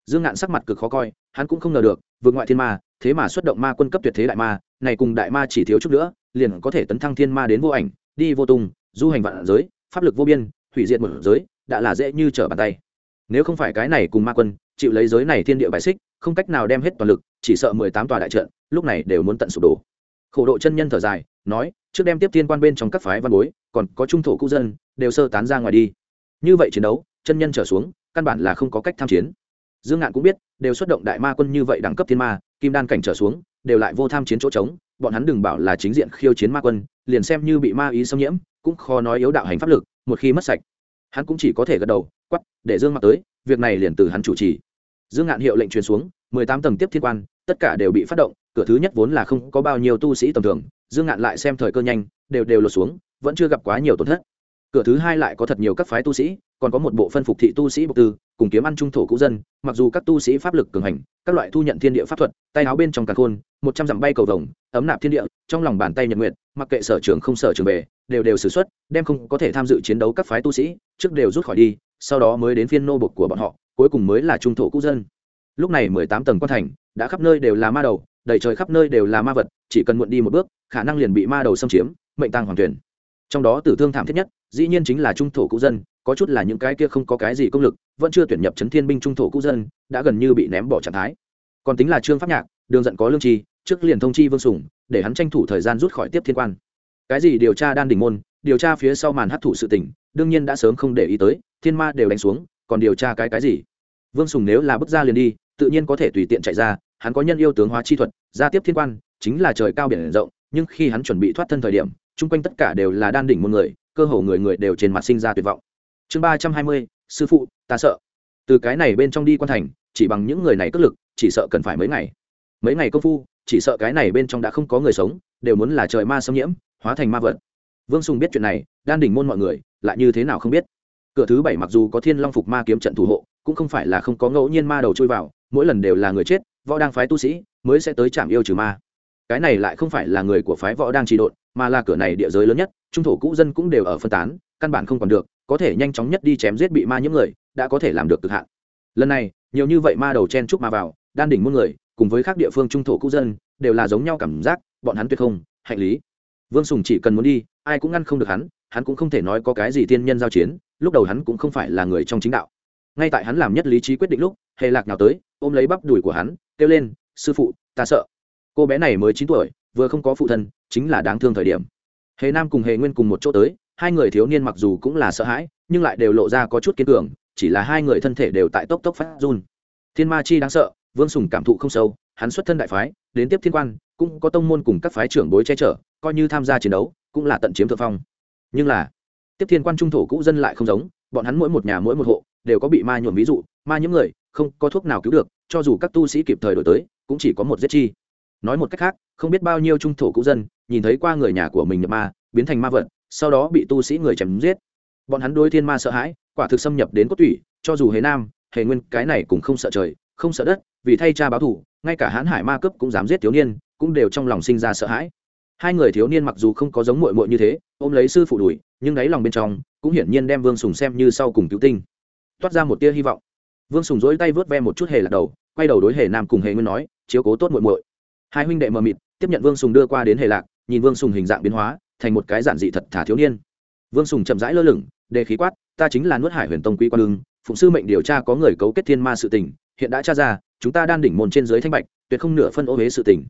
Dương ngạn sắc mặt cực khó coi, hắn cũng không ngờ được, vượt ngoại thiên ma, thế mà xuất động ma quân cấp tuyệt thế đại ma, này cùng đại ma chỉ thiếu chút nữa, liền có thể tấn thăng thiên ma đến vô ảnh, đi vô tung, du hành vạn giới, pháp lực vô biên, hủy diệt một giới, đã là dễ như trở bàn tay. Nếu không phải cái này cùng ma quân, chịu lấy giới này thiên địa bài xích, không cách nào đem hết toàn lực, chỉ sợ mười tám tòa đại trận, lúc này đều muốn tận sụp đổ khổ độ chân nhân thở dài, nói, trước đem tiếp thiên quan bên trong các phái văn bối, còn có trung thổ cư dân, đều sơ tán ra ngoài đi. Như vậy chiến đấu, chân nhân trở xuống, căn bản là không có cách tham chiến. Dương ngạn cũng biết, đều xuất động đại ma quân như vậy đẳng cấp thiên ma, kim đan cảnh trở xuống, đều lại vô tham chiến chỗ trống, bọn hắn đừng bảo là chính diện khiêu chiến ma quân, liền xem như bị ma ý xâm nhiễm, cũng khó nói yếu đạo hành pháp lực, một khi mất sạch, hắn cũng chỉ có thể gật đầu quắp để dương mặc tới, việc này liền từ hắn chủ trì. Dương ngạn hiệu lệnh truyền xuống, mười tám tầng tiếp thiên quan, tất cả đều bị phát động cửa thứ nhất vốn là không có bao nhiêu tu sĩ tầm thường, dương ngạn lại xem thời cơ nhanh, đều đều lột xuống, vẫn chưa gặp quá nhiều tổn thất. Cửa thứ hai lại có thật nhiều các phái tu sĩ, còn có một bộ phân phục thị tu sĩ bộc tư, cùng kiếm ăn trung thổ cũ dân, mặc dù các tu sĩ pháp lực cường hành, các loại thu nhận thiên địa pháp thuật, tay áo bên trong càng khôn, một trăm dặm bay cầu vồng, ấm nạp thiên địa, trong lòng bàn tay nhật nguyện mặc kệ sở trường không sở trường về, đều đều xử xuất, đem không có thể tham dự chiến đấu các phái tu sĩ, trước đều rút khỏi đi, sau đó mới đến phiên nô bộc của bọn họ, cuối cùng mới là trung thổ cũ dân. Lúc này mười tám tầng quan thành, đã khắp nơi đều là ma đầu đầy trời khắp nơi đều là ma vật, chỉ cần muộn đi một bước, khả năng liền bị ma đầu xâm chiếm, mệnh tăng hoàng tuyển trong đó tử thương thảm thiết nhất, dĩ nhiên chính là trung thổ cũ dân, có chút là những cái kia không có cái gì công lực, vẫn chưa tuyển nhập chấn thiên binh trung thổ cũ dân, đã gần như bị ném bỏ trạng thái. Còn tính là trương pháp nhạc, đường giận có lương tri, trước liền thông chi vương sủng để hắn tranh thủ thời gian rút khỏi tiếp thiên quan. Cái gì điều tra đan đỉnh môn, điều tra phía sau màn hấp thụ sự tỉnh đương nhiên đã sớm không để ý tới, thiên ma đều đánh xuống, còn điều tra cái cái gì? Vương sùng nếu là bước ra liền đi, tự nhiên có thể tùy tiện chạy ra hắn có nhân yêu tướng hóa chi thuật, gia tiếp thiên quan, chính là trời cao biển rộng, nhưng khi hắn chuẩn bị thoát thân thời điểm, chung quanh tất cả đều là đan đỉnh môn người, cơ hồ người người đều trên mặt sinh ra tuyệt vọng. Chương ba trăm hai mươi, sư phụ, ta sợ. Từ cái này bên trong đi quan thành, chỉ bằng những người này cất lực, chỉ sợ cần phải mấy ngày. Mấy ngày công phu, chỉ sợ cái này bên trong đã không có người sống, đều muốn là trời ma xâm nhiễm, hóa thành ma vật. Vương sùng biết chuyện này, đan đỉnh môn mọi người, lại như thế nào không biết. Cửa thứ bảy mặc dù có thiên long phục ma kiếm trận thủ hộ, cũng không phải là không có ngẫu nhiên ma đầu trôi vào, mỗi lần đều là người chết võ đang phái tu sĩ mới sẽ tới trạm yêu trừ ma. Cái này lại không phải là người của phái võ đang trị độn, mà là cửa này địa giới lớn nhất, trung thổ cũ dân cũng đều ở phân tán, căn bản không còn được, có thể nhanh chóng nhất đi chém giết bị ma những người, đã có thể làm được cực hạn. Lần này, nhiều như vậy ma đầu chen chúc ma vào, đan đỉnh muôn người, cùng với các địa phương trung thổ cũ dân, đều là giống nhau cảm giác, bọn hắn tuyệt không, hạnh lý. Vương sùng chỉ cần muốn đi, ai cũng ngăn không được hắn hắn cũng không thể nói có cái gì tiên nhân giao chiến, lúc đầu hắn cũng không phải là người trong chính đạo. Ngay tại hắn làm nhất lý trí quyết định lúc hề lạc nào tới ôm lấy bắp đùi của hắn, kêu lên, sư phụ, ta sợ. Cô bé này mới chín tuổi, vừa không có phụ thân, chính là đáng thương thời điểm. Hề nam cùng hề nguyên cùng một chỗ tới, hai người thiếu niên mặc dù cũng là sợ hãi, nhưng lại đều lộ ra có chút kiên cường, chỉ là hai người thân thể đều tại tốc tốc phát run. Thiên ma chi đáng sợ, vương sùng cảm thụ không sâu, hắn xuất thân đại phái, đến tiếp thiên quan, cũng có tông môn cùng các phái trưởng bối che chở, coi như tham gia chiến đấu, cũng là tận chiếm thượng phong. Nhưng là, tiếp thiên quan trung thổ cũ dân lại không giống, bọn hắn mỗi một nhà mỗi một hộ, đều có bị ma nhuộm ví dụ, ma những người không có thuốc nào cứu được, cho dù các tu sĩ kịp thời đổi tới, cũng chỉ có một giết chi. Nói một cách khác, không biết bao nhiêu trung thổ cũ dân, nhìn thấy qua người nhà của mình nhập ma, biến thành ma vật, sau đó bị tu sĩ người chém giết. Bọn hắn đôi thiên ma sợ hãi, quả thực xâm nhập đến cốt tủy, cho dù hề nam, hề nguyên, cái này cũng không sợ trời, không sợ đất, vì thay cha báo thù, ngay cả hãn hải ma cấp cũng dám giết thiếu niên, cũng đều trong lòng sinh ra sợ hãi. Hai người thiếu niên mặc dù không có giống mội mội như thế, ôm lấy sư phụ đuổi, nhưng đáy lòng bên trong cũng hiển nhiên đem vương sùng xem như sau cùng cứu tinh. Toát ra một tia hy vọng vương sùng dỗi tay vớt ve một chút hề lạc đầu, quay đầu đối hề nam cùng hề nguyên nói, chiếu cố tốt muội muội. Hai huynh đệ mờ mịt, tiếp nhận vương sùng đưa qua đến hề lạc, nhìn vương sùng hình dạng biến hóa, thành một cái giản dị thật thả thiếu niên. Vương sùng chậm rãi lơ lửng, đề khí quát, ta chính là nuốt hải huyền tông quý quan lương, phụng sư mệnh điều tra có người cấu kết thiên ma sự tình, hiện đã tra ra, chúng ta đan đỉnh môn trên dưới thanh bạch, tuyệt không nửa phân ô huế sự tình.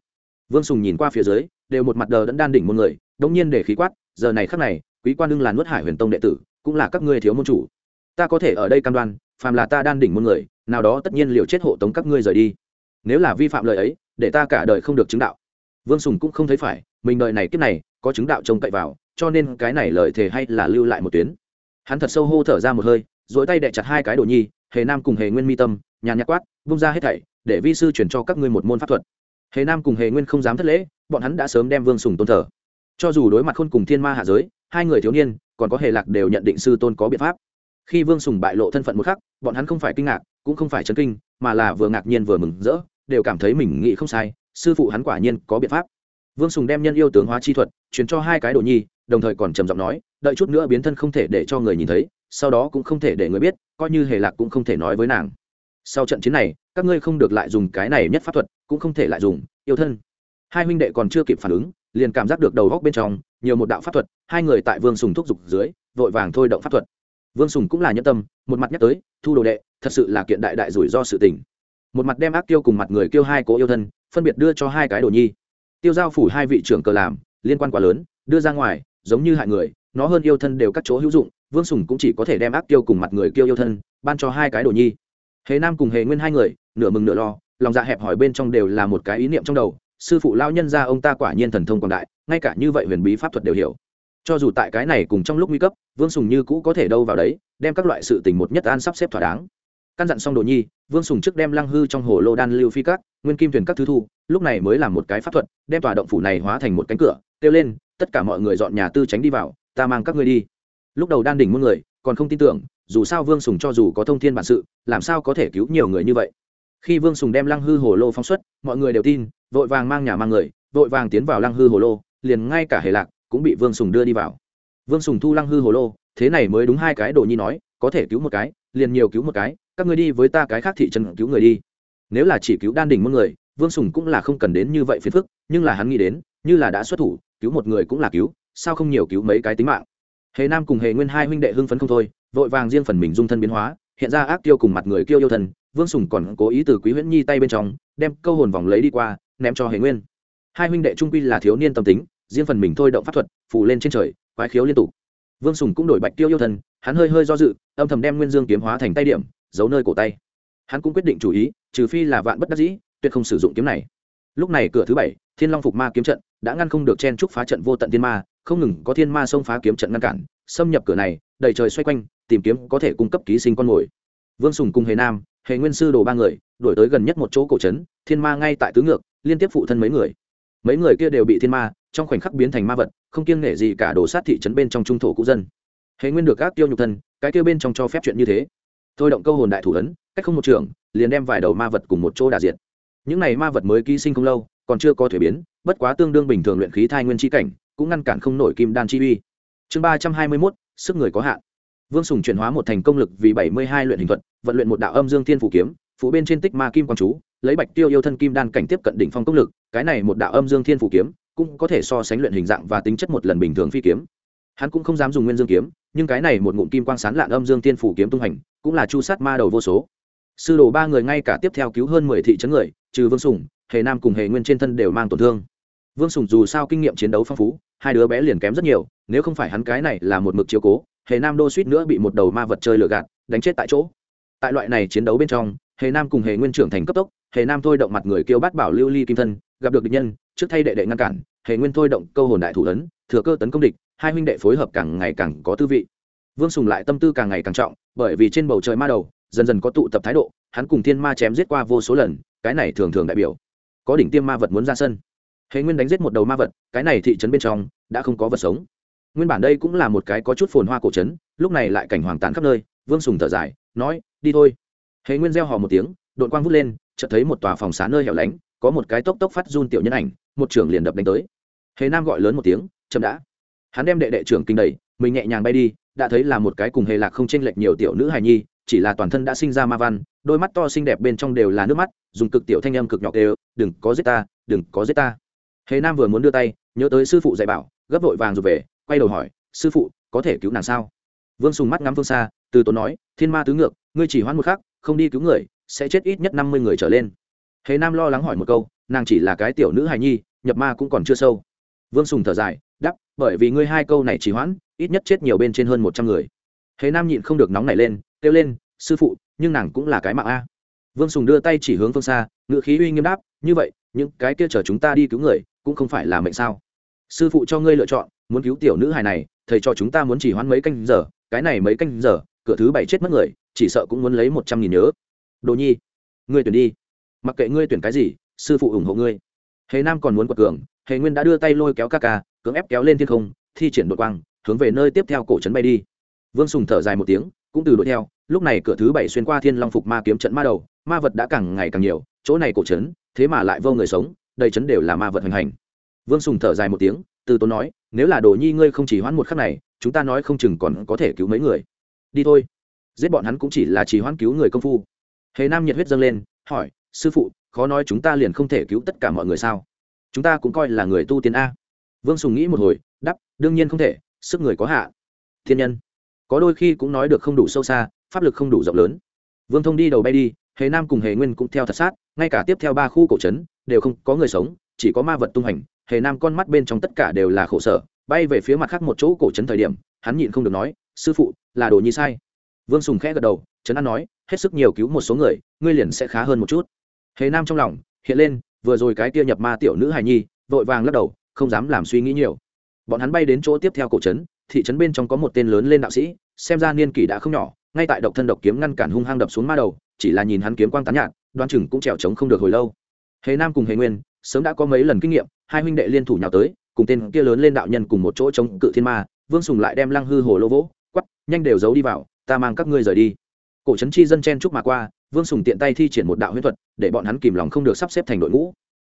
Vương sùng nhìn qua phía dưới, đều một mặt đờ đẫn đan đỉnh môn người, đống nhiên để khí quát, giờ này khắc này, quý quan đương là nuốt hải huyền tông đệ tử, cũng là các ngươi thiếu môn chủ ta có thể ở đây cam đoan, phàm là ta đan đỉnh môn người, nào đó tất nhiên liều chết hộ tống các ngươi rời đi. Nếu là vi phạm lời ấy, để ta cả đời không được chứng đạo. Vương sùng cũng không thấy phải, mình đời này kiếp này, có chứng đạo trông cậy vào, cho nên cái này lời thề hay là lưu lại một tuyến. Hắn thật sâu hô thở ra một hơi dỗi tay đẻ chặt hai cái đồ nhi, hề nam cùng hề nguyên mi tâm, nhàn nhạc quát bung ra hết thảy, để vi sư chuyển cho các ngươi một môn pháp thuật. Hề nam cùng hề nguyên không dám thất lễ, bọn hắn đã sớm đem vương sùng tôn thờ. Cho dù đối mặt khôn cùng thiên ma hạ giới, hai người thiếu niên, còn có hề lạc đều nhận định sư tôn có biện pháp khi vương sùng bại lộ thân phận một khắc, bọn hắn không phải kinh ngạc, cũng không phải chấn kinh, mà là vừa ngạc nhiên vừa mừng rỡ, đều cảm thấy mình nghĩ không sai, sư phụ hắn quả nhiên có biện pháp. Vương sùng đem nhân yêu tướng hóa chi thuật, truyền cho hai cái đồ nhi, đồng thời còn trầm giọng nói, đợi chút nữa biến thân không thể để cho người nhìn thấy, sau đó cũng không thể để người biết, coi như hề lạc cũng không thể nói với nàng. Sau trận chiến này, các ngươi không được lại dùng cái này nhất pháp thuật, cũng không thể lại dùng, yêu thân. Hai huynh đệ còn chưa kịp phản ứng, liền cảm giác được đầu góc bên trong, nhiều một đạo pháp thuật, hai người tại vương sùng thúc giục dưới, vội vàng thôi động pháp thuật vương sùng cũng là nhân tâm, một mặt nhắc tới, thu đồ đệ, thật sự là kiện đại đại rủi ro sự tình. Một mặt đem ác tiêu cùng mặt người kêu hai cố yêu thân, phân biệt đưa cho hai cái đồ nhi. Tiêu giao phủ hai vị trưởng cờ làm, liên quan quá lớn, đưa ra ngoài, giống như hại người, nó hơn yêu thân đều các chỗ hữu dụng, vương sùng cũng chỉ có thể đem ác tiêu cùng mặt người kêu yêu thân, ban cho hai cái đồ nhi. Hề nam cùng hề nguyên hai người, nửa mừng nửa lo, lòng dạ hẹp hỏi bên trong đều là một cái ý niệm trong đầu, sư phụ lao nhân ra ông ta quả nhiên thần thông quảng đại, ngay cả như vậy huyền bí pháp thuật đều hiểu cho dù tại cái này cùng trong lúc nguy cấp, vương sùng như cũ có thể đâu vào đấy, đem các loại sự tình một nhất an sắp xếp thỏa đáng. Căn dặn xong đồ nhi, vương sùng trước đem lăng hư trong hồ lô đan lưu phi các, nguyên kim thuyền các thứ thu, lúc này mới làm một cái pháp thuật, đem tòa động phủ này hóa thành một cánh cửa, kêu lên, tất cả mọi người dọn nhà tư tránh đi vào, ta mang các ngươi đi. Lúc đầu đan đỉnh muôn người, còn không tin tưởng, dù sao vương sùng cho dù có thông thiên bản sự, làm sao có thể cứu nhiều người như vậy? Khi vương sùng đem lăng hư hồ lô phóng xuất, mọi người đều tin, vội vàng mang nhà mang người, vội vàng tiến vào lăng hư hồ lô, liền ngay cả hề lạc cũng bị vương sùng đưa đi vào. Vương sùng thu lăng hư hồ lô, thế này mới đúng hai cái đồ nhi nói, có thể cứu một cái, liền nhiều cứu một cái, các ngươi đi với ta cái khác thị trấn cứu người đi. Nếu là chỉ cứu đan đỉnh một người, vương sùng cũng là không cần đến như vậy phiền phức, nhưng là hắn nghĩ đến, như là đã xuất thủ, cứu một người cũng là cứu, sao không nhiều cứu mấy cái tính mạng. Hề nam cùng hề nguyên hai huynh đệ hưng phấn không thôi, vội vàng riêng phần mình dung thân biến hóa, hiện ra ác tiêu cùng mặt người kêu yêu thần, vương sùng còn cố ý từ quý huyễn nhi tay bên trong, đem câu hồn vòng lấy đi qua, ném cho hề nguyên. Hai huynh đệ trung quy là thiếu niên tâm tính riêng phần mình thôi động pháp thuật phủ lên trên trời, quái khiếu liên tục. Vương sùng cũng đổi bạch tiêu yêu thần hắn hơi hơi do dự, âm thầm đem nguyên dương kiếm hóa thành tay điểm, giấu nơi cổ tay. Hắn cũng quyết định chủ ý, trừ phi là vạn bất đắc dĩ, tuyệt không sử dụng kiếm này. Lúc này cửa thứ bảy, thiên long phục ma kiếm trận, đã ngăn không được chen trúc phá trận vô tận thiên ma, không ngừng có thiên ma xông phá kiếm trận ngăn cản, xâm nhập cửa này, đầy trời xoay quanh, tìm kiếm có thể cung cấp ký sinh con mồi. Vương sùng cùng hề nam, hề nguyên sư đồ ba người, đuổi tới gần nhất một chỗ cổ trấn, thiên ma ngay tại tứ ngược, liên tiếp phụ thân mấy người mấy người kia đều bị thiên ma, trong khoảnh khắc biến thành ma vật, không kiêng nể gì cả đổ sát thị trấn bên trong trung thổ cũ dân. Hệ nguyên được các tiêu nhục thân, cái kia bên trong cho phép chuyện như thế. Thôi động câu hồn đại thủ ấn, cách không một trường, liền đem vài đầu ma vật cùng một chỗ đà diệt. Những này ma vật mới ký sinh không lâu, còn chưa có thể biến, bất quá tương đương bình thường luyện khí thai nguyên chi cảnh, cũng ngăn cản không nổi kim đan chi uy. Chương ba trăm hai mươi mốt, sức người có hạn. Vương sùng chuyển hóa một thành công lực vì bảy mươi hai luyện hình thuật, vận luyện một đạo âm dương thiên phủ kiếm, phủ bên trên tích ma kim quang chú lấy bạch tiêu yêu thân kim đan cảnh tiếp cận đỉnh phong công lực, cái này một đạo âm dương thiên phủ kiếm, cũng có thể so sánh luyện hình dạng và tính chất một lần bình thường phi kiếm. Hắn cũng không dám dùng nguyên dương kiếm, nhưng cái này một ngụm kim quang sán lạn âm dương thiên phủ kiếm tung hành, cũng là chu sát ma đầu vô số. Sư đồ ba người ngay cả tiếp theo cứu hơn mười thị trấn người, trừ vương sùng, hề nam cùng hề nguyên trên thân đều mang tổn thương. Vương sùng dù sao kinh nghiệm chiến đấu phong phú, hai đứa bé liền kém rất nhiều, nếu không phải hắn cái này là một mực chiếu cố, hề nam đô suýt nữa bị một đầu ma vật chơi lừa gạt, đánh chết tại chỗ. Tại loại này chiến đấu bên trong, hề nam cùng hề nguyên trưởng thành cấp tốc hề nam thôi động mặt người kêu bát bảo lưu ly kim thân, gặp được địch nhân, trước thay đệ đệ ngăn cản, hề nguyên thôi động câu hồn đại thủ ấn, thừa cơ tấn công địch, hai huynh đệ phối hợp càng ngày càng có tư vị. Vương sùng lại tâm tư càng ngày càng trọng, bởi vì trên bầu trời ma đầu, dần dần có tụ tập thái độ, hắn cùng thiên ma chém giết qua vô số lần, cái này thường thường đại biểu có đỉnh tiêm ma vật muốn ra sân. Hề nguyên đánh giết một đầu ma vật, cái này thị trấn bên trong đã không có vật sống. Nguyên bản đây cũng là một cái có chút phồn hoa cổ trấn, lúc này lại cảnh hoàng tàn khắp nơi, vương sùng thở dài, nói, đi thôi. Hề nguyên gieo hò một tiếng đội quang vút lên chợt thấy một tòa phòng xá nơi hẻo lánh, có một cái tốc tốc phát run tiểu nhân ảnh, một trưởng liền đập đánh tới. Hề nam gọi lớn một tiếng, chậm đã. Hắn đem đệ đệ trưởng kinh đẩy, mình nhẹ nhàng bay đi, đã thấy là một cái cùng hề lạc không chênh lệch nhiều tiểu nữ hài nhi, chỉ là toàn thân đã sinh ra ma văn, đôi mắt to xinh đẹp bên trong đều là nước mắt, dùng cực tiểu thanh âm cực nhọc đều, đừng có giết ta, đừng có giết ta. Hề nam vừa muốn đưa tay, nhớ tới sư phụ dạy bảo, gấp vội vàng rụt về, quay đầu hỏi, sư phụ, có thể cứu nàng sao? Vương sùng mắt ngắm phương xa, từ tốn nói, thiên ma tứ ngược, ngươi chỉ hoãn một khắc, không đi cứu người sẽ chết ít nhất năm mươi người trở lên. Hề nam lo lắng hỏi một câu, nàng chỉ là cái tiểu nữ hài nhi, nhập ma cũng còn chưa sâu. Vương sùng thở dài đắp bởi vì ngươi hai câu này chỉ hoãn, ít nhất chết nhiều bên trên hơn một trăm người. Hề nam nhịn không được nóng nảy lên, kêu lên, sư phụ, nhưng nàng cũng là cái mạng a. Vương sùng đưa tay chỉ hướng phương xa ngự khí uy nghiêm đáp, như vậy, những cái kia chờ chúng ta đi cứu người, cũng không phải là mệnh sao. Sư phụ cho ngươi lựa chọn, muốn cứu tiểu nữ hài này, thầy cho chúng ta muốn chỉ hoãn mấy canh giờ, cái này mấy canh giờ, cửa thứ bảy chết mất người, chỉ sợ cũng muốn lấy một trăm nghìn nhớ đồ nhi, ngươi tuyển đi. Mặc kệ ngươi tuyển cái gì, sư phụ ủng hộ ngươi. Hề nam còn muốn quật cường, hề nguyên đã đưa tay lôi kéo ca ca, cưỡng ép kéo lên thiên không, thi triển đội quang, hướng về nơi tiếp theo cổ trấn bay đi. Vương sùng thở dài một tiếng, cũng từ đuổi theo, lúc này cửa thứ bảy xuyên qua thiên long phục ma kiếm trận ma đầu, ma vật đã càng ngày càng nhiều, chỗ này cổ trấn, thế mà lại vô người sống, đầy trấn đều là ma vật hoành hành. Vương sùng thở dài một tiếng, từ tốn nói, nếu là đồ nhi ngươi không chỉ hoãn một khắc này, chúng ta nói không chừng còn có thể cứu mấy người. Đi thôi. Giết bọn hắn cũng chỉ là chỉ hoãn cứu người công phu hề nam nhiệt huyết dâng lên, hỏi, sư phụ, khó nói chúng ta liền không thể cứu tất cả mọi người sao? Chúng ta cũng coi là người tu tiên a. Vương sùng nghĩ một hồi đắp đương nhiên không thể, sức người có hạ thiên nhân. Có đôi khi cũng nói được không đủ sâu xa, pháp lực không đủ rộng lớn. Vương thông đi đầu bay đi, hề nam cùng hề nguyên cũng theo thật sát, ngay cả tiếp theo ba khu cổ trấn, đều không có người sống, chỉ có ma vật tung hành. Hề nam con mắt bên trong tất cả đều là khổ sở, bay về phía mặt khác một chỗ cổ trấn thời điểm, hắn nhịn không được nói, sư phụ, là đồ nhi sai. Vương sùng khẽ gật đầu, trấn an nói hết sức nhiều cứu một số người, ngươi liền sẽ khá hơn một chút. Hề nam trong lòng hiện lên, vừa rồi cái kia nhập ma tiểu nữ hài nhi, vội vàng lắc đầu, không dám làm suy nghĩ nhiều. Bọn hắn bay đến chỗ tiếp theo cổ trấn, thị trấn bên trong có một tên lớn lên đạo sĩ, xem ra niên kỷ đã không nhỏ, ngay tại độc thân độc kiếm ngăn cản hung hăng đập xuống ma đầu, chỉ là nhìn hắn kiếm quang tán nhạt, đoan chừng cũng trèo trống không được hồi lâu. Hề nam cùng hề nguyên, sớm đã có mấy lần kinh nghiệm, hai huynh đệ liên thủ nhào tới, cùng tên kia lớn lên đạo nhân cùng một chỗ chống cự thiên ma, vương sùng lại đem lăng hư hồ lô vỗ quắp nhanh đều giấu đi vào, ta mang các ngươi rời đi cổ trấn chi dân chen chúc mà qua, vương sùng tiện tay thi triển một đạo huyễn thuật, để bọn hắn kìm lòng không được sắp xếp thành đội ngũ.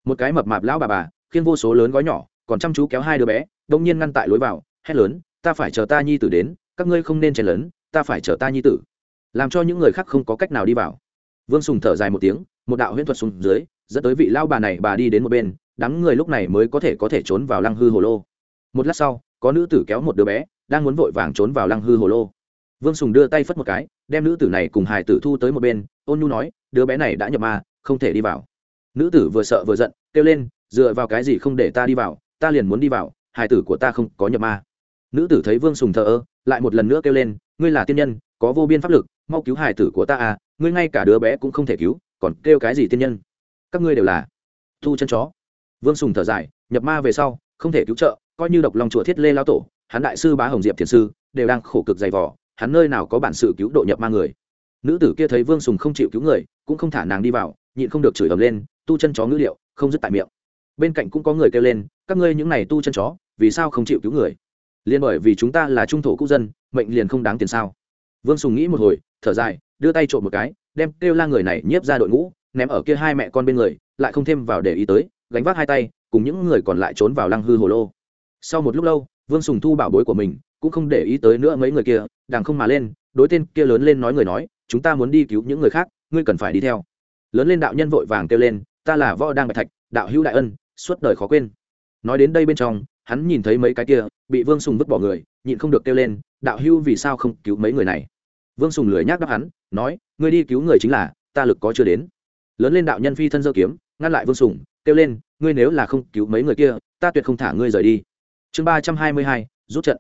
Một cái mập mạp lão bà bà khiên vô số lớn gói nhỏ, còn chăm chú kéo hai đứa bé, đông nhiên ngăn tại lối vào, hét lớn, ta phải chờ ta nhi tử đến, các ngươi không nên chen lớn ta phải chờ ta nhi tử. Làm cho những người khác không có cách nào đi vào. Vương sùng thở dài một tiếng, một đạo huyễn thuật xuống dưới, dẫn tới vị lao bà này bà đi đến một bên, đám người lúc này mới có thể có thể trốn vào lăng hư hồ lô. Một lát sau, có nữ tử kéo một đứa bé, đang muốn vội vàng trốn vào lăng hư hồ lô. Vương sùng đưa tay phất một cái đem nữ tử này cùng hải tử thu tới một bên, ôn nhu nói, đứa bé này đã nhập ma, không thể đi vào. Nữ tử vừa sợ vừa giận, kêu lên, dựa vào cái gì không để ta đi vào? Ta liền muốn đi vào hải tử của ta không có nhập ma. Nữ tử thấy vương sùng thờ ơ, lại một lần nữa kêu lên, ngươi là tiên nhân, có vô biên pháp lực, mau cứu hải tử của ta à ngươi ngay cả đứa bé cũng không thể cứu, còn kêu cái gì tiên nhân? Các ngươi đều là thu chân chó. Vương sùng thở dài, nhập ma về sau, không thể cứu trợ, coi như độc lòng chùa thiết lê lao tổ, hắn đại sư bá hồng diệp thiền sư, đều đang khổ cực dày vỏ hắn nơi nào có bản sự cứu độ nhập ma người. Nữ tử kia thấy vương sùng không chịu cứu người, cũng không thả nàng đi vào, nhịn không được chửi ầm lên, tu chân chó ngữ liệu không dứt tại miệng. Bên cạnh cũng có người kêu lên, các ngươi những này tu chân chó, vì sao không chịu cứu người? Liền bởi vì chúng ta là trung thổ quốc dân, mệnh liền không đáng tiền sao? Vương sùng nghĩ một hồi, thở dài, đưa tay trộm một cái, đem kêu la người này nhiếp ra đội ngũ, ném ở kia hai mẹ con bên người, lại không thêm vào để ý tới, gánh vác hai tay, cùng những người còn lại trốn vào lăng hư hồ lô. Sau một lúc lâu, vương sùng thu bảo bối của mình cũng không để ý tới nữa mấy người kia đàng không mà lên, đối tên kia lớn lên nói người nói, chúng ta muốn đi cứu những người khác, ngươi cần phải đi theo. Lớn lên đạo nhân vội vàng kêu lên, ta là võ đang bạch thạch, đạo hữu đại ân, suốt đời khó quên. Nói đến đây bên trong, hắn nhìn thấy mấy cái kia, bị vương sùng vứt bỏ người, nhịn không được kêu lên, đạo hữu vì sao không cứu mấy người này? Vương sùng lười nhác đáp hắn, nói, ngươi đi cứu người chính là, ta lực có chưa đến. Lớn lên đạo nhân phi thân dơ kiếm, ngăn lại vương sùng, kêu lên, ngươi nếu là không cứu mấy người kia, ta tuyệt không thả ngươi rời đi. Chương ba trăm hai mươi hai, rút trận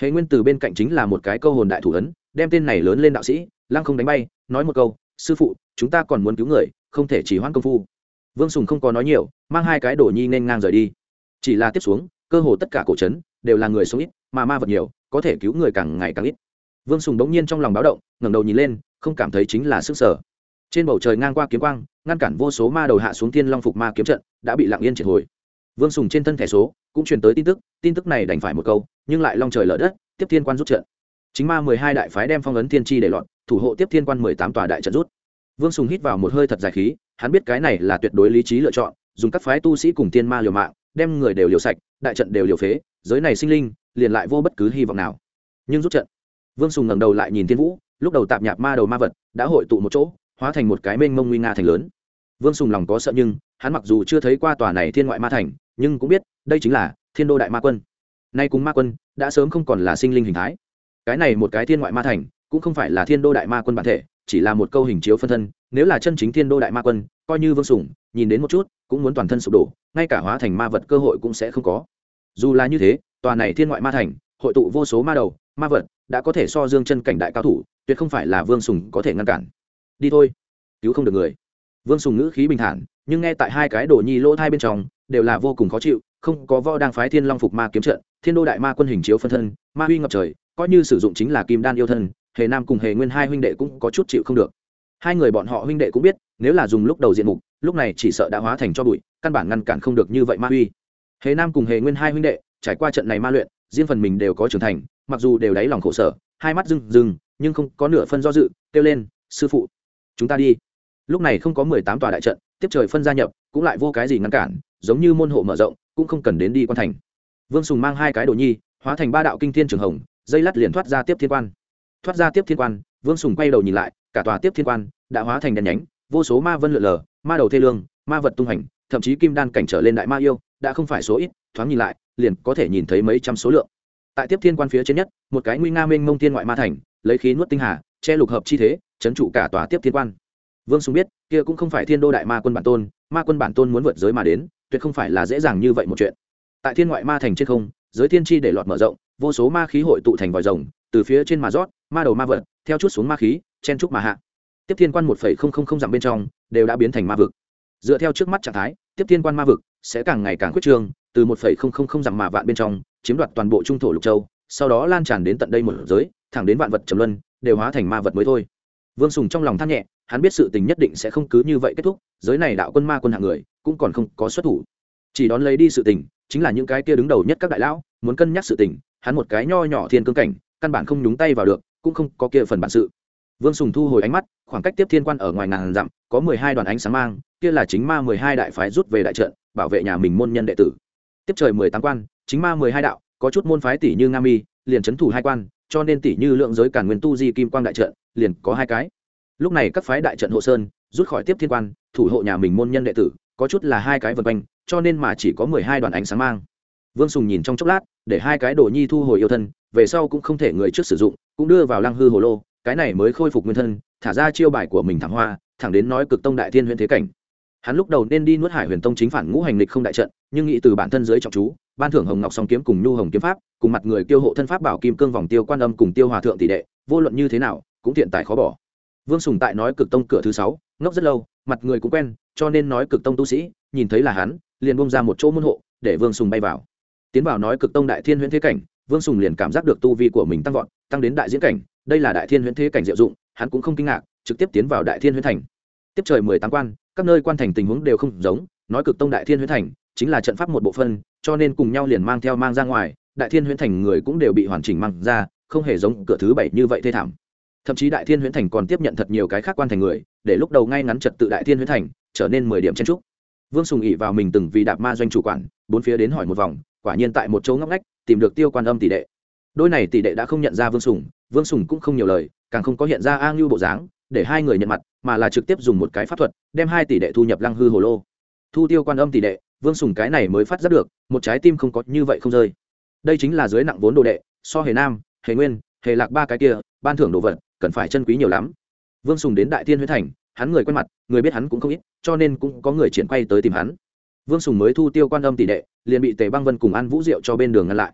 hệ nguyên từ bên cạnh chính là một cái câu hồn đại thủ ấn, đem tên này lớn lên đạo sĩ, lăng không đánh bay, nói một câu, sư phụ, chúng ta còn muốn cứu người, không thể chỉ hoãn công phu. Vương sùng không có nói nhiều, mang hai cái đổ nhi nên ngang rời đi. Chỉ là tiếp xuống, cơ hồ tất cả cổ trấn đều là người sống ít, mà ma vật nhiều, có thể cứu người càng ngày càng ít. Vương sùng đống nhiên trong lòng báo động, ngẩng đầu nhìn lên, không cảm thấy chính là sức sở. Trên bầu trời ngang qua kiếm quang, ngăn cản vô số ma đầu hạ xuống thiên long phục ma kiếm trận, đã bị lặng yên triệt hồi. Vương sùng trên thân thẻ số, cũng truyền tới tin tức tin tức này đành phải một câu nhưng lại long trời lở đất, tiếp thiên quan rút trận. Chính ma mười hai đại phái đem phong ấn thiên tri để lọt, thủ hộ tiếp thiên quan mười tám tòa đại trận rút. Vương sùng hít vào một hơi thật dài khí, hắn biết cái này là tuyệt đối lý trí lựa chọn, dùng các phái tu sĩ cùng tiên ma liều mạng, đem người đều liều sạch, đại trận đều liều phế, giới này sinh linh, liền lại vô bất cứ hy vọng nào. Nhưng rút trận, vương sùng ngẩng đầu lại nhìn thiên vũ, lúc đầu tạp nhạp ma đầu ma vật đã hội tụ một chỗ, hóa thành một cái mênh mông nguy nga thành lớn. Vương sùng lòng có sợ nhưng, hắn mặc dù chưa thấy qua tòa này thiên ngoại ma thành, nhưng cũng biết, đây chính là thiên đô đại ma quân nay cùng ma quân, đã sớm không còn là sinh linh hình thái. Cái này một cái thiên ngoại ma thành, cũng không phải là thiên đô đại ma quân bản thể, chỉ là một câu hình chiếu phân thân, nếu là chân chính thiên đô đại ma quân, coi như vương sủng, nhìn đến một chút, cũng muốn toàn thân sụp đổ, ngay cả hóa thành ma vật cơ hội cũng sẽ không có. Dù là như thế, tòa này thiên ngoại ma thành, hội tụ vô số ma đầu, ma vật, đã có thể so dương chân cảnh đại cao thủ, tuyệt không phải là vương sùng có thể ngăn cản. Đi thôi. Cứu không được người. Vương sùng ngữ khí bình thản, nhưng nghe tại hai cái đồ nhi lỗ thai bên trong, đều là vô cùng khó chịu không có võ đang phái thiên long phục ma kiếm trận, thiên đô đại ma quân hình chiếu phân thân, ma huy ngập trời, coi như sử dụng chính là kim đan yêu thân, hề nam cùng hề nguyên hai huynh đệ cũng có chút chịu không được. Hai người bọn họ huynh đệ cũng biết, nếu là dùng lúc đầu diện mục, lúc này chỉ sợ đã hóa thành cho bụi, căn bản ngăn cản không được như vậy ma huy. Hề nam cùng hề nguyên hai huynh đệ, trải qua trận này ma luyện, riêng phần mình đều có trưởng thành, mặc dù đều đáy lòng khổ sở, hai mắt rừng rừng nhưng không có nửa phân do dự, kêu lên, sư phụ, chúng ta đi. Lúc này không có mười tám tòa đại trận tiếp trời phân gia nhập, cũng lại vô cái gì ngăn cản, giống như môn hộ mở rộng, cũng không cần đến đi quan thành. Vương sùng mang hai cái đồ nhi, hóa thành ba đạo kinh thiên trường hồng, dây lắt liền thoát ra tiếp thiên quan. Thoát ra tiếp thiên quan, vương sùng quay đầu nhìn lại, cả tòa tiếp thiên quan đã hóa thành đèn nhánh, vô số ma vân lượn lờ, ma đầu thê lương, ma vật tung hành, thậm chí kim đan cảnh trở lên đại ma yêu, đã không phải số ít, thoáng nhìn lại, liền có thể nhìn thấy mấy trăm số lượng. Tại tiếp thiên quan phía trên nhất, một cái nguy nga mênh mông thiên ngoại ma thành, lấy khí nuốt tinh hà, che lục hợp chi thế, chấn trụ cả tòa tiếp thiên quan vương sùng biết, kia cũng không phải thiên đô đại ma quân bản tôn, ma quân bản tôn muốn vượt giới mà đến, tuyệt không phải là dễ dàng như vậy một chuyện. Tại thiên ngoại ma thành trên không, giới thiên tri để lọt mở rộng, vô số ma khí hội tụ thành vòi rồng, từ phía trên mà rót, ma đầu ma vật, theo chút xuống ma khí, chen trúc mà hạ. Tiếp thiên quan một phẩy không không không dặm bên trong, đều đã biến thành ma vực. Dựa theo trước mắt trạng thái, tiếp thiên quan ma vực sẽ càng ngày càng khuyết trương, từ một phẩy không không không dặm mà vạn bên trong, chiếm đoạt toàn bộ trung thổ lục châu, sau đó lan tràn đến tận đây một giới, thẳng đến vạn vật trầm luân, đều hóa thành ma vật mới thôi. Vương sùng trong lòng than nhẹ hắn biết sự tình nhất định sẽ không cứ như vậy kết thúc, giới này đạo quân ma quân hạng người, cũng còn không có xuất thủ. Chỉ đón lấy đi sự tình, chính là những cái kia đứng đầu nhất các đại lão, muốn cân nhắc sự tình, hắn một cái nho nhỏ thiên cương cảnh, căn bản không nhúng tay vào được, cũng không có kia phần bản sự. Vương sùng thu hồi ánh mắt, khoảng cách tiếp thiên quan ở ngoài ngàn dặm, có mười hai đoàn ánh sáng mang, kia là chính ma mười hai đại phái rút về đại trận, bảo vệ nhà mình môn nhân đệ tử. Tiếp trời mười tám quan, chính ma mười hai đạo, có chút môn phái tỷ như nga mi, liền c h ấ n thủ hai quan, cho nên tỷ như lượng giới cản nguyên tu di kim quang đại trận, liền có hai cái lúc này các phái đại trận hộ sơn, rút khỏi tiếp thiên quan, thủ hộ nhà mình môn nhân đệ tử, có chút là hai cái vân quanh, cho nên mà chỉ có mười hai đoàn ánh sáng mang. Vương sùng nhìn trong chốc lát, để hai cái đồ nhi thu hồi yêu thân, về sau cũng không thể người trước sử dụng, cũng đưa vào lăng hư hồ lô, cái này mới khôi phục nguyên thân, thả ra chiêu bài của mình thẳng hoa, thẳng đến nói cực tông đại thiên huyện thế cảnh. Hắn lúc đầu nên đi nuốt hải huyền tông chính phản ngũ hành lịch không đại trận, nhưng nghĩ từ bản thân giới trọng chú, ban thưởng hồng ngọc song kiếm cùng nhu hồng kiếm pháp, cùng mặt người tiêu hộ thân pháp bảo kim cương vòng tiêu quan âm cùng tiêu hòa thượng tỷ đệ, vô luận như thế nào, cũng thiện tài khó bỏ vương sùng tại nói cực tông cửa thứ sáu, ngốc rất lâu, mặt người cũng quen, cho nên nói cực tông tu sĩ, nhìn thấy là hắn, liền bông ra một chỗ môn hộ, để vương sùng bay vào. Tiến vào nói cực tông đại thiên huyễn thế cảnh, vương sùng liền cảm giác được tu vi của mình tăng vọt, tăng đến đại diễn cảnh, đây là đại thiên huyễn thế cảnh diệu dụng, hắn cũng không kinh ngạc, trực tiếp tiến vào đại thiên huyễn thành. Tiếp trời mười tám quan, các nơi quan thành tình huống đều không giống, nói cực tông đại thiên huyễn thành, chính là trận pháp một bộ phân cho nên cùng nhau liền mang theo mang ra ngoài, đại thiên huyễn thành người cũng đều bị hoàn chỉnh mang ra, không hề giống cửa thứ bảy như vậy thê thảm thậm chí đại thiên huyễn thành còn tiếp nhận thật nhiều cái khác quan thành người, để lúc đầu ngay ngắn trật tự đại thiên huyễn thành, trở nên mười điểm chen trúc vương sùng ỉ vào mình từng vì đạp ma doanh chủ quản, bốn phía đến hỏi một vòng, quả nhiên tại một chỗ ngóc ngách, tìm được tiêu quan âm tỷ đệ. Đôi này tỷ đệ đã không nhận ra vương sùng vương sùng cũng không nhiều lời, càng không có hiện ra a ngưu bộ dáng, để hai người nhận mặt, mà là trực tiếp dùng một cái pháp thuật, đem hai tỷ đệ thu nhập lăng hư hồ lô. Thu tiêu quan âm tỷ đệ, vương sùng cái này mới phát giác được, một trái tim không có như vậy không rơi. Đây chính là dưới nặng vốn đồ đệ, so hề nam, hề nguyên, hề lạc ba cái kia, ban thưởng đồ vật cần phải chân quý nhiều lắm. Vương sùng đến đại tiên Huế thành, hắn người quen mặt, người biết hắn cũng không ít, cho nên cũng có người triển quay tới tìm hắn. Vương sùng mới thu tiêu quan âm tỷ đệ, liền bị tề băng vân cùng ăn vũ diệu cho bên đường ngăn lại.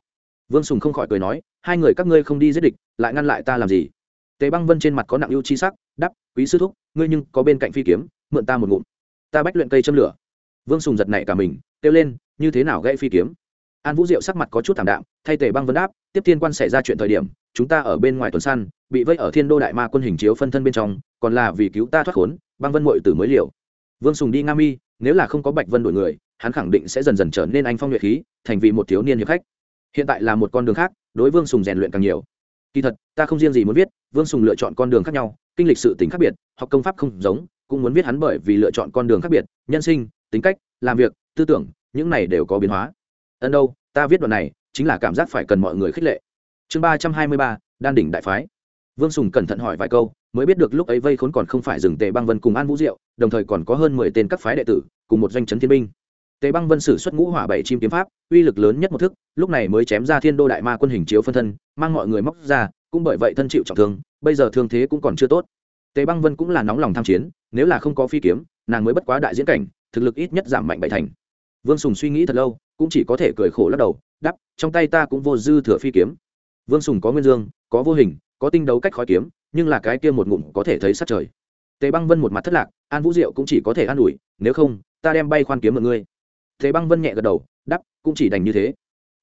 Vương sùng không khỏi cười nói, hai người các ngươi không đi giết địch, lại ngăn lại ta làm gì? Tề băng vân trên mặt có nặng ưu chi sắc đắp quý sư thúc, ngươi nhưng có bên cạnh phi kiếm, mượn ta một ngụm. Ta bách luyện cây châm lửa. Vương sùng giật nảy cả mình, kêu lên, như thế nào gãy phi kiếm? An vũ diệu sắc mặt có chút thảm đạm, thay tề băng vân đáp, tiếp thiên quan xảy ra chuyện thời điểm, chúng ta ở bên ngoài tuần săn bị vây ở thiên đô đại ma quân hình chiếu phân thân bên trong, còn là vì cứu ta thoát khốn, băng vân mội tử mới liều. Vương sùng đi nga mi, nếu là không có bạch vân đổi người, hắn khẳng định sẽ dần dần trở nên anh phong luyện khí, thành vì một thiếu niên hiệp khách. Hiện tại là một con đường khác, đối vương sùng rèn luyện càng nhiều. Kỳ thật, ta không riêng gì muốn viết, vương sùng lựa chọn con đường khác nhau, kinh lịch sự tính khác biệt, học công pháp không giống, cũng muốn viết hắn bởi vì lựa chọn con đường khác biệt, nhân sinh, tính cách, làm việc, tư tưởng, những này đều có biến hóa. Ân đâu, ta viết đoạn này, chính là cảm giác phải cần mọi người khích lệ. Chương ba trăm hai mươi ba, đan đỉnh đại phái vương sùng cẩn thận hỏi vài câu, mới biết được lúc ấy vây khốn còn không phải dừng tề băng vân cùng an vũ diệu, đồng thời còn có hơn mười tên các phái đệ tử, cùng một doanh trấn thiên binh. Tề băng vân sử xuất ngũ hỏa bảy chim kiếm pháp, uy lực lớn nhất một thức, lúc này mới chém ra thiên đô đại ma quân hình chiếu phân thân, mang mọi người móc ra, cũng bởi vậy thân chịu trọng thương, bây giờ thương thế cũng còn chưa tốt. Tề băng vân cũng là nóng lòng tham chiến, nếu là không có phi kiếm, nàng mới bất quá đại diễn cảnh, thực lực ít nhất giảm mạnh bảy thành. Vương sùng suy nghĩ thật lâu, cũng chỉ có thể cười khổ lắc đầu đắp trong tay ta cũng vô dư thừa phi kiếm. Vương sùng có nguyên dương, có vô hình có tinh đấu cách khói kiếm, nhưng là cái kia một ngụm có thể thấy sát trời. Tề băng vân một mặt thất lạc, an vũ diệu cũng chỉ có thể an ủi, nếu không, ta đem bay khoan kiếm mọi ngươi. Tề băng vân nhẹ gật đầu đắp cũng chỉ đành như thế.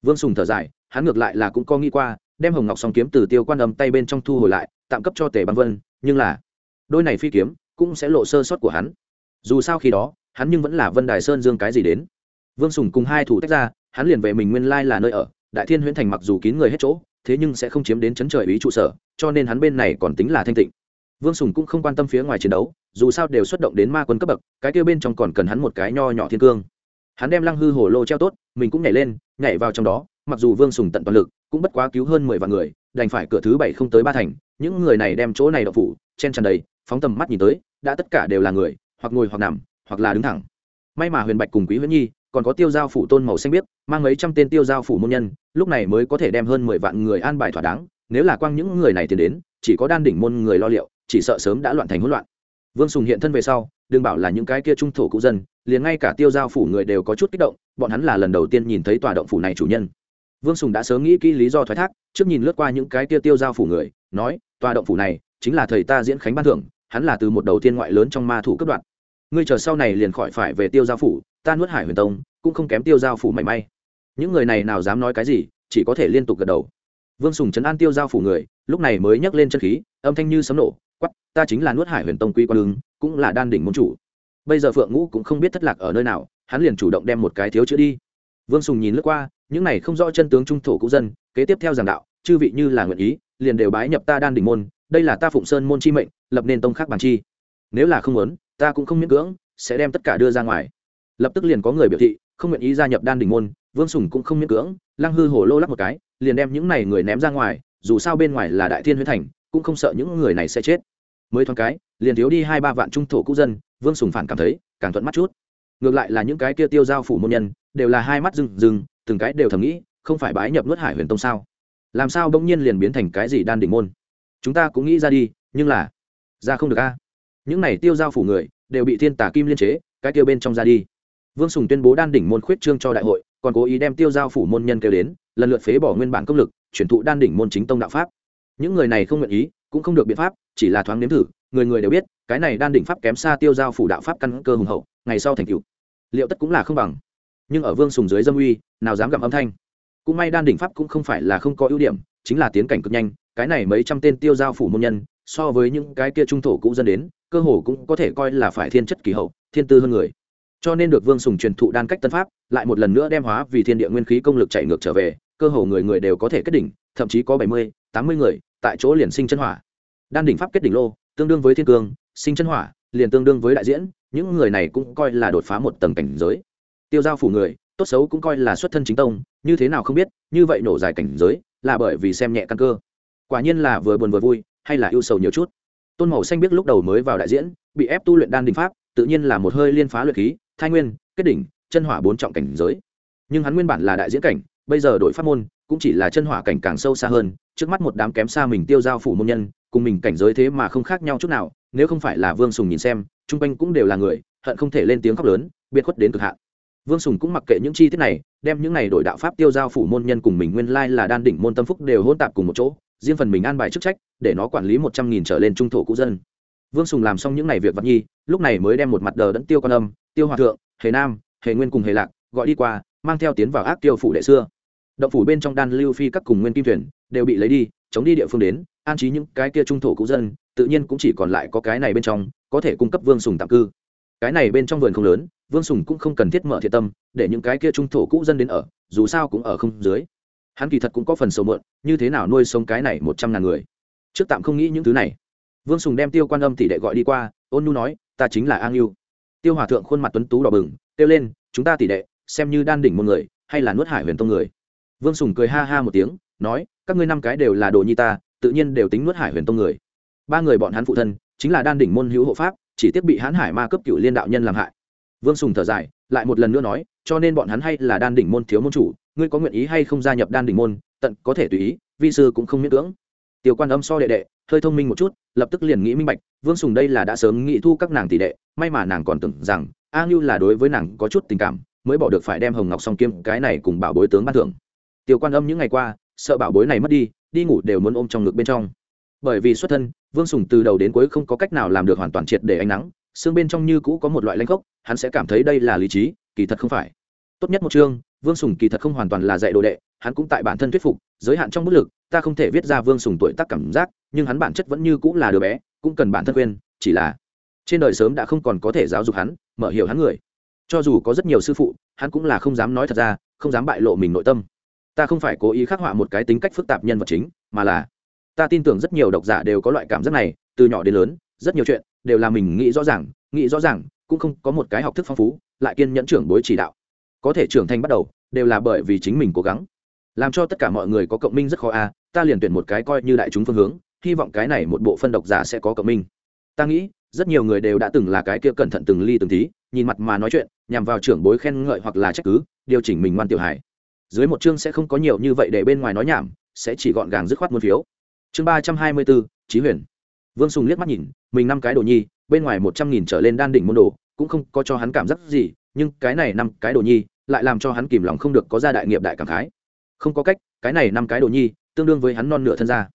Vương sùng thở dài, hắn ngược lại là cũng có nghĩ qua, đem hồng ngọc song kiếm từ tiêu quan âm tay bên trong thu hồi lại, tạm cấp cho tề băng vân, nhưng là đôi này phi kiếm cũng sẽ lộ sơ sót của hắn. Dù sao khi đó, hắn nhưng vẫn là vân đài sơn dương cái gì đến. Vương sùng cùng hai thủ tách ra, hắn liền về mình nguyên lai là nơi ở, đại thiên huyễn thành mặc dù kín người hết chỗ thế nhưng sẽ không chiếm đến chấn trời ý trụ sở, cho nên hắn bên này còn tính là thanh tịnh. Vương sùng cũng không quan tâm phía ngoài chiến đấu, dù sao đều xuất động đến ma quân cấp bậc, cái kêu bên trong còn cần hắn một cái nho nhỏ thiên cương. Hắn đem lăng hư hồ lô treo tốt, mình cũng nhảy lên, nhảy vào trong đó, mặc dù vương sùng tận toàn lực, cũng bất quá cứu hơn mười vạn người, đành phải cửa thứ bảy không tới ba thành, những người này đem chỗ này đậu phủ, chen tràn đầy, phóng tầm mắt nhìn tới, đã tất cả đều là người, hoặc ngồi hoặc nằm, hoặc là đứng thẳng. May mà huyền bạch cùng quý huyễn nhi còn có tiêu giao phủ tôn màu xanh biếc, mang mấy trăm tên tiêu giao phủ môn nhân, lúc này mới có thể đem hơn mười vạn người an bài thỏa đáng, nếu là quang những người này tiến đến, chỉ có đan đỉnh môn người lo liệu, chỉ sợ sớm đã loạn thành hỗn loạn. Vương sùng hiện thân về sau, đừng bảo là những cái kia trung thổ cụ dân, liền ngay cả tiêu giao phủ người đều có chút kích động, bọn hắn là lần đầu tiên nhìn thấy tòa động phủ này chủ nhân. Vương sùng đã sớm nghĩ kỹ lý do thoái thác, trước nhìn lướt qua những cái kia tiêu giao phủ người, nói, tòa động phủ này chính là thầy ta diễn khánh ban thưởng, hắn là từ một đầu tiên ngoại lớn trong ma thủ cấp đoạn. Ngươi chờ sau này liền khỏi phải về tiêu giao phủ ta nuốt hải huyền tông, cũng không kém tiêu giao phủ mảy may. Những người này nào dám nói cái gì, chỉ có thể liên tục gật đầu. Vương sùng chấn an tiêu giao phủ người, lúc này mới nhấc lên chân khí, âm thanh như sấm nổ quắp ta chính là nuốt hải huyền tông quy quan ứng, cũng là đan đỉnh môn chủ. Bây giờ phượng ngũ cũng không biết thất lạc ở nơi nào, hắn liền chủ động đem một cái thiếu chữa đi. Vương sùng nhìn lướt qua, những này không rõ chân tướng trung thổ cũ dân, kế tiếp theo giảng đạo, chư vị như là nguyện ý, liền đều bái nhập ta đan đỉnh môn, đây là ta phụng sơn môn chi mệnh, lập nên tông khác bản chi. Nếu là không muốn, ta cũng không miễn cưỡng, sẽ đem tất cả đưa ra ngoài lập tức liền có người biểu thị, không nguyện ý gia nhập đan đỉnh môn, vương sùng cũng không miễn cưỡng, lăng hư hổ lô lắc một cái, liền đem những này người ném ra ngoài, dù sao bên ngoài là đại thiên huyết thành, cũng không sợ những người này sẽ chết. Mới thoáng cái, liền thiếu đi hai ba vạn trung thổ cũ dân, vương sùng phản cảm thấy, càng thuận mắt chút. Ngược lại là những cái kia tiêu giao phủ môn nhân, đều là hai mắt rừng rừng từng cái đều thầm nghĩ, không phải bái nhập nuốt hải huyền tông sao? Làm sao bỗng nhiên liền biến thành cái gì đan đỉnh môn? Chúng ta cũng nghĩ ra đi, nhưng là, ra không được a. Những này tiêu giao phủ người, đều bị thiên tà kim liên chế, cái tiêu bên trong ra đi vương sùng tuyên bố đan đỉnh môn khuyết trương cho đại hội, còn cố ý đem tiêu giao phủ môn nhân kêu đến, lần lượt phế bỏ nguyên bản công lực, chuyển thụ đan đỉnh môn chính tông đạo pháp. Những người này không nguyện ý, cũng không được biện pháp, chỉ là thoáng nếm thử, người người đều biết, cái này đan đỉnh pháp kém xa tiêu giao phủ đạo pháp căn cơ hùng hậu, ngày sau thành cựu liệu tất cũng là không bằng. Nhưng ở vương sùng dưới dâm uy, nào dám gặm âm thanh. Cũng may đan đỉnh pháp cũng không phải là không có ưu điểm, chính là tiến cảnh cực nhanh, cái này mấy trăm tên tiêu giao phủ môn nhân, so với những cái kia trung thổ cũ dân đến, cơ hồ cũng có thể coi là phải thiên chất kỳ hậu, thiên tư hơn người cho nên được vương sùng truyền thụ đan cách tân pháp, lại một lần nữa đem hóa vì thiên địa nguyên khí công lực chạy ngược trở về, cơ hồ người người đều có thể kết đỉnh, thậm chí có bảy mươi, tám mươi người tại chỗ liền sinh chân hỏa. Đan đỉnh pháp kết đỉnh lô, tương đương với thiên cương, sinh chân hỏa, liền tương đương với đại diễn, những người này cũng coi là đột phá một tầng cảnh giới. Tiêu giao phủ người, tốt xấu cũng coi là xuất thân chính tông, như thế nào không biết, như vậy nổ dài cảnh giới, là bởi vì xem nhẹ căn cơ. Quả nhiên là vừa buồn vừa vui, hay là ưu sầu nhiều chút. Tôn màu xanh biết lúc đầu mới vào đại diễn, bị ép tu luyện đan đình pháp, tự nhiên là một hơi liên phá luyện khí thai nguyên, kết đỉnh, chân hỏa bốn trọng cảnh giới. Nhưng hắn nguyên bản là đại diễn cảnh, bây giờ đổi pháp môn, cũng chỉ là chân hỏa cảnh càng sâu xa hơn, trước mắt một đám kém xa mình tiêu giao phủ môn nhân, cùng mình cảnh giới thế mà không khác nhau chút nào, nếu không phải là vương sùng nhìn xem, chung quanh cũng đều là người, hận không thể lên tiếng khóc lớn, biệt khuất đến cực hạn. Vương sùng cũng mặc kệ những chi tiết này, đem những này đổi đạo pháp tiêu giao phủ môn nhân cùng mình nguyên lai là đan đỉnh môn tâm phúc đều hôn tạp cùng một chỗ, riêng phần mình an bài chức trách, để nó quản lý một trăm nghìn trở lên trung thổ cũ dân. Vương sùng làm xong những n à y việc vật nhi, lúc này mới đem một mặt đờ đẫn tiêu quan âm tiêu hòa thượng, hề nam, hề nguyên cùng hề lạc, gọi đi qua, mang theo tiến vào ác tiêu phủ đệ xưa. Động phủ bên trong đan lưu phi các cùng nguyên kim thuyền, đều bị lấy đi, chống đi địa phương đến, an trí những cái kia trung thổ cũ dân, tự nhiên cũng chỉ còn lại có cái này bên trong, có thể cung cấp vương sùng tạm cư. Cái này bên trong vườn không lớn, vương sùng cũng không cần thiết mở thiệt tâm, để những cái kia trung thổ cũ dân đến ở, dù sao cũng ở không dưới. Hắn kỳ thật cũng có phần sầu mượn như thế nào nuôi sống cái này một trăm ngàn người. Trước tạm không nghĩ những thứ này. Vương sùng đem tiêu quan âm tỷ đệ gọi đi qua, ôn Nu nói, ta chính là an yêu tiêu hòa thượng khuôn mặt tuấn tú đỏ bừng, kêu lên, chúng ta tỷ đệ, xem như đan đỉnh một người, hay là nuốt hải huyền tông người. Vương sùng cười ha ha một tiếng, nói, các ngươi năm cái đều là đồ nhi ta, tự nhiên đều tính nuốt hải huyền tông người. Ba người bọn hắn phụ thân, chính là đan đỉnh môn hữu hộ pháp, chỉ tiếp bị hãn hải ma cấp cựu liên đạo nhân làm hại. Vương sùng thở dài, lại một lần nữa nói, cho nên bọn hắn hay là đan đỉnh môn thiếu môn chủ, ngươi có nguyện ý hay không gia nhập đan đỉnh môn, tận có thể tùy ý, vi sư cũng không miễn cưỡng tiêu quan âm so đệ đệ, hơi thông minh một chút, lập tức liền nghĩ minh bạch, vương sùng đây là đã sớm nghĩ thu các nàng tỷ đệ, may mà nàng còn tưởng rằng, a ngưu là đối với nàng có chút tình cảm, mới bỏ được phải đem hồng ngọc song kiếm, cái này cùng bảo bối tướng ban thưởng. Tiêu quan âm những ngày qua, sợ bảo bối này mất đi đi ngủ đều muốn ôm trong ngực bên trong. Bởi vì xuất thân, vương sùng từ đầu đến cuối không có cách nào làm được hoàn toàn triệt để ánh nắng, xương bên trong như cũ có một loại lanh gốc hắn sẽ cảm thấy đây là lý trí, kỳ thật không phải. Tốt nhất một chương, vương sùng kỳ thật không hoàn toàn là dạy đồ đệ, hắn cũng tại bản thân thuyết phục, giới hạn trong bức lực ta không thể viết ra vương sùng tuổi tác cảm giác, nhưng hắn bản chất vẫn như cũng là đứa bé, cũng cần bản thân khuyên, chỉ là trên đời sớm đã không còn có thể giáo dục hắn, mở hiểu hắn người. Cho dù có rất nhiều sư phụ, hắn cũng là không dám nói thật ra, không dám bại lộ mình nội tâm. Ta không phải cố ý khắc họa một cái tính cách phức tạp nhân vật chính, mà là ta tin tưởng rất nhiều độc giả đều có loại cảm giác này, từ nhỏ đến lớn, rất nhiều chuyện đều là mình nghĩ rõ ràng, nghĩ rõ ràng, cũng không có một cái học thức phong phú, lại kiên nhẫn trưởng bối chỉ đạo. Có thể trưởng thành bắt đầu, đều là bởi vì chính mình cố gắng làm cho tất cả mọi người có cộng minh rất khó a ta liền tuyển một cái coi như đại chúng phương hướng, hy vọng cái này một bộ phân độc giả sẽ có cộng minh. Ta nghĩ, rất nhiều người đều đã từng là cái kia cẩn thận từng ly từng tí, nhìn mặt mà nói chuyện, nhằm vào trưởng bối khen ngợi hoặc là trách cứ, điều chỉnh mình ngoan tiểu hải dưới một chương sẽ không có nhiều như vậy để bên ngoài nói nhảm, sẽ chỉ gọn gàng dứt khoát muôn phiếu. Chương ba trăm hai mươi bốn trí huyền. Vương sùng liếc mắt nhìn, mình năm cái đồ nhi, bên ngoài một trăm nghìn trở lên đan đỉnh môn đồ, cũng không có cho hắn cảm giác gì, nhưng cái này năm cái đồ nhi, lại làm cho hắn kìm lòng không được có ra đại nghiệp đại cảm khái không có cách, cái này năm cái đồ nhi, tương đương với hắn non nửa thân ra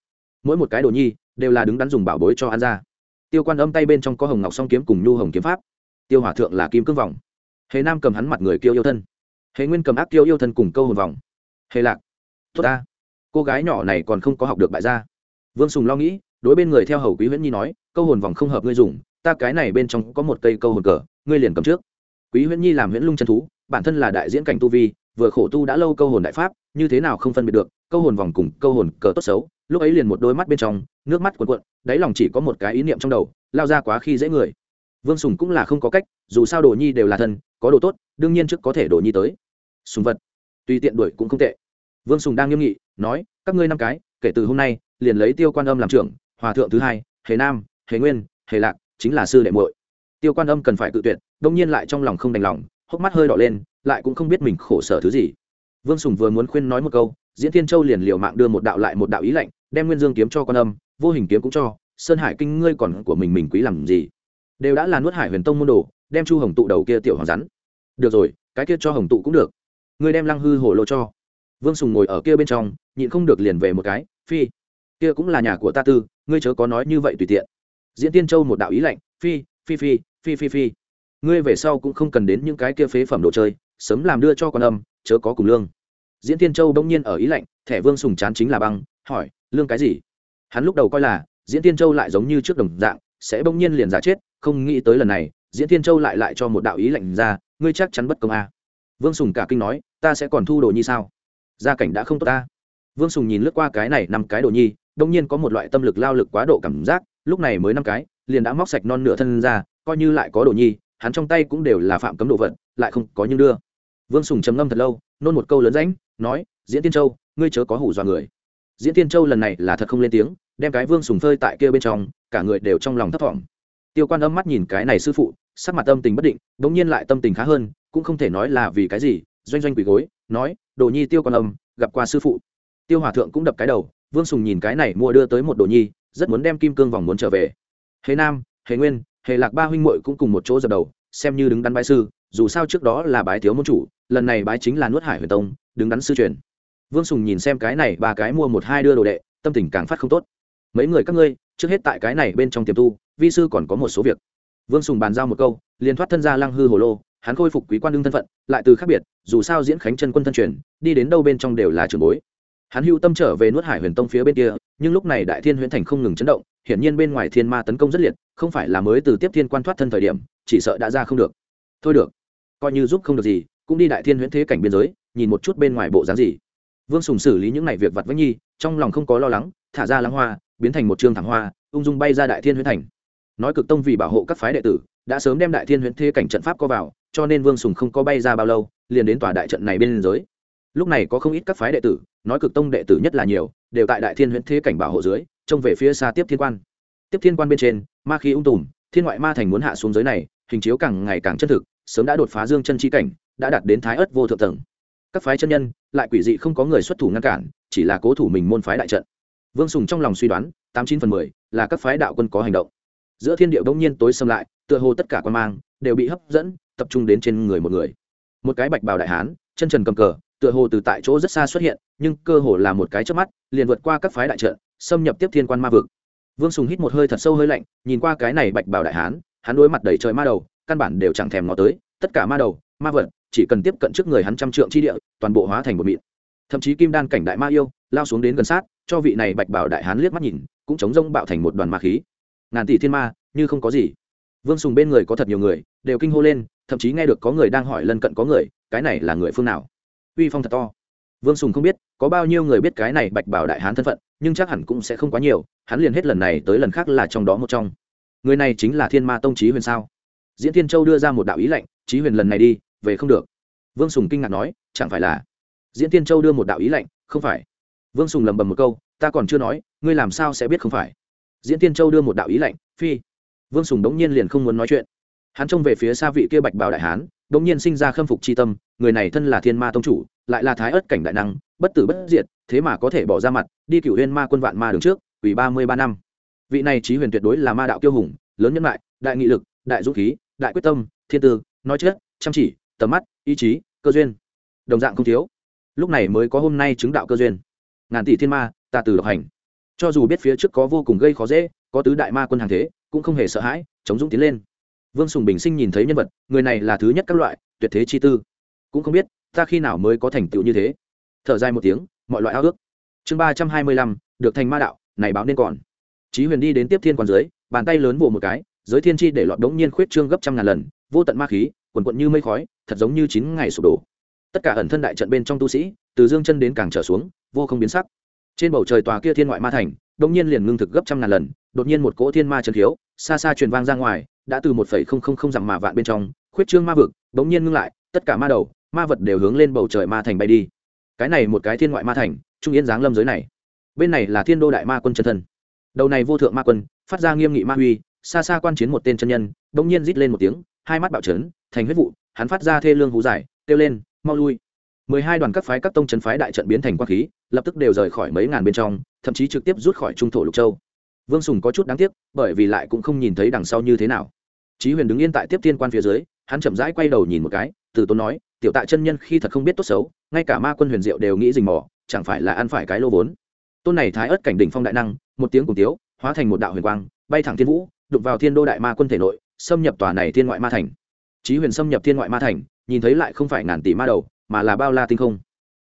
mỗi một cái đồ nhi, đều là đứng đắn dùng bảo bối cho hắn ra tiêu quan âm tay bên trong có hồng ngọc song kiếm cùng nhu hồng kiếm pháp. Tiêu hỏa thượng là kim cương vòng hề nam cầm hắn mặt người kiêu yêu thân. Hề nguyên cầm ác kiêu yêu thân cùng câu hồn vòng hề lạc. Tốt ta. Cô gái nhỏ này còn không có học được bại gia. Vương sùng lo nghĩ, đối bên người theo hầu quý huyễn nhi nói, câu hồn vòng không hợp ngươi dùng, ta cái này bên trong có một cây câu hồn cờ, ngươi liền cầm trước. Quý huyễn nhi làm huyễn lung chân thú, bản thân là đại diễn cảnh tu vi, vừa khổ tu đã lâu câu hồn đại pháp như thế nào không phân biệt được, câu hồn vòng cùng câu hồn cờ tốt xấu. Lúc ấy liền một đôi mắt bên trong, nước mắt cuộn cuộn, đáy lòng chỉ có một cái ý niệm trong đầu, lao ra quá khi dễ người. Vương sùng cũng là không có cách, dù sao đồ nhi đều là thân, có đồ tốt, đương nhiên trước có thể đồ nhi tới. Sùng vật, tùy tiện đuổi cũng không tệ. Vương sùng đang nghiêm nghị, nói, các ngươi năm cái, kể từ hôm nay, liền lấy tiêu quan âm làm trưởng, hòa thượng thứ hai, hề nam, hề nguyên, hề lạc, chính là sư đệ muội. Tiêu quan âm cần phải tự tuyệt, đông nhiên lại trong lòng không đành lòng, hốc mắt hơi đỏ lên, lại cũng không biết mình khổ sở thứ gì vương sùng vừa muốn khuyên nói một câu, diễn thiên châu liền liều mạng đưa một đạo lại một đạo ý lạnh, đem nguyên dương kiếm cho quan âm, vô hình kiếm cũng cho, sơn hải kinh ngươi còn của mình mình quý làm gì? Đều đã là nuốt hải huyền tông môn đồ, đem chu hồng tụ đầu kia tiểu hoàng rắn. Được rồi, cái kia cho hồng tụ cũng được. Ngươi đem lăng hư hồ lô cho. Vương sùng ngồi ở kia bên trong, nhịn không được liền về một cái, phi, kia cũng là nhà của ta tư, ngươi chớ có nói như vậy tùy tiện. Diễn tiên châu một đạo ý lạnh, phi phi phi phi phi phi. Ngươi về sau cũng không cần đến những cái kia phế phẩm đồ chơi, sớm làm đưa cho con âm chớ có cùng lương. Diễn tiên châu bỗng nhiên ở ý lạnh, thẻ vương sùng chán chính là băng, hỏi, lương cái gì? Hắn lúc đầu coi là, diễn tiên châu lại giống như trước đồng dạng, sẽ bỗng nhiên liền giả chết, không nghĩ tới lần này, diễn tiên châu lại lại cho một đạo ý lạnh ra, ngươi chắc chắn bất công a. À. vương sùng cả kinh nói, ta sẽ còn thu đồ như sao? Gia cảnh đã không tốt ta. Vương sùng nhìn lướt qua cái này năm cái đồ nhi đông nhiên có một loại tâm lực lao lực quá độ cảm giác, lúc này mới năm cái, liền đã móc sạch non nửa thân ra, coi như lại có đồ nhi, hắn trong tay cũng đều là phạm cấm đồ vật, lại không có nhưng đưa vương sùng trầm ngâm thật lâu, nôn một câu lớn ránh nói, diễn tiên châu, ngươi chớ có hủ dọa người. Diễn tiên châu lần này là thật không lên tiếng, đem cái vương sùng phơi tại kia bên trong, cả người đều trong lòng thấp thỏm. Tiêu quan âm mắt nhìn cái này sư phụ, sắc mặt tâm tình bất định đ ỗ n g nhiên lại tâm tình khá hơn, cũng không thể nói là vì cái gì, doanh doanh quỳ gối, nói, đồ nhi tiêu quan âm, gặp qua sư phụ. Tiêu hòa thượng cũng đập cái đầu, vương sùng nhìn cái này mua đưa tới một đồ nhi, rất muốn đem kim cương vòng muốn trở về. Hề nam, hề nguyên, hề lạc ba huynh muội cũng cùng một chỗ dập đầu, xem như đứng đắn bãi sư dù sao trước đó là bái thiếu môn chủ, lần này bái chính là nuốt hải huyền tông, đứng đắn sư truyền. Vương sùng nhìn xem cái này ba cái mua một hai đưa đồ đệ, tâm tình càng phát không tốt. Mấy người các ngươi, trước hết tại cái này bên trong tiềm tu, vi sư còn có một số việc. Vương sùng bàn giao một câu, liền thoát thân ra lăng hư hồ lô, hắn khôi phục quý quan đương thân phận, lại từ khác biệt, dù sao diễn khánh chân quân thân truyền, đi đến đâu bên trong đều là trường bối. Hắn hưu tâm trở về nuốt hải huyền tông phía bên kia, nhưng lúc này đại thiên huyễn thành không ngừng chấn động, hiển nhiên bên ngoài thiên ma tấn công rất liệt, không phải là mới từ tiếp thiên quan thoát thân thời điểm, chỉ sợ đã ra không được. Thôi được coi như giúp không được gì, cũng đi đại thiên huyễn thế cảnh biên giới, nhìn một chút bên ngoài bộ dáng gì. Vương sùng xử lý những n à y việc vặt vách nhi, trong lòng không có lo lắng, thả ra lắng hoa, biến thành một trường thẳng hoa, ung dung bay ra đại thiên huyễn thành. Nói cực tông vì bảo hộ các phái đệ tử, đã sớm đem đại thiên huyễn thế cảnh trận pháp co vào, cho nên vương sùng không có bay ra bao lâu, liền đến tòa đại trận này bên giới. Lúc này có không ít các phái đệ tử, nói cực tông đệ tử nhất là nhiều, đều tại đại thiên huyễn thế cảnh bảo hộ dưới, trông về phía xa tiếp thiên quan. Tiếp thiên quan bên trên, ma khí ung tùm, thiên ngoại ma thành muốn hạ xuống giới này, hình chiếu càng ngày càng chân thực sớm đã đột phá dương chân chi cảnh, đã đạt đến thái ất vô thượng tầng. Các phái chân nhân, lại quỷ dị không có người xuất thủ ngăn cản, chỉ là cố thủ mình môn phái đại trận. Vương sùng trong lòng suy đoán, tám chín phần mười là các phái đạo quân có hành động. Giữa thiên địa bỗng nhiên tối xâm lại, tựa hồ tất cả quan mang đều bị hấp dẫn, tập trung đến trên người một người. Một cái bạch bào đại hán, chân trần cầm cờ, tựa hồ từ tại chỗ rất xa xuất hiện, nhưng cơ hồ là một cái trước mắt, liền vượt qua các phái đại trận, xâm nhập tiếp thiên quan ma vực. Vương sùng hít một hơi thật sâu hơi lạnh, nhìn qua cái này bạch bào đại hán, hắn đối mặt đầy trời ma đầu căn bản đều chẳng thèm nó tới, tất cả ma đầu, ma vật, chỉ cần tiếp cận trước người hắn trăm trượng chi địa, toàn bộ hóa thành một mịn. Thậm chí kim đan cảnh đại ma yêu, lao xuống đến gần sát, cho vị này bạch bảo đại hán liếc mắt nhìn, cũng chống rông bạo thành một đoàn ma khí. Ngàn tỷ thiên ma, như không có gì. Vương sùng bên người có thật nhiều người, đều kinh hô lên, thậm chí nghe được có người đang hỏi lân cận có người, cái này là người phương nào? Uy phong thật to. Vương sùng không biết, có bao nhiêu người biết cái này bạch bảo đại hán thân phận, nhưng chắc hẳn cũng sẽ không quá nhiều, hắn liền hết lần này tới lần khác là trong đó một trong. Người này chính là thiên ma tông trí huyền sao? Diễn thiên châu đưa ra một đạo ý lệnh trí huyền lần này đi, về không được. Vương sùng kinh ngạc nói, chẳng phải là diễn Thiên châu đưa một đạo ý lệnh, không phải? Vương sùng lầm bầm một câu, ta còn chưa nói, ngươi làm sao sẽ biết không phải? Diễn tiên châu đưa một đạo ý lệnh, phi. Vương sùng đống nhiên liền không muốn nói chuyện. Hắn trông về phía xa vị kia bạch bảo đại hán, đống nhiên sinh ra khâm phục c h i tâm, người này thân là thiên ma tông chủ, lại là thái ớt cảnh đại năng, bất tử bất diệt, thế mà có thể bỏ ra mặt, đi cựu huyên ma quân vạn ma đứng trước ủy ba mươi ba năm. Vị này trí huyền tuyệt đối là ma đạo kiêu hùng, lớn nhân lại, đại nghị lực, đại dũng khí đại quyết tâm, thiên tư, nói chết, chăm chỉ, tầm mắt, ý chí, cơ duyên. Đồng dạng không thiếu. Lúc này mới có hôm nay chứng đạo cơ duyên. Ngàn tỷ thiên ma, ta từ độc hành. Cho dù biết phía trước có vô cùng gây khó dễ, có tứ đại ma quân hàng thế, cũng không hề sợ hãi, chống dũng tiến lên. Vương sùng bình sinh nhìn thấy nhân vật, người này là thứ nhất các loại, tuyệt thế chi tư. Cũng không biết, ta khi nào mới có thành tựu như thế. Thở dài một tiếng, mọi loại ao ước. Chương ba trăm hai mươi lăm, được thành ma đạo, này báo nên còn. Chí huyền đi đến tiếp thiên quan dưới, bàn tay lớn vỗ một cái giới thiên chi để lọt đống nhiên khuyết trương gấp trăm ngàn lần, vô tận ma khí, quần quận như mây khói, thật giống như chín ngày sụp đổ. Tất cả ẩn thân đại trận bên trong tu sĩ, từ dương chân đến càng trở xuống, vô không biến sắc. Trên bầu trời tòa kia thiên ngoại ma thành, đống nhiên liền ngưng thực gấp trăm ngàn lần, đột nhiên một cỗ thiên ma chân khiếu, xa xa truyền vang ra ngoài, đã từ một phẩy không không không dặm mà vạn bên trong, khuyết trương ma vực, đống nhiên ngưng lại, tất cả ma đầu, ma vật đều hướng lên bầu trời ma thành bay đi. Cái này một cái thiên ngoại ma thành, trung yên giáng lâm giới này. Bên này là thiên đô đại ma quân chân thân. Đầu này vô thượng ma quân, phát ra nghiêm nghị ma huy xa xa quan chiến một tên chân nhân, bỗng nhiên rít lên một tiếng, hai mắt bạo trấn thành huyết vụ, hắn phát ra thê lương hú dài, kêu lên, mau lui. Mười hai đoàn các phái các tông trấn phái đại trận biến thành quang khí, lập tức đều rời khỏi mấy ngàn bên trong, thậm chí trực tiếp rút khỏi trung thổ lục châu. Vương sùng có chút đáng tiếc, bởi vì lại cũng không nhìn thấy đằng sau như thế nào. Chí huyền đứng yên tại tiếp thiên quan phía dưới, hắn chậm rãi quay đầu nhìn một cái, từ tốn nói, tiểu tại chân nhân khi thật không biết tốt xấu, ngay cả ma quân huyền diệu đều nghĩ rình mò, chẳng phải là ăn phải cái lô vốn? Tôn này thái ớt cảnh đỉnh phong đại năng, một tiếng cùng tiếu, hóa thành một đạo huyền quang, bay thẳng thiên vũ đục vào thiên đô đại ma quân thể nội, xâm nhập tòa này thiên ngoại ma thành. Chí huyền xâm nhập thiên ngoại ma thành, nhìn thấy lại không phải ngàn tỷ ma đầu, mà là bao la tinh không.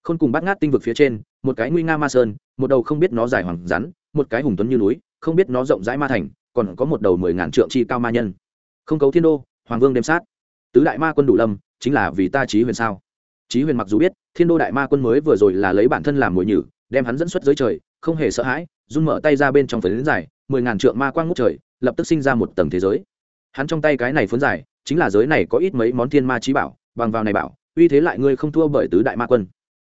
Khôn cùng bắt ngát tinh vực phía trên, một cái nguy nga ma sơn, một đầu không biết nó dài hoàng rắn, một cái hùng tuấn như núi, không biết nó rộng rãi ma thành, còn có một đầu mười ngàn trượng chi cao ma nhân. Không cấu thiên đô, hoàng vương đêm sát. Tứ đại ma quân đủ lâm, chính là vì ta chí huyền sao? Chí huyền mặc dù biết, thiên đô đại ma quân mới vừa rồi là lấy bản thân làm mồi nhử, đem hắn dẫn xuất dưới trời, không hề sợ hãi, run mở tay ra bên trong phần dài, mười ngàn trượng ma quang ngút trời lập tức sinh ra một tầng thế giới. Hắn trong tay cái này phấn giải, chính là giới này có ít mấy món thiên ma trí bảo, bằng vào này bảo, uy thế lại ngươi không thua bởi tứ đại ma quân.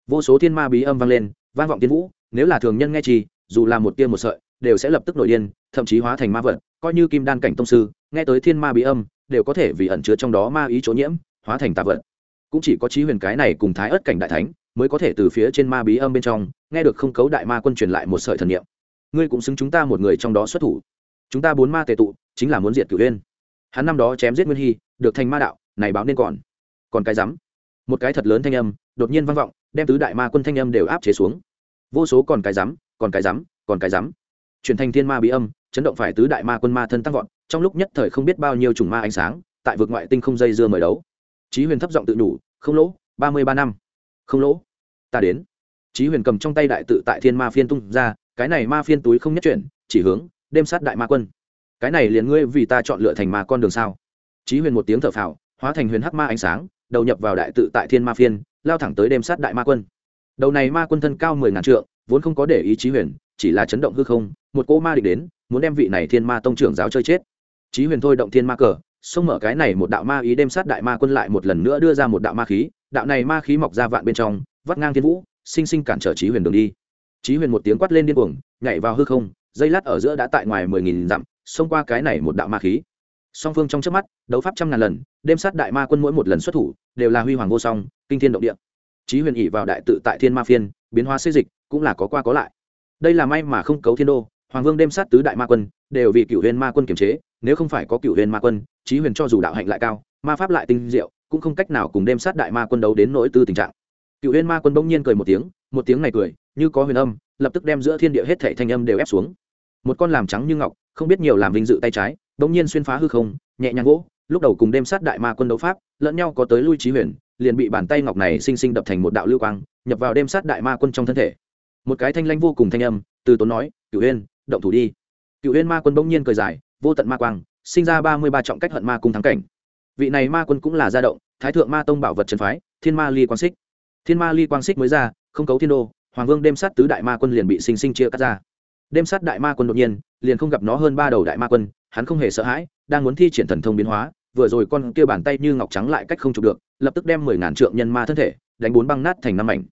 Vô số thiên ma bí âm vang lên, vang vọng tiên vũ, nếu là thường nhân nghe trì, dù là một tia một sợi, đều sẽ lập tức nổi điên, thậm chí hóa thành ma vật, coi như kim đan cảnh tông sư, nghe tới thiên ma bí âm, đều có thể vì ẩn chứa trong đó ma ý chỗ nhiễm, hóa thành tà vật. Cũng chỉ có trí huyền cái này cùng thái ớt cảnh đại thánh, mới có thể từ phía trên ma bí âm bên trong, nghe được không cấu đại ma quân truyền lại một sợi thần niệm. Ngươi cũng xứng chúng ta một người trong đó xuất thủ chúng ta bốn ma tề tụ, chính là muốn diệt cửu huyên hắn năm đó chém giết nguyên hy, được thành ma đạo, này báo nên còn. Còn cái rắm. Một cái thật lớn thanh âm, đột nhiên vang vọng, đem tứ đại ma quân thanh âm đều áp chế xuống. Vô số còn cái rắm, còn cái rắm, còn cái rắm. Chuyển thành thiên ma bí âm, chấn động phải tứ đại ma quân ma thân tăng vọt, trong lúc nhất thời không biết bao nhiêu chủng ma ánh sáng, tại vực ngoại tinh không dây dưa mời đấu. Chí huyền thấp giọng tự đủ, không lỗ, ba mươi ba năm. Không lỗ, ta đến. Chí huyền cầm trong tay đại tự tại thiên ma phiên tung ra, cái này ma phiên túi không nhất chuyển, chỉ hướng đêm sát đại ma quân. Cái này liền ngươi vì ta chọn lựa thành ma con đường sao? Chí huyền một tiếng thở phào, hóa thành huyền hắc ma ánh sáng, đầu nhập vào đại tự tại thiên ma phiên, lao thẳng tới đêm sát đại ma quân. Đầu này ma quân thân cao mười ngàn trượng, vốn không có để ý chí huyền, chỉ là chấn động hư không, một cỗ ma địch đến, muốn đem vị này thiên ma tông trưởng giáo chơi chết. Chí huyền thôi động thiên ma cờ, xông mở cái này một đạo ma ý đêm sát đại ma quân lại một lần nữa đưa ra một đạo ma khí, đạo này ma khí mọc ra vạn bên trong, vắt ngang thiên vũ, sinh sinh cản trở chí huyền đường đi. Chí huyền một tiếng quát lên điên cuồng, nhảy vào hư không dây lát ở giữa đã tại ngoài mười nghìn dặm, xông qua cái này một đạo ma khí. Song phương trong trước mắt, đấu pháp trăm ngàn lần, đêm sát đại ma quân mỗi một lần xuất thủ, đều là huy hoàng vô song, kinh thiên động địa. Chí huyền ỉ vào đại tự tại thiên ma phiên, biến hóa xây dịch, cũng là có qua có lại. Đây là may mà không cấu thiên đô, hoàng vương đêm sát tứ đại ma quân, đều vì cựu huyền ma quân kiềm chế, nếu không phải có cựu huyền ma quân, Chí huyền cho dù đạo hạnh lại cao, ma pháp lại tinh diệu, cũng không cách nào cùng đêm sát đại ma quân đấu đến nỗi tư tình trạng. Cựu huyền ma quân bỗng nhiên cười một tiếng một tiếng này cười, như có huyền âm lập tức đem giữa thiên địa hết thảy thanh âm đều ép xuống. Một con làm trắng như ngọc, không biết nhiều làm vinh dự tay trái bỗng nhiên xuyên phá hư không, nhẹ nhàng gỗ, lúc đầu cùng đêm sát đại ma quân đấu pháp, lẫn nhau có tới lui trí huyền, liền bị bàn tay ngọc này sinh sinh đập thành một đạo lưu quang, nhập vào đêm sát đại ma quân trong thân thể. Một cái thanh lanh vô cùng thanh âm, từ tốn nói cựu huyên động thủ đi. Cựu huyên ma quân bỗng nhiên cười dài, vô tận ma quang, sinh ra ba mươi ba trọng cách hận ma cung thắng cảnh. Vị này ma quân cũng là gia động, thái thượng ma tông bảo vật trần phái, thiên ma ly quang xích. Thiên ma ly quang xích mới ra, không cấu thiên đô hoàng vương đêm sát tứ đại ma quân liền bị sinh sinh chia cắt ra. Đêm sát đại ma quân đột nhiên, liền không gặp nó hơn ba đầu đại ma quân, hắn không hề sợ hãi, đang muốn thi triển thần thông biến hóa, vừa rồi con kia bàn tay như ngọc trắng lại cách không chụp được, lập tức đem mười ngàn trượng nhân ma thân thể đánh bốn băng nát thành năm mảnh.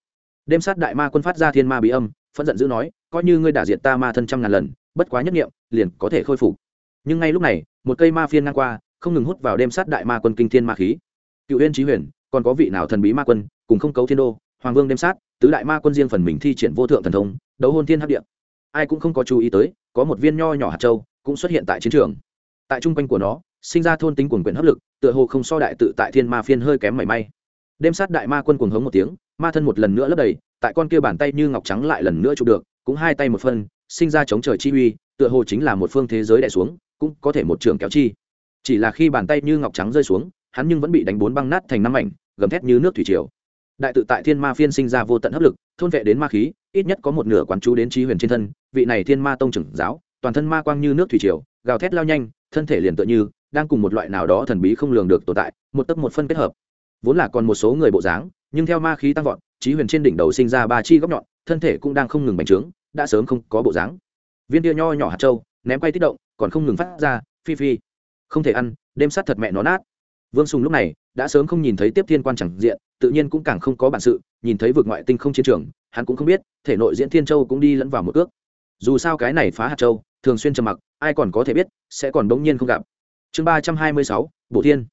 Đêm sát đại ma quân phát ra thiên ma bí âm, phẫn giận dữ nói, coi như ngươi đả diện ta ma thân trăm ngàn lần, bất quá nhất nghiệm liền có thể khôi phục. Nhưng ngay lúc này, một cây ma phiên ngang qua, không ngừng hút vào đêm sát đại ma quân kinh thiên ma khí. Cựu huyên trí huyền, còn có vị nào thần bí ma quân cùng không cấu thiên đô, hoàng vương đêm sát tứ đại ma quân riêng phần mình thi triển vô thượng thần thông, đấu hôn thiên hấp điện ai cũng không có chú ý tới, có một viên nho nhỏ hạt châu cũng xuất hiện tại chiến trường. Tại trung quanh của nó, sinh ra thôn tính quần quyền hấp lực, tựa hồ không so đại tự tại thiên ma phiên hơi kém mảy may. Đêm sát đại ma quân cuồng hống một tiếng, ma thân một lần nữa lấp đầy, tại con kia bàn tay như ngọc trắng lại lần nữa chụp được, cũng hai tay một phân, sinh ra chống trời chi uy, tựa hồ chính là một phương thế giới đẻ xuống, cũng có thể một trường kéo chi. Chỉ là khi bàn tay như ngọc trắng rơi xuống, hắn nhưng vẫn bị đánh bốn băng nát thành năm mảnh, gầm thét như nước thủy triều đại tự tại thiên ma phiên sinh ra vô tận hấp lực, thôn vệ đến ma khí, ít nhất có một nửa quán chú đến trí huyền trên thân, vị này thiên ma tông trưởng giáo, toàn thân ma quang như nước thủy triều, gào thét lao nhanh, thân thể liền tựa như đang cùng một loại nào đó thần bí không lường được tồn tại, một tấc một phân kết hợp. Vốn là còn một số người bộ dáng, nhưng theo ma khí tăng vọt, trí huyền trên đỉnh đầu sinh ra ba chi góc nhọn, thân thể cũng đang không ngừng bành trướng, đã sớm không có bộ dáng. Viên tia nho nhỏ hạt trâu ném quay tích động, còn không ngừng phát ra, phi phi. Không thể ăn, đêm sát thật mẹ nó nát vương sùng lúc này đã sớm không nhìn thấy tiếp thiên quan chẳng diện, tự nhiên cũng càng không có bản sự, nhìn thấy vực ngoại tinh không chiến trường, hắn cũng không biết, thể nội diễn thiên châu cũng đi lẫn vào một ước dù sao cái này phá hạt châu, thường xuyên trầm mặc, ai còn có thể biết, sẽ còn đống nhiên không gặp. Chương ba trăm hai mươi sáu bộ thiên.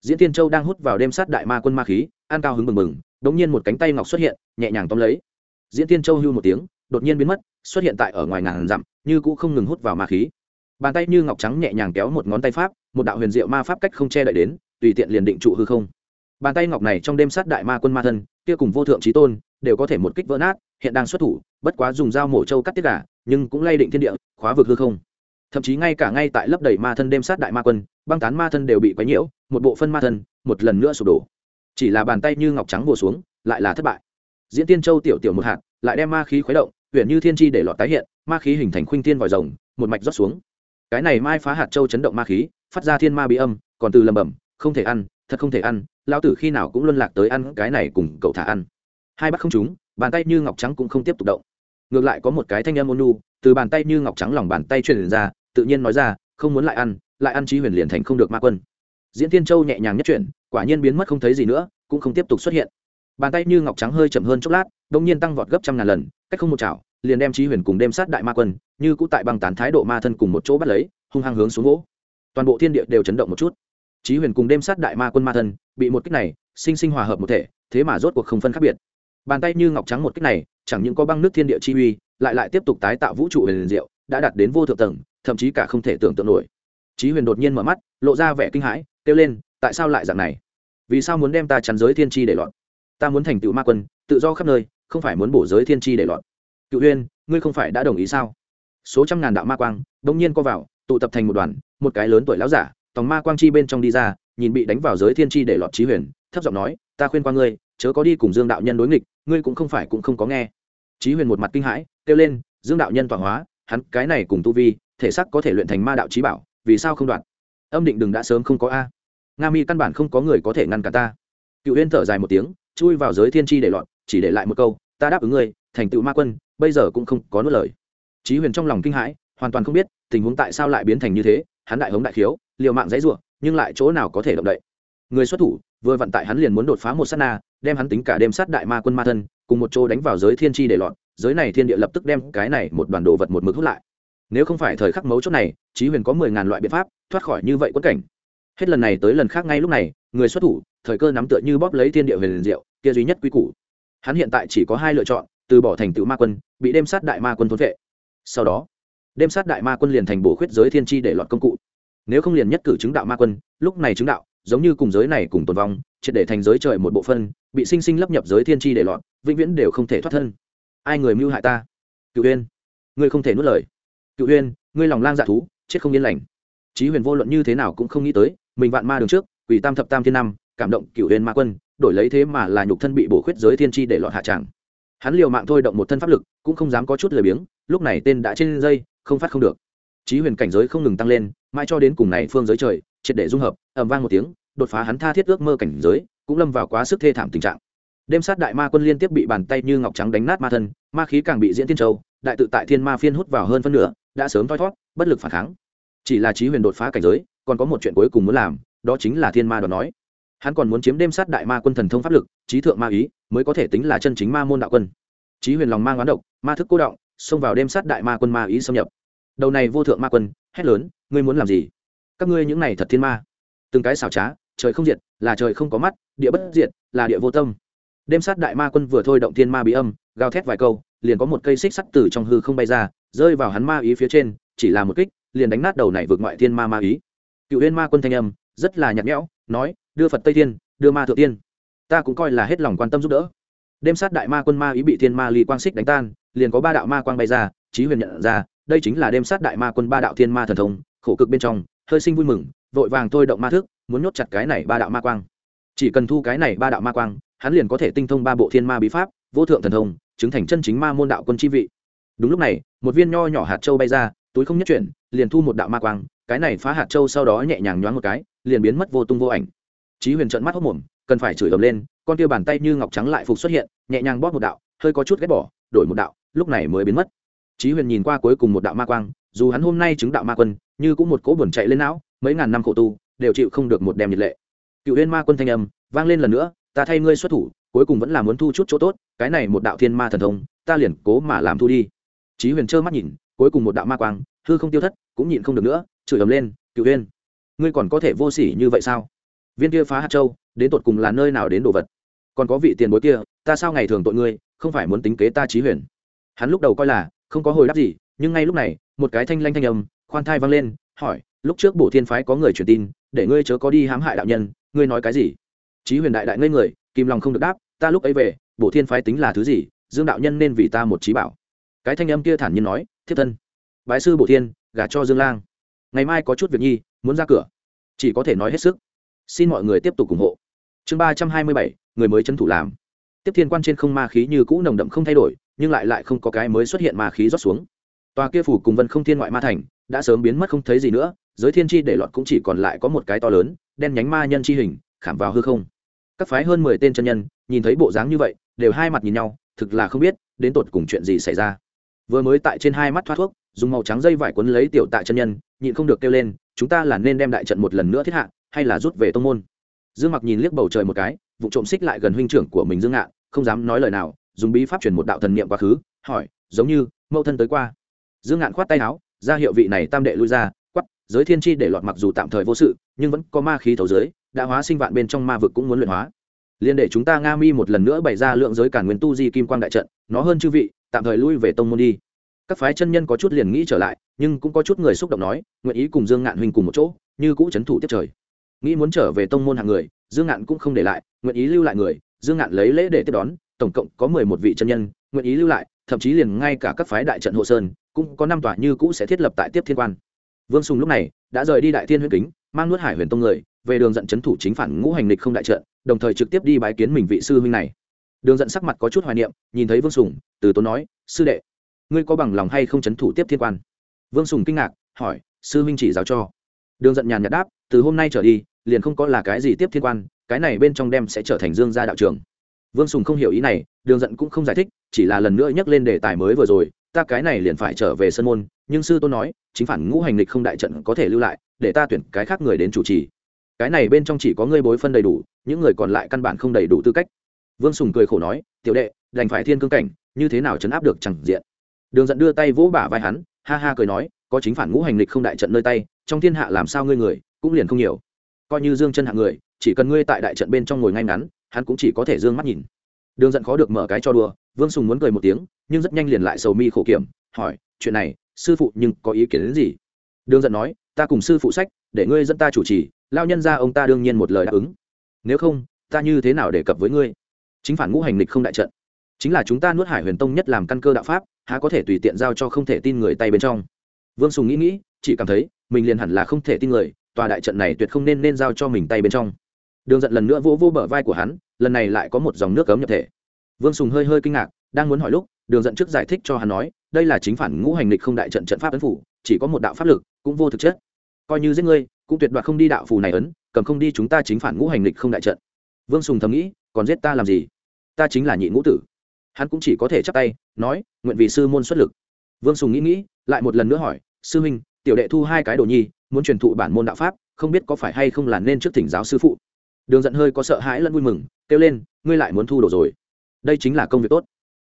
Diễn thiên châu đang hút vào đêm sát đại ma quân ma khí, an cao hứng mừng mừng đống nhiên một cánh tay ngọc xuất hiện, nhẹ nhàng tóm lấy. Diễn thiên châu hưu một tiếng, đột nhiên biến mất, xuất hiện tại ở ngoài ngàn dặm, như cũ không ngừng hút vào ma khí. Bàn tay như ngọc trắng nhẹ nhàng kéo một ngón tay pháp, một đạo huyền diệu ma pháp cách không che đậy đến tùy tiện liền định trụ hư không. Bàn tay ngọc này trong đêm sát đại ma quân ma thân, kia cùng vô thượng trí tôn, đều có thể một kích vỡ nát, hiện đang xuất thủ, bất quá dùng dao mổ trâu cắt tiết gà, nhưng cũng lay định thiên địa, khóa vực hư không. Thậm chí ngay cả ngay tại lớp đầy ma thân đêm sát đại ma quân, băng tán ma thân đều bị quấy nhiễu, một bộ phân ma thân, một lần nữa sụp đổ. Chỉ là bàn tay như ngọc trắng bùa xuống, lại là thất bại. Diễn tiên châu tiểu tiểu một hạt, lại đem ma khí khuấy động huyện như thiên tri để lọt tái hiện, ma khí hình thành khuynh thiên vòi rồng, một mạch rót xuống. Cái này mai phá hạt châu chấn động ma khí, phát ra thiên ma bí âm, còn từ lầm bẩm không thể ăn, thật không thể ăn lao tử khi nào cũng luân lạc tới ăn cái này cùng cậu thả ăn. Hai bắt không chúng bàn tay như ngọc trắng cũng không tiếp tục động. Ngược lại có một cái thanh âm ôn nu từ bàn tay như ngọc trắng lòng bàn tay truyền ra, tự nhiên nói ra, không muốn lại ăn lại ăn trí huyền liền thành không được ma quân. Diễn tiên châu nhẹ nhàng nhất chuyển, quả nhiên biến mất không thấy gì nữa, cũng không tiếp tục xuất hiện. Bàn tay như ngọc trắng hơi chậm hơn chốc lát đ ỗ n g nhiên tăng vọt gấp trăm ngàn lần, cách không một chảo, liền đem trí huyền cùng đem sát đại ma quân, như cũ tại băng tán thái độ ma thân cùng một chỗ bắt lấy, hung hăng hướng xuống gỗ. Toàn bộ thiên địa đều chấn động một chút trí huyền cùng đêm sát đại ma quân ma thân, bị một kích này, sinh sinh hòa hợp một thể, thế mà rốt cuộc không phân khác biệt. Bàn tay như ngọc trắng một kích này, chẳng những có băng nước thiên địa chi uy, lại lại tiếp tục tái tạo vũ trụ huyền diệu, đã đạt đến vô thượng tầng, thậm chí cả không thể tưởng tượng nổi. Chí huyền đột nhiên mở mắt, lộ ra vẻ kinh hãi, kêu lên, tại sao lại dạng này? Vì sao muốn đem ta chắn giới thiên tri để lọt ta muốn thành tựu ma quân, tự do khắp nơi, không phải muốn bổ giới thiên tri để lọt cựu huyên ngươi không phải đã đồng ý sao? Số trăm ngàn đạo ma quang, đột nhiên co vào, tụ tập thành một đoàn, một cái lớn tuổi lão giả tòng ma quang chi bên trong đi ra, nhìn bị đánh vào giới thiên tri để lọt trí huyền, thấp giọng nói, ta khuyên qua ngươi, chớ có đi cùng dương đạo nhân đối nghịch, ngươi cũng không phải cũng không có nghe. Trí huyền một mặt kinh hãi, kêu lên, dương đạo nhân tọa hóa, hắn cái này cùng tu vi, thể xác có thể luyện thành ma đạo trí bảo, vì sao không đoạn âm định đừng đã sớm không có a. Nga mi căn bản không có người có thể ngăn cả ta. Cựu huyên thở dài một tiếng, chui vào giới thiên tri để lọt, chỉ để lại một câu, ta đáp ứng ngươi, thành tựu ma quân, bây giờ cũng không có nốt lời. Trí huyền trong lòng kinh hãi, hoàn toàn không biết tình huống tại sao lại biến thành như thế, hắn đại hống đại khiếu liều mạng dãy ruộng nhưng lại chỗ nào có thể động đậy. Người xuất thủ, vừa vận tại hắn liền muốn đột phá một sát na, đem hắn tính cả đêm sát đại ma quân ma thân, cùng một chỗ đánh vào giới thiên tri để lọt, giới này thiên địa lập tức đem cái này một đoàn đồ vật một mực hút lại. Nếu không phải thời khắc mấu chốt này, chí huyền có mười ngàn loại biện pháp, thoát khỏi như vậy quất cảnh. Hết lần này tới lần khác ngay lúc này, người xuất thủ, thời cơ nắm tựa như bóp lấy thiên địa huyền diệu, kia duy nhất quy củ. Hắn hiện tại chỉ có hai lựa chọn, từ bỏ thành tựu ma quân, bị đêm sát đại ma quân thôn vệ sau đó, đêm sát đại ma quân liền thành bổ khuyết giới thiên tri để lọt công cụ nếu không liền nhất cử chứng đạo ma quân, lúc này chứng đạo, giống như cùng giới này cùng tồn vong, triệt để thành giới trời một bộ phân, bị sinh sinh lấp nhập giới thiên tri để lọt vĩnh viễn đều không thể thoát thân. Ai người mưu hại ta? Cựu huyên ngươi không thể nuốt lời. Cựu huyên ngươi lòng lang dạ thú, chết không yên lành. Chí huyền vô luận như thế nào cũng không nghĩ tới, mình vạn ma đường trước, quỷ tam thập tam thiên năm, cảm động cựu huyền ma quân, đổi lấy thế mà là nhục thân bị bổ khuyết giới thiên tri để lọt hạ tràng. Hắn liều mạng thôi động một thân pháp lực, cũng không dám có chút lười biếng, lúc này tên đã trên dây, không phát không được. Chí huyền cảnh giới không ngừng tăng lên mãi cho đến cùng này phương giới trời, triệt để dung hợp, ầm vang một tiếng, đột phá hắn tha thiết ước mơ cảnh giới, cũng lâm vào quá sức thê thảm tình trạng. Đêm sát đại ma quân liên tiếp bị bàn tay như ngọc trắng đánh nát ma thân, ma khí càng bị diễn tiên châu, đại tự tại thiên ma phiên hút vào hơn phân nửa, đã sớm thoi thót, bất lực phản kháng. Chỉ là trí huyền đột phá cảnh giới, còn có một chuyện cuối cùng muốn làm, đó chính là thiên ma đoạt nói. Hắn còn muốn chiếm đêm sát đại ma quân thần thông pháp lực, trí thượng ma ý, mới có thể tính là chân chính ma môn đạo quân. Trí huyền lòng mang oán độc, ma thức cô động, xông vào đêm sát đại ma quân ma ý xâm nhập đầu này vô thượng ma quân, hét lớn, ngươi muốn làm gì? Các ngươi những này thật thiên ma. Từng cái xảo trá, trời không diệt, là trời không có mắt, địa bất diệt, là địa vô tâm. Đêm sát đại ma quân vừa thôi động thiên ma bí âm, gào thét vài câu, liền có một cây xích sắt từ trong hư không bay ra, rơi vào hắn ma ý phía trên, chỉ là một kích, liền đánh nát đầu này vượt ngoại thiên ma ma ý. Cựu huyên ma quân thanh âm, rất là nhạt nhẽo, nói, đưa phật tây thiên, đưa ma thượng tiên. Ta cũng coi là hết lòng quan tâm giúp đỡ. Đêm sát đại ma quân ma ý bị thiên ma ly quang xích đánh tan, liền có ba đạo ma quang bay ra trí huyền nhận ra, đây chính là đêm sát đại ma quân ba đạo thiên ma thần thông, khổ cực bên trong, hơi sinh vui mừng, vội vàng thôi động ma thức, muốn nhốt chặt cái này ba đạo ma quang. Chỉ cần thu cái này ba đạo ma quang, hắn liền có thể tinh thông ba bộ thiên ma bí pháp, vô thượng thần thông, chứng thành chân chính ma môn đạo quân chi vị. Đúng lúc này, một viên nho nhỏ hạt châu bay ra, túi không nhất chuyển, liền thu một đạo ma quang, cái này phá hạt châu sau đó nhẹ nhàng nhoáng một cái, liền biến mất vô tung vô ảnh. Chí huyền trợn mắt hốc mồm, cần phải chửi ầm lên, con kia bàn tay như ngọc trắng lại phục xuất hiện, nhẹ nhàng bóp một đạo, hơi có chút ghét bỏ, đổi một đạo, lúc này mới biến mất chí huyền nhìn qua cuối cùng một đạo ma quang, dù hắn hôm nay chứng đạo ma quân, như cũng một cỗ buồn chạy lên não, mấy ngàn năm khổ tu, đều chịu không được một đem nhiệt lệ. Cựu huyên ma quân thanh âm vang lên lần nữa, ta thay ngươi xuất thủ, cuối cùng vẫn là muốn thu chút chỗ tốt, cái này một đạo thiên ma thần thông, ta liền cố mà làm thu đi. Chí huyền trơ mắt nhìn, cuối cùng một đạo ma quang, hư không tiêu thất, cũng nhịn không được nữa, chửi ầm lên, cựu huyên ngươi còn có thể vô sỉ như vậy sao? Viên kia phá hạt châu, đến tột cùng là nơi nào đến đồ vật? Còn có vị tiền bối kia, ta sao ngày thường tội ngươi, không phải muốn tính kế ta chí huyền? Hắn lúc đầu coi là không có hồi đáp gì, nhưng ngay lúc này, một cái thanh lanh thanh âm, khoan thai vang lên, hỏi, lúc trước bổ thiên phái có người truyền tin, để ngươi chớ có đi hãm hại đạo nhân, ngươi nói cái gì? Chí huyền đại đại ngây người kim lòng không được đáp, ta lúc ấy về, bổ thiên phái tính là thứ gì, dương đạo nhân nên vì ta một trí bảo. Cái thanh âm kia thản nhiên nói thiết thân, bái sư bổ thiên, gả cho dương lang. Ngày mai có chút việc nhi, muốn ra cửa. Chỉ có thể nói hết sức. Xin mọi người tiếp tục ủng hộ. Chương ba trăm hai mươi bảy, người mới trấn thủ làm. Tiếp thiên quan trên không ma khí như cũ nồng đậm không thay đổi nhưng lại lại không có cái mới xuất hiện ma khí rót xuống. Tòa kia phủ cùng vân không thiên ngoại ma thành đã sớm biến mất không thấy gì nữa, giới thiên tri để lọt cũng chỉ còn lại có một cái to lớn, đen nhánh ma nhân chi hình, khảm vào hư không. Các phái hơn mười tên chân nhân, nhìn thấy bộ dáng như vậy, đều hai mặt nhìn nhau, thực là không biết đến tột cùng chuyện gì xảy ra. Vừa mới tại trên hai mắt thoát thuốc, dùng màu trắng dây vải quấn lấy tiểu tại chân nhân, nhịn không được kêu lên, chúng ta là nên đem đại trận một lần nữa thiết hạ, hay là rút về tông môn? Dương mặc nhìn liếc bầu trời một cái, vụ trộm xích lại gần huynh trưởng của mình dương ngạn, không dám nói lời nào dùng bí pháp truyền một đạo thần niệm quá khứ, hỏi, giống như, mẫu thân tới qua. Dương ngạn khoát tay áo, ra hiệu vị này tam đệ lui ra quắp giới thiên tri để lọt mặc dù tạm thời vô sự, nhưng vẫn có ma khí thấu giới đã hóa sinh vạn bên trong ma vực cũng muốn luyện hóa. Liên để chúng ta nga mi một lần nữa bày ra lượng giới cản nguyên tu di kim quang đại trận, nó hơn chư vị, tạm thời lui về tông môn đi. Các phái chân nhân có chút liền nghĩ trở lại, nhưng cũng có chút người xúc động nói, nguyện ý cùng dương ngạn huynh cùng một chỗ, như cũ c h ấ n thủ tiếp trời. Nghĩ muốn trở về tông môn hàng người, dương ngạn cũng không để lại, nguyện ý lưu lại người, dương ngạn lấy lễ để tiếp đón tổng cộng có mười một vị chân nhân, nguyện ý lưu lại, thậm chí liền ngay cả các phái đại trận hộ sơn, cũng có năm tòa như cũ sẽ thiết lập tại tiếp thiên quan. Vương sùng lúc này đã rời đi đại thiên huyết kính, mang nuốt hải huyền tông người, về đường dẫn c h ấ n thủ chính phản ngũ hành lịch không đại trận, đồng thời trực tiếp đi bái kiến mình vị sư huynh này. Đường dẫn sắc mặt có chút hoài niệm, nhìn thấy vương sùng, từ tốn nói, sư đệ, ngươi có bằng lòng hay không chấn thủ tiếp thiên quan? Vương sùng kinh ngạc, hỏi, sư huynh chỉ giáo cho. Đường giận nhàn nhạt đáp, từ hôm nay trở đi, liền không có là cái gì tiếp thiên quan, cái này bên trong đem sẽ trở thành dương gia đạo trường vương sùng không hiểu ý này, đường giận cũng không giải thích, chỉ là lần nữa nhắc lên đề tài mới vừa rồi, ta cái này liền phải trở về sân môn, nhưng sư tôn nói, chính phản ngũ hành lịch không đại trận có thể lưu lại, để ta tuyển cái khác người đến chủ trì. Cái này bên trong chỉ có ngươi bối phân đầy đủ, những người còn lại căn bản không đầy đủ tư cách. Vương sùng cười khổ nói, tiểu đệ, đành phải thiên cương cảnh, như thế nào chấn áp được chẳng diện. Đường dẫn đưa tay vỗ bả vai hắn, ha ha cười nói, có chính phản ngũ hành lịch không đại trận nơi tay, trong thiên hạ làm sao ngươi người, cũng liền không nhiều. Coi như dương chân hạng người, chỉ cần ngươi tại đại trận bên trong ngồi ngay ngắn hắn cũng chỉ có thể dương mắt nhìn. Đường dẫn khó được mở cái cho đùa, vương sùng muốn cười một tiếng, nhưng rất nhanh liền lại sầu mi khổ kiểm, hỏi, chuyện này, sư phụ nhưng có ý kiến đến gì? Đường giận nói, ta cùng sư phụ sách, để ngươi dẫn ta chủ trì, lao nhân ra ông ta đương nhiên một lời đáp ứng. Nếu không, ta như thế nào đề cập với ngươi? Chính phản ngũ hành lịch không đại trận. Chính là chúng ta nuốt hải huyền tông nhất làm căn cơ đạo pháp, há có thể tùy tiện giao cho không thể tin người tay bên trong. Vương sùng nghĩ nghĩ, chỉ cảm thấy, mình liền hẳn là không thể tin người, tòa đại trận này tuyệt không nên nên giao cho mình tay bên trong đường giận lần nữa vỗ vỗ bờ vai của hắn, lần này lại có một dòng nước cấm nhập thể. Vương sùng hơi hơi kinh ngạc, đang muốn hỏi lúc, đường giận trước giải thích cho hắn nói, đây là chính phản ngũ hành lịch không đại trận trận pháp ấn phủ, chỉ có một đạo pháp lực, cũng vô thực chất. Coi như giết ngươi, cũng tuyệt đoạt không đi đạo phù này ấn, cầm không đi chúng ta chính phản ngũ hành lịch không đại trận. Vương sùng thầm nghĩ, còn giết ta làm gì? Ta chính là nhị ngũ tử. Hắn cũng chỉ có thể chắp tay, nói, nguyện vì sư môn xuất lực. Vương sùng nghĩ nghĩ, lại một lần nữa hỏi, sư huynh, tiểu đệ thu hai cái đồ nhi, muốn truyền thụ bản môn đạo pháp, không biết có phải hay không là nên trước thỉnh giáo sư phụ? Đường giận hơi có sợ hãi lẫn vui mừng, kêu lên, ngươi lại muốn thu đồ rồi. Đây chính là công việc tốt.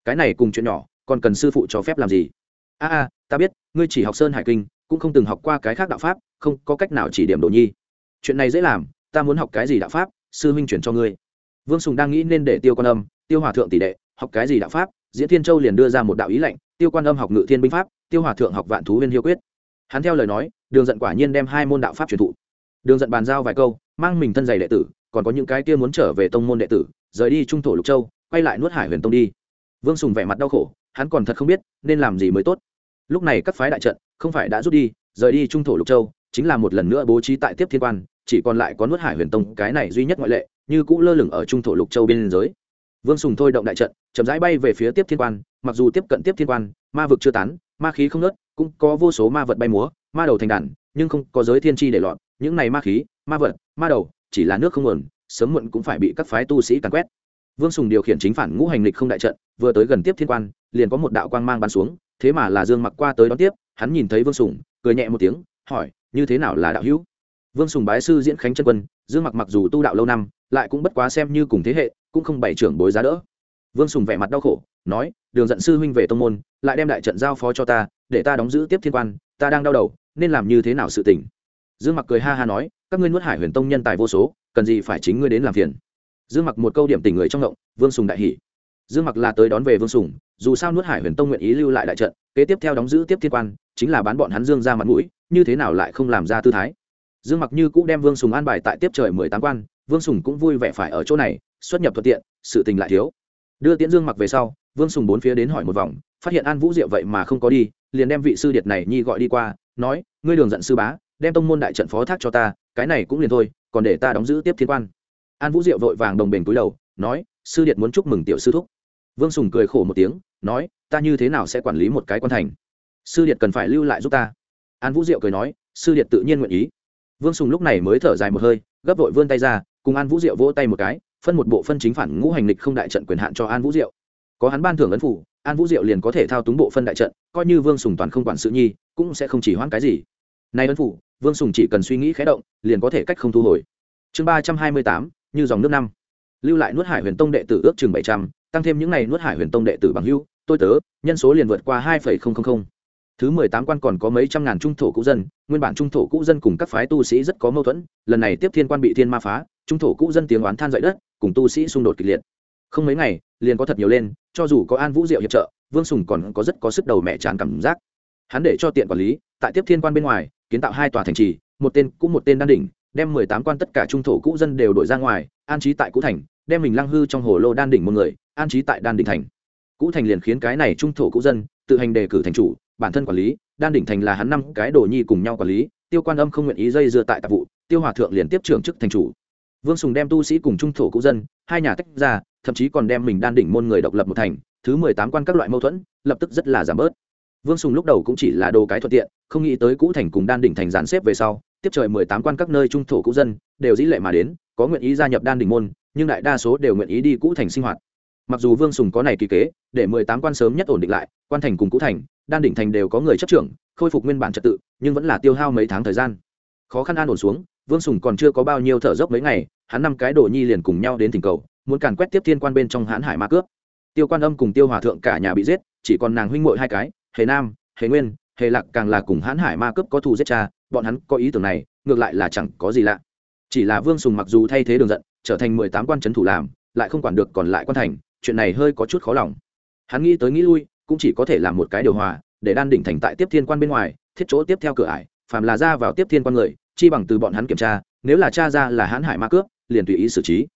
Cái này cùng chuyện nhỏ, còn cần sư phụ cho phép làm gì? A a, ta biết, ngươi chỉ học sơn hải kinh, cũng không từng học qua cái khác đạo pháp, không có cách nào chỉ điểm đồ nhi. Chuyện này dễ làm, ta muốn học cái gì đạo pháp, sư huynh chuyển cho ngươi. Vương sùng đang nghĩ nên để tiêu quan âm, tiêu hòa thượng tỷ đệ, học cái gì đạo pháp, diễn thiên châu liền đưa ra một đạo ý lệnh, tiêu quan âm học ngự thiên binh pháp, tiêu hòa thượng học vạn thú huyên hiếu quyết. Hắn theo lời nói, đường giận quả nhiên đem hai môn đạo pháp truyền thụ. Đường giận bàn giao vài câu, mang mình thân giày đệ tử còn có những cái kia muốn trở về tông môn đệ tử, rời đi trung thổ lục châu, quay lại nuốt hải huyền tông đi. Vương sùng vẻ mặt đau khổ, hắn còn thật không biết, nên làm gì mới tốt. Lúc này các phái đại trận, không phải đã rút đi, rời đi trung thổ lục châu, chính là một lần nữa bố trí tại tiếp thiên quan, chỉ còn lại có nuốt hải huyền tông, cái này duy nhất ngoại lệ, như cũ lơ lửng ở trung thổ lục châu bên giới vương sùng thôi động đại trận, chậm rãi bay về phía tiếp thiên quan, mặc dù tiếp cận tiếp thiên quan, ma vực chưa tán, ma khí không nớt cũng có vô số ma vật bay múa, ma đầu thành đàn, nhưng không có giới thiên tri để lọt những này ma khí, ma vật, ma đầu chỉ là nước không nguồn, sớm muộn cũng phải bị các phái tu sĩ càn quét. Vương sùng điều khiển chính phản ngũ hành lịch không đại trận, vừa tới gần tiếp thiên quan, liền có một đạo quang mang bắn xuống, thế mà là dương mặc qua tới đón tiếp, hắn nhìn thấy vương sùng, cười nhẹ một tiếng, hỏi, như thế nào là đạo hữu? Vương sùng bái sư diễn khánh chân quân, dương mặc mặc dù tu đạo lâu năm, lại cũng bất quá xem như cùng thế hệ, cũng không bày trưởng bối giá đỡ. Vương sùng vẻ mặt đau khổ, nói, đường dẫn sư huynh về tông môn, lại đem đại trận giao phó cho ta, để ta đóng giữ tiếp thiên quan, ta đang đau đầu, nên làm như thế nào sự tình? Dương mặc cười ha ha nói, các ngươi nuốt hải huyền tông nhân tài vô số, cần gì phải chính ngươi đến làm phiền? Dương mặc một câu điểm tình người trong động vương sùng đại hỷ dương mặc là tới đón về vương sùng, dù sao nuốt hải huyền tông nguyện ý lưu lại đại trận, kế tiếp theo đóng giữ tiếp thiên quan, chính là bán bọn hắn dương ra mặt mũi, như thế nào lại không làm ra tư thái? Dương mặc như cũng đem vương sùng an bài tại tiếp trời mười tám quan, vương sùng cũng vui vẻ phải ở chỗ này, xuất nhập thuận tiện, sự tình lại thiếu. Đưa tiễn dương mặc về sau, vương sùng bốn phía đến hỏi một vòng, phát hiện an vũ diệu vậy mà không có đi, liền đem vị sư điệt này nhi gọi đi qua, nói, ngươi đường giận sư bá đem tông môn đại trận phó thác cho ta, cái này cũng liền thôi, còn để ta đóng giữ tiếp thiên quan. An vũ diệu vội vàng đồng bền túi đầu, nói, sư điệt muốn chúc mừng tiểu sư thúc. Vương sùng cười khổ một tiếng, nói, ta như thế nào sẽ quản lý một cái quan thành? Sư điệt cần phải lưu lại giúp ta. An vũ diệu cười nói, sư điệt tự nhiên nguyện ý. Vương sùng lúc này mới thở dài một hơi, gấp vội vươn tay ra, cùng an vũ diệu vỗ tay một cái, phân một bộ phân chính phản ngũ hành lịch không đại trận quyền hạn cho an vũ diệu. Có hắn ban thưởng ấn phủ, an vũ diệu liền có thể thao túng bộ phân đại trận, coi như vương sùng toàn không quản sự nhi, cũng sẽ không chỉ hoãn cái gì. Nay ấn phủ vương sùng chỉ cần suy nghĩ khé động, liền có thể cách không thu hồi. Chương ba trăm hai mươi tám, như dòng nước năm. Lưu lại nuốt hải huyền tông đệ tử ước chừng bảy trăm, tăng thêm những n à y nuốt hải huyền tông đệ tử bằng hưu tôi tớ, nhân số liền vượt qua hai thứ mười tám quan còn có mấy trăm ngàn trung thổ cũ dân, nguyên bản trung thổ cũ dân cùng các phái tu sĩ rất có mâu thuẫn, lần này tiếp thiên quan bị thiên ma phá, trung thổ cũ dân tiếng oán than dậy đất, cùng tu sĩ xung đột kịch liệt. Không mấy ngày, liền có thật nhiều lên, cho dù có an vũ diệu hiệp trợ, vương sùng còn có rất có sức đầu mẹ chán cảm giác. Hắn để cho tiện quản lý, tại tiếp thiên quan bên ngoài kiến tạo hai tòa thành trì, một tên cũng một tên đan đỉnh, đem mười tám quan tất cả trung thổ cũ dân đều đổi ra ngoài, an trí tại cũ thành, đem mình lăng hư trong hồ lô đan đỉnh một người, an trí tại đan đỉnh thành. Cũ thành liền khiến cái này trung thổ cũ dân, tự hành đề cử thành chủ, bản thân quản lý, đan đỉnh thành là hắn năm cái đồ nhi cùng nhau quản lý, tiêu quan âm không nguyện ý dây dưa tại tạp vụ, tiêu hòa thượng liền tiếp trưởng chức thành chủ. Vương sùng đem tu sĩ cùng trung thổ cũ dân, hai nhà tách ra, thậm chí còn đem mình đan đỉnh môn người độc lập một thành, thứ mười tám quan các loại mâu thuẫn, lập tức rất là giảm bớt vương sùng lúc đầu cũng chỉ là đồ cái thuận tiện, không nghĩ tới cũ thành cùng đan đỉnh thành dàn xếp về sau, tiếp trời mười tám quan các nơi trung thổ cũ dân, đều dĩ lệ mà đến, có nguyện ý gia nhập đan đỉnh môn, nhưng đại đa số đều nguyện ý đi cũ thành sinh hoạt. Mặc dù vương sùng có này kỳ kế, để mười tám quan sớm nhất ổn định lại, quan thành cùng cũ thành, đan đỉnh thành đều có người chấp trưởng, khôi phục nguyên bản trật tự, nhưng vẫn là tiêu hao mấy tháng thời gian. Khó khăn an ổn xuống, vương sùng còn chưa có bao nhiêu thở dốc mấy ngày, hắn năm cái đồ nhi liền cùng nhau đến thỉnh cầu, muốn càn quét tiếp thiên quan bên trong hãn hải ma cướp. Tiêu quan âm cùng tiêu hòa thượng cả nhà bị giết, chỉ còn nàng huynh muội hai cái hề nam, hề nguyên, hề lạc càng là cùng hãn hải ma cướp có thù giết cha, bọn hắn có ý tưởng này, ngược lại là chẳng có gì lạ. Chỉ là vương sùng mặc dù thay thế đường giận, trở thành mười tám quan trấn thủ làm, lại không quản được còn lại quan thành, chuyện này hơi có chút khó lòng. Hắn nghĩ tới nghĩ lui, cũng chỉ có thể làm một cái điều hòa, để đan đỉnh thành tại tiếp thiên quan bên ngoài, thiết chỗ tiếp theo cửa ải, phàm là ra vào tiếp thiên quan người, chi bằng từ bọn hắn kiểm tra, nếu là cha ra là hãn hải ma cướp, liền tùy ý xử trí.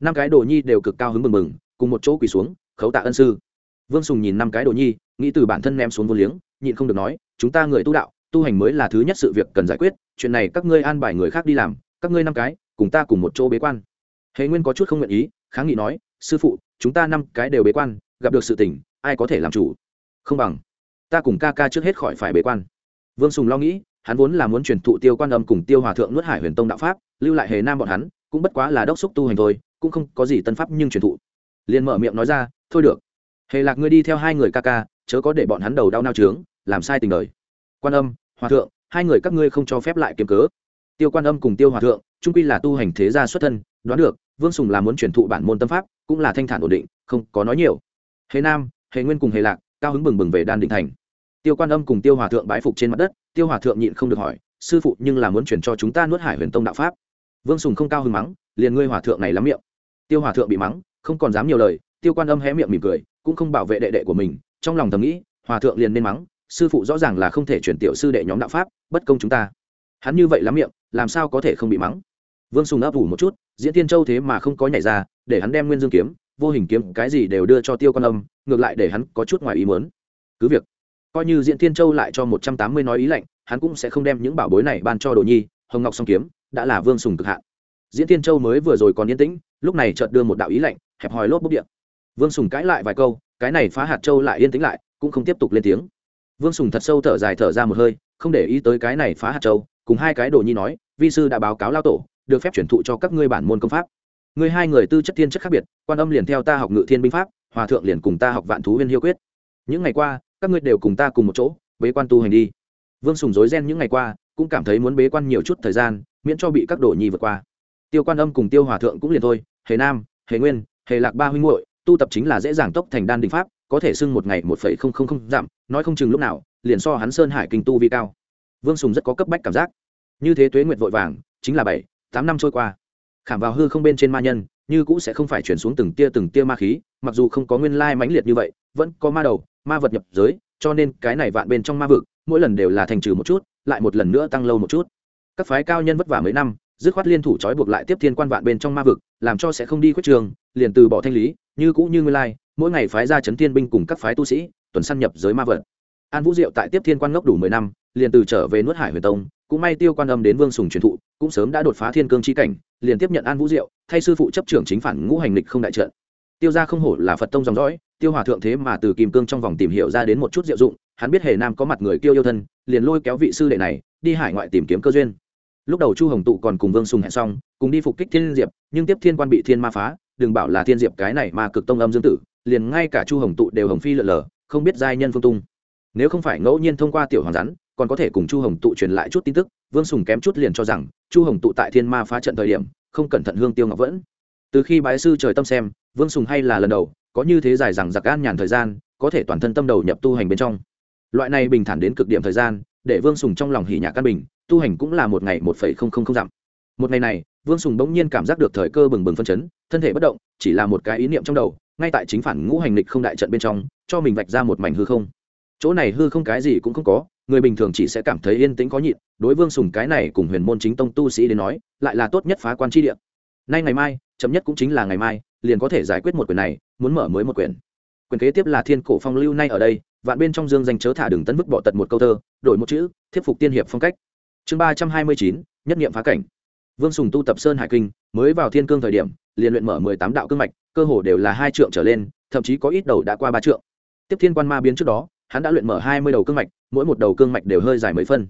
Năm cái đồ nhi đều cực cao hứng mừng mừng, cùng một chỗ quỳ xuống, khấu tạ ân sư vương sùng nhìn năm cái đồ nhi, nghĩ từ bản thân ném xuống vô liếng, nhịn không được nói, chúng ta người tu đạo, tu hành mới là thứ nhất sự việc cần giải quyết, chuyện này các ngươi an bài người khác đi làm, các ngươi năm cái, cùng ta cùng một chỗ bế quan. Hệ nguyên có chút không nguyện ý, kháng nghị nói, sư phụ, chúng ta năm cái đều bế quan, gặp được sự tình, ai có thể làm chủ? Không bằng, ta cùng ca ca trước hết khỏi phải bế quan. Vương sùng lo nghĩ, hắn vốn là muốn truyền thụ tiêu quan âm cùng tiêu hòa thượng nuốt hải huyền tông đạo pháp, lưu lại hề nam bọn hắn, cũng bất quá là đốc xúc tu hành thôi, cũng không có gì tân pháp nhưng truyền thụ. Liền mở miệng nói ra, thôi được hề lạc ngươi đi theo hai người ca ca, chớ có để bọn hắn đầu đau nao trướng làm sai tình đời. Quan âm, hòa thượng, hai người các ngươi không cho phép lại kiếm cớ. Tiêu quan âm cùng tiêu hòa thượng trung quy là tu hành thế gia xuất thân, đoán được, vương sùng là muốn truyền thụ bản môn tâm pháp, cũng là thanh thản ổn định, không có nói nhiều. Hề nam, hề nguyên cùng hề lạc, cao hứng bừng bừng về đan định thành. Tiêu quan âm cùng tiêu hòa thượng bái phục trên mặt đất, tiêu hòa thượng nhịn không được hỏi, sư phụ, nhưng là muốn chuyển cho chúng ta nuốt hải huyền tông đạo pháp? Vương sùng không cao hứng mắng, liền ngươi hòa thượng này lắm miệng. Tiêu hòa thượng bị mắng, không còn dám nhiều lời, tiêu quan âm hé miệng mỉm cười cũng không bảo vệ đệ đệ của mình, trong lòng thầm nghĩ, hòa thượng liền nên mắng, sư phụ rõ ràng là không thể chuyển tiểu sư đệ nhóm đạo pháp, bất công chúng ta. Hắn như vậy lắm miệng, làm sao có thể không bị mắng? Vương sùng ấp ủ một chút, diễn tiên châu thế mà không có nhảy ra, để hắn đem nguyên dương kiếm, vô hình kiếm, cái gì đều đưa cho tiêu quan âm, ngược lại để hắn có chút ngoài ý mớn cứ việc, coi như diễn tiên châu lại cho một trăm tám mươi nói ý lạnh, hắn cũng sẽ không đem những bảo bối này ban cho đồ nhi, hồng ngọc song kiếm, đã là vương sùng cực hạn. Diễn tiên châu mới vừa rồi còn yên tĩnh, lúc này chợt đưa một đạo ý lạnh, hẹp hòi lốp bốc điện vương sùng cãi lại vài câu, cái này phá hạt châu lại yên tĩnh lại, cũng không tiếp tục lên tiếng. Vương sùng thật sâu thở dài thở ra một hơi, không để ý tới cái này phá hạt châu, cùng hai cái đồ nhi nói, vi sư đã báo cáo lao tổ, được phép chuyển thụ cho các ngươi bản môn công pháp. Ngươi hai người tư chất thiên chất khác biệt, quan âm liền theo ta học ngự thiên binh pháp, hòa thượng liền cùng ta học vạn thú viên hiêu quyết. Những ngày qua, các ngươi đều cùng ta cùng một chỗ, bế quan tu hành đi. Vương sùng dối ren những ngày qua, cũng cảm thấy muốn bế quan nhiều chút thời gian, miễn cho bị các đồ nhi vượt qua. Tiêu quan âm cùng tiêu hòa thượng cũng liền thôi, hề nam, hề nguyên, hề lạc ba huynh muội tu tập chính là dễ dàng tốc thành đan đình pháp, có thể xưng một ngày một phẩy không không không giảm, nói không chừng lúc nào, liền so hắn sơn hải kinh tu vi cao. Vương sùng rất có cấp bách cảm giác. Như thế tuế nguyệt vội vàng, chính là bảy, tám năm trôi qua. Khảm vào hư không bên trên ma nhân, như cũ sẽ không phải chuyển xuống từng tia từng tia ma khí, mặc dù không có nguyên lai mãnh liệt như vậy, vẫn có ma đầu, ma vật nhập giới, cho nên cái này vạn bên trong ma vực, mỗi lần đều là thành trừ một chút, lại một lần nữa tăng lâu một chút. Các phái cao nhân vất vả mấy năm, dứt khoát liên thủ trói buộc lại tiếp thiên quan vạn bên trong ma vực, làm cho sẽ không đi khuất trường, liền từ bỏ thanh lý như cũ như nguyên lai, mỗi ngày phái ra chấn thiên binh cùng các phái tu sĩ, tuần săn nhập giới ma vật. An vũ diệu tại tiếp thiên quan ngốc đủ mười năm, liền từ trở về nuốt hải huyền tông, cũng may tiêu quan âm đến vương sùng truyền thụ, cũng sớm đã đột phá thiên cương chi cảnh, liền tiếp nhận an vũ diệu, thay sư phụ chấp trưởng chính phản ngũ hành lịch không đại trận. Tiêu gia không hổ là phật tông dòng dõi, tiêu hòa thượng thế mà từ kim cương trong vòng tìm hiểu ra đến một chút diệu dụng, hắn biết hề nam có mặt người kêu yêu thân, liền lôi kéo vị sư đệ này, đi hải ngoại tìm kiếm cơ duyên. Lúc đầu chu hồng tụ còn cùng vương sùng hẹn xong, cùng đi phục kích thiên diệp, nhưng tiếp thiên quan bị thiên ma phá đừng bảo là thiên diệp cái này mà cực tông âm dương tử, liền ngay cả chu hồng tụ đều hồng phi lợn lờ, không biết giai nhân phương tung. Nếu không phải ngẫu nhiên thông qua tiểu hoàng rắn, còn có thể cùng chu hồng tụ truyền lại chút tin tức, vương sùng kém chút liền cho rằng, chu hồng tụ tại thiên ma phá trận thời điểm, không cẩn thận hương tiêu ngọc vẫn. Từ khi bái sư trời tâm xem, vương sùng hay là lần đầu, có như thế dài rằng giặc an nhàn thời gian, có thể toàn thân tâm đầu nhập tu hành bên trong. Loại này bình thản đến cực điểm thời gian, để vương sùng trong lòng hỉ nhạc căn bình, tu hành cũng là một ngày một phẩy không không không dặm. Một ngày này vương sùng bỗng nhiên cảm giác được thời cơ bừng bừng phân chấn, thân thể bất động, chỉ là một cái ý niệm trong đầu, ngay tại chính phản ngũ hành lịch không đại trận bên trong, cho mình vạch ra một mảnh hư không. Chỗ này hư không cái gì cũng không có, người bình thường chỉ sẽ cảm thấy yên tĩnh có nhịn, đối vương sùng cái này cùng huyền môn chính tông tu sĩ đến nói, lại là tốt nhất phá quan tri địa. Nay ngày mai, chậm nhất cũng chính là ngày mai, liền có thể giải quyết một quyền này, muốn mở mới một quyền. Quyền kế tiếp là thiên cổ phong lưu nay ở đây, vạn bên trong dương danh chớ thả đừng tấn vứt bỏ tật một câu thơ, đổi một chữ thiếp phục tiên hiệp phong cách. Chương ba trăm hai mươi chín, nhất nghiệm phá cảnh vương sùng tu tập sơn hải kinh, mới vào thiên cương thời điểm, liền luyện mở mười tám đạo cương mạch, cơ hồ đều là hai trượng trở lên, thậm chí có ít đầu đã qua ba trượng. Tiếp thiên quan ma biến trước đó, hắn đã luyện mở hai mươi đầu cương mạch, mỗi một đầu cương mạch đều hơi dài mấy phân.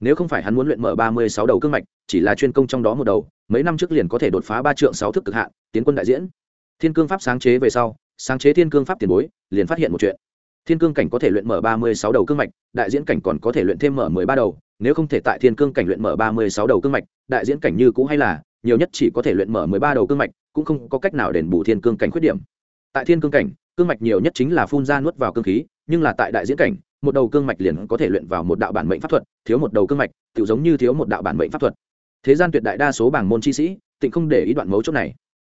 Nếu không phải hắn muốn luyện mở ba mươi sáu đầu cương mạch, chỉ là chuyên công trong đó một đầu, mấy năm trước liền có thể đột phá ba trượng sáu thức cực hạn, tiến quân đại diễn. Thiên cương pháp sáng chế về sau, sáng chế thiên cương pháp tiền bối, liền phát hiện một chuyện. Thiên cương cảnh có thể luyện mở ba mươi sáu đầu cương mạch, đại diễn cảnh còn có thể luyện thêm mở mười ba đầu nếu không thể tại thiên cương cảnh luyện mở ba mươi sáu đầu cương mạch, đại diễn cảnh như cũ hay là, nhiều nhất chỉ có thể luyện mở mười ba đầu cương mạch, cũng không có cách nào đền bù thiên cương cảnh khuyết điểm. Tại thiên cương cảnh, cương mạch nhiều nhất chính là phun ra nuốt vào cương khí, nhưng là tại đại diễn cảnh, một đầu cương mạch liền có thể luyện vào một đạo bản mệnh pháp thuật, thiếu một đầu cương mạch tự giống như thiếu một đạo bản mệnh pháp thuật. Thế gian tuyệt đại đa số bảng môn chi sĩ, tịnh không để ý đoạn mấu chốt này.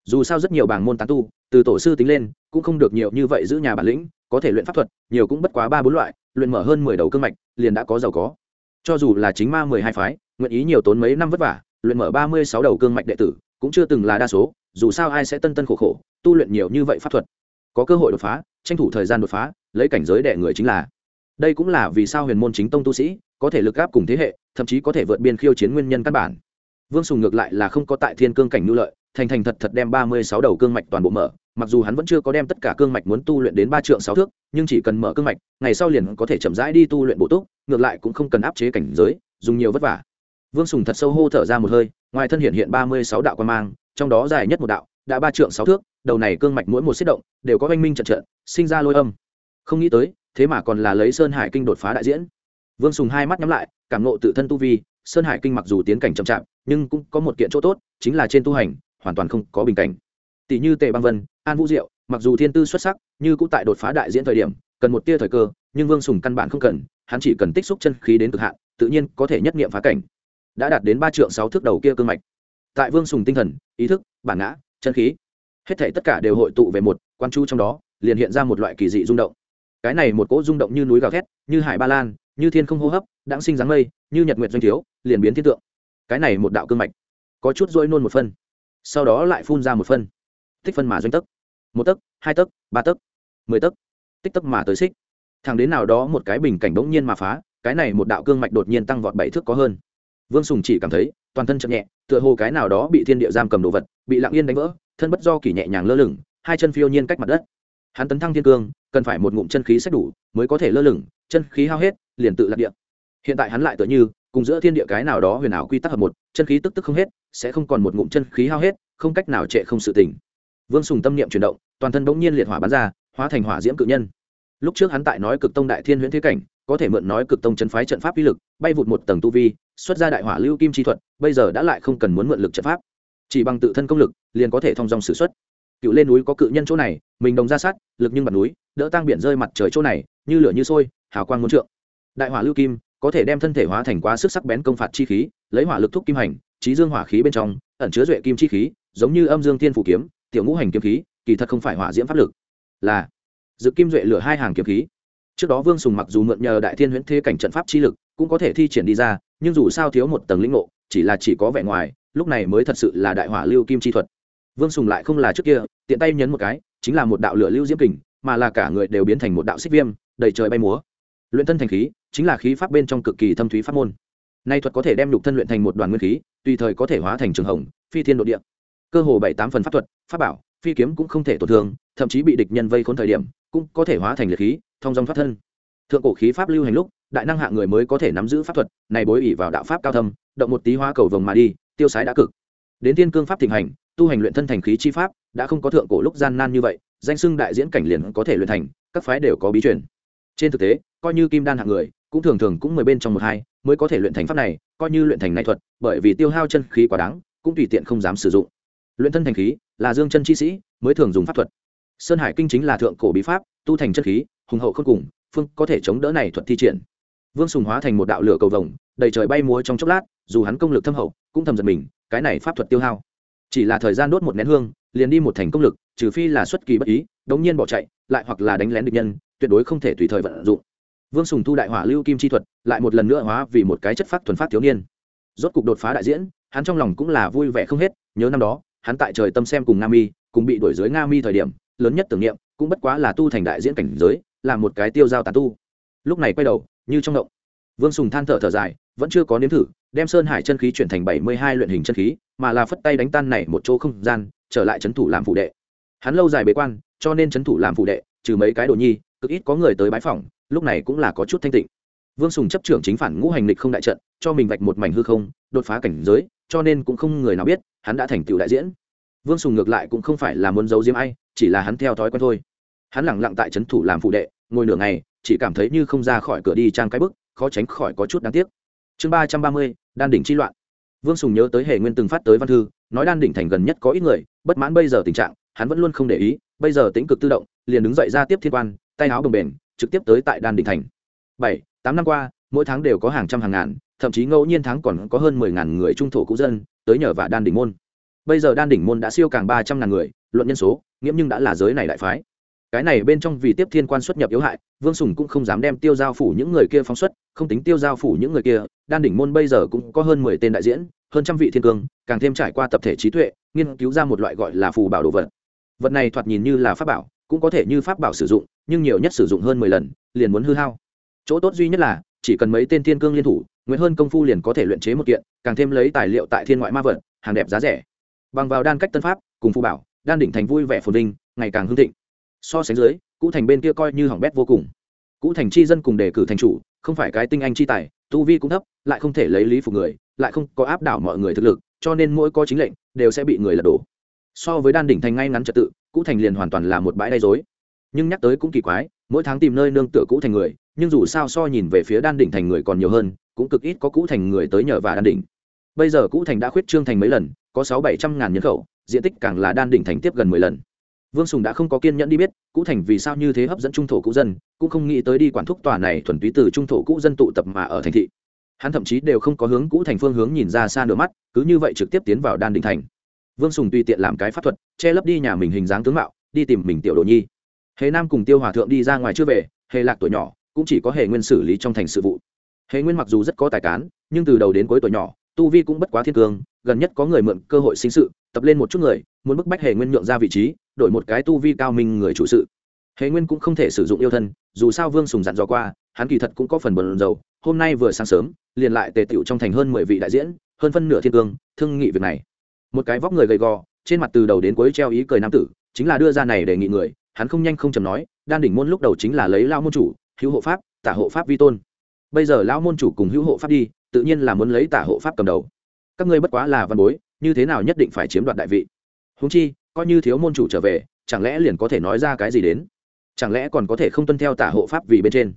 Dù sao rất nhiều bảng môn tán tu, từ tổ sư tính lên, cũng không được nhiều như vậy giữ nhà bản lĩnh, có thể luyện pháp thuật, nhiều cũng bất quá ba bốn loại, luyện mở hơn mười đầu cương mạch, liền đã có giàu có cho dù là chính ma mười hai phái, nguyện ý nhiều tốn mấy năm vất vả, luyện mở ba mươi sáu đầu cương mạch đệ tử, cũng chưa từng là đa số, dù sao ai sẽ tân tân khổ khổ, tu luyện nhiều như vậy pháp thuật. Có cơ hội đột phá, tranh thủ thời gian đột phá, lấy cảnh giới đệ người chính là. Đây cũng là vì sao huyền môn chính tông tu sĩ có thể lực gáp cùng thế hệ, thậm chí có thể vượt biên khiêu chiến nguyên nhân căn bản. Vương sùng ngược lại là không có tại thiên cương cảnh nhu lợi, thành thành thật thật đem ba mươi sáu đầu cương mạch toàn bộ mở mặc dù hắn vẫn chưa có đem tất cả cương mạch muốn tu luyện đến ba trượng sáu thước, nhưng chỉ cần mở cương mạch, ngày sau liền có thể chậm rãi đi tu luyện bổ túc, ngược lại cũng không cần áp chế cảnh giới, dùng nhiều vất vả. Vương sùng thật sâu hô thở ra một hơi, ngoài thân hiện hiện ba mươi sáu đạo quan mang, trong đó dài nhất một đạo, đã ba trượng sáu thước, đầu này cương mạch mỗi một xích động, đều có oanh minh trận trận, sinh ra lôi âm. Không nghĩ tới, thế mà còn là lấy sơn hải kinh đột phá đại diễn. Vương sùng hai mắt nhắm lại, cảm nộ tự thân tu vi, sơn hải kinh mặc dù tiến cảnh chậm chạp, nhưng cũng có một kiện chỗ tốt, chính là trên tu hành, hoàn toàn không có bình cảnh tỷ như tề băng vân, an vũ diệu, mặc dù thiên tư xuất sắc, như cũng tại đột phá đại diễn thời điểm, cần một tia thời cơ, nhưng vương sùng căn bản không cần, hắn chỉ cần tích xúc chân khí đến cực hạn, tự nhiên có thể nhất nghiệm phá cảnh. Đã đạt đến ba triệu sáu thước đầu kia cương mạch. Tại vương sùng tinh thần, ý thức, bản ngã, chân khí, hết thể tất cả đều hội tụ về một quan chu trong đó, liền hiện ra một loại kỳ dị rung động. Cái này một cỗ rung động như núi gào thét, như hải ba lan, như thiên không hô hấp, đãng sinh dáng mây, như nhật nguyệt doanh thiếu, liền biến thiên tượng. Cái này một đạo cương mạch, có chút dỗi nôn một phân, sau đó lại phun ra một phân tích phân mà doanh tấc. Một tấc, hai tấc, ba tấc, mười tấc, tích tấc mà tới xích. Thằng đến nào đó một cái bình cảnh bỗng nhiên mà phá, cái này một đạo cương mạch đột nhiên tăng vọt bảy thước có hơn. Vương sùng chỉ cảm thấy, toàn thân chậm nhẹ, tựa hồ cái nào đó bị thiên địa giam cầm đồ vật, bị lặng yên đánh vỡ, thân bất do kỳ nhẹ nhàng lơ lửng, hai chân phiêu nhiên cách mặt đất. Hắn tấn thăng thiên cương, cần phải một ngụm chân khí xét đủ, mới có thể lơ lửng, chân khí hao hết, liền tự lạc địa. Hiện tại hắn lại tựa như, cùng giữa thiên địa cái nào đó huyền ảo quy tắc hợp một, chân khí tức tức không hết, sẽ không còn một ngụm chân khí hao hết, không cách nào trệ không sự tỉnh vương sùng tâm niệm chuyển động, toàn thân bỗng nhiên liệt hỏa bắn ra, hóa thành hỏa diễm cự nhân. Lúc trước hắn tại nói cực tông đại thiên huyễn thế cảnh, có thể mượn nói cực tông chân phái trận pháp uy lực, bay vụt một tầng tu vi, xuất ra đại hỏa lưu kim chi thuật, bây giờ đã lại không cần muốn mượn lực trận pháp. Chỉ bằng tự thân công lực, liền có thể thông dòng sử xuất. Cựu lên núi có cự nhân chỗ này, mình đồng ra sát, lực nhưng mặt núi, đỡ tăng biển rơi mặt trời chỗ này, như lửa như sôi, hào quang muốn trượng. Đại hỏa lưu kim, có thể đem thân thể hóa thành quá sức sắc bén công phạt chi khí, lấy hỏa lực thúc kim hành trí dương hỏa khí bên trong, ẩn chứa duệ kim chi khí, giống như âm dương thiên phủ kiếm tiểu ngũ hành kiếm khí, kỳ thật không phải hỏa diễm pháp lực, là dự kim duệ lửa hai hàng kiếm khí. Trước đó vương sùng mặc dù mượn nhờ đại thiên huyễn thế cảnh trận pháp chi lực, cũng có thể thi triển đi ra, nhưng dù sao thiếu một tầng lĩnh ngộ, chỉ là chỉ có vẻ ngoài, lúc này mới thật sự là đại hỏa lưu kim chi thuật. Vương sùng lại không là trước kia, tiện tay nhấn một cái, chính là một đạo lửa lưu diễm kình, mà là cả người đều biến thành một đạo xích viêm, đầy trời bay múa. Luyện thân thành khí, chính là khí pháp bên trong cực kỳ thâm thúy pháp môn. Nay thuật có thể đem lục thân luyện thành một đoàn nguyên khí, tùy thời có thể hóa thành trường hồng, phi thiên nội địa cơ hồ bảy tám phần pháp thuật, pháp bảo, phi kiếm cũng không thể tổn thương, thậm chí bị địch nhân vây khốn thời điểm, cũng có thể hóa thành liệt khí, thông dòng thoát thân. Thượng cổ khí pháp lưu hành lúc, đại năng hạng người mới có thể nắm giữ pháp thuật, này bối ỉ vào đạo pháp cao thâm, động một tí hóa cầu vồng mà đi, tiêu sái đã cực. Đến tiên cương pháp thịnh hành, tu hành luyện thân thành khí chi pháp, đã không có thượng cổ lúc gian nan như vậy, danh sưng đại diễn cảnh liền có thể luyện thành, các phái đều có bí truyền. Trên thực tế, coi như kim đan hạng người, cũng thường thường cũng mười bên trong một hai mới có thể luyện thành pháp này, coi như luyện thành này thuật, bởi vì tiêu hao chân khí quá đáng, cũng tùy tiện không dám sử dụng luyện thân thành khí, là dương chân chi sĩ, mới thường dùng pháp thuật. Sơn hải kinh chính là thượng cổ bí pháp, tu thành chân khí, hùng hậu không cùng, phương có thể chống đỡ này thuật thi triển. Vương sùng hóa thành một đạo lửa cầu vồng, đầy trời bay múa trong chốc lát, dù hắn công lực thâm hậu, cũng thầm giật mình, cái này pháp thuật tiêu hao. Chỉ là thời gian đốt một nén hương, liền đi một thành công lực, trừ phi là xuất kỳ bất ý, đống nhiên bỏ chạy, lại hoặc là đánh lén địch nhân, tuyệt đối không thể tùy thời vận dụng. Vương sùng thu đại hỏa lưu kim chi thuật, lại một lần nữa hóa vì một cái chất phát thuần phát thiếu niên. Rốt cục đột phá đại diễn, hắn trong lòng cũng là vui vẻ không hết, nhớ năm đó hắn tại trời tâm xem cùng nga mi, cùng bị đuổi dưới nga mi thời điểm, lớn nhất tưởng niệm cũng bất quá là tu thành đại diễn cảnh giới, là một cái tiêu giao tàn tu. Lúc này quay đầu, như trong động. Vương sùng than thở thở dài, vẫn chưa có nếm thử, đem sơn hải chân khí chuyển thành bảy mươi hai luyện hình chân khí, mà là phất tay đánh tan này một chỗ không gian, trở lại trấn thủ làm phụ đệ. Hắn lâu dài bế quan, cho nên trấn thủ làm phụ đệ, trừ mấy cái đồ nhi, cực ít có người tới bãi phòng lúc này cũng là có chút thanh tịnh. Vương sùng chấp trưởng chính phản ngũ hành lịch không đại trận, cho mình vạch một mảnh hư không, đột phá cảnh giới, cho nên cũng không người nào biết hắn đã thành tựu đại diễn. Vương sùng ngược lại cũng không phải là muốn giấu diếm ai, chỉ là hắn theo thói quen thôi. Hắn lẳng lặng tại trấn thủ làm phụ đệ, ngồi nửa ngày, chỉ cảm thấy như không ra khỏi cửa đi trang cái bức, khó tránh khỏi có chút đáng tiếc. Chương ba trăm ba mươi, đan đỉnh chi loạn. Vương sùng nhớ tới hệ nguyên từng phát tới văn thư, nói đan đỉnh thành gần nhất có ít người, bất mãn bây giờ tình trạng, hắn vẫn luôn không để ý, bây giờ tính cực tự động, liền đứng dậy ra tiếp thiên quan, tay áo đồng bền trực tiếp tới tại đan đỉnh thành. Bảy, tám năm qua, mỗi tháng đều có hàng trăm hàng ngàn, thậm chí ngẫu nhiên tháng còn có hơn mười ngàn người trung thổ cũ dân tới nhờ và đan đỉnh môn. Bây giờ đan đỉnh môn đã siêu càng ba trăm ngàn người, luận nhân số, nghiễm nhưng đã là giới này đại phái. Cái này bên trong vì tiếp thiên quan xuất nhập yếu hại, vương sùng cũng không dám đem tiêu giao phủ những người kia phóng xuất, không tính tiêu giao phủ những người kia, đan đỉnh môn bây giờ cũng có hơn mười tên đại diễn, hơn trăm vị thiên cương, càng thêm trải qua tập thể trí tuệ, nghiên cứu ra một loại gọi là phù bảo đồ vật. Vật này thoạt nhìn như là pháp bảo, cũng có thể như pháp bảo sử dụng, nhưng nhiều nhất sử dụng hơn mười lần, liền muốn hư hao. Chỗ tốt duy nhất là chỉ cần mấy tên thiên cương liên thủ nguyễn hơn công phu liền có thể luyện chế một kiện, càng thêm lấy tài liệu tại thiên ngoại ma vật, hàng đẹp giá rẻ. Bằng vào đan cách tân pháp, cùng phù bảo, đan đỉnh thành vui vẻ phồn vinh, ngày càng hưng thịnh. So sánh dưới, cũ thành bên kia coi như hỏng bét vô cùng. Cũ thành chi dân cùng đề cử thành chủ, không phải cái tinh anh chi tài, tu vi cũng thấp, lại không thể lấy lý phục người, lại không có áp đảo mọi người thực lực, cho nên mỗi có chính lệnh, đều sẽ bị người lật đổ. So với đan đỉnh thành ngay ngắn trật tự, cũ thành liền hoàn toàn là một bãi đay dối nhưng nhắc tới cũng kỳ quái, mỗi tháng tìm nơi nương tựa cũ thành người nhưng dù sao so nhìn về phía đan đỉnh thành người còn nhiều hơn, cũng cực ít có cũ thành người tới nhờ và đan đỉnh. Bây giờ cũ thành đã khuyết trương thành mấy lần, có sáu bảy trăm ngàn nhân khẩu, diện tích càng là đan đỉnh thành tiếp gần mười lần. Vương sùng đã không có kiên nhẫn đi biết, cũ thành vì sao như thế hấp dẫn trung thổ cũ dân, cũng không nghĩ tới đi quản thúc tòa này thuần túy từ trung thổ cũ dân tụ tập mà ở thành thị. Hắn thậm chí đều không có hướng cũ thành phương hướng nhìn ra xa nửa mắt, cứ như vậy trực tiếp tiến vào đan đình thành. Vương sùng tùy tiện làm cái pháp thuật, che lấp đi nhà mình hình dáng tướng mạo, đi tìm mình tiểu đồ nhi. Hề nam cùng tiêu hòa thượng đi ra ngoài chưa về, hề lạc tuổi nhỏ cũng chỉ có hệ nguyên xử lý trong thành sự vụ. Hệ nguyên mặc dù rất có tài cán, nhưng từ đầu đến cuối tuổi nhỏ, tu vi cũng bất quá thiên cương gần nhất có người mượn cơ hội sinh sự, tập lên một chút người, muốn bức bách hệ nguyên nhượng ra vị trí, đổi một cái tu vi cao minh người chủ sự. Hệ nguyên cũng không thể sử dụng yêu thân, dù sao vương sùng dặn dò qua, hắn kỳ thật cũng có phần bần dầu hôm nay vừa sáng sớm, liền lại tề tựu trong thành hơn mười vị đại diễn, hơn phân nửa thiên cương thương nghị việc này. Một cái vóc người gầy gò, trên mặt từ đầu đến cuối treo ý cười nam tử, chính là đưa ra này đề nghị người, hắn không nhanh không chầm nói, đan đỉnh môn lúc đầu chính là lấy lao môn chủ hữu hộ pháp, tả hộ pháp vi tôn. Bây giờ lão môn chủ cùng hữu hộ pháp đi, tự nhiên là muốn lấy tả hộ pháp cầm đầu. Các ngươi bất quá là văn bối, như thế nào nhất định phải chiếm đoạt đại vị? Húng chi, coi như thiếu môn chủ trở về, chẳng lẽ liền có thể nói ra cái gì đến? Chẳng lẽ còn có thể không tuân theo tả hộ pháp vì bên trên?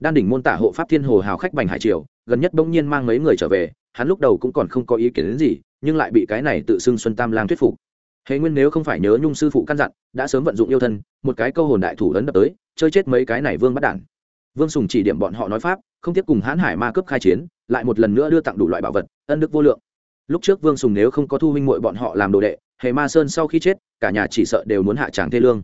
Đan đỉnh môn tả hộ pháp thiên hồ hào khách bành hải triều, gần nhất bỗng nhiên mang mấy người trở về, hắn lúc đầu cũng còn không có ý kiến đến gì, nhưng lại bị cái này tự xưng xuân tam lang thuyết phục. Hệ nguyên nếu không phải nhớ nhung sư phụ căn dặn, đã sớm vận dụng yêu thân, một cái câu hồn đại thủ lớn đập tới, chơi chết mấy cái này vương bắt đản vương sùng chỉ điểm bọn họ nói pháp, không tiếp cùng hãn hải ma cướp khai chiến, lại một lần nữa đưa tặng đủ loại bảo vật, ân đức vô lượng. Lúc trước vương sùng nếu không có thu huynh mội bọn họ làm đồ đệ, hề ma sơn sau khi chết, cả nhà chỉ sợ đều muốn hạ tràng thê lương.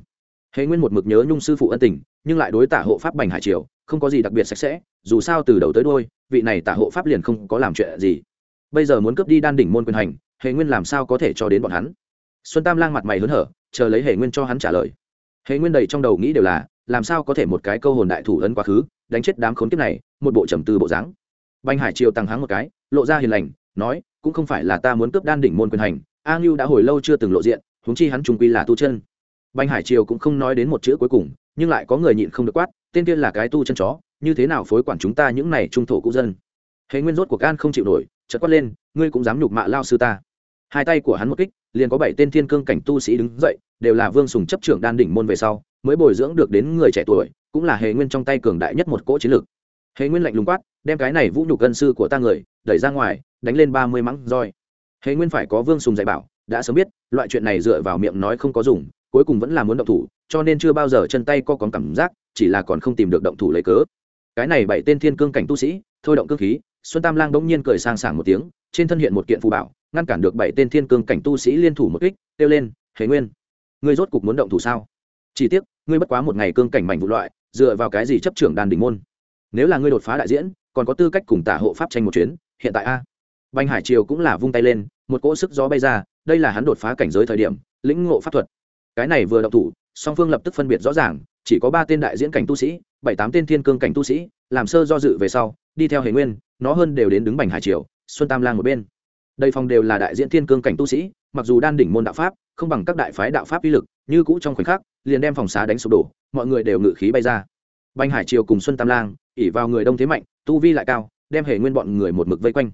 Hề nguyên một mực nhớ nhung sư phụ ân tình, nhưng lại đối tả hộ pháp bành hải triều, không có gì đặc biệt sạch sẽ, dù sao từ đầu tới đôi vị này tả hộ pháp liền không có làm chuyện gì. Bây giờ muốn cướp đi đan đỉnh môn quyền hành, hề nguyên làm sao có thể cho đến bọn hắn? Xuân tam lang mặt mày hớn hở, chờ lấy hề nguyên cho hắn trả lời hề nguyên đầy trong đầu nghĩ đều là, làm sao có thể một cái câu hồn đại thủ ấn quá khứ, đánh chết đám khốn kiếp này, một bộ trầm tư bộ dáng. Banh hải triều tăng hắng một cái, lộ ra hiền lành, nói, cũng không phải là ta muốn cướp đan đỉnh môn quyền hành, a ngưu đã hồi lâu chưa từng lộ diện, huống chi hắn trung quy là tu chân. Banh hải triều cũng không nói đến một chữ cuối cùng, nhưng lại có người nhịn không được quát, tên kia là cái tu chân chó, như thế nào phối quản chúng ta những này trung thổ cũ dân? Hệ nguyên rốt của can không chịu nổi, chợt quát lên, ngươi cũng dám nhục mạ lao sư ta. Hai tay của hắn một kích liền có bảy tên thiên cương cảnh tu sĩ đứng dậy, đều là vương sùng chấp trưởng đan đỉnh môn về sau, mới bồi dưỡng được đến người trẻ tuổi, cũng là hệ nguyên trong tay cường đại nhất một cỗ chiến lược hệ nguyên lạnh lùng quát, đem cái này vũ nhục gân sư của ta người, đẩy ra ngoài, đánh lên ba mươi mắng roi. Hệ nguyên phải có vương sùng dạy bảo, đã sớm biết, loại chuyện này dựa vào miệng nói không có dùng, cuối cùng vẫn là muốn động thủ, cho nên chưa bao giờ chân tay co có cảm giác, chỉ là còn không tìm được động thủ lấy cớ. Cái này bảy tên thiên cương cảnh tu sĩ, thôi động cương khí, xuân tam lang bỗng nhiên cười sang sảng một tiếng trên thân hiện một kiện phù bảo, ngăn cản được bảy tên thiên cương cảnh tu sĩ liên thủ một kích, kêu lên, hề nguyên, ngươi rốt cục muốn động thủ sao? Chỉ tiếc, ngươi bất quá một ngày cương cảnh mảnh vụ loại, dựa vào cái gì chấp trưởng đàn đỉnh môn? Nếu là ngươi đột phá đại diễn, còn có tư cách cùng tả hộ pháp tranh một chuyến, hiện tại a. Banh hải triều cũng là vung tay lên, một cỗ sức gió bay ra, đây là hắn đột phá cảnh giới thời điểm, lĩnh ngộ pháp thuật. Cái này vừa động thủ, song phương lập tức phân biệt rõ ràng, chỉ có ba tên đại diễn cảnh tu sĩ, bảy tám tên thiên cương cảnh tu sĩ, làm sơ do dự về sau, đi theo hệ nguyên, nó hơn đều đến đứng bành hải triều xuân tam lang một bên. Đây phòng đều là đại diễn thiên cương cảnh tu sĩ, mặc dù đan đỉnh môn đạo pháp, không bằng các đại phái đạo pháp uy lực, như cũ trong khoảnh khắc, liền đem phòng xá đánh sụp đổ, mọi người đều ngự khí bay ra. Banh hải triều cùng xuân tam lang ỉ vào người đông thế mạnh, tu vi lại cao, đem hề nguyên bọn người một mực vây quanh.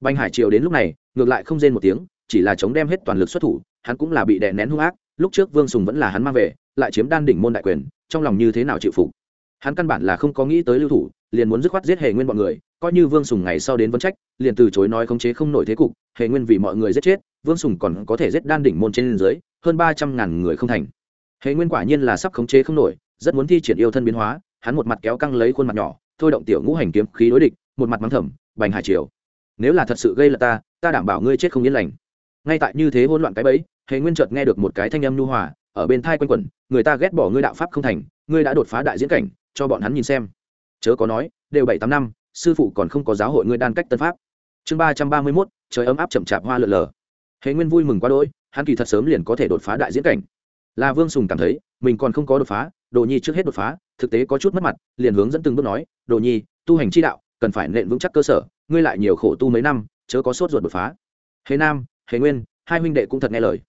Banh hải triều đến lúc này, ngược lại không rên một tiếng, chỉ là chống đem hết toàn lực xuất thủ, hắn cũng là bị đè nén hung ác, lúc trước vương sùng vẫn là hắn mang về, lại chiếm đan đỉnh môn đại quyền, trong lòng như thế nào chịu phục? Hắn căn bản là không có nghĩ tới lưu thủ, liền muốn dứt khoát giết hề nguyên bọn người, coi như vương sùng ngày sau đến vấn trách, liền từ chối nói khống chế không nổi thế cục, hề nguyên vì mọi người giết chết, vương sùng còn có thể giết đan đỉnh môn trên dưới, hơn ba trăm ngàn người không thành. Hề nguyên quả nhiên là sắp khống chế không nổi, rất muốn thi triển yêu thân biến hóa, hắn một mặt kéo căng lấy khuôn mặt nhỏ, thôi động tiểu ngũ hành kiếm khí đối địch, một mặt mắng thầm, bành hải triều, nếu là thật sự gây là ta ta đảm bảo ngươi chết không yên lành. Ngay tại như thế hỗn loạn cái bẫy, hề nguyên chợt nghe được một cái thanh âm nhu hòa, ở bên thai quanh quẩn, người ta ghét bỏ ngươi đạo pháp không thành, ngươi đã đột phá đại diễn cảnh cho bọn hắn nhìn xem. Chớ có nói, đều bảy tám năm, sư phụ còn không có giáo hội ngươi đan cách tân pháp. Chương ba trăm ba mươi mốt, trời ấm áp chậm chạp hoa lượn lờ. Hệ nguyên vui mừng quá đỗi, hắn kỳ thật sớm liền có thể đột phá đại diễn cảnh. Là vương sùng cảm thấy, mình còn không có đột phá, đồ nhi trước hết đột phá, thực tế có chút mất mặt, liền hướng dẫn từng bước nói, đồ nhi, tu hành chi đạo, cần phải nện vững chắc cơ sở, ngươi lại nhiều khổ tu mấy năm, chớ có sốt ruột đột phá. Hề nam, hề nguyên, hai huynh đệ cũng thật nghe lời.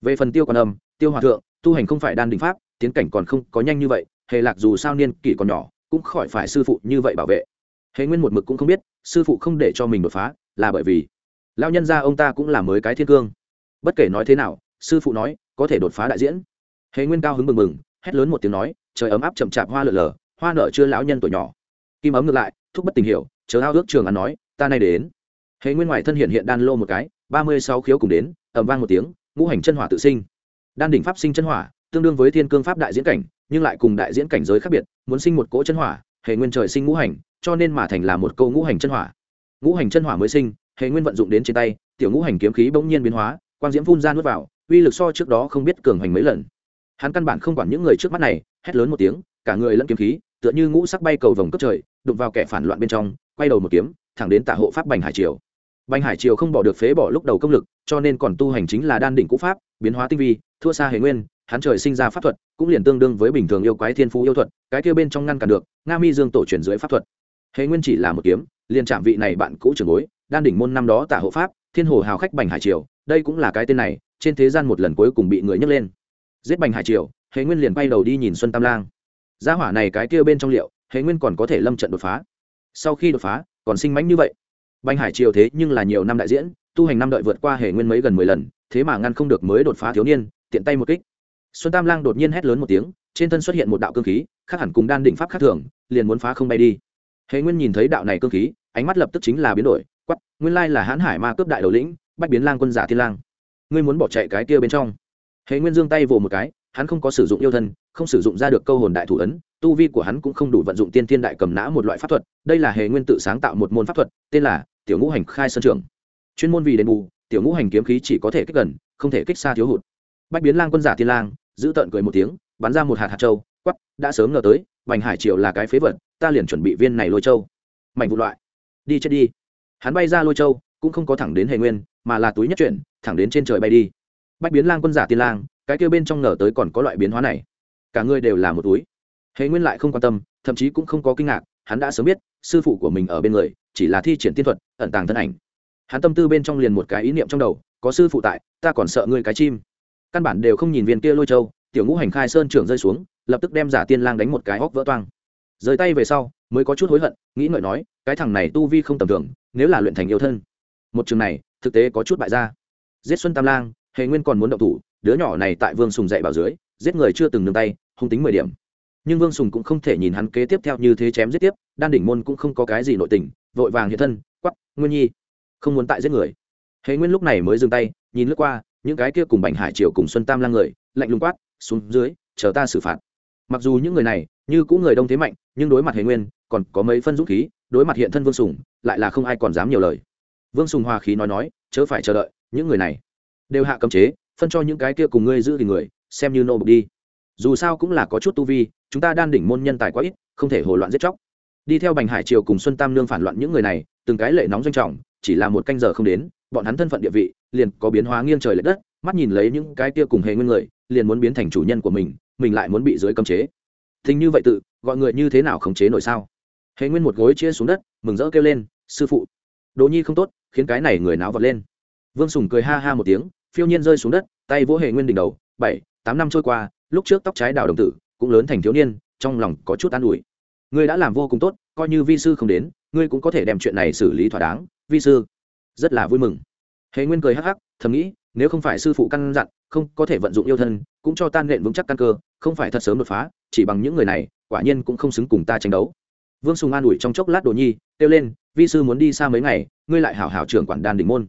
Về phần tiêu còn âm, tiêu hòa thượng, tu hành không phải đan đình pháp, tiến cảnh còn không có nhanh như vậy hề lạc dù sao niên kỷ còn nhỏ, cũng khỏi phải sư phụ như vậy bảo vệ. Hề nguyên một mực cũng không biết, sư phụ không để cho mình đột phá, là bởi vì lao nhân ra ông ta cũng là mới cái thiên cương. Bất kể nói thế nào, sư phụ nói, có thể đột phá đại diễn. Hề nguyên cao hứng mừng mừng hét lớn một tiếng nói, trời ấm áp chậm chạp hoa lở lở hoa nở chưa lão nhân tuổi nhỏ. Kim ấm ngược lại, thúc bất tình hiểu, chớ ao ước trường ăn nói, ta nay đến. Hệ nguyên ngoài thân hiện hiện đan lô một cái, ba mươi sáu khiếu cùng đến ẩm vang một tiếng, ngũ hành chân hỏa tự sinh. Đan đỉnh pháp sinh chân hỏa tương đương với thiên cương pháp đại diễn cảnh, nhưng lại cùng đại diễn cảnh giới khác biệt, muốn sinh một cỗ chân hỏa, hệ nguyên trời sinh ngũ hành, cho nên mà thành là một câu ngũ hành chân hỏa. Ngũ hành chân hỏa mới sinh, hệ nguyên vận dụng đến trên tay, tiểu ngũ hành kiếm khí bỗng nhiên biến hóa, quang diễm phun ra nuốt vào, uy lực so trước đó không biết cường hành mấy lần. Hắn căn bản không quản những người trước mắt này, hét lớn một tiếng, cả người lẫn kiếm khí, tựa như ngũ sắc bay cầu vồng cấp trời, đụng vào kẻ phản loạn bên trong, quay đầu một kiếm, thẳng đến tả hộ pháp bành hải triều. Bành hải triều không bỏ được phế bỏ lúc đầu công lực, cho nên còn tu hành chính là đan đỉnh cũ pháp, biến hóa tinh vi, thua xa hệ nguyên hắn trời sinh ra pháp thuật, cũng liền tương đương với bình thường yêu quái thiên phú yêu thuật, cái kia bên trong ngăn cản được, nga mi dương tổ truyền dưới pháp thuật. Hề nguyên chỉ là một kiếm, liền chạm vị này bạn cũ trưởng bối, đan đỉnh môn năm đó tả hộ pháp, thiên hồ hào khách bành hải triều, đây cũng là cái tên này, trên thế gian một lần cuối cùng bị người nhấc lên. Giết bành hải triều hề nguyên liền bay đầu đi nhìn xuân tam lang. Gia hỏa này cái kia bên trong liệu hề nguyên còn có thể lâm trận đột phá. Sau khi đột phá, còn sinh mãnh như vậy. Bành hải triều thế nhưng là nhiều năm đại diễn, tu hành năm đợi vượt qua hề nguyên mấy gần mười lần, thế mà ngăn không được mới đột phá thiếu niên, tiện tay một kích xuân tam lang đột nhiên hét lớn một tiếng, trên thân xuất hiện một đạo cơ khí, khác hẳn cùng đan định pháp khác thường, liền muốn phá không bay đi. Hề nguyên nhìn thấy đạo này cơ khí, ánh mắt lập tức chính là biến đổi quắp nguyên lai là hãn hải ma cướp đại đầu lĩnh, bách biến lang quân giả thiên lang. Ngươi muốn bỏ chạy cái kia bên trong. Hề nguyên giương tay vồ một cái, hắn không có sử dụng yêu thân, không sử dụng ra được câu hồn đại thủ ấn, tu vi của hắn cũng không đủ vận dụng tiên thiên đại cầm nã một loại pháp thuật, đây là hề nguyên tự sáng tạo một môn pháp thuật, tên là tiểu ngũ hành khai sơn trường chuyên môn vì đền bù, tiểu ngũ hành kiếm khí chỉ có thể kích gần, không thể kích xa thiếu hụt. Bách biến lang quân giả thiên lang giữ tợn cười một tiếng, bắn ra một hạt hạt châu quắp đã sớm ngờ tới, bành hải triều là cái phế vật, ta liền chuẩn bị viên này lôi châu. Mảnh vụ loại. Đi chết đi. Hắn bay ra lôi châu, cũng không có thẳng đến hệ nguyên, mà là túi nhất chuyển, thẳng đến trên trời bay đi. Bách biến lang quân giả tiên lang, cái kêu bên trong ngờ tới còn có loại biến hóa này. Cả người đều là một túi. Hệ nguyên lại không quan tâm, thậm chí cũng không có kinh ngạc, hắn đã sớm biết, sư phụ của mình ở bên người, chỉ là thi triển tiên thuật, ẩn tàng thân ảnh. Hắn tâm tư bên trong liền một cái ý niệm trong đầu, có sư phụ tại, ta còn sợ ngươi cái chim căn bản đều không nhìn viên kia lôi châu, tiểu ngũ hành khai sơn trưởng rơi xuống, lập tức đem giả tiên lang đánh một cái hóc vỡ toang. Rời tay về sau, mới có chút hối hận, nghĩ ngợi nói, cái thằng này tu vi không tầm thường, nếu là luyện thành yêu thân, một trường này, thực tế có chút bại ra giết xuân tam lang, hề nguyên còn muốn động thủ, đứa nhỏ này tại vương sùng dạy bảo dưới, giết người chưa từng nương tay, hung tính mười điểm. Nhưng vương sùng cũng không thể nhìn hắn kế tiếp theo như thế chém giết tiếp, đan đỉnh môn cũng không có cái gì nội tình, vội vàng hiện thân quắp nguyên nhi, không muốn tại giết người. Hề nguyên lúc này mới dừng tay, nhìn lướt qua những cái kia cùng bành hải triều cùng xuân tam lang người, lạnh lùng quát, xuống dưới, chờ ta xử phạt. Mặc dù những người này, như cũng người đông thế mạnh, nhưng đối mặt hề nguyên, còn có mấy phân dũng khí, đối mặt hiện thân vương sùng, lại là không ai còn dám nhiều lời. Vương sùng hòa khí nói nói, chớ phải chờ đợi, những người này đều hạ cấm chế, phân cho những cái kia cùng ngươi giữ thì người, xem như nô bục đi. Dù sao cũng là có chút tu vi, chúng ta đan đỉnh môn nhân tài quá ít, không thể hồ loạn giết chóc. Đi theo bành hải triều cùng xuân tam nương phản loạn những người này, từng cái lệ nóng doanh trọng, chỉ là một canh giờ không đến, bọn hắn thân phận địa vị liền có biến hóa nghiêng trời lệch đất, mắt nhìn lấy những cái kia cùng hề nguyên người, liền muốn biến thành chủ nhân của mình mình lại muốn bị dưới cấm chế. Thình như vậy tự, gọi người như thế nào khống chế nổi sao? Hề nguyên một gối chia xuống đất, mừng rỡ kêu lên, sư phụ. Đỗ nhi không tốt, khiến cái này người náo vật lên. Vương sùng cười ha ha một tiếng, phiêu nhiên rơi xuống đất, tay vỗ hề nguyên đỉnh đầu, bảy, tám năm trôi qua, lúc trước tóc trái đào đồng tử, cũng lớn thành thiếu niên, trong lòng có chút an ủi. Ngươi đã làm vô cùng tốt, coi như vi sư không đến, ngươi cũng có thể đem chuyện này xử lý thỏa đáng, vi sư. Rất là vui mừng hề nguyên cười hắc hắc, thầm nghĩ, nếu không phải sư phụ căn dặn, không có thể vận dụng yêu thân, cũng cho tan nện vững chắc căn cơ, không phải thật sớm đột phá, chỉ bằng những người này, quả nhiên cũng không xứng cùng ta tranh đấu. Vương sùng an ủi trong chốc lát đồ nhi, kêu lên, vi sư muốn đi xa mấy ngày, ngươi lại hảo hảo trưởng quản đan đỉnh môn.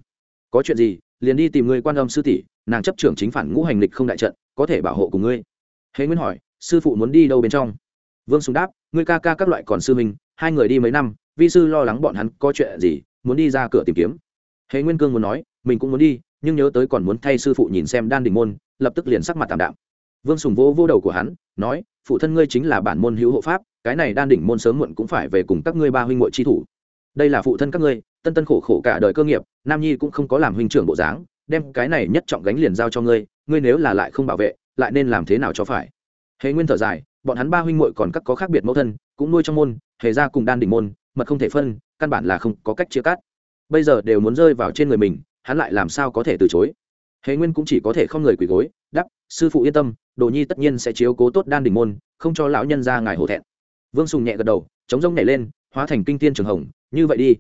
Có chuyện gì, liền đi tìm người quan âm sư tỷ, nàng chấp trưởng chính phản ngũ hành lịch không đại trận, có thể bảo hộ cùng ngươi. Hề nguyên hỏi, sư phụ muốn đi đâu bên trong? Vương sùng đáp, ngươi ca ca các loại còn sư minh hai người đi mấy năm, vi sư lo lắng bọn hắn có chuyện gì, muốn đi ra cửa tìm kiếm hễ nguyên cương muốn nói, mình cũng muốn đi, nhưng nhớ tới còn muốn thay sư phụ nhìn xem đan đình môn, lập tức liền sắc mặt tạm đạm. Vương sùng vô vô đầu của hắn, nói, phụ thân ngươi chính là bản môn hữu hộ pháp, cái này đan đỉnh môn sớm muộn cũng phải về cùng các ngươi ba huynh muội chi thủ. Đây là phụ thân các ngươi, tân tân khổ khổ cả đời cơ nghiệp, nam nhi cũng không có làm huynh trưởng bộ dáng, đem cái này nhất trọng gánh liền giao cho ngươi ngươi nếu là lại không bảo vệ, lại nên làm thế nào cho phải? Hề nguyên thở dài, bọn hắn ba huynh muội còn các có khác biệt mẫu thân, cũng nuôi trong môn, hề ra cùng đan đỉnh môn, mật không thể phân, căn bản là không có cách chia cắt bây giờ đều muốn rơi vào trên người mình, hắn lại làm sao có thể từ chối? Hề nguyên cũng chỉ có thể không người quỳ gối đắp sư phụ yên tâm, đồ nhi tất nhiên sẽ chiếu cố tốt đan đỉnh môn, không cho lão nhân ra ngài hổ thẹn. Vương sùng nhẹ gật đầu, chống rông nhảy lên, hóa thành kinh tiên trường hồng, như vậy đi.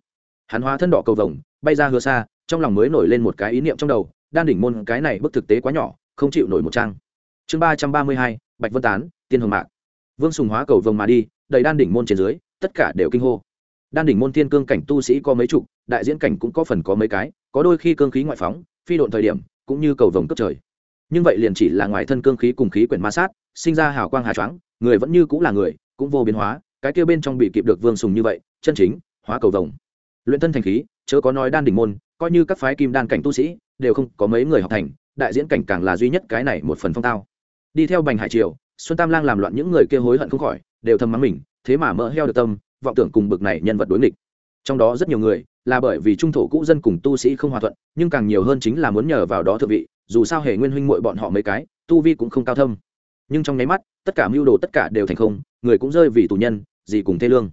Hắn hóa thân đỏ cầu vồng, bay ra hứa xa, trong lòng mới nổi lên một cái ý niệm trong đầu, đan đỉnh môn cái này bức thực tế quá nhỏ, không chịu nổi một trang. Chương ba trăm ba mươi hai, bạch vân tán, tiên hồng mạc. Vương sùng hóa cầu vồng mà đi đầy đan đỉnh môn trên dưới, tất cả đều kinh hô đan đỉnh môn thiên cương cảnh tu sĩ có mấy chục, đại diễn cảnh cũng có phần có mấy cái, có đôi khi cương khí ngoại phóng, phi độn thời điểm, cũng như cầu vồng cấp trời. Nhưng vậy liền chỉ là ngoài thân cương khí cùng khí quyển ma sát, sinh ra hào quang hà choáng, người vẫn như cũng là người, cũng vô biến hóa, cái kia bên trong bị kịp được vương sùng như vậy, chân chính, hóa cầu vồng. Luyện thân thành khí, chớ có nói đan đỉnh môn, coi như các phái kim đan cảnh tu sĩ, đều không có mấy người học thành, đại diễn cảnh càng là duy nhất cái này một phần phong tao. Đi theo bành hải triều, xuân tam lang làm loạn những người kia hối hận không khỏi, đều thầm mắng mình, thế mà mỡ heo được tâm vọng tưởng cùng bực này nhân vật đối nghịch. Trong đó rất nhiều người là bởi vì trung thổ cũ dân cùng tu sĩ không hòa thuận, nhưng càng nhiều hơn chính là muốn nhờ vào đó thượng vị, dù sao hề nguyên huynh muội bọn họ mấy cái, tu vi cũng không cao thâm. Nhưng trong nháy mắt, tất cả mưu đồ tất cả đều thành không, người cũng rơi vì tù nhân, gì cùng thê lương.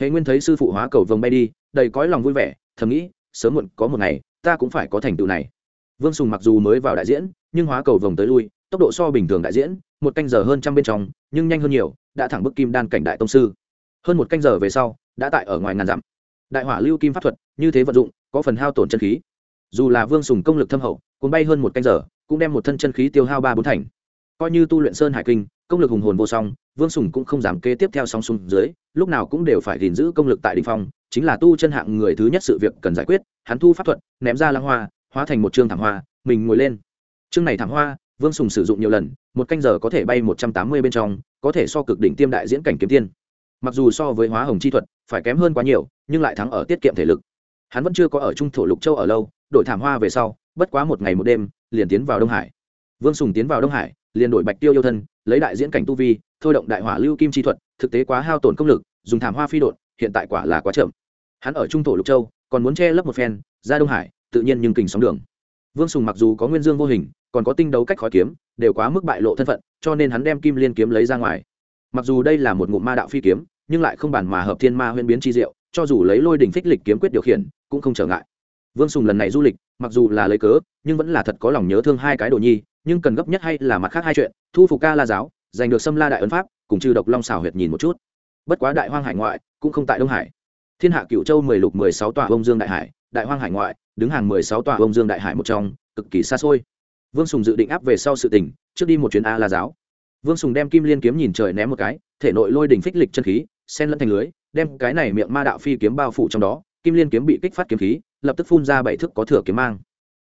Hề nguyên thấy sư phụ hóa cầu vồng bay đi, đầy cõi lòng vui vẻ, thầm nghĩ, sớm muộn có một ngày, ta cũng phải có thành tựu này. Vương sùng mặc dù mới vào đại diễn, nhưng hóa cầu vồng tới lui, tốc độ so bình thường đại diễn, một canh giờ hơn trăm bên trong, nhưng nhanh hơn nhiều, đã thẳng bức kim đan cảnh đại tông sư hơn một canh giờ về sau, đã tại ở ngoài ngàn dặm. Đại hỏa lưu kim pháp thuật, như thế vận dụng, có phần hao tổn chân khí. Dù là vương sùng công lực thâm hậu cuốn bay hơn một canh giờ, cũng đem một thân chân khí tiêu hao ba bốn thành. Coi như tu luyện sơn hải kinh, công lực hùng hồn vô song, vương sùng cũng không dám kế tiếp theo song sùng dưới, lúc nào cũng đều phải gìn giữ công lực tại đ ỉ n h phong, chính là tu chân hạng người thứ nhất sự việc cần giải quyết, hắn thu pháp thuật, ném ra lăng hoa, hóa thành một chương thảm hoa, mình ngồi lên. Chương này thảm hoa, vương sùng sử dụng nhiều lần, một canh giờ có thể bay một trăm tám mươi bên trong, có thể so cực đỉnh tiêm đại diễn cảnh kiếm tiên mặc dù so với hóa hồng chi thuật, phải kém hơn quá nhiều, nhưng lại thắng ở tiết kiệm thể lực. Hắn vẫn chưa có ở trung thổ lục châu ở lâu, đổi thảm hoa về sau, bất quá một ngày một đêm, liền tiến vào đông hải. Vương sùng tiến vào đông hải, liền đổi bạch tiêu yêu thân, lấy đại diễn cảnh tu vi, thôi động đại hỏa lưu kim chi thuật, thực tế quá hao tổn công lực, dùng thảm hoa phi đột hiện tại quả là quá chậm. Hắn ở trung thổ lục châu, còn muốn che lấp một phen, ra đông hải, tự nhiên nhưng kình sóng đường. Vương sùng mặc dù có nguyên dương vô hình, còn có tinh đấu cách khói kiếm, đều quá mức bại lộ thân phận, cho nên hắn đem kim liên kiếm lấy ra ngoài mặc dù đây là một ngụm ma đạo phi kiếm, nhưng lại không bản mà hợp thiên ma huyễn biến chi diệu, cho dù lấy lôi đỉnh phích lịch kiếm quyết điều khiển, cũng không trở ngại. Vương sùng lần này du lịch, mặc dù là lấy cớ, nhưng vẫn là thật có lòng nhớ thương hai cái đồ nhi, nhưng cần gấp nhất hay là mặt khác hai chuyện, thu phục ca la giáo, giành được xâm la đại ấn pháp, cùng trừ độc long xào huyệt nhìn một chút. Bất quá đại hoang hải ngoại, cũng không tại đông hải. Thiên hạ cựu châu mười lục mười sáu tòa bông dương đại hải, đại hoang hải ngoại, đứng hàng mười sáu tòa bông dương đại hải một trong, cực kỳ xa xôi. Vương sùng dự định áp về sau sự tình, trước đi một chuyến a la giáo vương sùng đem kim liên kiếm nhìn trời ném một cái, thể nội lôi đỉnh phích lịch chân khí, sen lẫn thành lưới, đem cái này miệng ma đạo phi kiếm bao phủ trong đó, kim liên kiếm bị kích phát kiếm khí, lập tức phun ra bảy thức có thừa kiếm mang.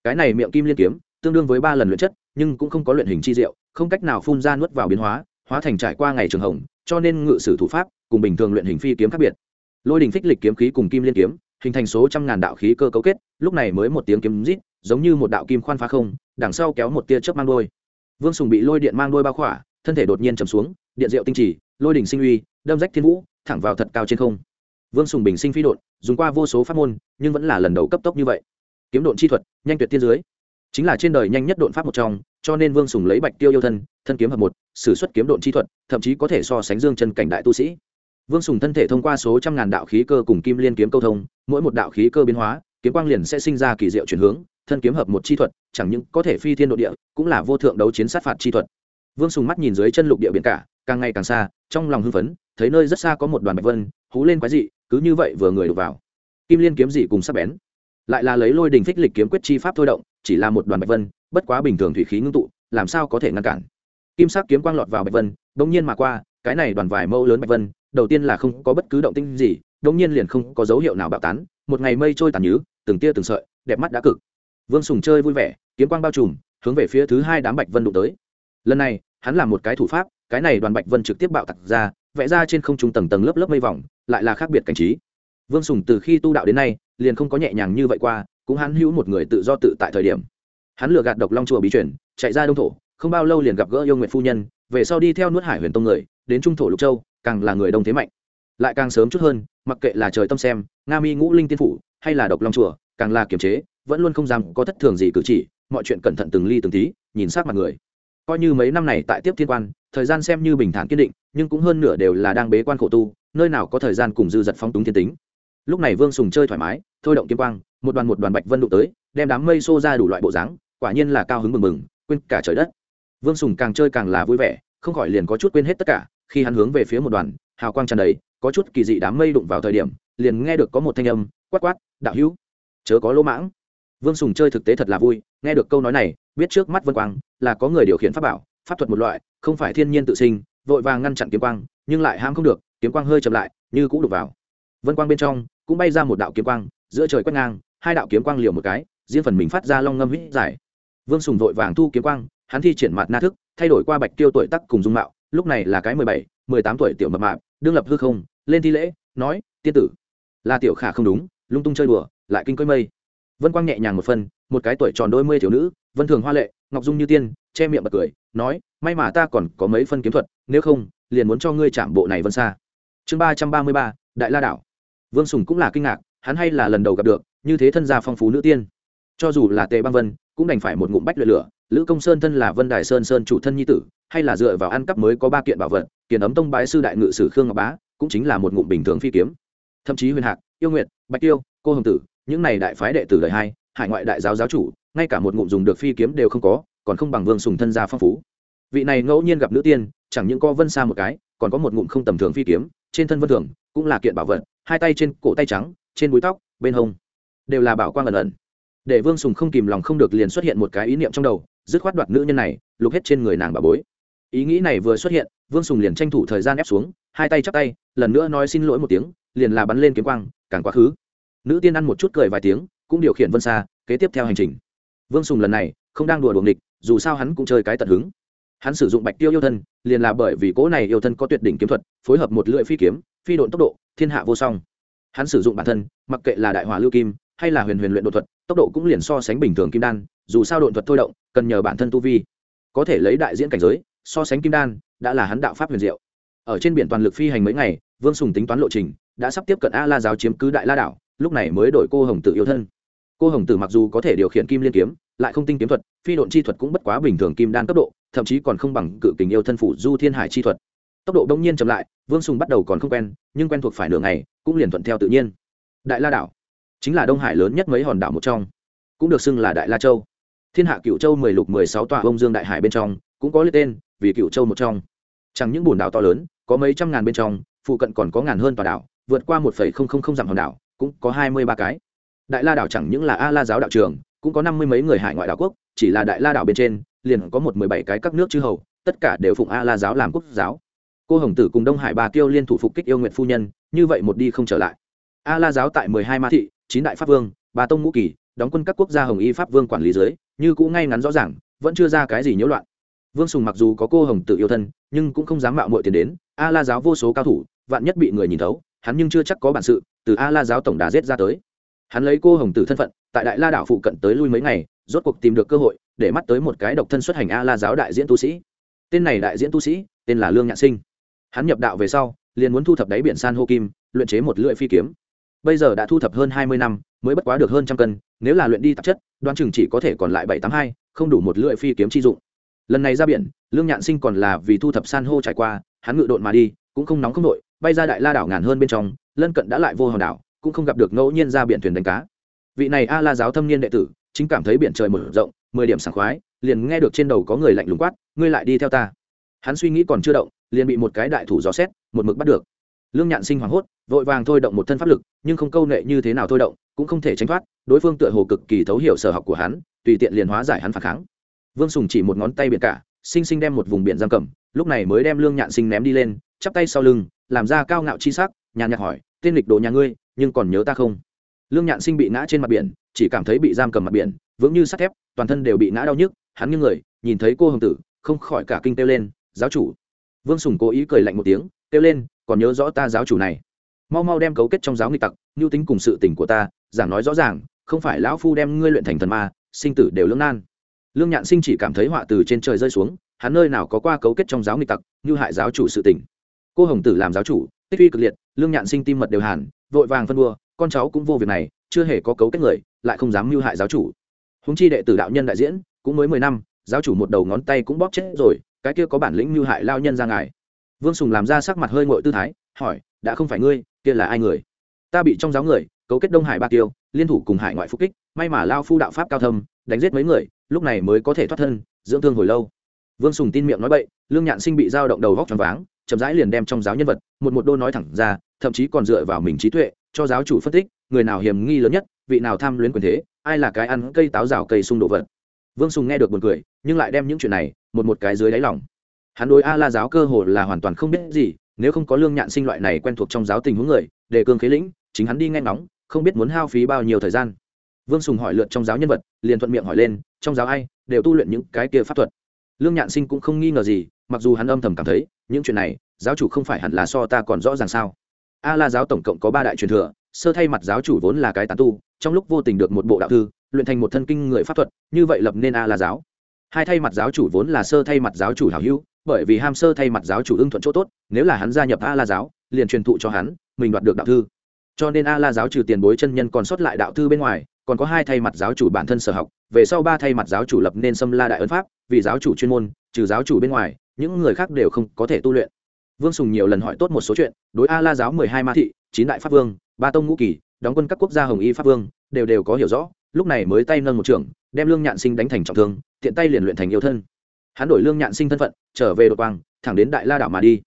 Cái này miệng kim liên kiếm, tương đương với ba lần luyện chất, nhưng cũng không có luyện hình chi diệu, không cách nào phun ra nuốt vào biến hóa hóa thành trải qua ngày trường hồng, cho nên ngự sử thủ pháp cùng bình thường luyện hình phi kiếm khác biệt. Lôi đình phích lịch kiếm khí cùng kim liên kiếm, hình thành số trăm ngàn đạo khí cơ cấu kết, lúc này mới một tiếng kiếm rít, giống như một đạo kim khoan phá không, đằng sau kéo một tia chớp mang đôi. Vương sùng bị lôi điện mang đôi bao khỏa thân thể đột nhiên chầm xuống, điện diệu tinh trì, lôi đình sinh uy, đâm rách thiên vũ, thẳng vào thật cao trên không. Vương sùng bình sinh phi đột dùng qua vô số pháp môn, nhưng vẫn là lần đầu cấp tốc như vậy. Kiếm độn chi thuật, nhanh tuyệt tiên dưới chính là trên đời nhanh nhất độn pháp một trong, cho nên vương sùng lấy bạch tiêu yêu thân thân kiếm hợp một s ử suất kiếm độn chi thuật, thậm chí có thể so sánh dương chân cảnh đại tu sĩ. Vương sùng thân thể thông qua số trăm ngàn đạo khí cơ cùng kim liên kiếm câu thông, mỗi một đạo khí cơ biến hóa, kiếm quang liền sẽ sinh ra kỳ diệu chuyển hướng, thân kiếm hợp một chi thuật, chẳng những có thể phi thiên độ địa, cũng là vô thượng đấu chiến sát phạt chi thuật vương sùng mắt nhìn dưới chân lục địa biển cả, càng ngày càng xa, trong lòng hưng phấn, thấy nơi rất xa có một đoàn bạch vân, hú lên quái dị, cứ như vậy vừa người đục vào. Kim liên kiếm dị cùng sắp bén, lại là lấy lôi đình phích lịch kiếm quyết chi pháp thôi động, chỉ là một đoàn bạch vân, bất quá bình thường thủy khí ngưng tụ, làm sao có thể ngăn cản? Kim sắc kiếm quang lọt vào bạch vân, bỗng nhiên mà qua, cái này đoàn vải mâu lớn bạch vân, đầu tiên là không có bất cứ động tinh gì, bỗng nhiên liền không có dấu hiệu nào bạo tán, một ngày mây trôi tàn nhứ, từng tia từng sợi, đẹp mắt đã cực. Vương sùng chơi vui vẻ, kiếm quang bao trùm, hướng về phía thứ hai đám bạch vân đụng tới. Lần này hắn làm một cái thủ pháp, cái này đoàn bạch vân trực tiếp bạo tặc ra, vẽ ra trên không trung tầng tầng lớp lớp mây vòng, lại là khác biệt cảnh trí. Vương sùng từ khi tu đạo đến nay, liền không có nhẹ nhàng như vậy qua, cũng hắn hữu một người tự do tự tại thời điểm. Hắn lừa gạt độc long chùa bí chuyển chạy ra đông thổ, không bao lâu liền gặp gỡ yêu nguyện phu nhân, về sau đi theo nuốt hải huyền tông người, đến trung thổ lục châu, càng là người đông thế mạnh. Lại càng sớm chút hơn, mặc kệ là trời tâm xem, nga mi ngũ linh tiên phủ, hay là độc long chùa, càng là kiềm chế, vẫn luôn không dám có thất thường gì cử chỉ, mọi chuyện cẩn thận từng ly từng tí, nhìn sát mặt người coi như mấy năm này tại tiếp thiên quan, thời gian xem như bình thản kiên định, nhưng cũng hơn nửa đều là đang bế quan khổ tu, nơi nào có thời gian cùng dư giật phóng túng thiên tính. Lúc này vương sùng chơi thoải mái, thôi động kiếm quang, một đoàn một đoàn bạch vân đụng tới, đem đám mây xô ra đủ loại bộ dáng, quả nhiên là cao hứng mừng mừng, quên cả trời đất. Vương sùng càng chơi càng là vui vẻ, không khỏi liền có chút quên hết tất cả, khi hắn hướng về phía một đoàn, hào quang tràn đầy, có chút kỳ dị đám mây đụng vào thời điểm, liền nghe được có một thanh âm, quát quát, đạo hữu, chớ có lỗ mãng vương sùng chơi thực tế thật là vui, nghe được câu nói này, biết trước mắt vân quang là có người điều khiển pháp bảo, pháp thuật một loại, không phải thiên nhiên tự sinh, vội vàng ngăn chặn kiếm quang, nhưng lại ham không được, kiếm quang hơi chậm lại, như cũng đục vào. Vân quang bên trong cũng bay ra một đạo kiếm quang, giữa trời quét ngang, hai đạo kiếm quang liều một cái, riêng phần mình phát ra long ngâm hít dài vương sùng vội vàng thu kiếm quang, hắn thi triển mặt na thức, thay đổi qua bạch tiêu tuổi tắc cùng dung mạo, lúc này là cái mười bảy, mười tám tuổi tiểu mập mạp, đương lập hư không, lên thi lễ, nói, tiên tử. Là tiểu khả không đúng, lung tung chơi đùa, lại kinh quấy mây vân quang nhẹ nhàng một phân một cái tuổi tròn đôi mươi thiếu nữ, vân thường hoa lệ, ngọc dung như tiên, che miệng bật cười, nói, may mà ta còn có mấy phân kiếm thuật, nếu không, liền muốn cho ngươi chạm bộ này vân xa chương ba trăm ba mươi ba, đại la đảo. Vương sùng cũng là kinh ngạc, hắn hay là lần đầu gặp được, như thế thân gia phong phú nữ tiên. Cho dù là tề băng vân, cũng đành phải một ngụm bách luyện lửa, lữ công sơn thân là vân đài sơn sơn chủ thân nhi tử, hay là dựa vào ăn cắp mới có ba kiện bảo vật, kiền ấm tông bái sư đại ngự sử khương ngọc bá, cũng chính là một ngụm bình thường phi kiếm. Thậm chí huyền hạc, yêu nguyện bạch tiêu, cô hồng tử những này đại phái đệ tử đời hai hải ngoại đại giáo giáo chủ, ngay cả một ngụm dùng được phi kiếm đều không có, còn không bằng vương sùng thân gia phong phú. Vị này ngẫu nhiên gặp nữ tiên, chẳng những co vân xa một cái, còn có một ngụm không tầm thường phi kiếm, trên thân vân thường, cũng là kiện bảo vật, hai tay trên cổ tay trắng, trên búi tóc, bên hông, đều là bảo quang ẩn ẩn. Để vương sùng không kìm lòng không được liền xuất hiện một cái ý niệm trong đầu, dứt khoát đoạt nữ nhân này, lục hết trên người nàng bà bối. Ý nghĩ này vừa xuất hiện, vương sùng liền tranh thủ thời gian ép xuống, hai tay chắp tay, lần nữa nói xin lỗi một tiếng, liền là bắn lên kiếm quang, càng quá khứ nữ tiên ăn một chút cười vài tiếng, cũng điều khiển vân xa kế tiếp theo hành trình. Vương sùng lần này không đang đùa đuồng địch dù sao hắn cũng chơi cái tận hứng. Hắn sử dụng bạch tiêu yêu thân, liền là bởi vì cỗ này yêu thân có tuyệt đỉnh kiếm thuật, phối hợp một lưỡi phi kiếm, phi độn tốc độ, thiên hạ vô song. Hắn sử dụng bản thân, mặc kệ là đại hỏa lưu kim, hay là huyền huyền luyện đột thuật, tốc độ cũng liền so sánh bình thường kim đan, dù sao độn thuật thôi động, cần nhờ bản thân tu vi. Có thể lấy đại diễn cảnh giới, so sánh kim đan, đã là hắn đạo pháp huyền diệu. Ở trên biển toàn lực phi hành mấy ngày, vương sùng tính toán lộ trình, đã sắp tiếp cận a la giáo chiếm cứ đại la đảo lúc này mới đổi cô hồng tử yêu thân. Cô hồng tử mặc dù có thể điều khiển kim liên kiếm, lại không tinh kiếm thuật, phi độn chi thuật cũng bất quá bình thường kim đan cấp độ, thậm chí còn không bằng cự kình yêu thân phủ du thiên hải chi thuật. Tốc độ đông nhiên chậm lại, vương sùng bắt đầu còn không quen, nhưng quen thuộc phải nửa ngày, cũng liền thuận theo tự nhiên. Đại la đảo, chính là đông hải lớn nhất mấy hòn đảo một trong, cũng được xưng là đại la châu. Thiên hạ cựu châu mười lục mười sáu tòa bông dương đại hải bên trong, cũng có liệt tên, vì cựu châu một trong. Chẳng những bùn đảo to lớn, có mấy trăm ngàn bên trong, phụ cận còn có ngàn hơn tòa đảo, vượt qua một phẩy không không không dặm hòn đảo cũng có hai mươi ba cái. Đại la đảo chẳng những là a la giáo đạo trường, cũng có năm mươi mấy người hải ngoại đảo quốc, chỉ là đại la đảo bên trên, liền có một mười bảy cái các nước chư hầu, tất cả đều phụng a la giáo làm quốc giáo. Cô hồng tử cùng đông hải bà kiêu liên thủ phục kích yêu nguyện phu nhân, như vậy một đi không trở lại. A la giáo tại mười hai ma thị, chín đại pháp vương, ba tông ngũ kỳ, đóng quân các quốc gia hồng y pháp vương quản lý dưới, như cũ ngay ngắn rõ ràng, vẫn chưa ra cái gì nhiễu loạn. Vương sùng mặc dù có cô hồng Tử yêu thân, nhưng cũng không dám mạo muội tiền đến, a la giáo vô số cao thủ, vạn nhất bị người nhìn thấu hắn nhưng chưa chắc có bản sự, từ a la giáo tổng đà giết ra tới. Hắn lấy cô hồng tử thân phận, tại đại la đảo phụ cận tới lui mấy ngày, rốt cuộc tìm được cơ hội, để mắt tới một cái độc thân xuất hành a la giáo đại diễn tu sĩ. Tên này đại diễn tu sĩ, tên là lương nhạn sinh. Hắn nhập đạo về sau, liền muốn thu thập đáy biển san hô kim, luyện chế một lưỡi phi kiếm. Bây giờ đã thu thập hơn hai mươi năm, mới bất quá được hơn trăm cân, nếu là luyện đi tạp chất đoan chừng chỉ có thể còn lại bảy tám hai, không đủ một lưỡi phi kiếm chi dụng. Lần này ra biển, lương nhạn sinh còn là vì thu thập san hô trải qua, hắn ngự độn mà đi cũng không nóng không đội, bay ra đại la đảo ngàn hơn bên trong, lân cận đã lại vô hòn đảo, cũng không gặp được ngẫu nhiên ra biển thuyền đánh cá. Vị này a la giáo thâm niên đệ tử, chính cảm thấy biển trời mở rộng, mười điểm sảng khoái, liền nghe được trên đầu có người lạnh lùng quát, ngươi lại đi theo ta. Hắn suy nghĩ còn chưa động, liền bị một cái đại thủ dò xét, một mực bắt được. Lương nhạn sinh hoảng hốt, vội vàng thôi động một thân pháp lực, nhưng không câu nệ như thế nào thôi động, cũng không thể tránh thoát, đối phương tựa hồ cực kỳ thấu hiểu sở học của hắn, tùy tiện liền hóa giải hắn phản kháng. Vương sùng chỉ một ngón tay biển cả, sinh sinh đem một vùng biển giam cầm, lúc này mới đem lương nhạn sinh ném đi lên chắp tay sau lưng, làm ra cao ngạo chi sắc, nhàn nhạt hỏi, tên lịch đồ nhà ngươi, nhưng còn nhớ ta không? Lương nhạn sinh bị ngã trên mặt biển, chỉ cảm thấy bị giam cầm mặt biển, vững như sắt thép, toàn thân đều bị ngã đau nhức, hắn như người, nhìn thấy cô hồng tử, không khỏi cả kinh kêu lên, giáo chủ. Vương sùng cố ý cười lạnh một tiếng, kêu lên, còn nhớ rõ ta giáo chủ này. Mau mau đem cấu kết trong giáo nghịch tặc nhu tính cùng sự tình của ta, giảng nói rõ ràng, không phải lão phu đem ngươi luyện thành thần ma, sinh tử đều lưỡng nan. Lương nhạn sinh chỉ cảm thấy họa từ trên trời rơi xuống, hắn nơi nào có qua cấu kết trong giáo nghịch tặc, như hại giáo chủ sự tình cô hồng tử làm giáo chủ, tích uy cực liệt, lương nhạn sinh tim mật đều hàn, vội vàng phân đua, con cháu cũng vô việc này, chưa hề có cấu kết người, lại không dám mưu hại giáo chủ. Húng chi đệ tử đạo nhân đại diễn, cũng mới mười năm, giáo chủ một đầu ngón tay cũng bóp chết rồi, cái kia có bản lĩnh mưu hại lao nhân ra ngài. Vương sùng làm ra sắc mặt hơi ngội tư thái, hỏi, đã không phải ngươi, kia là ai người? Ta bị trong giáo người, cấu kết đông hải ba tiêu, liên thủ cùng hải ngoại phúc kích, may mà lao phu đạo pháp cao thâm, đánh giết mấy người, lúc này mới có thể thoát thân, dưỡng thương hồi lâu. Vương sùng tin miệng nói bậy, lương nhạn sinh bị dao động đầu vóc t r váng chậm rãi liền đem trong giáo nhân vật, một một đô nói thẳng ra, thậm chí còn dựa vào mình trí tuệ, cho giáo chủ phân tích, người nào hiểm nghi lớn nhất, vị nào tham luyến quyền thế, ai là cái ăn cây táo rào cây xung đồ vật. Vương sùng nghe được buồn cười, nhưng lại đem những chuyện này, một một cái dưới đáy lòng. Hắn đối a la giáo cơ hồ là hoàn toàn không biết gì, nếu không có lương nhạn sinh loại này quen thuộc trong giáo tình huống người đề cương khế lĩnh, chính hắn đi nghe ngóng, không biết muốn hao phí bao nhiêu thời gian. Vương sùng hỏi lượt trong giáo nhân vật, liền thuận miệng hỏi lên, trong giáo ai, đều tu luyện những cái kia pháp thuật. Lương nhạn sinh cũng không nghi ngờ gì, mặc dù hắn âm thầm cảm thấy những chuyện này, giáo chủ không phải hẳn là so ta còn rõ ràng sao? A la giáo tổng cộng có ba đại truyền thừa, sơ thay mặt giáo chủ vốn là cái tán tu, trong lúc vô tình được một bộ đạo thư, luyện thành một thân kinh người pháp thuật, như vậy lập nên a la giáo. Hai thay mặt giáo chủ vốn là sơ thay mặt giáo chủ hảo hữu, bởi vì ham sơ thay mặt giáo chủ ưng thuận chỗ tốt, nếu là hắn gia nhập a la giáo, liền truyền thụ cho hắn, mình đoạt được đạo thư. Cho nên a la giáo trừ tiền bối chân nhân còn sót lại đạo thư bên ngoài, còn có hai thay mặt giáo chủ bản thân sở học, về sau ba thay mặt giáo chủ lập nên xâm la đại ấn pháp, vì giáo chủ chuyên môn, trừ giáo chủ bên ngoài những người khác đều không có thể tu luyện. Vương sùng nhiều lần hỏi tốt một số chuyện, đối a la giáo mười hai ma thị, chín đại pháp vương, ba tông ngũ kỳ, đóng quân các quốc gia hồng y pháp vương, đều đều có hiểu rõ, lúc này mới tay nâng một trường, đem lương nhạn sinh đánh thành trọng thương, tiện tay liền luyện thành yêu thân. Hắn đổi lương nhạn sinh thân phận, trở về đột quang, thẳng đến đại la đảo mà đi.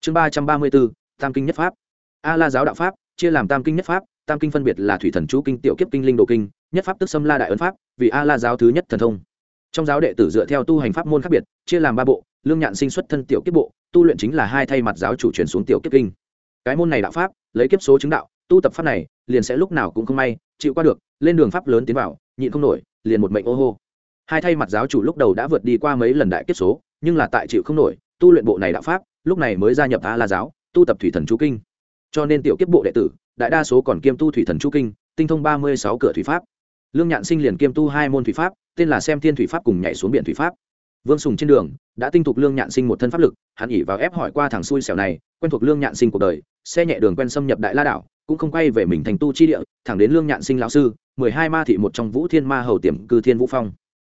Chương ba trăm ba mươi bốn, tam kinh nhất pháp. A la giáo đạo pháp, chia làm tam kinh nhất pháp, tam kinh phân biệt là thủy thần chú kinh, tiểu kiếp kinh, linh đồ kinh, nhất pháp tức xâm la đại ấn pháp, vì a la giáo thứ nhất thần thông. Trong giáo đệ tử dựa theo tu hành pháp môn khác biệt, chia làm ba bộ lương nhạn sinh xuất thân tiểu kiếp bộ, tu luyện chính là hai thay mặt giáo chủ truyền xuống tiểu kiếp kinh. Cái môn này đạo pháp, lấy kiếp số chứng đạo, tu tập pháp này, liền sẽ lúc nào cũng không may, chịu qua được, lên đường pháp lớn tiến vào, nhịn không nổi, liền một mệnh ô hô. Hai thay mặt giáo chủ lúc đầu đã vượt đi qua mấy lần đại kiếp số, nhưng là tại chịu không nổi, tu luyện bộ này đạo pháp, lúc này mới gia nhập a la giáo, tu tập thủy thần chú kinh. Cho nên tiểu kiếp bộ đệ tử, đại đa số còn kiêm tu thủy thần chú kinh, tinh thông ba mươi sáu cửa thủy pháp. Lương nhạn sinh liền kiêm tu hai môn thủy pháp, tên là xem thiên thủy pháp cùng nhảy xuống biển thủy pháp vương sùng trên đường, đã tinh thục lương nhạn sinh một thân pháp lực, hắn ỉ vào ép hỏi qua thằng xui xẻo này, quen thuộc lương nhạn sinh cuộc đời, xe nhẹ đường quen xâm nhập đại la đảo, cũng không quay về mình thành tu chi địa, thẳng đến lương nhạn sinh lão sư, mười hai ma thị một trong vũ thiên ma hầu tiềm cư thiên vũ phong.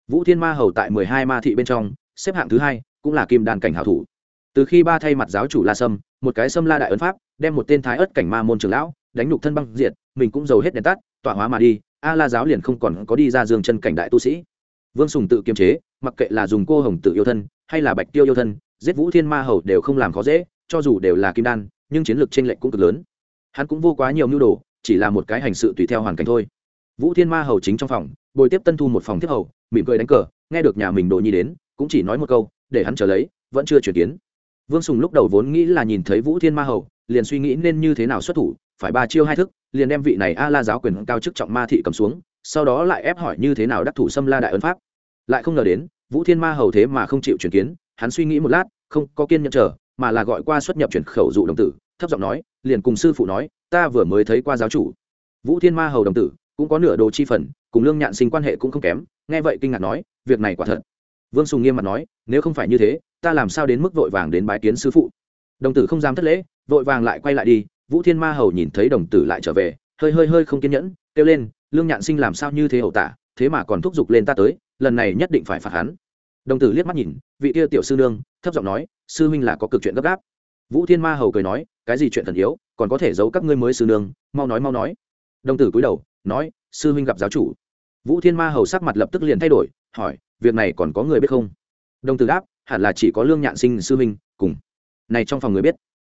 Vũ thiên ma hầu tại mười hai ma thị bên trong, xếp hạng thứ hai, cũng là kim đàn cảnh hảo thủ. Từ khi ba thay mặt giáo chủ la sâm, một cái sâm la đại ấn pháp, đem một tên thái ớt cảnh ma môn trường lão, đánh nhục thân băng diệt, mình cũng giàu hết đèn tắt, tọa hóa mà đi, a la giáo liền không còn có đi ra dương chân cảnh đại tu sĩ. Vương sùng tự kiềm chế mặc kệ là dùng cô hồng tự yêu thân, hay là bạch tiêu yêu thân, giết vũ thiên ma hầu đều không làm khó dễ, cho dù đều là kim đan, nhưng chiến lược t r ê n lệch cũng cực lớn. Hắn cũng vô quá nhiều mưu đồ, chỉ là một cái hành sự tùy theo hoàn cảnh thôi. Vũ thiên ma hầu chính trong phòng, bồi tiếp tân thu một phòng tiếp hầu, mỉm cười đánh cờ, nghe được nhà mình đồ nhi đến, cũng chỉ nói một câu, để hắn trở lấy, vẫn chưa chuyển kiến. Vương sùng lúc đầu vốn nghĩ là nhìn thấy vũ thiên ma hầu, liền suy nghĩ nên như thế nào xuất thủ, phải ba chiêu hai thức, liền đem vị này a la giáo quyền cao chức trọng ma thị cầm xuống, sau đó lại ép hỏi như thế nào đắc thủ xâm la đại ấn pháp lại không ngờ đến, vũ thiên ma hầu thế mà không chịu chuyển kiến, hắn suy nghĩ một lát, không có kiên nhẫn chờ, mà là gọi qua xuất nhập chuyển khẩu dụ đồng tử, thấp giọng nói, liền cùng sư phụ nói, ta vừa mới thấy qua giáo chủ. Vũ thiên ma hầu đồng tử, cũng có nửa đồ chi phần, cùng lương nhạn sinh quan hệ cũng không kém, nghe vậy kinh ngạc nói, việc này quả thật. Vương sùng nghiêm mặt nói, nếu không phải như thế, ta làm sao đến mức vội vàng đến bái kiến sư phụ? Đồng tử không dám thất lễ, vội vàng lại quay lại đi, vũ thiên ma hầu nhìn thấy đồng tử lại trở về, hơi hơi hơi không kiên nhẫn, kêu lên, lương nhạn sinh làm sao như thế hậu tả, thế mà còn thúc giục lên ta tới lần này nhất định phải phạt hắn. Đồng tử liếc mắt nhìn, vị kia tiểu sư nương, thấp giọng nói, sư huynh là có cực chuyện gấp gáp. Vũ thiên ma hầu cười nói, cái gì chuyện thần yếu, còn có thể giấu các ngươi mới sư nương, mau nói mau nói. Đồng tử cúi đầu, nói, sư huynh gặp giáo chủ. Vũ thiên ma hầu sắc mặt lập tức liền thay đổi, hỏi, việc này còn có người biết không? Đồng tử đáp, hẳn là chỉ có lương nhạn sinh sư huynh, cùng. Này trong phòng người biết.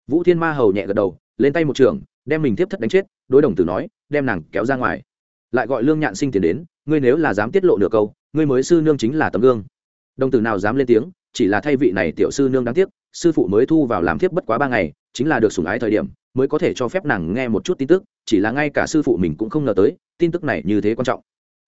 Vũ thiên ma hầu nhẹ gật đầu, lên tay một trường, đem mình tiếp thất đánh chết, đối đồng tử nói, đem nàng kéo ra ngoài. Lại gọi lương nhạn sinh tiền đến, ngươi nếu là dám tiết lộ nửa câu ngươi mới sư nương chính là tấm gương. Đồng tử nào dám lên tiếng, chỉ là thay vị này tiểu sư nương đáng tiếc, sư phụ mới thu vào làm thiếp bất quá ba ngày, chính là được sủng ái thời điểm, mới có thể cho phép nàng nghe một chút tin tức, chỉ là ngay cả sư phụ mình cũng không ngờ tới, tin tức này như thế quan trọng.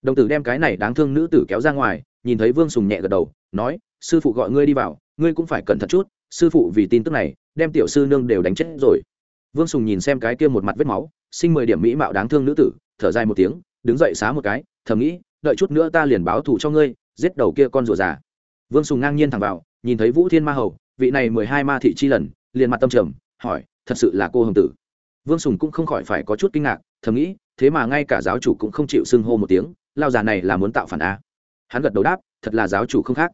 Đồng tử đem cái này đáng thương nữ tử kéo ra ngoài, nhìn thấy vương sùng nhẹ gật đầu, nói, sư phụ gọi ngươi đi vào, ngươi cũng phải cẩn thận chút, sư phụ vì tin tức này, đem tiểu sư nương đều đánh chết rồi. Vương sùng nhìn xem cái kia một mặt vết máu, sinh mười điểm mỹ mạo đáng thương nữ tử, thở dài một tiếng, đứng dậy xá một cái, thầm nghĩ đợi chút nữa ta liền báo thù cho ngươi, giết đầu kia con rùa già. Vương sùng ngang nhiên thẳng vào, nhìn thấy vũ thiên ma hầu, vị này mười hai ma thị chi lần, liền mặt tâm trầm, hỏi, thật sự là cô hồng tử? Vương sùng cũng không khỏi phải có chút kinh ngạc, thầm nghĩ, thế mà ngay cả giáo chủ cũng không chịu xưng hô một tiếng, lao già này là muốn tạo phản á hắn gật đầu đáp, thật là giáo chủ không khác.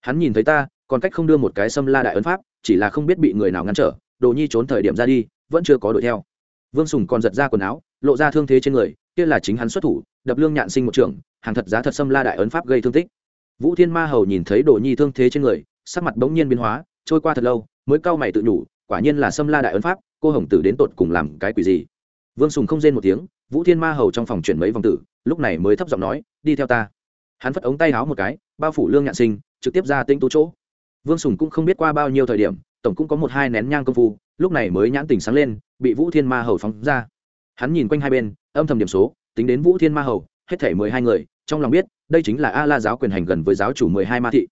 Hắn nhìn thấy ta, còn cách không đưa một cái xâm la đại ấn pháp, chỉ là không biết bị người nào ngăn trở, đồ nhi trốn thời điểm ra đi, vẫn chưa có đuổi theo. Vương sùng còn giật ra quần áo, lộ ra thương thế trên người kia là chính hắn xuất thủ, đập lương nhạn sinh một trường, hàng thật giá thật xâm la đại ấn pháp gây thương tích. Vũ thiên ma hầu nhìn thấy đồ nhi thương thế trên người, sắc mặt bỗng nhiên biến hóa, trôi qua thật lâu, mới cau mày tự nhủ, quả nhiên là xâm la đại ấn pháp, cô hồng tử đến tột cùng làm cái quỷ gì? Vương sùng không rên một tiếng, vũ thiên ma hầu trong phòng chuyển mấy vòng tử, lúc này mới thấp giọng nói, đi theo ta. Hắn phất ống tay háo một cái, bao phủ lương nhạn sinh, trực tiếp ra tinh tú chỗ. Vương sùng cũng không biết qua bao nhiêu thời điểm, tổng cũng có một hai nén nhang công phu, lúc này mới nhãn tỉnh sáng lên, bị vũ thiên ma hầu phóng ra. Hắn nhìn quanh hai bên âm thầm điểm số, tính đến vũ thiên ma hầu, hết thể mười hai người, trong lòng biết, đây chính là a la giáo quyền hành gần với giáo chủ mười hai ma thị.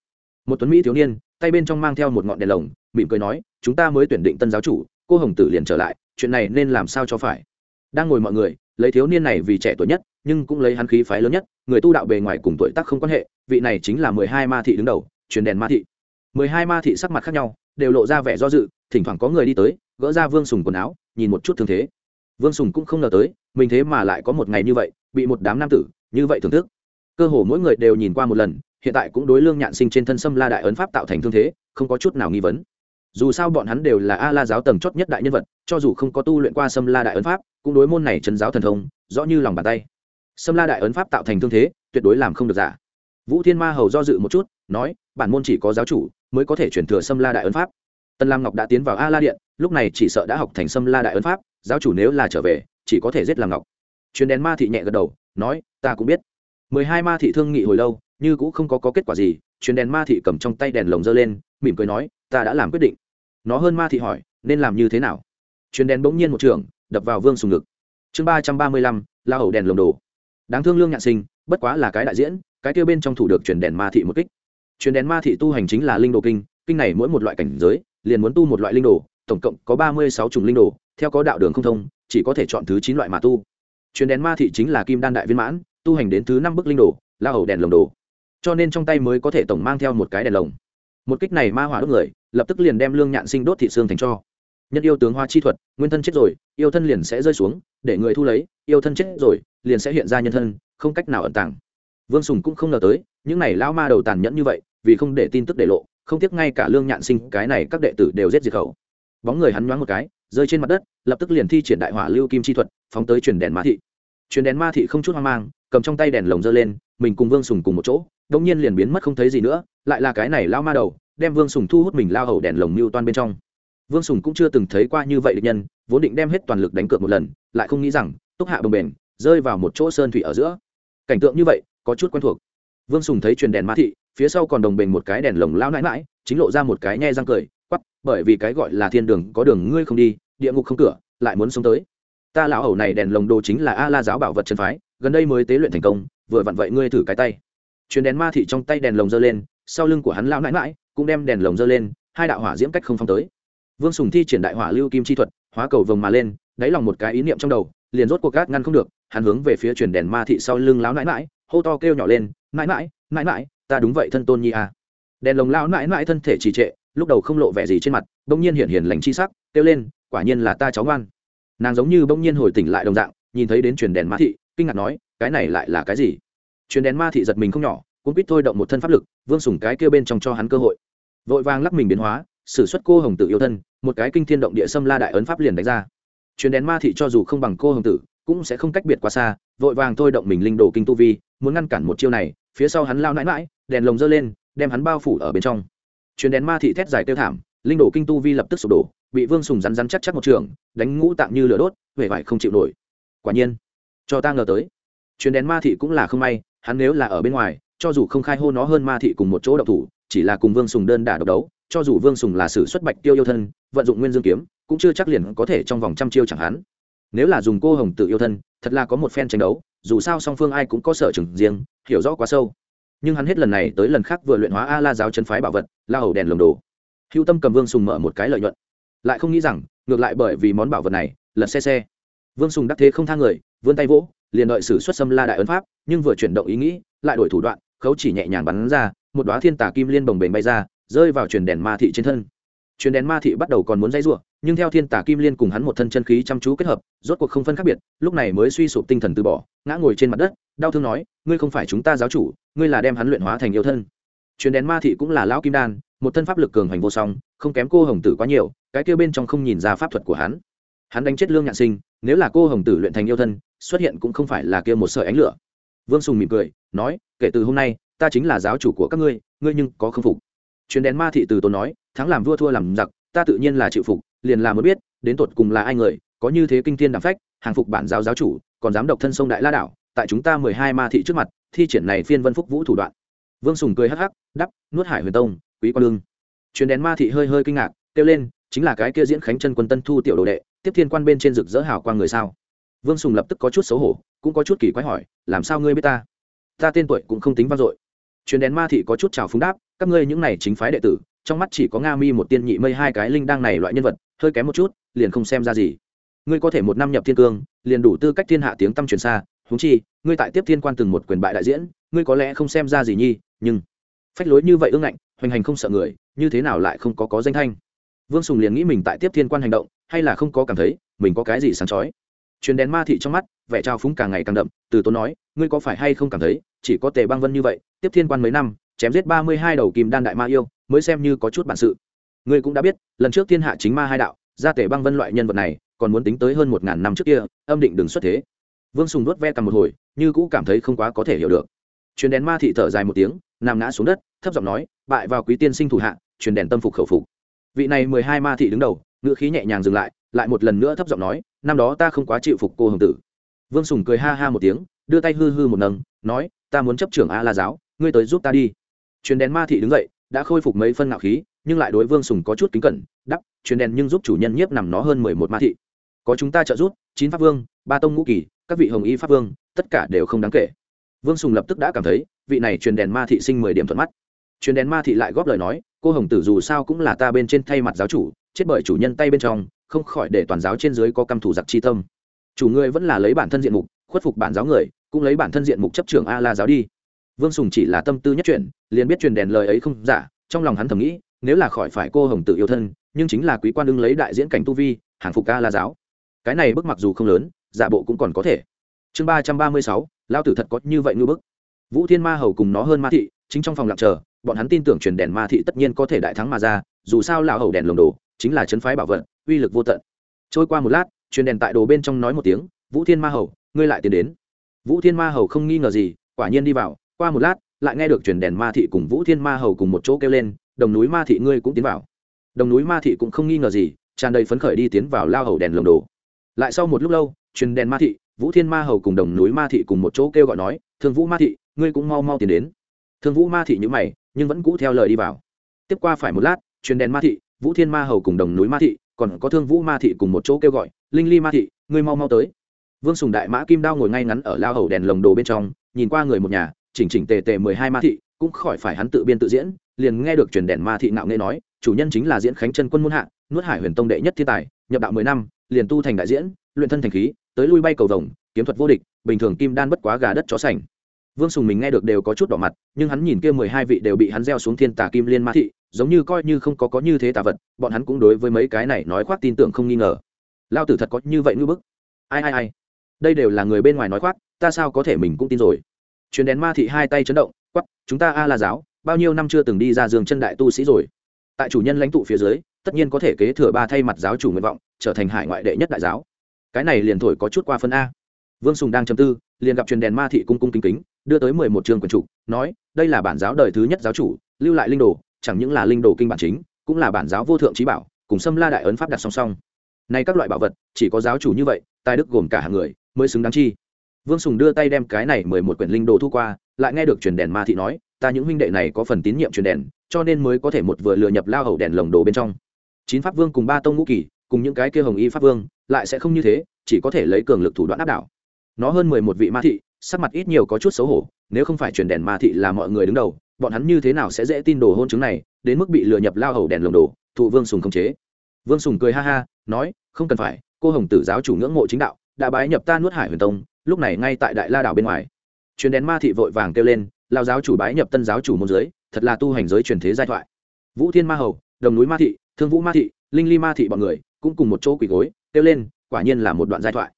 Một tuấn mỹ thiếu niên, tay bên trong mang theo một ngọn đèn lồng, mỉm cười nói, chúng ta mới tuyển định tân giáo chủ, cô hồng tử liền trở lại, chuyện này nên làm sao cho phải? Đang ngồi mọi người, lấy thiếu niên này vì trẻ tuổi nhất, nhưng cũng lấy hắn khí phái lớn nhất, người tu đạo bề ngoài cùng tuổi tác không quan hệ, vị này chính là mười hai ma thị đứng đầu, truyền đèn ma thị. mười hai ma thị sắc mặt khác nhau, đều lộ ra vẻ do dự, thỉnh thoảng có người đi tới, gỡ ra vương sùng quần áo, nhìn một chút thương thế. Vương sùng cũng không ngờ tới mình thế mà lại có một ngày như vậy, bị một đám nam tử như vậy thưởng thức. Cơ hồ mỗi người đều nhìn qua một lần, hiện tại cũng đối lương nhạn sinh trên thân sâm la đại ấn pháp tạo thành thương thế, không có chút nào nghi vấn. Dù sao bọn hắn đều là a la giáo tầng chót nhất đại nhân vật, cho dù không có tu luyện qua sâm la đại ấn pháp, cũng đối môn này chân giáo thần thông, rõ như lòng bàn tay. Sâm la đại ấn pháp tạo thành thương thế, tuyệt đối làm không được giả. Vũ thiên ma hầu do dự một chút, nói, bản môn chỉ có giáo chủ mới có thể chuyển thừa sâm la đại ấn pháp. Tân lam ngọc đã tiến vào a la điện, lúc này chỉ sợ đã học thành sâm la đại ấn pháp, giáo chủ nếu là trở về chỉ có thể giết làm ngọc. Chuyến đèn ma thị nhẹ gật đầu nói ta cũng biết. Mười hai ma thị thương nghị hồi lâu như cũng không có, có kết quả gì chuyến đèn ma thị cầm trong tay đèn lồng dơ lên mỉm cười nói ta đã làm quyết định. Nó hơn ma thị hỏi nên làm như thế nào? Chuyến đèn bỗng nhiên một trường đập vào vương sùng ngực chương ba trăm ba mươi lăm la hầu đèn lồng đồ đáng thương lương nhạn sinh bất quá là cái đại diễn cái kêu bên trong thủ được chuyển đèn ma thị một kích. Chuyển đèn ma thị tu hành chính là linh đồ kinh kinh này mỗi một loại cảnh giới liền muốn tu một loại linh đồ tổng cộng có ba mươi sáu chủng linh đồ theo có đạo đường không thông chỉ có thể chọn thứ chín loại mà tu. Chuyến đèn ma thị chính là kim đan đại viên mãn, tu hành đến thứ năm bức linh đồ, la hầu đèn lồng đồ. Cho nên trong tay mới có thể tổng mang theo một cái đèn lồng. Một kích này ma hỏa đốt người, lập tức liền đem lương nhạn sinh đốt thị xương thành cho. Nhân yêu tướng hoa chi thuật, nguyên thân chết rồi, yêu thân liền sẽ rơi xuống, để người thu lấy, yêu thân chết rồi, liền sẽ hiện ra nhân thân, không cách nào ẩn tàng. Vương sùng cũng không ngờ tới, những này lão ma đầu tàn nhẫn như vậy, vì không để tin tức để lộ, không tiếc ngay cả lương nhạn sinh, cái này các đệ tử đều giết diệt khẩu. Bóng người hắn nhoáng một cái rơi trên mặt đất, lập tức liền thi triển đại hỏa lưu kim chi thuật, phóng tới truyền đèn ma thị. Truyền đèn ma thị không chút hoang mang, cầm trong tay đèn lồng dơ lên, mình cùng vương sùng cùng một chỗ đống nhiên liền biến mất không thấy gì nữa, lại là cái này lao ma đầu, đem vương sùng thu hút mình lao hầu đèn lồng mưu toan bên trong. Vương sùng cũng chưa từng thấy qua như vậy địch nhân, vốn định đem hết toàn lực đánh cược một lần, lại không nghĩ rằng, túc hạ bồng bền rơi vào một chỗ sơn thủy ở giữa. Cảnh tượng như vậy, có chút quen thuộc. Vương sùng thấy truyền đèn ma thị, phía sau còn đồng bền một cái đèn lồng lao nãi mãi chính lộ ra một cái nhe răng cười, quắp, bởi vì cái gọi là thiên đường, có đường ngươi không đi địa ngục không cửa, lại muốn sống tới. Ta lão hầu này đèn lồng đồ chính là a la giáo bảo vật chân phái, gần đây mới tế luyện thành công, vừa vặn vậy ngươi thử cái tay. Chuyến đèn ma thị trong tay đèn lồng giơ lên, sau lưng của hắn lao nãi mãi cũng đem đèn lồng giơ lên, hai đạo hỏa diễm cách không phong tới. Vương sùng thi triển đại hỏa lưu kim chi thuật, hóa cầu vồng mà lên, đáy lòng một cái ý niệm trong đầu, liền rốt cuộc gác ngăn không được, hắn hướng về phía chuyển đèn ma thị sau lưng lão nãi mãi hô to kêu nhỏ lên mãi mãi mãi mãi ta đúng vậy thân tôn nhi à. đèn lồng lão nãi mãi thân thể trì trệ, lúc đầu không lộ vẻ gì trên mặt, bỗng nhiên hiện hiền lành chi sắc, kêu lên quả nhiên là ta cháu ngoan. Nàng giống như bỗng nhiên hồi tỉnh lại đồng dạng, nhìn thấy đến truyền đèn ma thị, kinh ngạc nói, cái này lại là cái gì? Truyền đèn ma thị giật mình không nhỏ cũng biết thôi động một thân pháp lực, vương sùng cái kêu bên trong cho hắn cơ hội. Vội vàng lắc mình biến hóa, sử xuất cô hồng tử yêu thân, một cái kinh thiên động địa xâm la đại ấn pháp liền đánh ra. Truyền đèn ma thị cho dù không bằng cô hồng tử, cũng sẽ không cách biệt quá xa, vội vàng thôi động mình linh đồ kinh tu vi, muốn ngăn cản một chiêu này, phía sau hắn lao nãi mãi đèn lồng dơ lên, đem hắn bao phủ ở bên trong. Truyền đèn ma thị thét dài tiêu thảm, linh đồ kinh tu vi lập tức sụp đổ bị vương sùng rắn rắn chắc chắc một trường, đánh ngũ tạng như lửa đốt huệ vải không chịu nổi. Quả nhiên, cho ta ngờ tới, chuyến đèn ma thị cũng là không may, hắn nếu là ở bên ngoài, cho dù không khai hô nó hơn ma thị cùng một chỗ độc thủ, chỉ là cùng vương sùng đơn đả độc đấu, cho dù vương sùng là sử xuất bạch tiêu yêu thân, vận dụng nguyên dương kiếm, cũng chưa chắc liền có thể trong vòng trăm chiêu chẳng hắn. Nếu là dùng cô hồng tự yêu thân, thật là có một phen tranh đấu, dù sao song phương ai cũng có sở trường riêng, hiểu rõ quá sâu. Nhưng hắn hết lần này tới lần khác vừa luyện hóa a la giáo chân phái bảo vật, la hầu đèn lồng đồ. Hữu tâm cầm vương sùng mở một cái lợi nhuận lại không nghĩ rằng, ngược lại bởi vì món bảo vật này, lật xe xe. Vương sùng đắc thế không thang người, vươn tay vỗ, liền đợi sử xuất xâm la đại ấn pháp, nhưng vừa chuyển động ý nghĩ, lại đổi thủ đoạn, khấu chỉ nhẹ nhàng bắn ra, một đoá thiên tà kim liên bồng bềnh bay ra, rơi vào truyền đèn ma thị trên thân. Truyền đèn ma thị bắt đầu còn muốn dây r nhưng theo thiên tà kim liên cùng hắn một thân chân khí chăm chú kết hợp, rốt cuộc không phân khác biệt, lúc này mới suy sụp tinh thần từ bỏ, ngã ngồi trên mặt đất, đau thương nói, ngươi không phải chúng ta giáo chủ, ngươi là đem hắn luyện hóa thành yêu thân. Truyền đèn ma thị cũng là lão kim đan một thân pháp lực cường hành vô song, không kém cô hồng tử quá nhiều, cái kia bên trong không nhìn ra pháp thuật của hắn. Hắn đánh chết lương nhạn sinh, nếu là cô hồng tử luyện thành yêu thân, xuất hiện cũng không phải là kia một sợi ánh lửa. Vương sùng mỉm cười, nói, kể từ hôm nay, ta chính là giáo chủ của các ngươi ngươi nhưng có khương phục. Chuyến đèn ma thị từ tốn nói, thắng làm vua thua làm giặc, ta tự nhiên là chịu phục, liền là mới biết, đến tột cùng là ai người, có như thế kinh thiên đạm phách, hàng phục bản giáo giáo chủ, còn dám độc thân sông đại la đảo, tại chúng ta mười hai ma thị trước mặt, thi triển này phiên vân phúc vũ thủ đoạn. Vương sùng cười hắc hắc đắp nuốt hải huyền tông quý quan lương. Chuyến đèn ma thị hơi hơi kinh ngạc, kêu lên, chính là cái kia diễn khánh chân quân tân thu tiểu đồ đệ, tiếp thiên quan bên trên rực rỡ hào quang người sao? Vương sùng lập tức có chút xấu hổ, cũng có chút kỳ quái hỏi, làm sao ngươi biết ta? Ta tên tuổi cũng không tính vang dội. Chuyến đèn ma thị có chút trào phúng đáp, các ngươi những này chính phái đệ tử, trong mắt chỉ có nga mi một tiên nhị mây hai cái linh đăng này loại nhân vật, hơi kém một chút, liền không xem ra gì. Ngươi có thể một năm nhập thiên cương, liền đủ tư cách thiên hạ tiếng tâm truyền xa, huống chi, ngươi tại tiếp thiên quan từng một quyền bại đại diễn, ngươi có lẽ không xem ra gì nhi, nhưng phách lối như vậy ương ngạnh hoành hành không sợ người, như thế nào lại không có có danh thanh? Vương sùng liền nghĩ mình tại tiếp thiên quan hành động, hay là không có cảm thấy, mình có cái gì sáng chói? Chuyến đèn ma thị trong mắt, vẻ trao phúng càng ngày càng đậm, từ tốn nói, ngươi có phải hay không cảm thấy, chỉ có tề băng vân như vậy, tiếp thiên quan mấy năm, chém giết ba mươi hai đầu kim đan đại ma yêu, mới xem như có chút bản sự. Ngươi cũng đã biết, lần trước thiên hạ chính ma hai đạo, ra tề băng vân loại nhân vật này, còn muốn tính tới hơn một ngàn năm trước kia, âm định đừng xuất thế. Vương sùng nuốt ve cầm một hồi, như cũ cảm thấy không quá có thể hiểu được. Chuyến đèn ma thị thở dài một tiếng, nằm ngã xuống đất thấp giọng nói, bại vào quý tiên sinh thủ hạ, truyền đèn tâm phục khẩu phục. Vị này mười hai ma thị đứng đầu, ngữ khí nhẹ nhàng dừng lại lại một lần nữa thấp giọng nói, năm đó ta không quá chịu phục cô hồng tử. Vương sùng cười ha ha một tiếng, đưa tay hư hư một nâng, nói, ta muốn chấp trưởng a la giáo, ngươi tới giúp ta đi. Truyền đèn ma thị đứng dậy, đã khôi phục mấy phân ngạo khí, nhưng lại đối vương sùng có chút kính cẩn đắp truyền đèn nhưng giúp chủ nhân nhiếp nằm nó hơn mười một ma thị. Có chúng ta trợ giúp, chín pháp vương, ba tông ngũ kỳ, các vị hồng y pháp vương, tất cả đều không đáng kể. Vương sùng lập tức đã cảm thấy, vị này truyền đèn ma thị sinh mười điểm thuận mắt chuyến đèn ma thị lại góp lời nói, cô hồng tử dù sao cũng là ta bên trên thay mặt giáo chủ, chết bởi chủ nhân tay bên trong, không khỏi để toàn giáo trên dưới có căm thủ giặc chi tâm. Chủ ngươi vẫn là lấy bản thân diện mục, khuất phục bản giáo người, cũng lấy bản thân diện mục chấp trưởng a la giáo đi. Vương sùng chỉ là tâm tư nhất chuyển, liền biết truyền đèn lời ấy không giả, trong lòng hắn thầm nghĩ, nếu là khỏi phải cô hồng tự yêu thân, nhưng chính là quý quan ưng lấy đại diễn cảnh tu vi, hàng phục a la giáo. Cái này bức mặc dù không lớn, giả bộ cũng còn có thể. Chương ba trăm ba mươi sáu lao tử thật có như vậy ngư bức. Vũ thiên ma hầu cùng nó hơn ma thị, chính trong phòng lặng chờ bọn hắn tin tưởng truyền đèn ma thị tất nhiên có thể đại thắng mà ra, dù sao lão hầu đèn lồng đồ chính là chấn phái bảo vật, uy lực vô tận. Trôi qua một lát, truyền đèn tại đồ bên trong nói một tiếng, vũ thiên ma hầu, ngươi lại tiến đến. Vũ thiên ma hầu không nghi ngờ gì, quả nhiên đi vào. Qua một lát, lại nghe được truyền đèn ma thị cùng vũ thiên ma hầu cùng một chỗ kêu lên, đồng núi ma thị ngươi cũng tiến vào. Đồng núi ma thị cũng không nghi ngờ gì, tràn đầy phấn khởi đi tiến vào lao hầu đèn lồng đồ. Lại sau một lúc lâu, truyền đèn ma thị, vũ thiên ma hầu cùng đồng núi ma thị cùng một chỗ kêu gọi nói, thương vũ ma thị, ngươi cũng mau mau tiến đến. Thương vũ ma thị nhữ mày nhưng vẫn cũ theo lời đi vào. Tiếp qua phải một lát, truyền đèn ma thị, vũ thiên ma hầu cùng đồng núi ma thị, còn có thương vũ ma thị cùng một chỗ kêu gọi, linh ly ma thị, ngươi mau mau tới. Vương sùng đại mã kim đao ngồi ngay ngắn ở lao hầu đèn lồng đồ bên trong, nhìn qua người một nhà, chỉnh chỉnh tề tề mười hai ma thị, cũng khỏi phải hắn tự biên tự diễn, liền nghe được truyền đèn ma thị nạo nghe nói, chủ nhân chính là diễn khánh chân quân muôn hạ, nuốt hải huyền tông đệ nhất thiên tài, nhập đạo mười năm, liền tu thành đại diễn, luyện thân thành khí, tới lui bay cầu vồng, kiếm thuật vô địch, bình thường kim đan bất quá gà đất chó sành vương sùng mình nghe được đều có chút đỏ mặt, nhưng hắn nhìn kia mười hai vị đều bị hắn gieo xuống thiên tà kim liên ma thị, giống như coi như không có có như thế tà vật, bọn hắn cũng đối với mấy cái này nói khoác tin tưởng không nghi ngờ. Lao tử thật có như vậy ngư bức. Ai ai ai? Đây đều là người bên ngoài nói khoác, ta sao có thể mình cũng tin rồi? Chuyến đèn ma thị hai tay chấn động quắp chúng ta a là giáo, bao nhiêu năm chưa từng đi ra giường chân đại tu sĩ rồi? Tại chủ nhân lãnh tụ phía dưới, tất nhiên có thể kế thừa ba thay mặt giáo chủ nguyện vọng, trở thành hải ngoại đệ nhất đại giáo. Cái này liền thổi có chút qua phân a. Vương sùng đang trầm tư liền gặp truyền đèn ma thị cung cung kính kính, đưa tới mười một trường quần chủ, nói, đây là bản giáo đời thứ nhất giáo chủ, lưu lại linh đồ, chẳng những là linh đồ kinh bản chính, cũng là bản giáo vô thượng trí bảo, cùng xâm la đại ấn pháp đặt song song. Nay các loại bảo vật, chỉ có giáo chủ như vậy, tài đức gồm cả hàng người, mới xứng đáng chi. Vương sùng đưa tay đem cái này mười một quyển linh đồ thu qua, lại nghe được truyền đèn ma thị nói, ta những huynh đệ này có phần tín nhiệm truyền đèn, cho nên mới có thể một vừa lừa nhập lao hầu đèn lồng đồ bên trong. Chín pháp vương cùng ba tông ngũ kỳ cùng những cái kia hồng y pháp vương, lại sẽ không như thế, chỉ có thể lấy cường lực thủ đoạn áp đảo nó hơn mười một vị ma thị, sắc mặt ít nhiều có chút xấu hổ, nếu không phải truyền đèn ma thị là mọi người đứng đầu, bọn hắn như thế nào sẽ dễ tin đồ hôn chứng này, đến mức bị lừa nhập lao hầu đèn lồng đồ, thụ vương sùng không chế. Vương sùng cười ha ha, nói, không cần phải, cô hồng tử giáo chủ ngưỡng mộ chính đạo, đã bái nhập ta nuốt hải huyền tông, lúc này ngay tại đại la đảo bên ngoài. Chuyến đèn ma thị vội vàng kêu lên lao giáo chủ bái nhập tân giáo chủ môn giới, thật là tu hành giới truyền thế giai thoại. Vũ thiên ma hầu, đồng núi ma thị, thương vũ ma thị, linh ly ma thị bọn người, cũng cùng một chỗ quỳ gối, kêu lên, quả nhiên là một đoạn giai thoại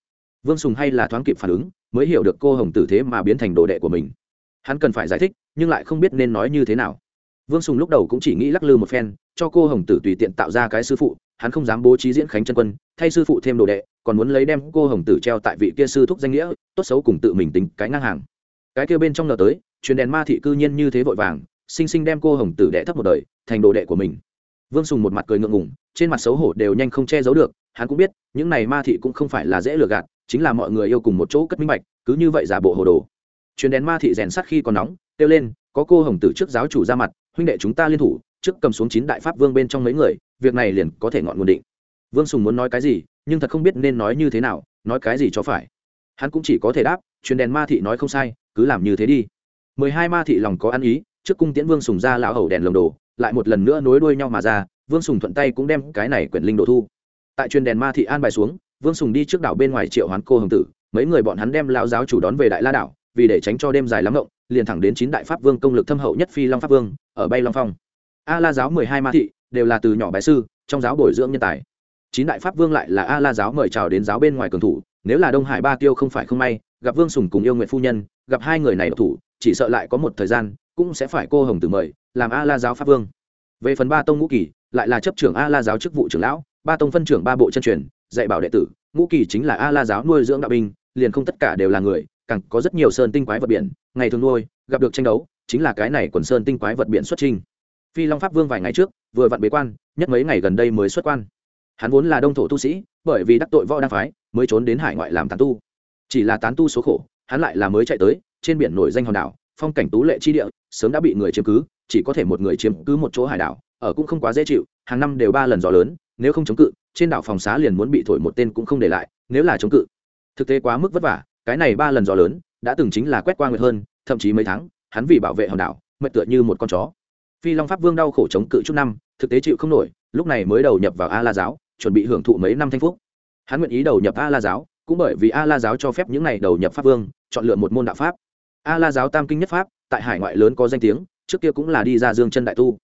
vương sùng hay là thoáng kịp phản ứng, mới hiểu được cô hồng tử thế mà biến thành đồ đệ của mình. Hắn cần phải giải thích, nhưng lại không biết nên nói như thế nào. Vương sùng lúc đầu cũng chỉ nghĩ lắc lư một phen, cho cô hồng tử tùy tiện tạo ra cái sư phụ, hắn không dám bố trí diễn khánh chân quân, thay sư phụ thêm đồ đệ, còn muốn lấy đem cô hồng tử treo tại vị kia sư thúc danh nghĩa, tốt xấu cùng tự mình tính cái ngang hàng. Cái kia bên trong nở tới, truyền đèn ma thị cư nhiên như thế vội vàng sinh sinh đem cô hồng tử đệ thấp một đời, thành đồ đệ của mình. Vương sùng một mặt cười ngượng ngùng, trên mặt xấu hổ đều nhanh không che giấu được, hắn cũng biết, những này ma thị cũng không phải là dễ lừa gạt chính là mọi người yêu cùng một chỗ cất minh bạch, cứ như vậy giả bộ hồ đồ. Chuyến đèn ma thị rèn sắt khi còn nóng, kêu lên, có cô hồng tử trước giáo chủ ra mặt, huynh đệ chúng ta liên thủ, trước cầm xuống chín đại pháp vương bên trong mấy người, việc này liền có thể ngọn nguồn định. Vương sùng muốn nói cái gì, nhưng thật không biết nên nói như thế nào, nói cái gì cho phải. Hắn cũng chỉ có thể đáp chuyến đèn ma thị nói không sai, cứ làm như thế đi. Mười hai ma thị lòng có ăn ý, trước cung tiễn vương sùng ra lão hầu đèn lồng đồ, lại một lần nữa nối đuôi nhau mà ra, vương sùng thuận tay cũng đem cái này quyển linh đồ thu. Tại truyền đèn ma thị an bài xuống vương sùng đi trước đảo bên ngoài triệu hoán cô hồng tử, mấy người bọn hắn đem lão giáo chủ đón về đại la đảo, vì để tránh cho đêm dài lắm rộng liền thẳng đến chín đại pháp vương công lực thâm hậu nhất phi long pháp vương, ở bay long phong. A la giáo mười hai ma thị, đều là từ nhỏ bài sư, trong giáo bồi dưỡng nhân tài. Chín đại pháp vương lại là a la giáo mời chào đến giáo bên ngoài cường thủ, nếu là đông hải ba tiêu không phải không may, gặp vương sùng cùng yêu nguyện phu nhân, gặp hai người này độc thủ, chỉ sợ lại có một thời gian, cũng sẽ phải cô hồng tử mời, làm a la giáo pháp vương. Về phần ba tông ngũ kỳ, lại là chấp trưởng a la giáo chức vụ trưởng lão, ba tông phân trưởng ba bộ chân truyền dạy bảo đệ tử, ngũ kỳ chính là a la giáo nuôi dưỡng đạo binh, liền không tất cả đều là người, càng có rất nhiều sơn tinh quái vật biển, ngày thường nuôi, gặp được tranh đấu, chính là cái này quần sơn tinh quái vật biển xuất trình. Phi long pháp vương vài ngày trước, vừa vặn bế quan, nhất mấy ngày gần đây mới xuất quan. Hắn vốn là đông thổ tu sĩ, bởi vì đắc tội võ đa phái, mới trốn đến hải ngoại làm tán tu. Chỉ là tán tu số khổ, hắn lại là mới chạy tới, trên biển nổi danh hòn đảo, phong cảnh tú lệ chi địa, sớm đã bị người chiếm cứ, chỉ có thể một người chiếm cứ một chỗ hải đảo, ở cũng không quá dễ chịu, hàng năm đều ba lần gió lớn, nếu không chống cự trên đảo phòng xá liền muốn bị thổi một tên cũng không để lại, nếu là chống cự. Thực tế quá mức vất vả, cái này ba lần gió lớn, đã từng chính là quét qua nguyệt hơn, thậm chí mấy tháng, hắn vì bảo vệ hòn đảo, mệt tựa như một con chó. Phi long pháp vương đau khổ chống cự chút năm, thực tế chịu không nổi, lúc này mới đầu nhập vào a la giáo, chuẩn bị hưởng thụ mấy năm thanh phúc. Hắn nguyện ý đầu nhập a la giáo, cũng bởi vì a la giáo cho phép những n à y đầu nhập pháp vương, chọn lựa một môn đạo pháp. A la giáo tam kinh nhất pháp, tại hải ngoại lớn có danh tiếng, trước kia cũng là đi ra dương chân đại tu.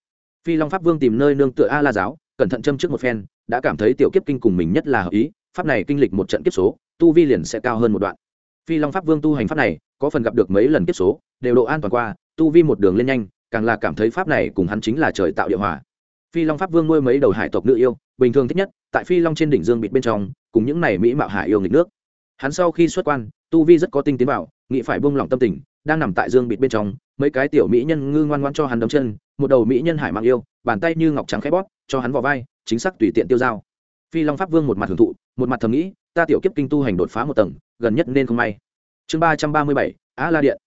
Phi long pháp vương tìm nơi nương tựa a la giáo cẩn thận châm trước một phen, đã cảm thấy tiểu kiếp kinh cùng mình nhất là hợp ý, pháp này kinh lịch một trận kiếp số, tu vi liền sẽ cao hơn một đoạn. Phi long pháp vương tu hành pháp này, có phần gặp được mấy lần kiếp số, đều độ an toàn qua, tu vi một đường lên nhanh, càng là cảm thấy pháp này cùng hắn chính là trời tạo địa hòa phi long pháp vương nuôi mấy đầu hải tộc nữ yêu, bình thường thích nhất, tại phi long trên đỉnh dương bịt bên trong, cùng những này mỹ mạo hải yêu nghịch nước. Hắn sau khi xuất quan, tu vi rất có tinh tiến bảo nghĩ phải buông lỏng tâm tình, đang nằm tại dương bịt bên trong, mấy cái tiểu mỹ nhân ngư ngoan ngoan cho hắn đấm chân một đầu mỹ nhân hải mang yêu, bàn tay như ngọc trắng khẽ bóp, cho hắn vào vai, chính xác tùy tiện tiêu dao. Phi long pháp vương một mặt hưởng thụ, một mặt thầm nghĩ, ta tiểu kiếp kinh tu hành đột phá một tầng, gần nhất nên không may. Chương ba trăm ba mươi bảy, á la điện.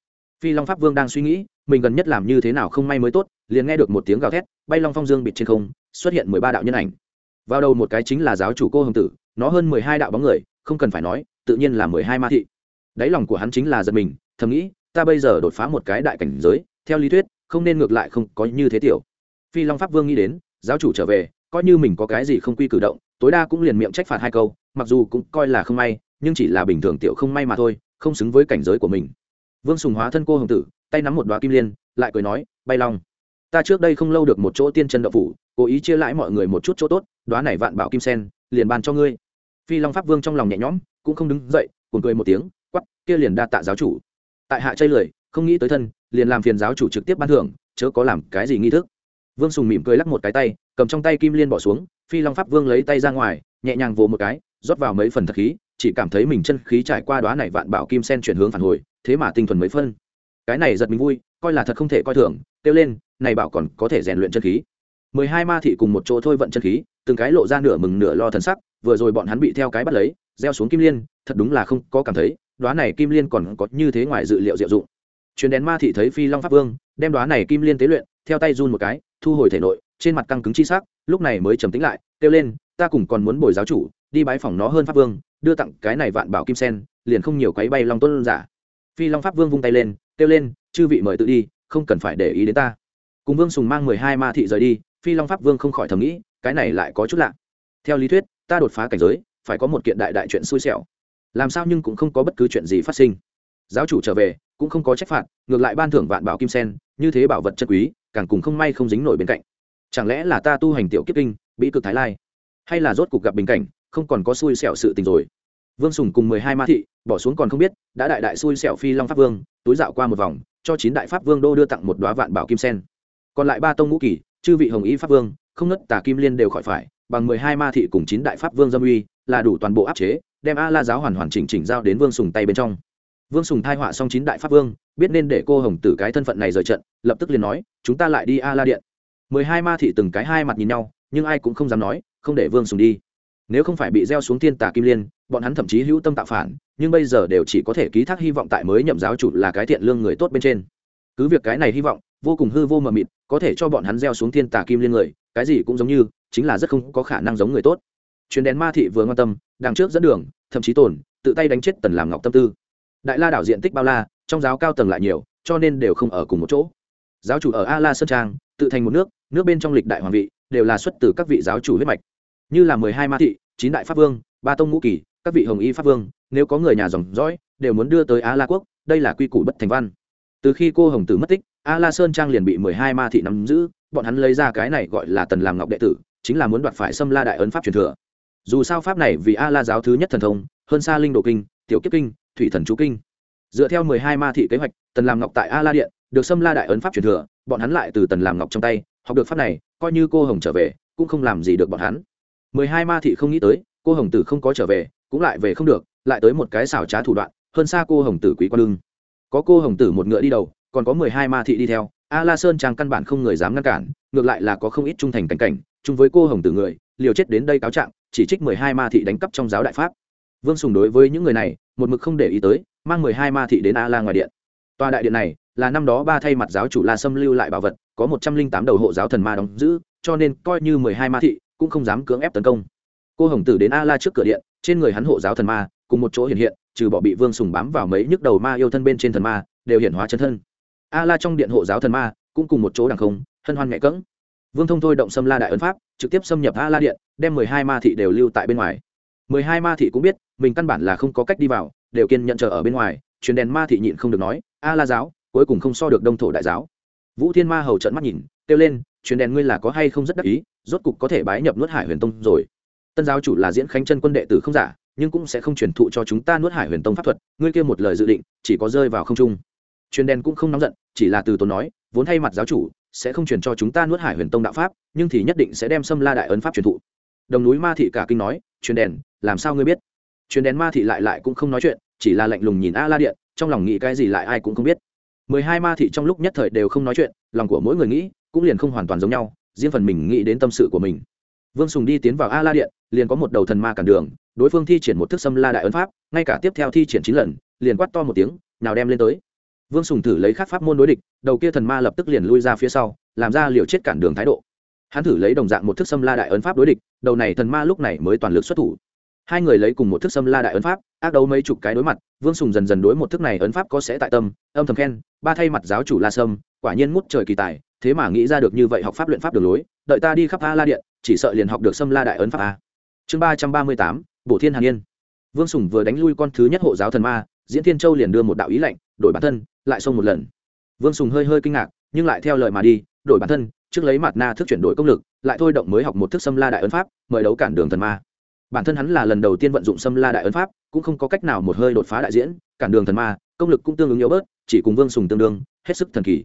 Phi long pháp vương đang suy nghĩ, mình gần nhất làm như thế nào không may mới tốt, liền nghe được một tiếng gào thét, bay long phong dương bịt trên không, xuất hiện mười ba đạo nhân ảnh. Vào đầu một cái chính là giáo chủ cô hồng tử, nó hơn mười hai đạo bóng người, không cần phải nói, tự nhiên là mười hai ma thị. Đáy lòng của hắn chính là giật mình, thầm nghĩ, ta bây giờ đột phá một cái đại cảnh giới, theo lý thuyết không nên ngược lại không có như thế tiểu. Phi long pháp vương nghĩ đến, giáo chủ trở về, coi như mình có cái gì không quy cử động, tối đa cũng liền miệng trách phạt hai câu, mặc dù cũng coi là không may, nhưng chỉ là bình thường tiểu không may mà thôi, không xứng với cảnh giới của mình. Vương sùng hóa thân cô hồng tử, tay nắm một đoá kim liên, lại cười nói, bay long, ta trước đây không lâu được một chỗ tiên chân đậu phủ, cố ý chia lãi mọi người một chút chỗ tốt đoá này vạn bảo kim sen, liền bàn cho ngươi. Phi long pháp vương trong lòng nhẹ nhõm, cũng không đứng dậy cùng cười một tiếng quắp kia liền đa tạ giáo chủ. Tại hạ chơi lười, không nghĩ tới thân liền làm phiền giáo chủ trực tiếp ban thưởng, chớ có làm cái gì nghi thức. Vương sùng mỉm cười lắc một cái tay, cầm trong tay kim liên bỏ xuống, phi long pháp vương lấy tay ra ngoài, nhẹ nhàng vồ một cái, rót vào mấy phần thật khí, chỉ cảm thấy mình chân khí trải qua đoá này vạn bảo kim sen chuyển hướng phản hồi, thế mà tinh thuần mấy phân. Cái này giật mình vui, coi là thật không thể coi thường, kêu lên, này bảo còn có thể rèn luyện chân khí. Mười hai ma thị cùng một chỗ thôi vận chân khí, từng cái lộ ra nửa mừng nửa lo thần sắc, vừa rồi bọn hắn bị theo cái bắt lấy, gieo xuống kim liên, thật đúng là không có cảm thấy đoá này kim liên còn có như thế ngoài dự liệu diệu dụng chuyến đèn ma thị thấy phi long pháp vương, đem đoá này kim liên tế luyện, theo tay run một cái, thu hồi thể nội, trên mặt căng cứng chi sắc, lúc này mới trầm tĩnh lại, kêu lên, ta cùng còn muốn bồi giáo chủ, đi bái phòng nó hơn pháp vương, đưa tặng cái này vạn bảo kim sen, liền không nhiều quấy bay long tuân giả. Phi long pháp vương vung tay lên, kêu lên, chư vị mời tự đi, không cần phải để ý đến ta. Cùng vương sùng mang mười hai ma thị rời đi, phi long pháp vương không khỏi thầm nghĩ, cái này lại có chút lạ. Theo lý thuyết, ta đột phá cảnh giới, phải có một kiện đại đại chuyện xui xẻo. Làm sao nhưng cũng không có bất cứ chuyện gì phát sinh giáo chủ trở về, cũng không có trách phạt, ngược lại ban thưởng vạn bảo kim sen, như thế bảo vật chất quý, càng cùng không may không dính nổi bên cạnh. Chẳng lẽ là ta tu hành tiểu kiếp kinh, bị cực thái lai? Hay là rốt cuộc gặp bình cảnh, không còn có xui xẻo sự tình rồi? Vương sùng cùng mười hai ma thị, bỏ xuống còn không biết, đã đại đại xui xẻo phi long pháp vương, túi dạo qua một vòng, cho chín đại pháp vương đô đưa tặng một đoá vạn bảo kim sen. Còn lại ba tông ngũ kỳ, chư vị hồng y pháp vương, không nứt tà kim liên đều khỏi phải, bằng mười hai ma thị cùng chín đại pháp vương dâm uy, là đủ toàn bộ áp chế, đem a la giáo hoàn hoàn chỉnh chỉnh giao đến vương sùng tay bên trong vương sùng thai họa xong chín đại pháp vương, biết nên để cô hồng tử cái thân phận này rời trận, lập tức liền nói, chúng ta lại đi a la điện. Mười hai ma thị từng cái hai mặt nhìn nhau, nhưng ai cũng không dám nói, không để vương sùng đi. Nếu không phải bị gieo xuống thiên tà kim liên, bọn hắn thậm chí hữu tâm tạo phản, nhưng bây giờ đều chỉ có thể ký thác hy vọng tại mới nhậm giáo chủ là cái thiện lương người tốt bên trên. Cứ việc cái này hy vọng, vô cùng hư vô mờ mịt, có thể cho bọn hắn gieo xuống thiên tà kim liên người, cái gì cũng giống như, chính là rất không có khả năng giống người tốt. Chuyến đèn ma thị vừa quan tâm, đằng trước dẫn đường, thậm chí tổn tự tay đánh chết tần làm ngọc tâm tư đại la đảo diện tích bao la, trong giáo cao tầng lại nhiều, cho nên đều không ở cùng một chỗ. Giáo chủ ở a la sơn trang, tự thành một nước nước bên trong lịch đại hoàng vị, đều là xuất từ các vị giáo chủ huyết mạch. Như là mười hai ma thị, chín đại pháp vương, ba tông ngũ kỳ, các vị hồng y pháp vương, nếu có người nhà dòng dõi, đều muốn đưa tới a la quốc, đây là quy củ bất thành văn. Từ khi cô hồng tử mất tích, a la sơn trang liền bị mười hai ma thị nắm giữ, bọn hắn lấy ra cái này gọi là tần làm ngọc đệ tử, chính là muốn đoạt phải xâm la đại ấn pháp truyền thừa. Dù sao pháp này vì a la giáo thứ nhất thần thông, hơn xa linh đồ kinh, tiểu kiếp kinh thủy thần chú kinh. Dựa theo mười hai ma thị kế hoạch, tần làm ngọc tại a la điện, được xâm la đại ấn pháp truyền thừa, bọn hắn lại từ tần làm ngọc trong tay, học được pháp này, coi như cô hồng trở về, cũng không làm gì được bọn hắn. mười hai ma thị không nghĩ tới, cô hồng tử không có trở về, cũng lại về không được, lại tới một cái xảo trá thủ đoạn, hơn xa cô hồng tử quý quan lưng. Có cô hồng tử một ngựa đi đầu, còn có mười hai ma thị đi theo, a la sơn trang căn bản không người dám ngăn cản, ngược lại là có không ít trung thành cảnh cảnh, chung với cô hồng tử người, liều chết đến đây cáo trạng, chỉ trích mười hai ma thị đánh cắp trong giáo đại pháp vương sùng đối với những người này, một mực không để ý tới, mang mười hai ma thị đến a la ngoài điện. Tòa đại điện này, là năm đó ba thay mặt giáo chủ la sâm lưu lại bảo vật, có một trăm linh tám đầu hộ giáo thần ma đóng giữ, cho nên coi như mười hai ma thị, cũng không dám cưỡng ép tấn công. Cô hồng tử đến a la trước cửa điện, trên người hắn hộ giáo thần ma, cùng một chỗ hiện hiện, trừ bỏ bị vương sùng bám vào mấy nhức đầu ma yêu thân bên trên thần ma, đều hiện hóa chân thân. A la trong điện hộ giáo thần ma, cũng cùng một chỗ đằng không, hân hoan nhẹ cỡng vương thông thôi động xâm la đại ấn pháp, trực tiếp xâm nhập a la điện, đem mười hai ma thị đều lưu tại bên ngoài mười hai ma thị cũng biết, mình căn bản là không có cách đi vào, đều kiên nhận chờ ở bên ngoài, truyền đèn ma thị nhịn không được nói, a la giáo, cuối cùng không so được đông thổ đại giáo. Vũ thiên ma hầu trận mắt nhìn, kêu lên, truyền đèn ngươi là có hay không rất đắc ý, rốt cục có thể bái nhập nuốt hải huyền tông rồi. Tân giáo chủ là diễn khánh chân quân đệ tử không giả, nhưng cũng sẽ không truyền thụ cho chúng ta nuốt hải huyền tông pháp thuật, ngươi kia một lời dự định, chỉ có rơi vào không trung. Truyền đèn cũng không nóng giận, chỉ là từ tốn nói, vốn thay mặt giáo chủ, sẽ không truyền cho chúng ta nuốt hải huyền tông đạo pháp, nhưng thì nhất định sẽ đem xâm la đại ấn pháp truyền thụ. Đồng núi ma thị cả kinh nói truyền đèn, làm sao ngươi biết? Truyền đèn ma thị lại lại cũng không nói chuyện, chỉ là lạnh lùng nhìn a la điện, trong lòng nghĩ cái gì lại ai cũng không biết. Mười hai ma thị trong lúc nhất thời đều không nói chuyện, lòng của mỗi người nghĩ cũng liền không hoàn toàn giống nhau, riêng phần mình nghĩ đến tâm sự của mình. Vương sùng đi tiến vào a la điện, liền có một đầu thần ma cản đường, đối phương thi triển một thức xâm la đại ấn pháp, ngay cả tiếp theo thi triển chín lần, liền quát to một tiếng, nào đem lên tới. Vương sùng thử lấy khắc pháp môn đối địch, đầu kia thần ma lập tức liền lui ra phía sau, làm ra liều chết cản đường thái độ hắn thử lấy đồng dạng một thức xâm la đại ấn pháp đối địch, đầu này thần ma lúc này mới toàn lực xuất thủ. Hai người lấy cùng một thức xâm la đại ấn pháp, ác đấu mấy chục cái đối mặt, vương sùng dần dần đối một thức này ấn pháp có sẽ tại tâm, âm thầm khen, ba thay mặt giáo chủ la sâm, quả nhiên ngút trời kỳ tài, thế mà nghĩ ra được như vậy học pháp luyện pháp đường lối, đợi ta đi khắp a la điện, chỉ sợ liền học được xâm la đại ấn pháp a. Chương ba trăm ba mươi tám, bổ thiên hàn yên. Vương sùng vừa đánh lui con thứ nhất hộ giáo thần ma, diễn thiên châu liền đưa một đạo ý lệnh, đổi bản thân, lại xông một lần. Vương sùng hơi hơi kinh ngạc, nhưng lại theo lời mà đi, đổi bản thân trước lấy mặt na thức chuyển đổi công lực, lại thôi động mới học một thức xâm la đại ấn pháp, mời đấu cản đường thần ma. Bản thân hắn là lần đầu tiên vận dụng xâm la đại ấn pháp, cũng không có cách nào một hơi đột phá đại diễn, cản đường thần ma, công lực cũng tương ứng yếu bớt, chỉ cùng vương sùng tương đương, hết sức thần kỳ.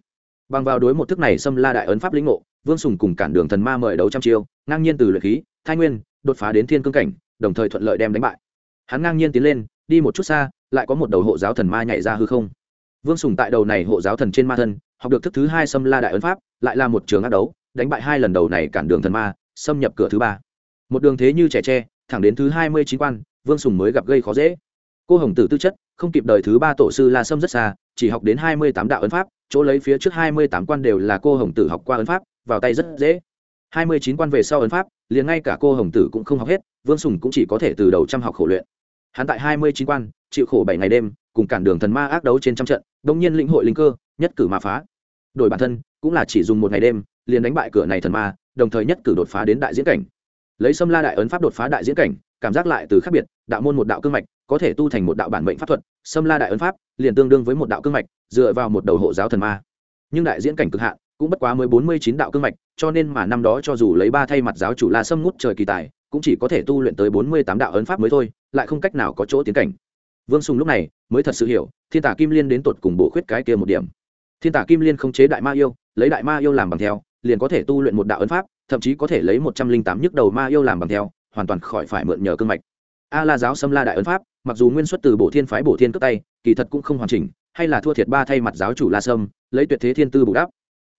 Bằng vào đối một thức này xâm la đại ấn pháp lĩnh ngộ, vương sùng cùng cản đường thần ma mời đấu trăm chiêu, ngang nhiên từ luyện khí thái nguyên, đột phá đến thiên cương cảnh, đồng thời thuận lợi đem đánh bại. Hắn ngang nhiên tiến lên, đi một chút xa, lại có một đầu hộ giáo thần ma nhảy ra hư không. Vương sùng tại đầu này hộ giáo thần trên ma thân học được thức thứ hai xâm la đại ấn pháp, lại là một trường ác đấu, đánh bại hai lần đầu này cản đường thần ma, xâm nhập cửa thứ ba. Một đường thế như trẻ tre, thẳng đến thứ hai mươi chín quan, vương sùng mới gặp gây khó dễ. Cô hồng tử tư chất, không kịp đời thứ ba tổ sư la sâm rất xa, chỉ học đến hai mươi tám đạo ấn pháp, chỗ lấy phía trước hai mươi tám quan đều là cô hồng tử học qua ấn pháp, vào tay rất dễ. Hai mươi chín quan về sau ấn pháp, liền ngay cả cô hồng tử cũng không học hết, vương sùng cũng chỉ có thể từ đầu trăm học khổ luyện. Hắn tại hai mươi chín quan, chịu khổ bảy ngày đêm, cùng cản đường thần ma ác đấu trên trăm trận, đông nhiên lĩnh hội linh cơ nhất cử mà phá. Đổi bản thân, cũng là chỉ dùng một ngày đêm, liền đánh bại cửa này thần ma, đồng thời nhất cử đột phá đến đại diễn cảnh. Lấy xâm la đại ấn pháp đột phá đại diễn cảnh, cảm giác lại từ khác biệt, đạo môn một đạo cương mạch, có thể tu thành một đạo bản mệnh pháp thuật xâm la đại ấn pháp liền tương đương với một đạo cương mạch, dựa vào một đầu hộ giáo thần ma. Nhưng đại diễn cảnh cực hạn, cũng bất quá mới bốn mươi chín đạo cương mạch, cho nên mà năm đó cho dù lấy ba thay mặt giáo chủ la sâm ngút trời kỳ tài, cũng chỉ có thể tu luyện tới bốn mươi tám đạo ấn pháp mới thôi, lại không cách nào có chỗ tiến cảnh. Vương sùng lúc này mới thật sự hiểu, thiên tả kim liên đến tột cùng bộ khuyết cái kia một điểm thiên tả kim liên không chế đại ma yêu, lấy đại ma yêu làm bằng theo, liền có thể tu luyện một đạo ấn pháp, thậm chí có thể lấy một trăm linh tám nhức đầu ma yêu làm bằng theo, hoàn toàn khỏi phải mượn nhờ cương mạch. A la giáo xâm la đại ấn pháp, mặc dù nguyên xuất từ bổ thiên phái bổ thiên cất tay, kỳ thật cũng không hoàn chỉnh, hay là thua thiệt ba thay mặt giáo chủ la sâm, lấy tuyệt thế thiên tư bù đắp.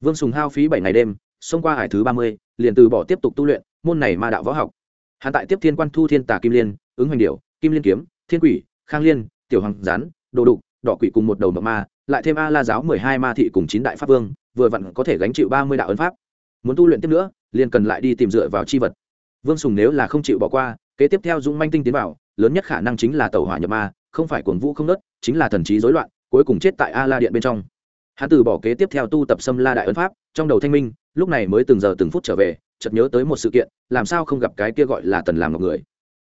Vương sùng hao phí bảy ngày đêm, xông qua hải thứ ba mươi, liền từ bỏ tiếp tục tu luyện, môn này ma đạo võ học. Hạn tại tiếp thiên quan thu thiên tả kim liên, ứng hoành điệu kim liên kiếm, thiên quỷ, khang liên, tiểu hoàng gián, đồ đục, đỏ quỷ cùng một đầu mộng ma lại thêm a la giáo mười hai ma thị cùng chín đại pháp vương, vừa vặn có thể gánh chịu ba mươi đạo ấn pháp. Muốn tu luyện tiếp nữa, liền cần lại đi tìm dựa vào c h i vật. Vương sùng nếu là không chịu bỏ qua, kế tiếp theo dũng manh tinh tiến vào, lớn nhất khả năng chính là tàu hỏa nhập ma, không phải cuồng vũ không nớt chính là thần trí rối loạn, cuối cùng chết tại a la điện bên trong. Hắn từ bỏ kế tiếp theo tu tập xâm la đại ấn pháp, trong đầu thanh minh, lúc này mới từng giờ từng phút trở về, chợt nhớ tới một sự kiện, làm sao không gặp cái kia gọi là tần làm ngọc người.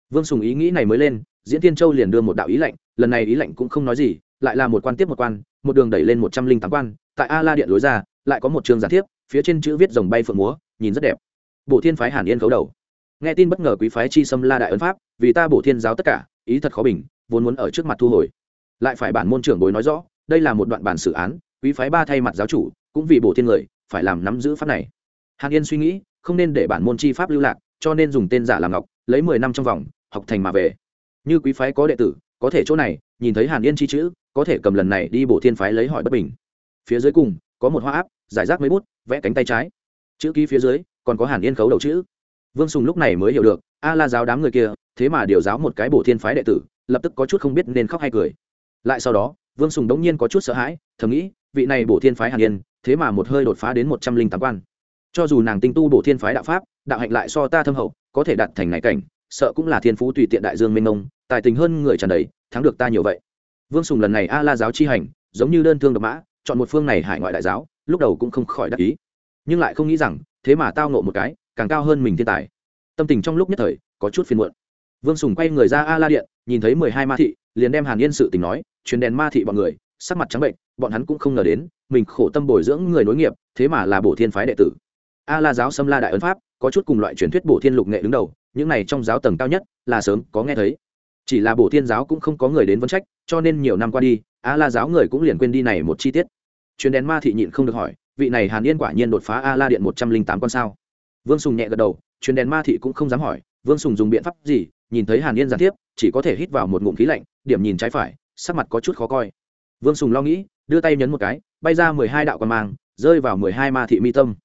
Vương sùng ý nghĩ này mới lên, diễn tiên châu liền đưa một đạo ý lệnh lần này ý lệnh cũng không nói gì, lại là một quan tiếp một quan một đường đẩy lên một trăm linh tám quan, tại a la điện lối ra, lại có một trường gián tiếp phía trên chữ viết dòng bay phượng múa, nhìn rất đẹp. Bộ thiên phái hàn yên khấu đầu. Nghe tin bất ngờ quý phái chi xâm la đại ấn pháp, vì ta bổ thiên giáo tất cả, ý thật khó bình, vốn muốn ở trước mặt thu hồi. Lại phải bản môn trưởng bối nói rõ, đây là một đoạn bản xử án, quý phái ba thay mặt giáo chủ, cũng vì bổ thiên người, phải làm nắm giữ pháp này. Hàn yên suy nghĩ, không nên để bản môn chi pháp lưu lạc, cho nên dùng tên giả làm ngọc, lấy mười năm trong vòng, học thành mà về. Như quý phái có đệ tử, có thể chỗ này, nhìn thấy hàn yên chi chữ có thể cầm lần này đi bổ thiên phái lấy hỏi bất bình. Phía dưới cùng, có một hoa áp, giải rác mấy bút, vẽ cánh tay trái. Chữ ký phía dưới, còn có hàn yên khấu đầu chữ. Vương sùng lúc này mới hiểu được, a la giáo đám người kia, thế mà điều giáo một cái bổ thiên phái đệ tử, lập tức có chút không biết nên khóc hay cười. Lại sau đó, vương sùng đống nhiên có chút sợ hãi, thầm nghĩ, vị này bổ thiên phái hàn yên, thế mà một hơi đột phá đến một trăm linh tám quan. Cho dù nàng tinh tu bổ thiên phái đạo pháp, đạo hạnh lại so ta thâm hậu, có thể đặt thành này cảnh, sợ cũng là thiên phú tùy tiện đại dương minh ông, tài tình hơn người tràn đầy, thắng được ta nhiều vậy vương sùng lần này a la giáo chi hành, giống như đơn thương độc mã, chọn một phương này hải ngoại đại giáo, lúc đầu cũng không khỏi đắc ý. Nhưng lại không nghĩ rằng, thế mà tao nộ một cái, càng cao hơn mình thiên tài. Tâm tình trong lúc nhất thời, có chút phiền muộn. Vương sùng quay người ra a la điện, nhìn thấy mười hai ma thị, liền đem hàn yên sự tình nói, truyền đèn ma thị bọn người, sắc mặt trắng bệnh, bọn hắn cũng không ngờ đến, mình khổ tâm bồi dưỡng người nối nghiệp, thế mà là bổ thiên phái đệ tử. A la giáo xâm la đại ấn pháp, có chút cùng loại truyền thuyết bổ thiên lục nghệ đứng đầu, những này trong giáo tầng cao nhất, là sớm có nghe thấy chỉ là bổ thiên giáo cũng không có người đến vấn trách, cho nên nhiều năm qua đi a la giáo người cũng liền quên đi này một chi tiết. Truyền đèn ma thị nhịn không được hỏi, vị này hàn yên quả nhiên đột phá a la điện một trăm linh tám con sao? Vương sùng nhẹ gật đầu truyền đèn ma thị cũng không dám hỏi, vương sùng dùng biện pháp gì, nhìn thấy hàn yên gián tiếp, chỉ có thể hít vào một ngụm khí lạnh, điểm nhìn trái phải, sắc mặt có chút khó coi. Vương sùng lo nghĩ, đưa tay nhấn một cái, bay ra mười hai đạo quan mang, rơi vào mười hai ma thị mi tâm.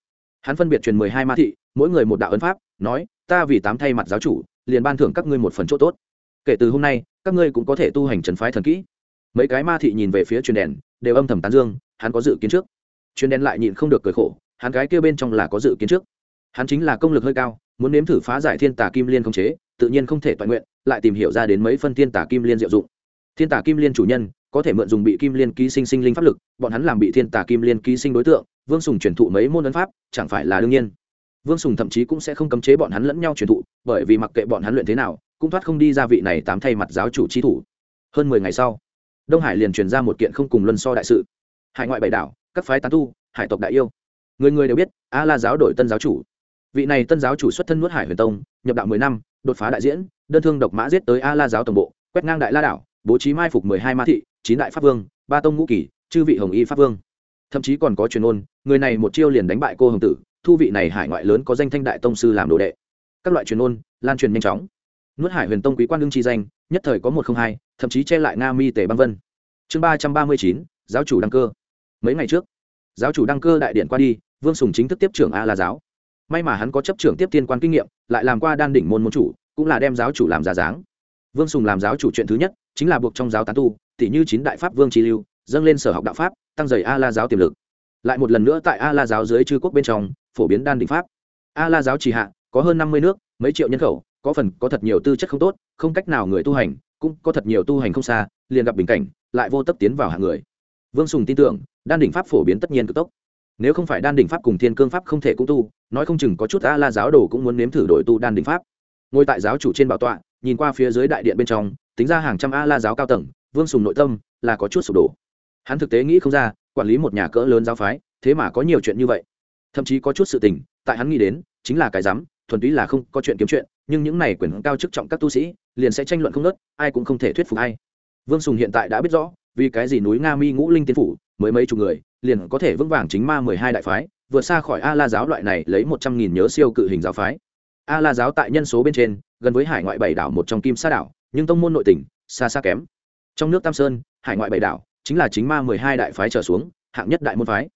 Hắn phân biệt truyền mười hai ma thị, mỗi người một đạo ấn pháp, nói, ta vì tám thay mặt giáo chủ, liền ban thưởng các ngươi một phần chỗ tốt kể từ hôm nay, các ngươi cũng có thể tu hành trần phái thần kỹ. Mấy cái ma thị nhìn về phía truyền đèn, đều âm thầm tán dương, hắn có dự kiến trước. Truyền đèn lại nhịn không được cười khổ, hắn cái kia bên trong là có dự kiến trước. Hắn chính là công lực hơi cao, muốn nếm thử phá giải thiên tà kim liên không chế, tự nhiên không thể toàn nguyện, lại tìm hiểu ra đến mấy phân thiên tà kim liên diệu dụng. Thiên tà kim liên chủ nhân, có thể mượn dùng bị kim liên ký sinh sinh linh pháp lực, bọn hắn làm bị thiên tà kim liên ký sinh đối tượng, vương sùng truyền thụ mấy môn ấn pháp, chẳng phải là đương nhiên. Vương sùng thậm chí cũng sẽ không cấm chế bọn hắn lẫn nhau truyền thụ, bởi vì mặc kệ bọn hắn luyện thế nào cũng thoát không đi ra vị này tám thay mặt giáo chủ trí thủ. Hơn mười ngày sau, đông hải liền truyền ra một kiện không cùng luân so đại sự. Hải ngoại bảy đảo, các phái tán tu, hải tộc đại yêu. Người người đều biết a la giáo đổi tân giáo chủ. Vị này tân giáo chủ xuất thân nuốt hải huyền tông, nhập đạo mười năm, đột phá đại diễn, đơn thương độc mã giết tới a la giáo tổng bộ, quét ngang đại la đảo, bố trí mai phục mười hai ma thị, chín đại pháp vương, ba tông ngũ kỳ, chư vị hồng y pháp vương. Thậm chí còn có truyền ôn, người này một chiêu liền đánh bại cô hồng tử, thu vị này hải ngoại lớn có danh thanh đại tông sư làm đồ đệ. Các loại truyền ôn, lan truyền nhanh chóng nuốt hải huyền tông quý quan đương chi danh, nhất thời có một không hai, thậm chí che lại nga mi tề băng vân. Chương ba trăm ba mươi chín, giáo chủ đăng cơ. Mấy ngày trước, giáo chủ đăng cơ đại điện qua đi, vương sùng chính thức tiếp trưởng a la giáo. May mà hắn có chấp trưởng tiếp tiên quan kinh nghiệm, lại làm qua đan đỉnh môn môn chủ, cũng là đem giáo chủ làm giả dáng. Vương sùng làm giáo chủ chuyện thứ nhất, chính là buộc trong giáo tán tu tỷ như chín đại pháp vương tri lưu, dâng lên sở học đạo pháp, tăng dày a la giáo tiềm lực. Lại một lần nữa tại a la giáo dưới chư quốc bên trong, phổ biến đan đỉnh pháp. A la giáo trì hạ, có hơn năm mươi nước, mấy triệu nhân khẩu có phần có thật nhiều tư chất không tốt, không cách nào người tu hành, cũng có thật nhiều tu hành không xa, liền gặp bình cảnh, lại vô tấp tiến vào hạng người. Vương sùng tin tưởng, đan đỉnh pháp phổ biến tất nhiên cực tốc. Nếu không phải đan đỉnh pháp cùng thiên cương pháp không thể cũng tu, nói không chừng có chút a la giáo đồ cũng muốn nếm thử đổi tu đan đỉnh pháp. Ngồi tại giáo chủ trên bảo tọa, nhìn qua phía dưới đại điện bên trong, tính ra hàng trăm a la giáo cao tầng, vương sùng nội tâm là có chút sụp đổ. Hắn thực tế nghĩ không ra, quản lý một nhà cỡ lớn giáo phái, thế mà có nhiều chuyện như vậy. Thậm chí có chút sự tình, tại hắn nghĩ đến, chính là cái dám thuần túy là không có chuyện kiếm chuyện, nhưng những này quyền cao chức trọng các tu sĩ, liền sẽ tranh luận không nớt, ai cũng không thể thuyết phục ai. Vương sùng hiện tại đã biết rõ, vì cái gì núi nga mi ngũ linh tiên phủ, mới mấy chục người, liền có thể vững vàng chính ma mười hai đại phái, vượt xa khỏi a la giáo loại này lấy một trăm nghìn nhớ siêu cự hình giáo phái. A la giáo tại nhân số bên trên, gần với hải ngoại bảy đảo một trong kim sa đảo, nhưng tông môn nội tỉnh, xa xa kém. Trong nước tam sơn, hải ngoại bảy đảo, chính là chính ma mười hai đại phái trở xuống, hạng nhất đại môn phái.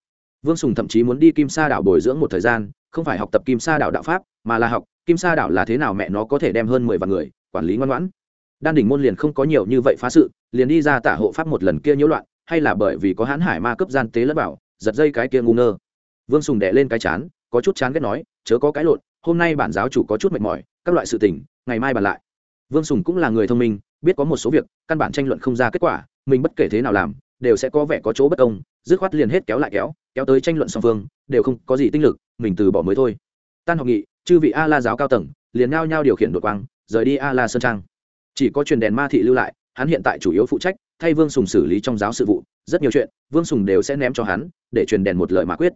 Vương sùng thậm chí muốn đi kim sa đảo bồi dưỡng một thời gian không phải học tập kim sa đảo đạo pháp, mà là học, kim sa đảo là thế nào mẹ nó có thể đem hơn mười vạn người, quản lý ngoan ngoãn. Đan đỉnh môn liền không có nhiều như vậy phá sự, liền đi ra tả hộ pháp một lần kia nhiễu loạn, hay là bởi vì có hãn hải ma cấp gian tế lẫn bảo, giật dây cái kia ngu ngơ. Vương sùng đẻ lên cái chán, có chút chán ghét nói, chớ có cái lộn, hôm nay bản giáo chủ có chút mệt mỏi, các loại sự tình, ngày mai bàn lại. Vương sùng cũng là người thông minh, biết có một số việc, căn bản tranh luận không ra kết quả, mình bất kể thế nào làm, đều sẽ có vẻ có chỗ bất công, dứt khoát liền hết kéo lại kéo kéo tới tranh luận song phương, đều không có gì tinh lực mình từ bỏ mới thôi. Tan học nghị, chư vị a la giáo cao tầng, liền ngao nhau điều khiển đội quang, rời đi a la sơn trang. Chỉ có truyền đèn ma thị lưu lại, hắn hiện tại chủ yếu phụ trách thay vương sùng xử lý trong giáo sự vụ, rất nhiều chuyện, vương sùng đều sẽ ném cho hắn, để truyền đèn một lời mà quyết.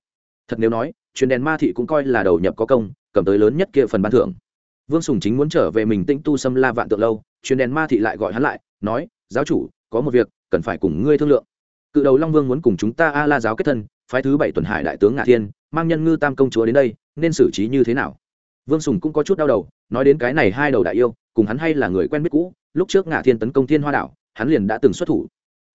Thật nếu nói, truyền đèn ma thị cũng coi là đầu nhập có công, cầm tới lớn nhất kia phần ban thưởng. Vương sùng chính muốn trở về mình tĩnh tu xâm la vạn tượng lâu, truyền đèn ma thị lại gọi hắn lại, nói, giáo chủ, có một việc, cần phải cùng ngươi thương lượng. Cự đầu long vương muốn cùng chúng ta a la giáo kết thân, phái thứ bảy tuần hải đại tướng ngạ thiên mang nhân ngư tam công chúa đến đây, nên xử trí như thế nào? Vương sùng cũng có chút đau đầu, nói đến cái này hai đầu đại yêu, cùng hắn hay là người quen biết cũ, lúc trước ngạ thiên tấn công thiên hoa đảo, hắn liền đã từng xuất thủ.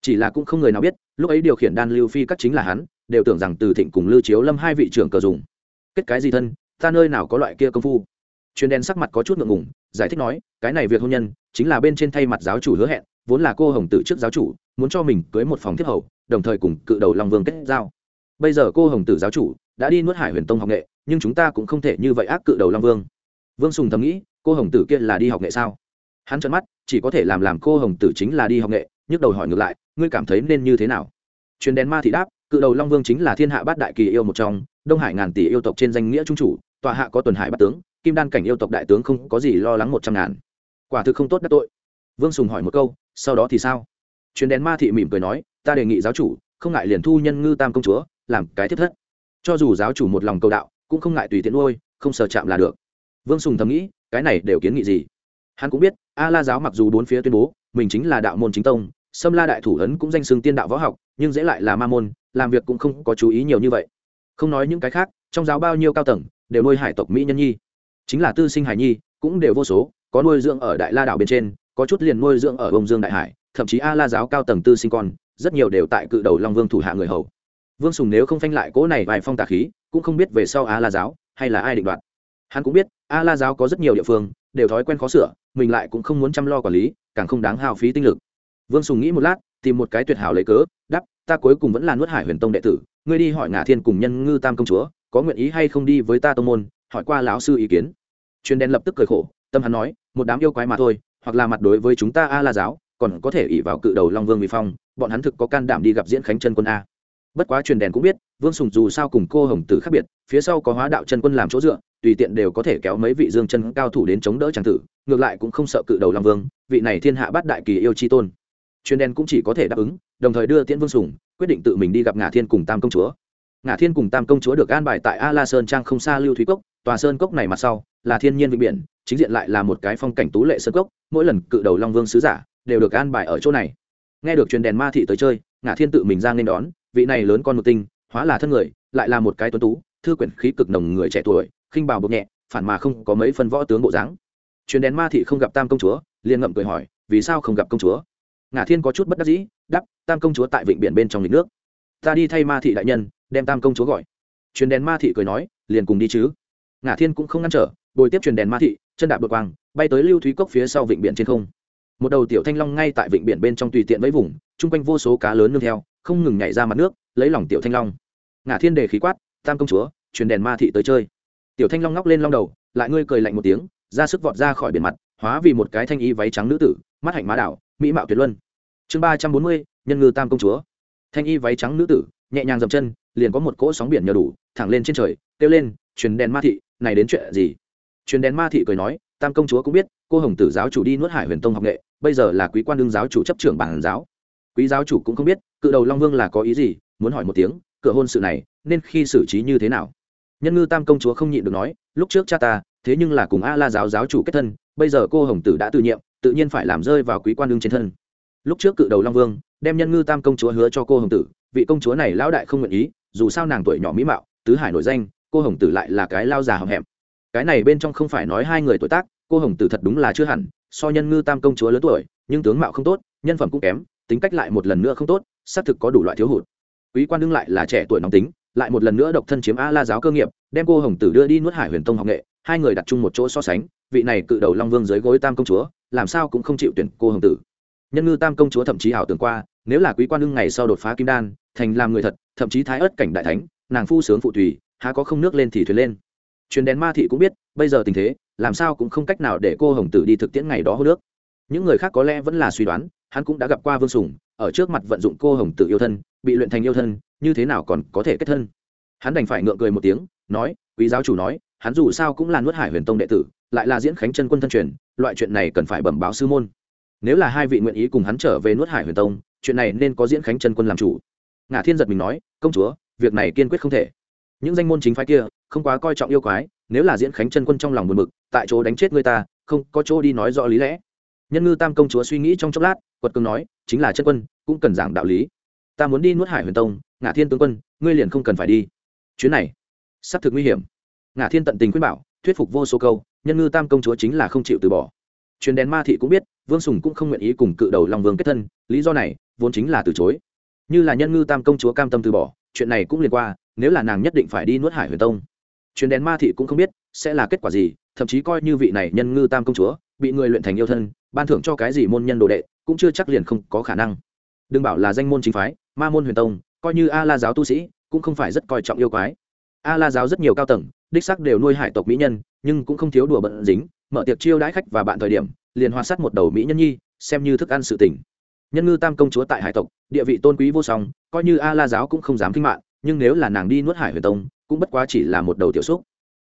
Chỉ là cũng không người nào biết, lúc ấy điều khiển đan lưu phi các chính là hắn, đều tưởng rằng từ thịnh cùng lưu chiếu lâm hai vị trưởng cờ dùng. Kết cái gì thân, ta nơi nào có loại kia công phu? Chuyên đen sắc mặt có chút ngượng ngùng, giải thích nói, cái này việc hôn nhân, chính là bên trên thay mặt giáo chủ hứa hẹn, vốn là cô hồng tử trước giáo chủ, muốn cho mình cưới một phòng tiếp hầu, đồng thời cùng cự đầu long vương kết giao bây giờ cô hồng tử giáo chủ đã đi nuốt hải huyền tông học nghệ, nhưng chúng ta cũng không thể như vậy ác cự đầu long vương. Vương sùng thầm nghĩ, cô hồng tử kia là đi học nghệ sao? Hắn trợn mắt, chỉ có thể làm làm cô hồng tử chính là đi học nghệ, nhức đầu hỏi ngược lại, ngươi cảm thấy nên như thế nào? Chuyến đèn ma thị đáp, cự đầu long vương chính là thiên hạ bát đại kỳ yêu một trong, đông hải ngàn tỷ yêu tộc trên danh nghĩa trung chủ, tòa hạ có tuần hải bát tướng, kim đan cảnh yêu tộc đại tướng không có gì lo lắng một trăm ngàn. Quả thực không tốt đắc tội. Vương sùng hỏi một câu, sau đó thì sao? Chuyến đèn ma thị mỉm cười nói, ta đề nghị giáo chủ, không ngại liền thu nhân ngư tam công chúa làm cái thiết thất. Cho dù giáo chủ một lòng cầu đạo, cũng không ngại tùy tiện nuôi, không sờ chạm là được. Vương sùng thầm nghĩ, cái này đều kiến nghị gì? Hắn cũng biết a la giáo mặc dù bốn phía tuyên bố, mình chính là đạo môn chính tông, sâm la đại thủ ấn cũng danh xưng tiên đạo võ học, nhưng dễ lại là ma môn, làm việc cũng không có chú ý nhiều như vậy. Không nói những cái khác, trong giáo bao nhiêu cao tầng, đều nuôi hải tộc mỹ nhân nhi. Chính là tư sinh hải nhi, cũng đều vô số, có nuôi dưỡng ở đại la đảo bên trên, có chút liền nuôi dưỡng ở bông dương đại hải, thậm chí a la giáo cao tầng tư sinh con, rất nhiều đều tại cự đầu long vương thủ hạ người hầu vương sùng nếu không phanh lại cỗ này vài phong tà khí, cũng không biết về sau a la giáo hay là ai định đoạt. Hắn cũng biết a la giáo có rất nhiều địa phương, đều thói quen khó sửa, mình lại cũng không muốn chăm lo quản lý, càng không đáng hao phí tinh lực. Vương sùng nghĩ một lát, tìm một cái tuyệt hảo lấy cớ đắp ta cuối cùng vẫn là nuốt hải huyền tông đệ tử, ngươi đi hỏi ngả thiên cùng nhân ngư tam công chúa, có nguyện ý hay không đi với ta tô môn, hỏi qua lão sư ý kiến. Chuyên đen lập tức cười khổ, tâm hắn nói, một đám yêu quái mà thôi, hoặc là mặt đối với chúng ta a la giáo, còn có thể ỉ vào cự đầu long vương vi phong, bọn hắn thực có can đảm đi gặp diễn khánh chân quân a bất quá truyền đèn cũng biết, vương sùng dù sao cùng cô hồng tử khác biệt, phía sau có hóa đạo chân quân làm chỗ dựa, tùy tiện đều có thể kéo mấy vị dương chân cao thủ đến chống đỡ trang tử, ngược lại cũng không sợ cự đầu long vương, vị này thiên hạ bát đại kỳ yêu chi tôn. Truyền đèn cũng chỉ có thể đáp ứng, đồng thời đưa tiễn vương sùng, quyết định tự mình đi gặp ngả thiên cùng tam công chúa. Ngả thiên cùng tam công chúa được an bài tại a la sơn trang không xa lưu thúy cốc, tòa sơn cốc này mặt sau là thiên nhiên vịnh biển, chính diện lại là một cái phong cảnh tú lệ sơn cốc, mỗi lần cự đầu long vương sứ giả đều được an bài ở chỗ này. Nghe được truyền đèn ma thị tới chơi, ngả thiên tự mình ra nên đón vị này lớn con một tinh, hóa là thân người, lại là một cái tuấn tú, thư quyển khí cực nồng người trẻ tuổi, khinh bào bột nhẹ, phản mà không có mấy phân võ tướng bộ dáng. Truyền đèn ma thị không gặp tam công chúa, liền ngậm cười hỏi, vì sao không gặp công chúa? Ngả thiên có chút bất đắc dĩ đắp tam công chúa tại vịnh biển bên trong lịch nước. Ta đi thay ma thị đại nhân, đem tam công chúa gọi. Truyền đèn ma thị cười nói, liền cùng đi chứ. Ngả thiên cũng không ngăn trở, bồi tiếp truyền đèn ma thị, chân đạp đột quang, bay tới lưu thúy cốc phía sau vịnh biển trên không. Một đầu tiểu thanh long ngay tại vịnh biển bên trong tùy tiện với vùng chung quanh vô số cá lớn nương theo, không ngừng nhảy ra mặt nước, lấy lòng tiểu thanh long. Ngả thiên đề khí quát, tam công chúa, truyền đèn ma thị tới chơi. Tiểu thanh long ngóc lên long đầu, lại ngươi cười lạnh một tiếng, ra sức vọt ra khỏi biển mặt, hóa vì một cái thanh y váy trắng nữ tử, mắt hạnh má đảo, mỹ mạo tuyệt luân. Chương ba trăm bốn mươi, nhân ngư tam công chúa. Thanh y váy trắng nữ tử, nhẹ nhàng dậm chân, liền có một cỗ sóng biển nhờ đủ, thẳng lên trên trời, kêu lên, truyền đèn ma thị, này đến chuyện gì? Truyền đèn ma thị cười nói, tam công chúa cũng biết, cô hồng tử giáo chủ đi nuốt hải huyền tông học nghệ, bây giờ là quý quan đương giáo chủ chấp trưởng bản giáo quý giáo chủ cũng không biết, cự đầu long vương là có ý gì, muốn hỏi một tiếng, cửa hôn sự này, nên khi xử trí như thế nào? Nhân ngư tam công chúa không nhịn được nói, lúc trước cha ta, thế nhưng là cùng a la giáo giáo chủ kết thân, bây giờ cô hồng tử đã tự nhiệm, tự nhiên phải làm rơi vào quý quan đương trên thân. Lúc trước cự đầu long vương, đem nhân ngư tam công chúa hứa cho cô hồng tử, vị công chúa này lão đại không nguyện ý, dù sao nàng tuổi nhỏ mỹ mạo, tứ hải nổi danh, cô hồng tử lại là cái lao già hậm hẹm. Cái này bên trong không phải nói hai người tuổi tác, cô hồng tử thật đúng là chưa hẳn, so nhân ngư tam công chúa lớn tuổi, nhưng tướng mạo không tốt, nhân phẩm cũng kém tính cách lại một lần nữa không tốt, xác thực có đủ loại thiếu hụt. Quý quan đương lại là trẻ tuổi nóng tính, lại một lần nữa độc thân chiếm a la giáo cơ nghiệp, đem cô hồng tử đưa đi nuốt hải huyền tông học nghệ, hai người đặt chung một chỗ so sánh, vị này cự đầu long vương dưới gối tam công chúa, làm sao cũng không chịu tuyển cô hồng tử. Nhân ngư tam công chúa thậm chí ảo tưởng qua, nếu là quý quan đương ngày sau đột phá kim đan, thành làm người thật, thậm chí thái ớt cảnh đại thánh, nàng phu sướng phụ tùy há có không nước lên thì thuyền lên. Truyền đèn ma thị cũng biết, bây giờ tình thế, làm sao cũng không cách nào để cô hồng tử đi thực tiễn ngày đó hô nước. Những người khác có lẽ vẫn là suy đoán hắn cũng đã gặp qua vương sùng, ở trước mặt vận dụng cô hồng tử yêu thân, bị luyện thành yêu thân, như thế nào còn có thể kết thân? Hắn đành phải ngượng cười một tiếng, nói, quý giáo chủ nói, hắn dù sao cũng là nuốt hải huyền tông đệ tử, lại là diễn khánh chân quân thân truyền, loại chuyện này cần phải bẩm báo sư môn. Nếu là hai vị nguyện ý cùng hắn trở về nuốt hải huyền tông, chuyện này nên có diễn khánh chân quân làm chủ. Ngã thiên giật mình nói, công chúa, việc này kiên quyết không thể. Những danh môn chính phái kia, không quá coi trọng yêu quái, nếu là diễn khánh chân quân trong lòng buồn bực, tại chỗ đánh chết người ta, không có chỗ đi nói rõ lý lẽ nhân ngư tam công chúa suy nghĩ trong chốc lát, quật cường nói, chính là chân quân, cũng cần giảng đạo lý. Ta muốn đi nuốt hải huyền tông ngã thiên tướng quân, ngươi liền không cần phải đi. Chuyến này, sắp thực nguy hiểm. Ngã thiên tận tình khuyên bảo, thuyết phục vô số câu, nhân ngư tam công chúa chính là không chịu từ bỏ. Chuyến đèn ma thị cũng biết, vương sùng cũng không nguyện ý cùng cự đầu long vương kết thân, lý do này, vốn chính là từ chối. Như là nhân ngư tam công chúa cam tâm từ bỏ, chuyện này cũng liền qua, nếu là nàng nhất định phải đi nuốt hải huyền tông. Chuyến đèn ma thị cũng không biết, sẽ là kết quả gì, thậm chí coi như vị này nhân ngư tam công chúa bị người luyện thành yêu thân, ban thưởng cho cái gì môn nhân đồ đệ, cũng chưa chắc liền không có khả năng. Đừng bảo là danh môn chính phái, ma môn huyền tông, coi như a la giáo tu sĩ, cũng không phải rất coi trọng yêu quái. A la giáo rất nhiều cao tầng, đích sắc đều nuôi hải tộc mỹ nhân, nhưng cũng không thiếu đùa bận dính, mở tiệc chiêu đãi khách và bạn thời điểm, liền hoa sắt một đầu mỹ nhân nhi, xem như thức ăn sự tỉnh nhân ngư tam công chúa tại hải tộc, địa vị tôn quý vô song, coi như a la giáo cũng không dám kinh mạng, nhưng nếu là nàng đi nuốt hải huyền tông, cũng bất quá chỉ là một đầu tiểu xúc.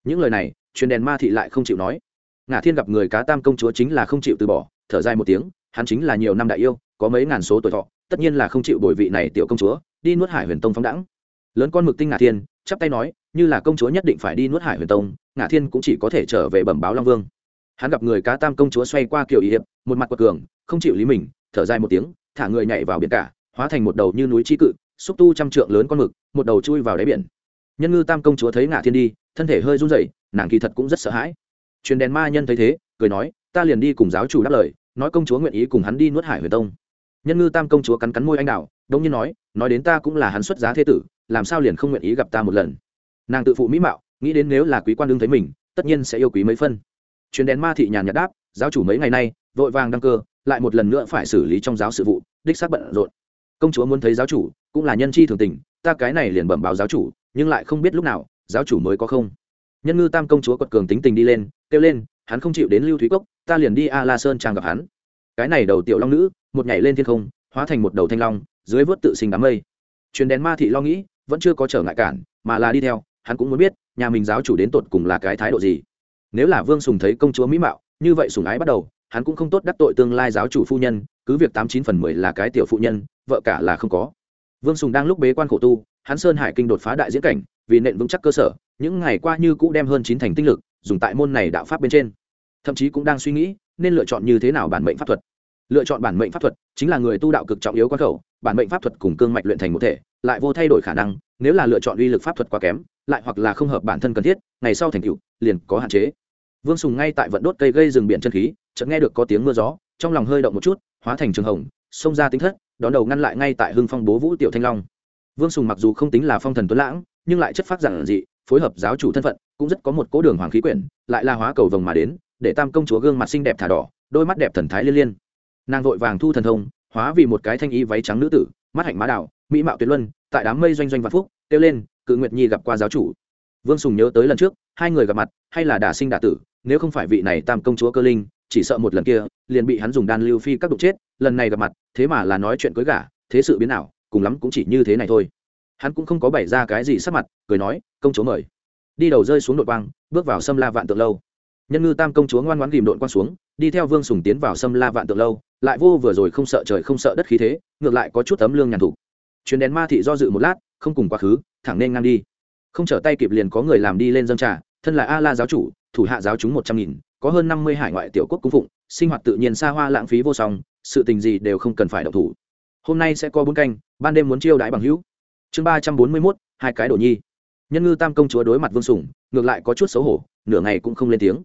Những lời này, truyền đèn ma thị lại không chịu nói ngã thiên gặp người cá tam công chúa chính là không chịu từ bỏ, thở dài một tiếng, hắn chính là nhiều năm đại yêu, có mấy ngàn số tuổi thọ, tất nhiên là không chịu bồi vị này tiểu công chúa, đi nuốt hải huyền tông phóng đẳng lớn con mực tinh ngã thiên, chắp tay nói, như là công chúa nhất định phải đi nuốt hải huyền tông ngã thiên cũng chỉ có thể trở về bẩm báo long vương. Hắn gặp người cá tam công chúa xoay qua kiểu ý hiệp, một mặt quật cường, không chịu lý mình, thở dài một tiếng, thả người nhảy vào biển cả, hóa thành một đầu như núi chi cự, xúc tu trăm trượng lớn con mực, một đầu chui vào đáy biển. Nhân ngư tam công chúa thấy ngã thiên đi, thân thể hơi run rẩy, nàng kỳ thật cũng rất sợ hãi truyền đèn ma nhân thấy thế, cười nói, ta liền đi cùng giáo chủ đáp lời, nói công chúa nguyện ý cùng hắn đi nuốt hải huyền tông. Nhân ngư tam công chúa cắn cắn môi anh đạo đông nhiên nói nói đến ta cũng là hắn xuất giá thế tử, làm sao liền không nguyện ý gặp ta một lần? Nàng tự phụ mỹ mạo, nghĩ đến nếu là quý quan đương thấy mình, tất nhiên sẽ yêu quý mấy phân. Truyền đèn ma thị nhàn nhạt đáp, giáo chủ mấy ngày nay, vội vàng đăng cơ, lại một lần nữa phải xử lý trong giáo sự vụ, đích xác bận rộn. Công chúa muốn thấy giáo chủ, cũng là nhân chi thường tình, ta cái này liền bẩm báo giáo chủ, nhưng lại không biết lúc nào, giáo chủ mới có không? Nhân ngư tam công chúa quật cường tính tình đi lên, kêu lên, hắn không chịu đến lưu thúy cốc, ta liền đi a la sơn trang gặp hắn. Cái này đầu tiểu long nữ, một nhảy lên thiên không, hóa thành một đầu thanh long, dưới vớt tự sinh đám mây. Truyền đèn ma thị lo nghĩ, vẫn chưa có trở ngại cản, mà là đi theo, hắn cũng muốn biết, nhà mình giáo chủ đến tột cùng là cái thái độ gì. Nếu là vương sùng thấy công chúa mỹ mạo, như vậy sùng ái bắt đầu, hắn cũng không tốt đắc tội tương lai giáo chủ phu nhân, cứ việc tám chín phần mười là cái tiểu phụ nhân, vợ cả là không có. Vương sùng đang lúc bế quan khổ tu, hắn sơn hải kinh đột phá đại diễn cảnh, vì nện vững chắc cơ sở những ngày qua như cũ đem hơn chín thành tinh lực dùng tại môn này đạo pháp bên trên. Thậm chí cũng đang suy nghĩ nên lựa chọn như thế nào bản mệnh pháp thuật. Lựa chọn bản mệnh pháp thuật chính là người tu đạo cực trọng yếu quan khẩu, bản mệnh pháp thuật cùng cương mạch luyện thành một thể, lại vô thay đổi khả năng, nếu là lựa chọn uy lực pháp thuật quá kém, lại hoặc là không hợp bản thân cần thiết, ngày sau thành tựu liền có hạn chế. Vương sùng ngay tại vận đốt cây gây rừng biển chân khí, chợt nghe được có tiếng mưa gió, trong lòng hơi động một chút, hóa thành trường hồng, xông ra tính thất, đón đầu ngăn lại ngay tại hưng phong bố vũ tiểu thanh long. Vương sùng mặc dù không tính là phong thần tuấn lãng, nhưng lại chất phát giản dị phối hợp giáo chủ thân phận, cũng rất có một cố đường hoàng khí quyển, lại là hóa cầu vồng mà đến, để tam công chúa gương mặt xinh đẹp thả đỏ, đôi mắt đẹp thần thái liên liên. Nàng vội vàng thu thần thông, hóa vì một cái thanh y váy trắng nữ tử, mắt hạnh má đào, mỹ mạo tuyệt luân, tại đám mây doanh doanh vạn phúc, kêu lên, cự nguyệt nhi gặp qua giáo chủ. Vương sùng nhớ tới lần trước, hai người gặp mặt, hay là đả sinh đả tử, nếu không phải vị này tam công chúa cơ linh, chỉ sợ một lần kia, liền bị hắn dùng đan lưu phi các đục chết, lần này gặp mặt, thế mà là nói chuyện cưới gả, thế sự biến nào cùng lắm cũng chỉ như thế này thôi hắn cũng không có bày ra cái gì sắc mặt, cười nói, công chúa mời. Đi đầu rơi xuống đội quang, bước vào sâm la vạn tượng lâu. Nhân ngư tam công chúa ngoan ngoãn ghìm đội quang xuống, đi theo vương sùng tiến vào sâm la vạn tượng lâu, lại vô vừa rồi không sợ trời không sợ đất khí thế, ngược lại có chút tấm lương nhàn thủ. Chuyến đèn ma thị do dự một lát, không cùng quá khứ, thẳng nên ngang đi. Không trở tay kịp liền có người làm đi lên dâng trà, thân là a la giáo chủ, thủ hạ giáo chúng một trăm nghìn, có hơn năm mươi hải ngoại tiểu quốc cung phụng, sinh hoạt tự nhiên xa hoa lãng phí vô song, sự tình gì đều không cần phải động thủ. Hôm nay sẽ có bốn canh, ban đêm muốn chiêu đãi bằng hữu chương ba trăm bốn mươi mốt hai cái đồ nhi. Nhân ngư tam công chúa đối mặt vương sùng ngược lại có chút xấu hổ nửa ngày cũng không lên tiếng.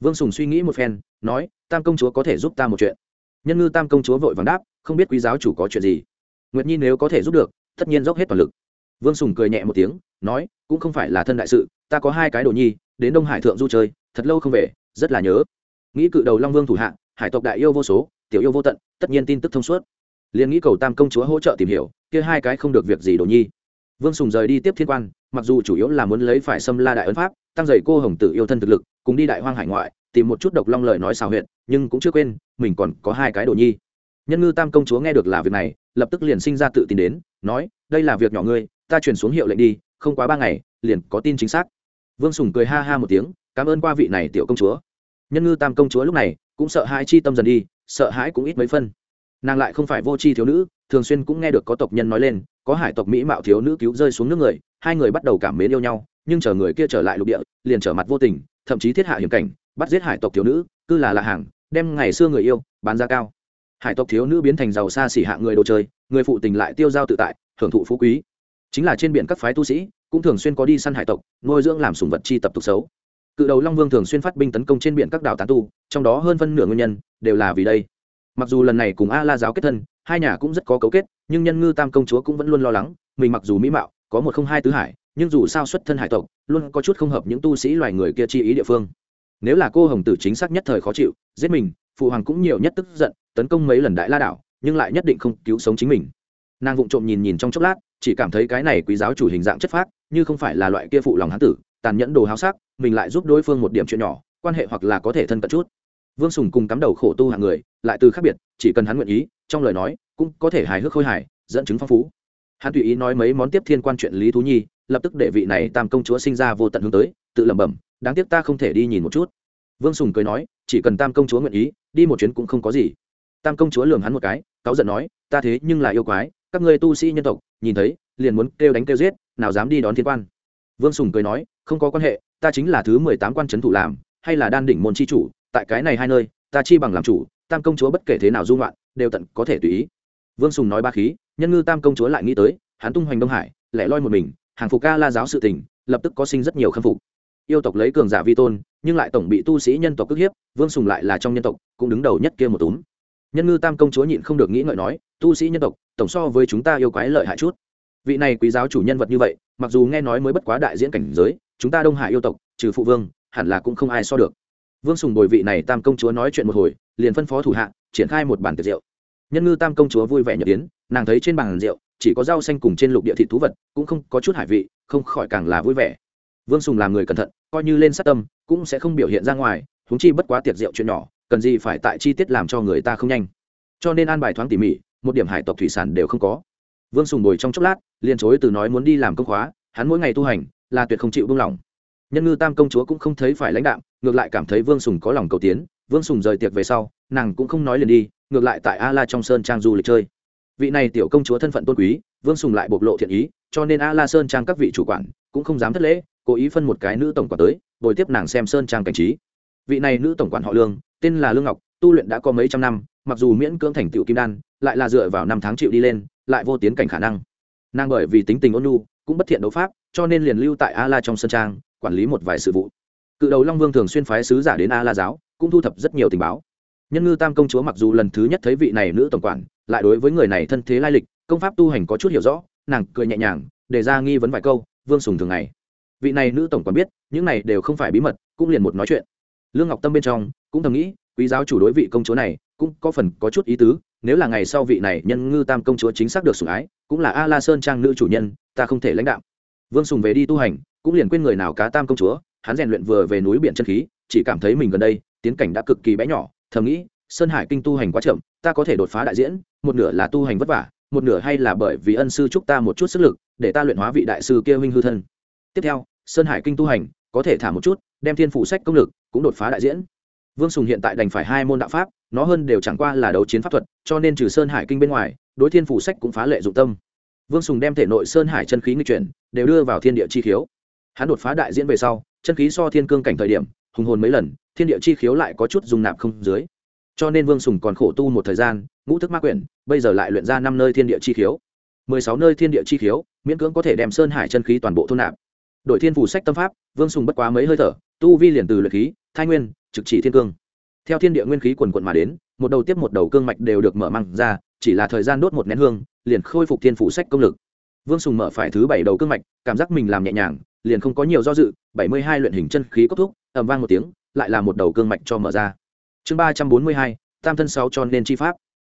Vương sùng suy nghĩ một phen nói tam công chúa có thể giúp ta một chuyện. Nhân ngư tam công chúa vội vàng đáp không biết quý giáo chủ có chuyện gì? Nguyệt nhi nếu có thể giúp được tất nhiên dốc hết toàn lực. Vương sùng cười nhẹ một tiếng nói cũng không phải là thân đại sự ta có hai cái đồ nhi đến đông hải thượng du chơi thật lâu không về rất là nhớ. Nghĩ cự đầu long vương thủ hạng, hải tộc đại yêu vô số tiểu yêu vô tận tất nhiên tin tức thông suốt liền nghĩ cầu tam công chúa hỗ trợ tìm hiểu, kia hai cái không được việc gì đồ nhi. Vương sùng rời đi tiếp thiên quan, mặc dù chủ yếu là muốn lấy phải xâm la đại ấn pháp, tăng dày cô hồng tử yêu thân thực lực, cùng đi đại hoang hải ngoại, tìm một chút độc long lời nói xào huyện nhưng cũng chưa quên, mình còn có hai cái đồ nhi. Nhân ngư tam công chúa nghe được là việc này, lập tức liền sinh ra tự tin đến, nói, đây là việc nhỏ ngươi, ta chuyển xuống hiệu lệnh đi, không quá ba ngày, liền có tin chính xác. Vương sùng cười ha ha một tiếng, cảm ơn qua vị này tiểu công chúa. Nhân ngư tam công chúa lúc này cũng sợ hãi chi tâm dần đi, sợ hãi cũng ít mấy phân nàng lại không phải vô tri thiếu nữ, thường xuyên cũng nghe được có tộc nhân nói lên, có hải tộc mỹ mạo thiếu nữ cứu rơi xuống nước người, hai người bắt đầu cảm mến yêu nhau, nhưng chờ người kia trở lại lục địa, liền trở mặt vô tình, thậm chí thiết hạ hiểm cảnh, bắt giết hải tộc thiếu nữ, cứ là là hàng, đem ngày xưa người yêu, bán ra cao. Hải tộc thiếu nữ biến thành giàu xa xỉ hạ người đồ chơi, người phụ tình lại tiêu dao tự tại, hưởng thụ phú quý. Chính là trên biển các phái tu sĩ, cũng thường xuyên có đi săn hải tộc, nuôi dưỡng làm sùng vật chi tập tục xấu. Cự đầu long vương thường xuyên phát binh tấn công trên biển các đảo tán tu, trong đó hơn phân nửa nguyên nhân, đều là vì đây mặc dù lần này cùng a la giáo kết thân, hai nhà cũng rất có cấu kết, nhưng nhân ngư tam công chúa cũng vẫn luôn lo lắng, mình mặc dù mỹ mạo, có một không hai tứ hải, nhưng dù sao xuất thân hải tộc, luôn có chút không hợp những tu sĩ loài người kia chi ý địa phương. Nếu là cô hồng tử chính xác nhất thời khó chịu, giết mình, phụ hoàng cũng nhiều nhất tức giận, tấn công mấy lần đại la đảo, nhưng lại nhất định không cứu sống chính mình. Nàng vụng trộm nhìn nhìn trong chốc lát, chỉ cảm thấy cái này quý giáo chủ hình dạng chất phác, như không phải là loại kia phụ lòng hán tử, tàn nhẫn đồ háo sắc, mình lại giúp đối phương một điểm chuyện nhỏ, quan hệ hoặc là có thể thân cận chút vương sùng cùng cắm đầu khổ tu hạng người, lại từ khác biệt, chỉ cần hắn nguyện ý, trong lời nói, cũng có thể hài hước khôi hài, dẫn chứng phong phú. Hắn tùy ý nói mấy món tiếp thiên quan chuyện lý thú nhi, lập tức đệ vị này tam công chúa sinh ra vô tận hướng tới, tự lẩm bẩm, đáng tiếc ta không thể đi nhìn một chút. Vương sùng cười nói, chỉ cần tam công chúa nguyện ý, đi một chuyến cũng không có gì. Tam công chúa lường hắn một cái, cáu giận nói, ta thế nhưng là yêu quái, các ngươi tu sĩ nhân tộc, nhìn thấy, liền muốn kêu đánh kêu giết, nào dám đi đón thiên quan. Vương sùng cười nói, không có quan hệ, ta chính là thứ mười tám quan c thủ làm, hay là đan đỉnh môn chi chủ tại cái này hai nơi, ta chi bằng làm chủ, tam công chúa bất kể thế nào dung loạn đều tận có thể tùy ý. Vương sùng nói ba khí, nhân ngư tam công chúa lại nghĩ tới, hắn tung hoành đông hải, lẻ loi một mình, hàng phục ca la giáo sự tình, lập tức có sinh rất nhiều khâm phục. Yêu tộc lấy cường giả vi tôn, nhưng lại tổng bị tu sĩ nhân tộc cướp hiếp, vương sùng lại là trong nhân tộc, cũng đứng đầu nhất kia một túm. Nhân ngư tam công chúa nhịn không được nghĩ ngợi nói, tu sĩ nhân tộc, tổng so với chúng ta yêu quái lợi hại chút. Vị này quý giáo chủ nhân vật như vậy, mặc dù nghe nói mới bất quá đại diễn cảnh giới, chúng ta đông hải yêu tộc, trừ phụ vương, hẳn là cũng không ai so được vương sùng bồi vị này tam công chúa nói chuyện một hồi, liền phân phó thủ hạ, triển khai một bản tiệc rượu. Nhân ngư tam công chúa vui vẻ nhập tiến nàng thấy trên bàn rượu, chỉ có rau xanh cùng trên lục địa thị thú vật, cũng không có chút hải vị, không khỏi càng là vui vẻ. Vương sùng là người cẩn thận, coi như lên sát tâm, cũng sẽ không biểu hiện ra ngoài húng chi bất quá tiệc rượu chuyện nhỏ, cần gì phải tại chi tiết làm cho người ta không nhanh. Cho nên an bài thoáng tỉ mỉ, một điểm hải tộc thủy sản đều không có. Vương sùng ngồi trong chốc lát, liền chối từ nói muốn đi làm công khóa, hắn mỗi ngày tu hành, là tuyệt không chịu buông lỏng nhân ngư tam công chúa cũng không thấy phải lãnh đạm, ngược lại cảm thấy vương sùng có lòng cầu tiến. Vương sùng rời tiệc về sau, nàng cũng không nói liền đi, ngược lại tại a la trong sơn trang du lịch chơi. Vị này tiểu công chúa thân phận tôn quý, vương sùng lại bộc lộ thiện ý, cho nên a la sơn trang các vị chủ quản cũng không dám thất lễ, cố ý phân một cái nữ tổng quản tới, bồi tiếp nàng xem sơn trang cảnh trí. Vị này nữ tổng quản họ lương, tên là lương ngọc, tu luyện đã có mấy trăm năm, mặc dù miễn cưỡng thành tựu kim đan, lại là dựa vào năm tháng chịu đi lên, lại vô tiến cảnh khả năng. Nàng bởi vì tính tình ôn nhu, cũng bất thiện đấu pháp, cho nên liền lưu tại a la trong sơn trang quản lý một vài sự vụ. Cự đầu long vương thường xuyên phái sứ giả đến a la giáo, cũng thu thập rất nhiều tình báo. Nhân ngư tam công chúa mặc dù lần thứ nhất thấy vị này nữ tổng quản, lại đối với người này thân thế lai lịch, công pháp tu hành có chút hiểu rõ, nàng cười nhẹ nhàng để ra nghi vấn vài câu, vương sùng thường ngày. Vị này nữ tổng quản biết, những này đều không phải bí mật, cũng liền một nói chuyện. Lương ngọc tâm bên trong, cũng thầm nghĩ, quý giáo chủ đối vị công chúa này, cũng có phần có chút ý tứ, nếu là ngày sau vị này nhân ngư tam công chúa chính xác được sủng ái, cũng là a la sơn trang nữ chủ nhân, ta không thể lãnh đạo. Vương sùng về đi tu hành cũng liền quên người nào cá tam công chúa, hắn rèn luyện vừa về núi biển chân khí, chỉ cảm thấy mình gần đây, tiến cảnh đã cực kỳ bé nhỏ, thầm nghĩ, sơn hải kinh tu hành quá chậm, ta có thể đột phá đại diễn, một nửa là tu hành vất vả, một nửa hay là bởi vì ân sư chúc ta một chút sức lực, để ta luyện hóa vị đại sư kia huynh hư thân. Tiếp theo, sơn hải kinh tu hành, có thể thả một chút, đem thiên phủ sách công lực cũng đột phá đại diễn. Vương sùng hiện tại đành phải hai môn đạo pháp, nó hơn đều chẳng qua là đấu chiến pháp thuật, cho nên trừ sơn hải kinh bên ngoài, đối thiên phủ sách cũng phá lệ dụng tâm. Vương sùng đem thể nội sơn hải chân khí nghi chuyển, đều đưa vào thiên địa chi khiếu hắn đột phá đại diễn về sau, chân khí so thiên cương cảnh thời điểm, hùng hồn mấy lần, thiên địa chi khiếu lại có chút dùng nạp không dưới. Cho nên vương sùng còn khổ tu một thời gian, ngũ thức ma quyển, bây giờ lại luyện ra năm nơi thiên địa chi khiếu. Mười sáu nơi thiên địa chi khiếu, miễn cưỡng có thể đem sơn hải chân khí toàn bộ thôn nạp. Đội thiên phủ sách tâm pháp, vương sùng bất quá mấy hơi thở, tu vi liền từ luyện khí thái nguyên, trực chỉ thiên cương. Theo thiên địa nguyên khí quần quận mà đến, một đầu tiếp một đầu cương mạch đều được mở măng ra, chỉ là thời gian đốt một nén hương, liền khôi phục thiên phủ sách công lực vương sùng mở phải thứ bảy đầu cương mạch, cảm giác mình làm nhẹ nhàng, liền không có nhiều do dự, bảy mươi hai luyện hình chân khí kết thúc ẩm vang một tiếng, lại là một đầu cương mạch cho mở ra. Chương ba trăm bốn mươi hai, tam thân sáu cho nên chi pháp.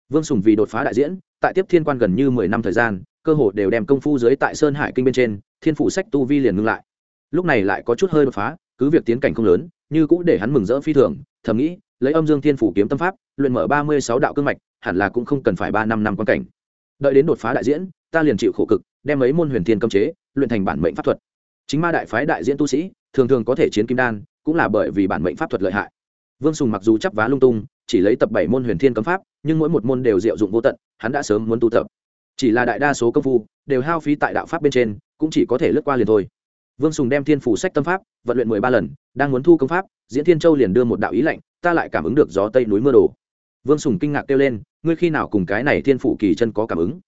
Vương sùng vì đột phá đại diễn, tại tiếp thiên quan gần như mười năm thời gian, cơ hội đều đem công phu dưới tại sơn hải kinh bên trên, thiên phủ sách tu vi liền ngưng lại. Lúc này lại có chút hơi đột phá, cứ việc tiến cảnh không lớn, như cũ để hắn mừng rỡ phi thường, thầm nghĩ, lấy âm dương thiên phủ kiếm tâm pháp, luyện mở ba mươi sáu đạo cương mạch, hẳn là cũng không cần phải ba năm năm quan cảnh. Đợi đến đột phá đại diễn, ta liền chịu khổ cực đem mấy môn huyền thiên cấm chế, luyện thành bản mệnh pháp thuật. Chính ma đại phái đại diễn tu sĩ, thường thường có thể chiến kim đan, cũng là bởi vì bản mệnh pháp thuật lợi hại. Vương sùng mặc dù chấp vá lung tung, chỉ lấy tập bảy môn huyền thiên cấm pháp, nhưng mỗi một môn đều diệu dụng vô tận, hắn đã sớm muốn tu tập. Chỉ là đại đa số công phu, đều hao phí tại đạo pháp bên trên, cũng chỉ có thể lướt qua liền thôi. Vương sùng đem thiên phủ sách tâm pháp, vận luyện mười ba lần, đang muốn thu công pháp, diễn thiên châu liền đưa một đạo ý lệnh ta lại cảm ứng được gió tây núi mưa đồ vương sùng kinh ngạc kêu lên, ngươi khi nào cùng cái này thiên phủ kỳ chân có cảm ứng?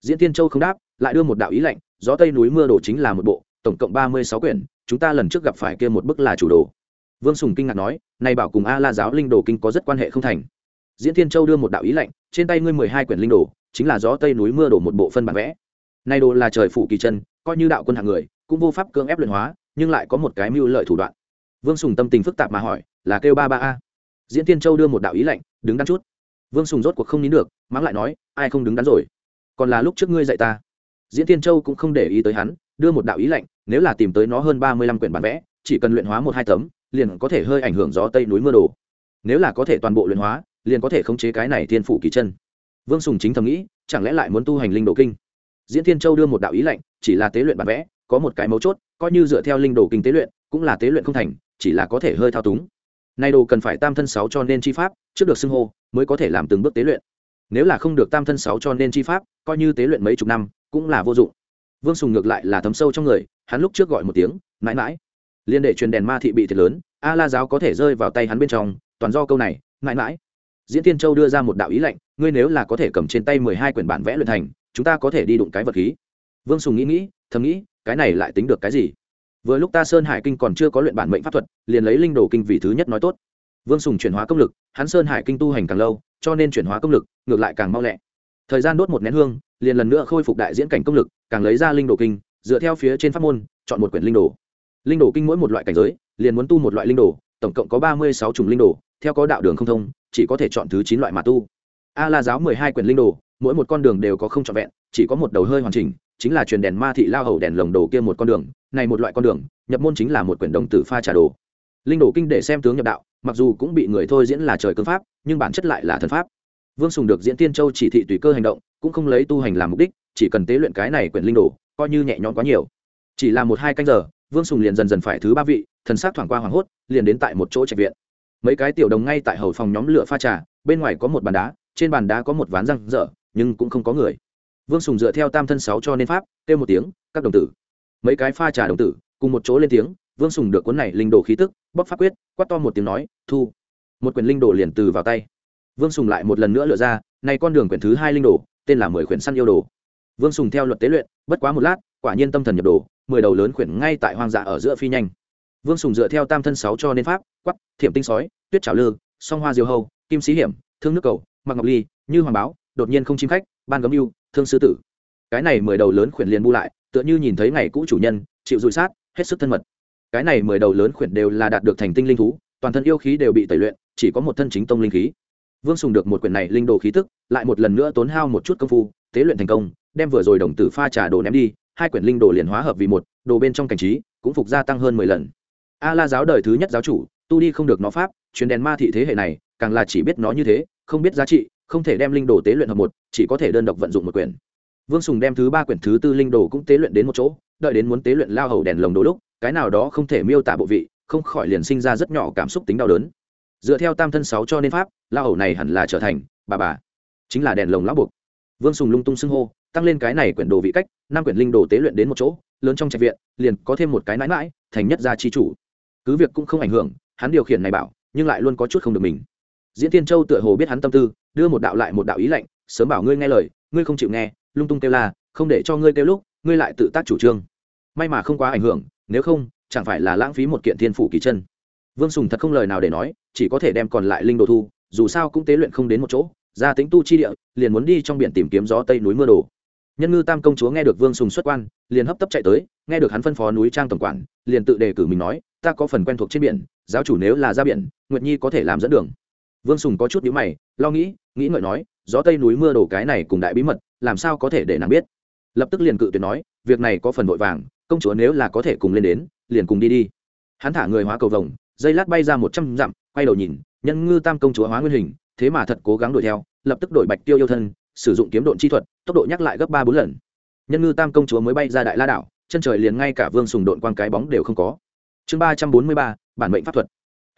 Diễn thiên châu không đáp lại đưa một đạo ý lệnh gió tây núi mưa đồ chính là một bộ, tổng cộng ba mươi sáu quyển, chúng ta lần trước gặp phải kia một bức là chủ đồ. Vương sùng kinh ngạc nói, này bảo cùng a la giáo linh đồ kinh có rất quan hệ không thành? Diễn thiên châu đưa một đạo ý lệnh trên tay ngươi mười hai quyển linh đồ, chính là gió tây núi mưa đổ một bộ phân bản vẽ. Này đồ là trời phủ kỳ chân, coi như đạo quân hạng người, cũng vô pháp cưỡng ép luyện hóa, nhưng lại có một cái mưu lợi thủ đoạn. Vương sùng tâm tình phức tạp mà hỏi, là kêu ba ba a? Diễn tiên châu đưa một đạo ý lệnh đứng đắn chút. Vương sùng rốt cuộc không nín được, mắng lại nói, ai không đứng đắn rồi? Còn là lúc trước ngươi dạy ta diễn tiên châu cũng không để ý tới hắn, đưa một đạo ý lệnh nếu là tìm tới nó hơn ba mươi lăm quyển bản vẽ, chỉ cần luyện hóa một hai tấm, liền có thể hơi ảnh hưởng gió tây núi mưa đồ. Nếu là có thể toàn bộ luyện hóa, liền có thể khống chế cái này thiên phủ kỳ chân. Vương sùng chính thầm nghĩ, chẳng lẽ lại muốn tu hành linh đồ kinh? Diễn thiên châu đưa một đạo ý lệnh chỉ là tế luyện bản vẽ, có một cái mấu chốt, coi như dựa theo linh đồ kinh tế luyện, cũng là tế luyện không thành, chỉ là có thể hơi thao túng. Nay đồ cần phải tam thân sáu cho nên chi pháp, trước được xưng hô, mới có thể làm từng bước tế luyện. Nếu là không được tam thân sáu cho nên chi pháp, coi như tế luyện mấy chục năm cũng là vô dụng. Vương sùng ngược lại là thấm sâu trong người, hắn lúc trước gọi một tiếng, mãi mãi. Liên để truyền đèn ma thị bị thiệt lớn a la giáo có thể rơi vào tay hắn bên trong, toàn do câu này, mãi mãi. Diễn tiên châu đưa ra một đạo ý lệnh, ngươi nếu là có thể cầm trên tay mười hai quyển bản vẽ luyện thành, chúng ta có thể đi đụng cái vật khí. Vương sùng nghĩ nghĩ, thầm nghĩ, cái này lại tính được cái gì? Vừa lúc ta sơn hải kinh còn chưa có luyện bản mệnh pháp thuật, liền lấy linh đồ kinh vị thứ nhất nói tốt. Vương sùng chuyển hóa công lực, hắn sơn hải kinh tu hành càng lâu, cho nên chuyển hóa công lực, ngược lại càng mau lẹ. Thời gian đốt một nén hương liền lần nữa khôi phục đại diễn cảnh công lực, càng lấy ra linh đồ kinh, dựa theo phía trên pháp môn, chọn một quyển linh đồ. Linh đồ kinh mỗi một loại cảnh giới, liền muốn tu một loại linh đồ, tổng cộng có ba mươi sáu chủng linh đồ, theo có đạo đường không thông, chỉ có thể chọn thứ chín loại mà tu. A la giáo mười hai quyển linh đồ, mỗi một con đường đều có không trọn vẹn, chỉ có một đầu hơi hoàn chỉnh, chính là truyền đèn ma thị lao hầu đèn lồng đồ kia một con đường, này một loại con đường, nhập môn chính là một quyển đồng tử pha trà đồ. Linh đồ kinh để xem tướng nhập đạo, mặc dù cũng bị người thôi diễn là trời cương pháp, nhưng bản chất lại là thần pháp. Vương sùng được diễn tiên châu chỉ thị tùy cơ hành động cũng không lấy tu hành làm mục đích, chỉ cần tế luyện cái này quyển linh đồ, coi như nhẹ nhõm quá nhiều. Chỉ là một hai canh giờ, vương sùng liền dần dần phải thứ ba vị, thần sát thoảng qua hoảng hốt, liền đến tại một chỗ trạch viện. Mấy cái tiểu đồng ngay tại hầu phòng nhóm lửa pha trà, bên ngoài có một bàn đá, trên bàn đá có một ván răng dở nhưng cũng không có người. Vương sùng dựa theo tam thân sáu cho nên pháp, kêu một tiếng, các đồng tử. Mấy cái pha trà đồng tử, cùng một chỗ lên tiếng, vương sùng được cuốn này linh đồ khí tức bóc pháp quyết, quát to một tiếng nói, thu. Một quyển linh đồ liền từ vào tay. Vương sùng lại một lần nữa lựa ra nay con đường quyển thứ hai linh đồ tên là mười quyển săn yêu đồ. Vương sùng theo luật tế luyện, bất quá một lát, quả nhiên tâm thần nhập đồ, mười đầu lớn quyển ngay tại hoang dã ở giữa phi nhanh. Vương sùng dựa theo tam thân sáu cho nên pháp quắp thiểm tinh sói, tuyết trào lư, song hoa diều hâu, kim sĩ hiểm, thương nước cầu, mặc ngọc ly, như hoàng báo, đột nhiên không chim khách, ban gấm yêu thương sư tử. Cái này mười đầu lớn khuyển liền bu lại, tựa như nhìn thấy ngày cũ chủ nhân, chịu dụi sát, hết sức thân mật. Cái này mười đầu lớn khuyển đều là đạt được thành tinh linh thú, toàn thân yêu khí đều bị tẩy luyện, chỉ có một thân chính tông linh khí vương sùng được một quyển này linh đồ khí tức, lại một lần nữa tốn hao một chút công phu, tế luyện thành công, đem vừa rồi đồng tử pha trà đồ ném đi, hai quyển linh đồ liền hóa hợp vì một, đồ bên trong cảnh trí, cũng phục gia tăng hơn mười lần. A la giáo đời thứ nhất giáo chủ, tu đi không được nó pháp, truyền đèn ma thị thế hệ này, càng là chỉ biết nó như thế, không biết giá trị, không thể đem linh đồ tế luyện hợp một, chỉ có thể đơn độc vận dụng một quyển. Vương sùng đem thứ ba quyển thứ tư linh đồ cũng tế luyện đến một chỗ, đợi đến muốn tế luyện lao hầu đèn lồng đồ lúc, cái nào đó không thể miêu tả bộ vị, không khỏi liền sinh ra rất nhỏ cảm xúc tính đau đớn dựa theo tam thân sáu cho nên pháp la hầu này hẳn là trở thành bà bà, chính là đèn lồng lão buộc. Vương sùng lung tung xưng hô, tăng lên cái này quyển đồ vị cách, năm quyển linh đồ tế luyện đến một chỗ, lớn trong trạch viện, liền có thêm một cái nãi mãi, thành nhất gia chi chủ. Cứ việc cũng không ảnh hưởng, hắn điều khiển này bảo, nhưng lại luôn có chút không được mình. Diễn tiên châu tựa hồ biết hắn tâm tư, đưa một đạo lại một đạo ý lệnh sớm bảo ngươi nghe lời, ngươi không chịu nghe, lung tung kêu la, không để cho ngươi kêu lúc, ngươi lại tự tác chủ trương. May mà không quá ảnh hưởng, nếu không, chẳng phải là lãng phí một kiện thiên phủ kỳ chân. Vương sùng thật không lời nào để nói chỉ có thể đem còn lại linh đồ thu, dù sao cũng tế luyện không đến một chỗ ra tính tu chi địa, liền muốn đi trong biển tìm kiếm gió tây núi mưa đồ. Nhân ngư tam công chúa nghe được vương sùng xuất quan, liền hấp tấp chạy tới, nghe được hắn phân phó núi trang tổng quản, liền tự đề cử mình nói, ta có phần quen thuộc trên biển, giáo chủ nếu là ra biển, nguyệt nhi có thể làm dẫn đường. Vương sùng có chút nhữ mày, lo nghĩ nghĩ ngợi nói, gió tây núi mưa đổ cái này cùng đại bí mật, làm sao có thể để nàng biết? Lập tức liền cự tuyệt nói, việc này có phần vội vàng, công chúa nếu là có thể cùng lên đến, liền cùng đi đi. Hắn thả người hóa cầu vồng dây lát bay ra một trăm dặm, quay đầu nhìn, nhân ngư tam công chúa hóa nguyên hình, thế mà thật cố gắng đuổi theo, lập tức đổi bạch tiêu yêu thân, sử dụng kiếm độn chi thuật, tốc độ nhắc lại gấp ba bốn lần. Nhân ngư tam công chúa mới bay ra đại la đảo, chân trời liền ngay cả vương sùng độn quang cái bóng đều không có. Chương ba trăm bốn mươi ba, bản mệnh pháp thuật.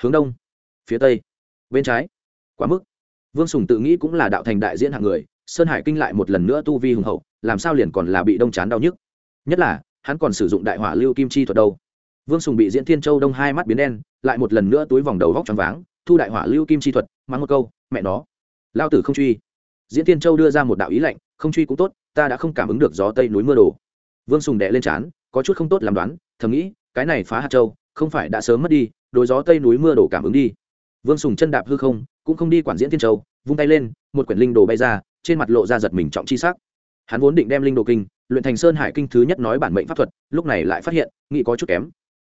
Hướng đông, phía tây, bên trái. Quá mức. Vương sùng tự nghĩ cũng là đạo thành đại diễn hạng người, sơn hải kinh lại một lần nữa tu vi hùng hậu, làm sao liền còn là bị đông chán đau nhức. Nhất là, hắn còn sử dụng đại hỏa lưu kim chi thuật đâu vương sùng bị diễn thiên châu đông hai mắt biến đen, lại một lần nữa túi vòng đầu vóc t r váng, thu đại hỏa lưu kim chi thuật, mắng một câu, mẹ nó, lao tử không truy. Diễn thiên châu đưa ra một đạo ý lạnh, không truy cũng tốt, ta đã không cảm ứng được gió tây núi mưa đồ. Vương sùng đệ lên trán, có chút không tốt làm đoán, thầm nghĩ, cái này phá hạt châu, không phải đã sớm mất đi, đối gió tây núi mưa đổ cảm ứng đi. Vương sùng chân đạp hư không, cũng không đi quản diễn thiên châu, vung tay lên, một quyển linh đồ bay ra, trên mặt lộ ra giật mình trọng chi sắc. Hắn vốn định đem linh đồ kinh, luyện thành sơn hải kinh thứ nhất nói bản mệnh pháp thuật, lúc này lại phát hiện, nghĩ có chút kém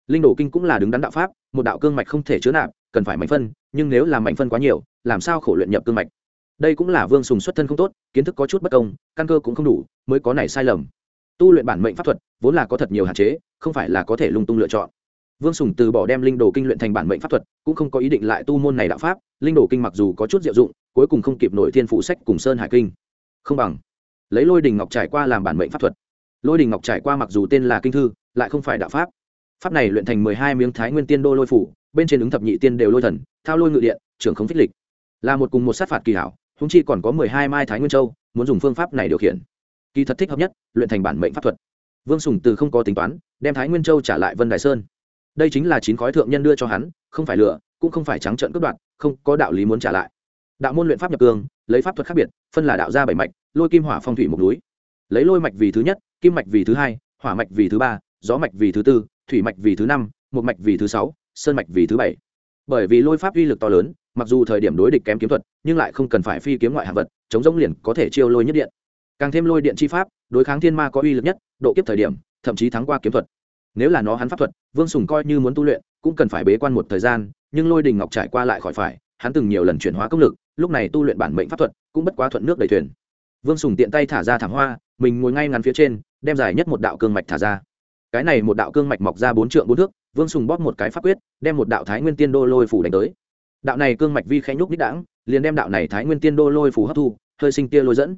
linh đồ kinh cũng là đứng đắn đạo pháp, một đạo cương mạch không thể chứa nạp, cần phải mạnh phân, nhưng nếu làm mạnh phân quá nhiều, làm sao khổ luyện nhập cương mạch? Đây cũng là vương sùng xuất thân không tốt, kiến thức có chút bất công, căn cơ cũng không đủ, mới có này sai lầm. Tu luyện bản mệnh pháp thuật, vốn là có thật nhiều hạn chế, không phải là có thể lung tung lựa chọn. Vương sùng từ bỏ đem linh đồ kinh luyện thành bản mệnh pháp thuật, cũng không có ý định lại tu môn này đạo pháp, linh đồ kinh mặc dù có chút diệu dụng, cuối cùng không kịp nổi thiên phụ sách cùng sơn hải kinh. Không bằng, lấy lôi đình ngọc trải qua làm bản mệnh pháp thuật. Lôi đình ngọc trải qua mặc dù tên là kinh thư, lại không phải đạo pháp pháp này luyện thành mười hai miếng thái nguyên tiên đô lôi phủ, bên trên ứng thập nhị tiên đều lôi thần, thao lôi ngự điện, trưởng không phích lịch. Là một cùng một sát phạt kỳ hảo húng chi còn có mười hai mai thái nguyên châu, muốn dùng phương pháp này điều khiển. Kỳ thật thích hợp nhất, luyện thành bản mệnh pháp thuật. Vương sùng từ không có tính toán, đem thái nguyên châu trả lại vân đài sơn. Đây chính là chín khói thượng nhân đưa cho hắn, không phải lựa cũng không phải trắng trợn cướp đoạt, không có đạo lý muốn trả lại. Đạo môn luyện pháp nhập cương, lấy pháp thuật khác biệt, phân là đạo gia bảy mạch, lôi kim hỏa phong thủy một núi. Lấy lôi mạch vì thứ nhất, kim mạch vì thứ hai, hỏa mạch vì thứ ba, gió mạch vì thứ tư thủy mạch vì thứ năm một mạch vì thứ sáu, sơn mạch vì thứ bảy. Bởi vì lôi pháp uy lực to lớn, mặc dù thời điểm đối địch kém kiếm thuật, nhưng lại không cần phải phi kiếm ngoại hạ vật, chống giống liền có thể chiêu lôi nhất điện. Càng thêm lôi điện chi pháp, đối kháng thiên ma có uy lực nhất, độ kiếp thời điểm, thậm chí thắng qua kiếm thuật. Nếu là nó hắn pháp thuật, vương sùng coi như muốn tu luyện, cũng cần phải bế quan một thời gian, nhưng lôi đình ngọc trải qua lại khỏi phải, hắn từng nhiều lần chuyển hóa công lực, lúc này tu luyện bản mệnh pháp thuật, cũng bất quá thuận nước đầy thuyền. Vương sùng tiện tay thả ra thảm hoa, mình ngồi ngay ngắn phía trên, đem dài nhất một đạo cương mạch thả ra cái này một đạo cương mạch mọc ra bốn trượng bốn thước, vương sùng bóp một cái pháp quyết, đem một đạo thái nguyên tiên đô lôi phủ đánh tới. Đạo này cương mạch vi khẽ nhúc nít đãng, liền đem đạo này thái nguyên tiên đô lôi phủ hấp thu, hơi sinh tia lôi dẫn.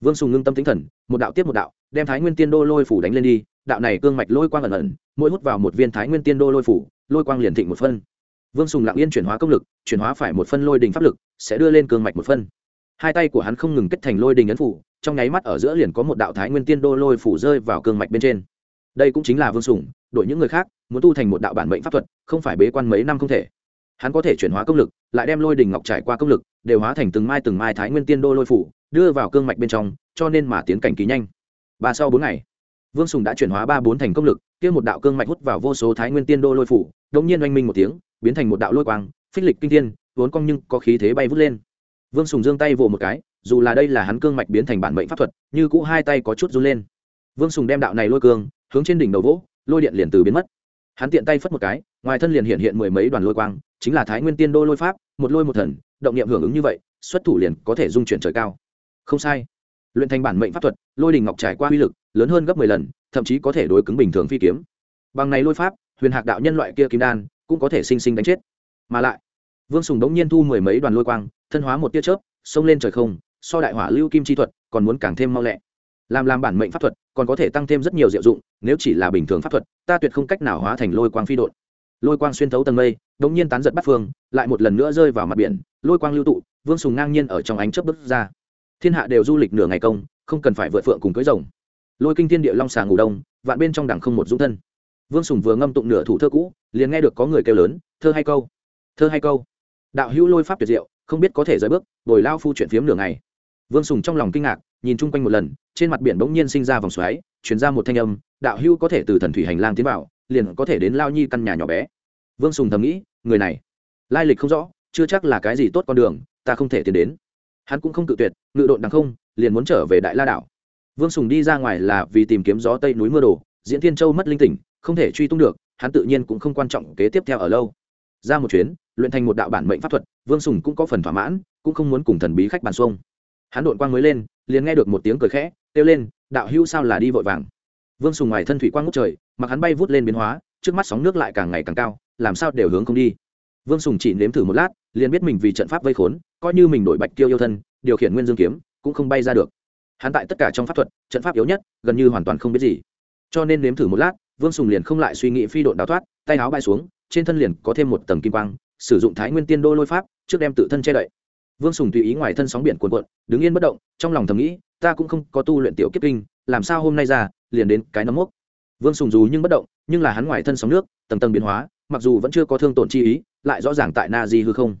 Vương sùng ngưng tâm tính thần, một đạo tiếp một đạo, đem thái nguyên tiên đô lôi phủ đánh lên đi, đạo này cương mạch lôi quang ẩn ẩn, mỗi hút vào một viên thái nguyên tiên đô lôi phủ, lôi quang liền thịnh một phân. Vương sùng lặng yên chuyển hóa công lực, chuyển hóa phải một phân lôi đình pháp lực, sẽ đưa lên cương mạch một phân. Hai tay của hắn không ngừng kết thành lôi đình ấn phủ, trong nháy mắt ở giữa liền có một đạo thái nguyên tiên đô lôi phủ rơi vào cương mạch bên trên đây cũng chính là vương sùng đội những người khác, muốn tu thành một đạo bản mệnh pháp thuật, không phải bế quan mấy năm không thể. Hắn có thể chuyển hóa công lực, lại đem lôi đình ngọc trải qua công lực, đều hóa thành từng mai từng mai thái nguyên tiên đô lôi phủ, đưa vào cương mạch bên trong, cho nên mà tiến cảnh kỳ nhanh. Ba sau bốn ngày, vương sùng đã chuyển hóa ba bốn thành công lực, kia một đạo cương mạch hút vào vô số thái nguyên tiên đô lôi phủ đông nhiên oanh minh một tiếng, biến thành một đạo lôi quang, phích lịch kinh thiên vốn cong nhưng có khí thế bay vút lên. Vương sùng giương tay vỗ một cái, dù là đây là hắn cương mạch biến thành bản mệnh pháp thuật, như cũ hai tay có chút run lên. Vương sùng đem đạo này lôi cương hướng trên đỉnh đầu vỗ, lôi điện liền từ biến mất. Hắn tiện tay phất một cái, ngoài thân liền hiện hiện mười mấy đoàn lôi quang, chính là thái nguyên tiên đô lôi pháp, một lôi một thần, động niệm hưởng ứng như vậy, xuất thủ liền có thể dung chuyển trời cao. Không sai. Luyện thành bản mệnh pháp thuật, lôi đình ngọc trải qua uy lực, lớn hơn gấp mười lần, thậm chí có thể đối cứng bình thường phi kiếm. Bằng này lôi pháp, huyền hạc đạo nhân loại kia kim đan, cũng có thể sinh sinh đánh chết. Mà lại, vương sùng đống nhiên thu mười mấy đoàn lôi quang, thân hóa một tia chớp, xông lên trời không, so đại hỏa lưu kim chi thuật, còn muốn càng thêm mau lẹ làm làm bản mệnh pháp thuật, còn có thể tăng thêm rất nhiều diệu dụng, nếu chỉ là bình thường pháp thuật, ta tuyệt không cách nào hóa thành lôi quang phi đột lôi quang xuyên thấu tầng mây đống nhiên tán giật bắt phương, lại một lần nữa rơi vào mặt biển, lôi quang lưu tụ, vương sùng ngang nhiên ở trong ánh chớp bước ra. Thiên hạ đều du lịch nửa ngày công, không cần phải vượt phượng cùng cưới rồng. Lôi kinh thiên địa long xà ngủ đông, vạn bên trong đẳng không một dũng thân. Vương sùng vừa ngâm tụng nửa thủ thơ cũ, liền nghe được có người kêu lớn, thơ hay câu? Thơ hay câu? Đạo hữu lôi pháp tuyệt diệu, không biết có thể rời bước, bồi lao phu chuyện phiếm nửa ngày. Vương sùng trong lòng kinh ngạc nhìn chung quanh một lần, trên mặt biển bỗng nhiên sinh ra vòng xoáy chuyển ra một thanh âm, đạo hưu có thể từ thần thủy hành lang tiến vào, liền có thể đến lao nhi căn nhà nhỏ bé. Vương sùng thầm nghĩ, người này, lai lịch không rõ, chưa chắc là cái gì tốt con đường, ta không thể tiến đến. Hắn cũng không cự tuyệt, ngự độn đằng không, liền muốn trở về đại la đảo. Vương sùng đi ra ngoài là vì tìm kiếm gió tây núi mưa đồ diễn thiên châu mất linh tỉnh, không thể truy tung được, hắn tự nhiên cũng không quan trọng kế tiếp theo ở lâu. Ra một chuyến, luyện thành một đạo bản mệnh pháp thuật, vương sùng cũng có phần thỏa mãn, cũng không muốn cùng thần bí khách bàn xuông hắn đội quang mới lên, liền nghe được một tiếng cười khẽ, kêu lên, đạo hữu sao là đi vội vàng? Vương sùng ngoài thân thủy quang ngút trời, mặc hắn bay vút lên biến hóa, trước mắt sóng nước lại càng ngày càng cao, làm sao đều hướng không đi. Vương sùng chỉ nếm thử một lát, liền biết mình vì trận pháp vây khốn, coi như mình đổi bạch tiêu yêu thân, điều khiển nguyên dương kiếm, cũng không bay ra được. Hắn tại tất cả trong pháp thuật, trận pháp yếu nhất, gần như hoàn toàn không biết gì. Cho nên nếm thử một lát, vương sùng liền không lại suy nghĩ phi độn đào thoát, tay áo bay xuống, trên thân liền có thêm một tầng kim quang, sử dụng thái nguyên tiên đô lôi pháp, trước đem tự thân che đậy vương sùng tùy ý ngoài thân sóng biển cuồn cuộn, đứng yên bất động, trong lòng thầm nghĩ, ta cũng không có tu luyện tiểu kiếp kinh, làm sao hôm nay ra, liền đến cái nấm mốc. Vương sùng dù nhưng bất động, nhưng là hắn ngoài thân sóng nước, tầng tầng biến hóa, mặc dù vẫn chưa có thương tổn chi ý, lại rõ ràng tại na di hư không.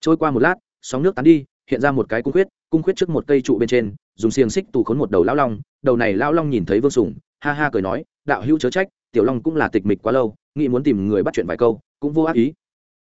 Trôi qua một lát, sóng nước tán đi, hiện ra một cái cung khuyết cung khuyết trước một cây trụ bên trên, dùng xiềng xích tù khốn một đầu lão long, đầu này lão long nhìn thấy vương sùng, ha ha cười nói, đạo hữu chớ trách, tiểu long cũng là tịch mịch quá lâu, nghĩ muốn tìm người bắt chuyện vài câu, cũng vô ác ý.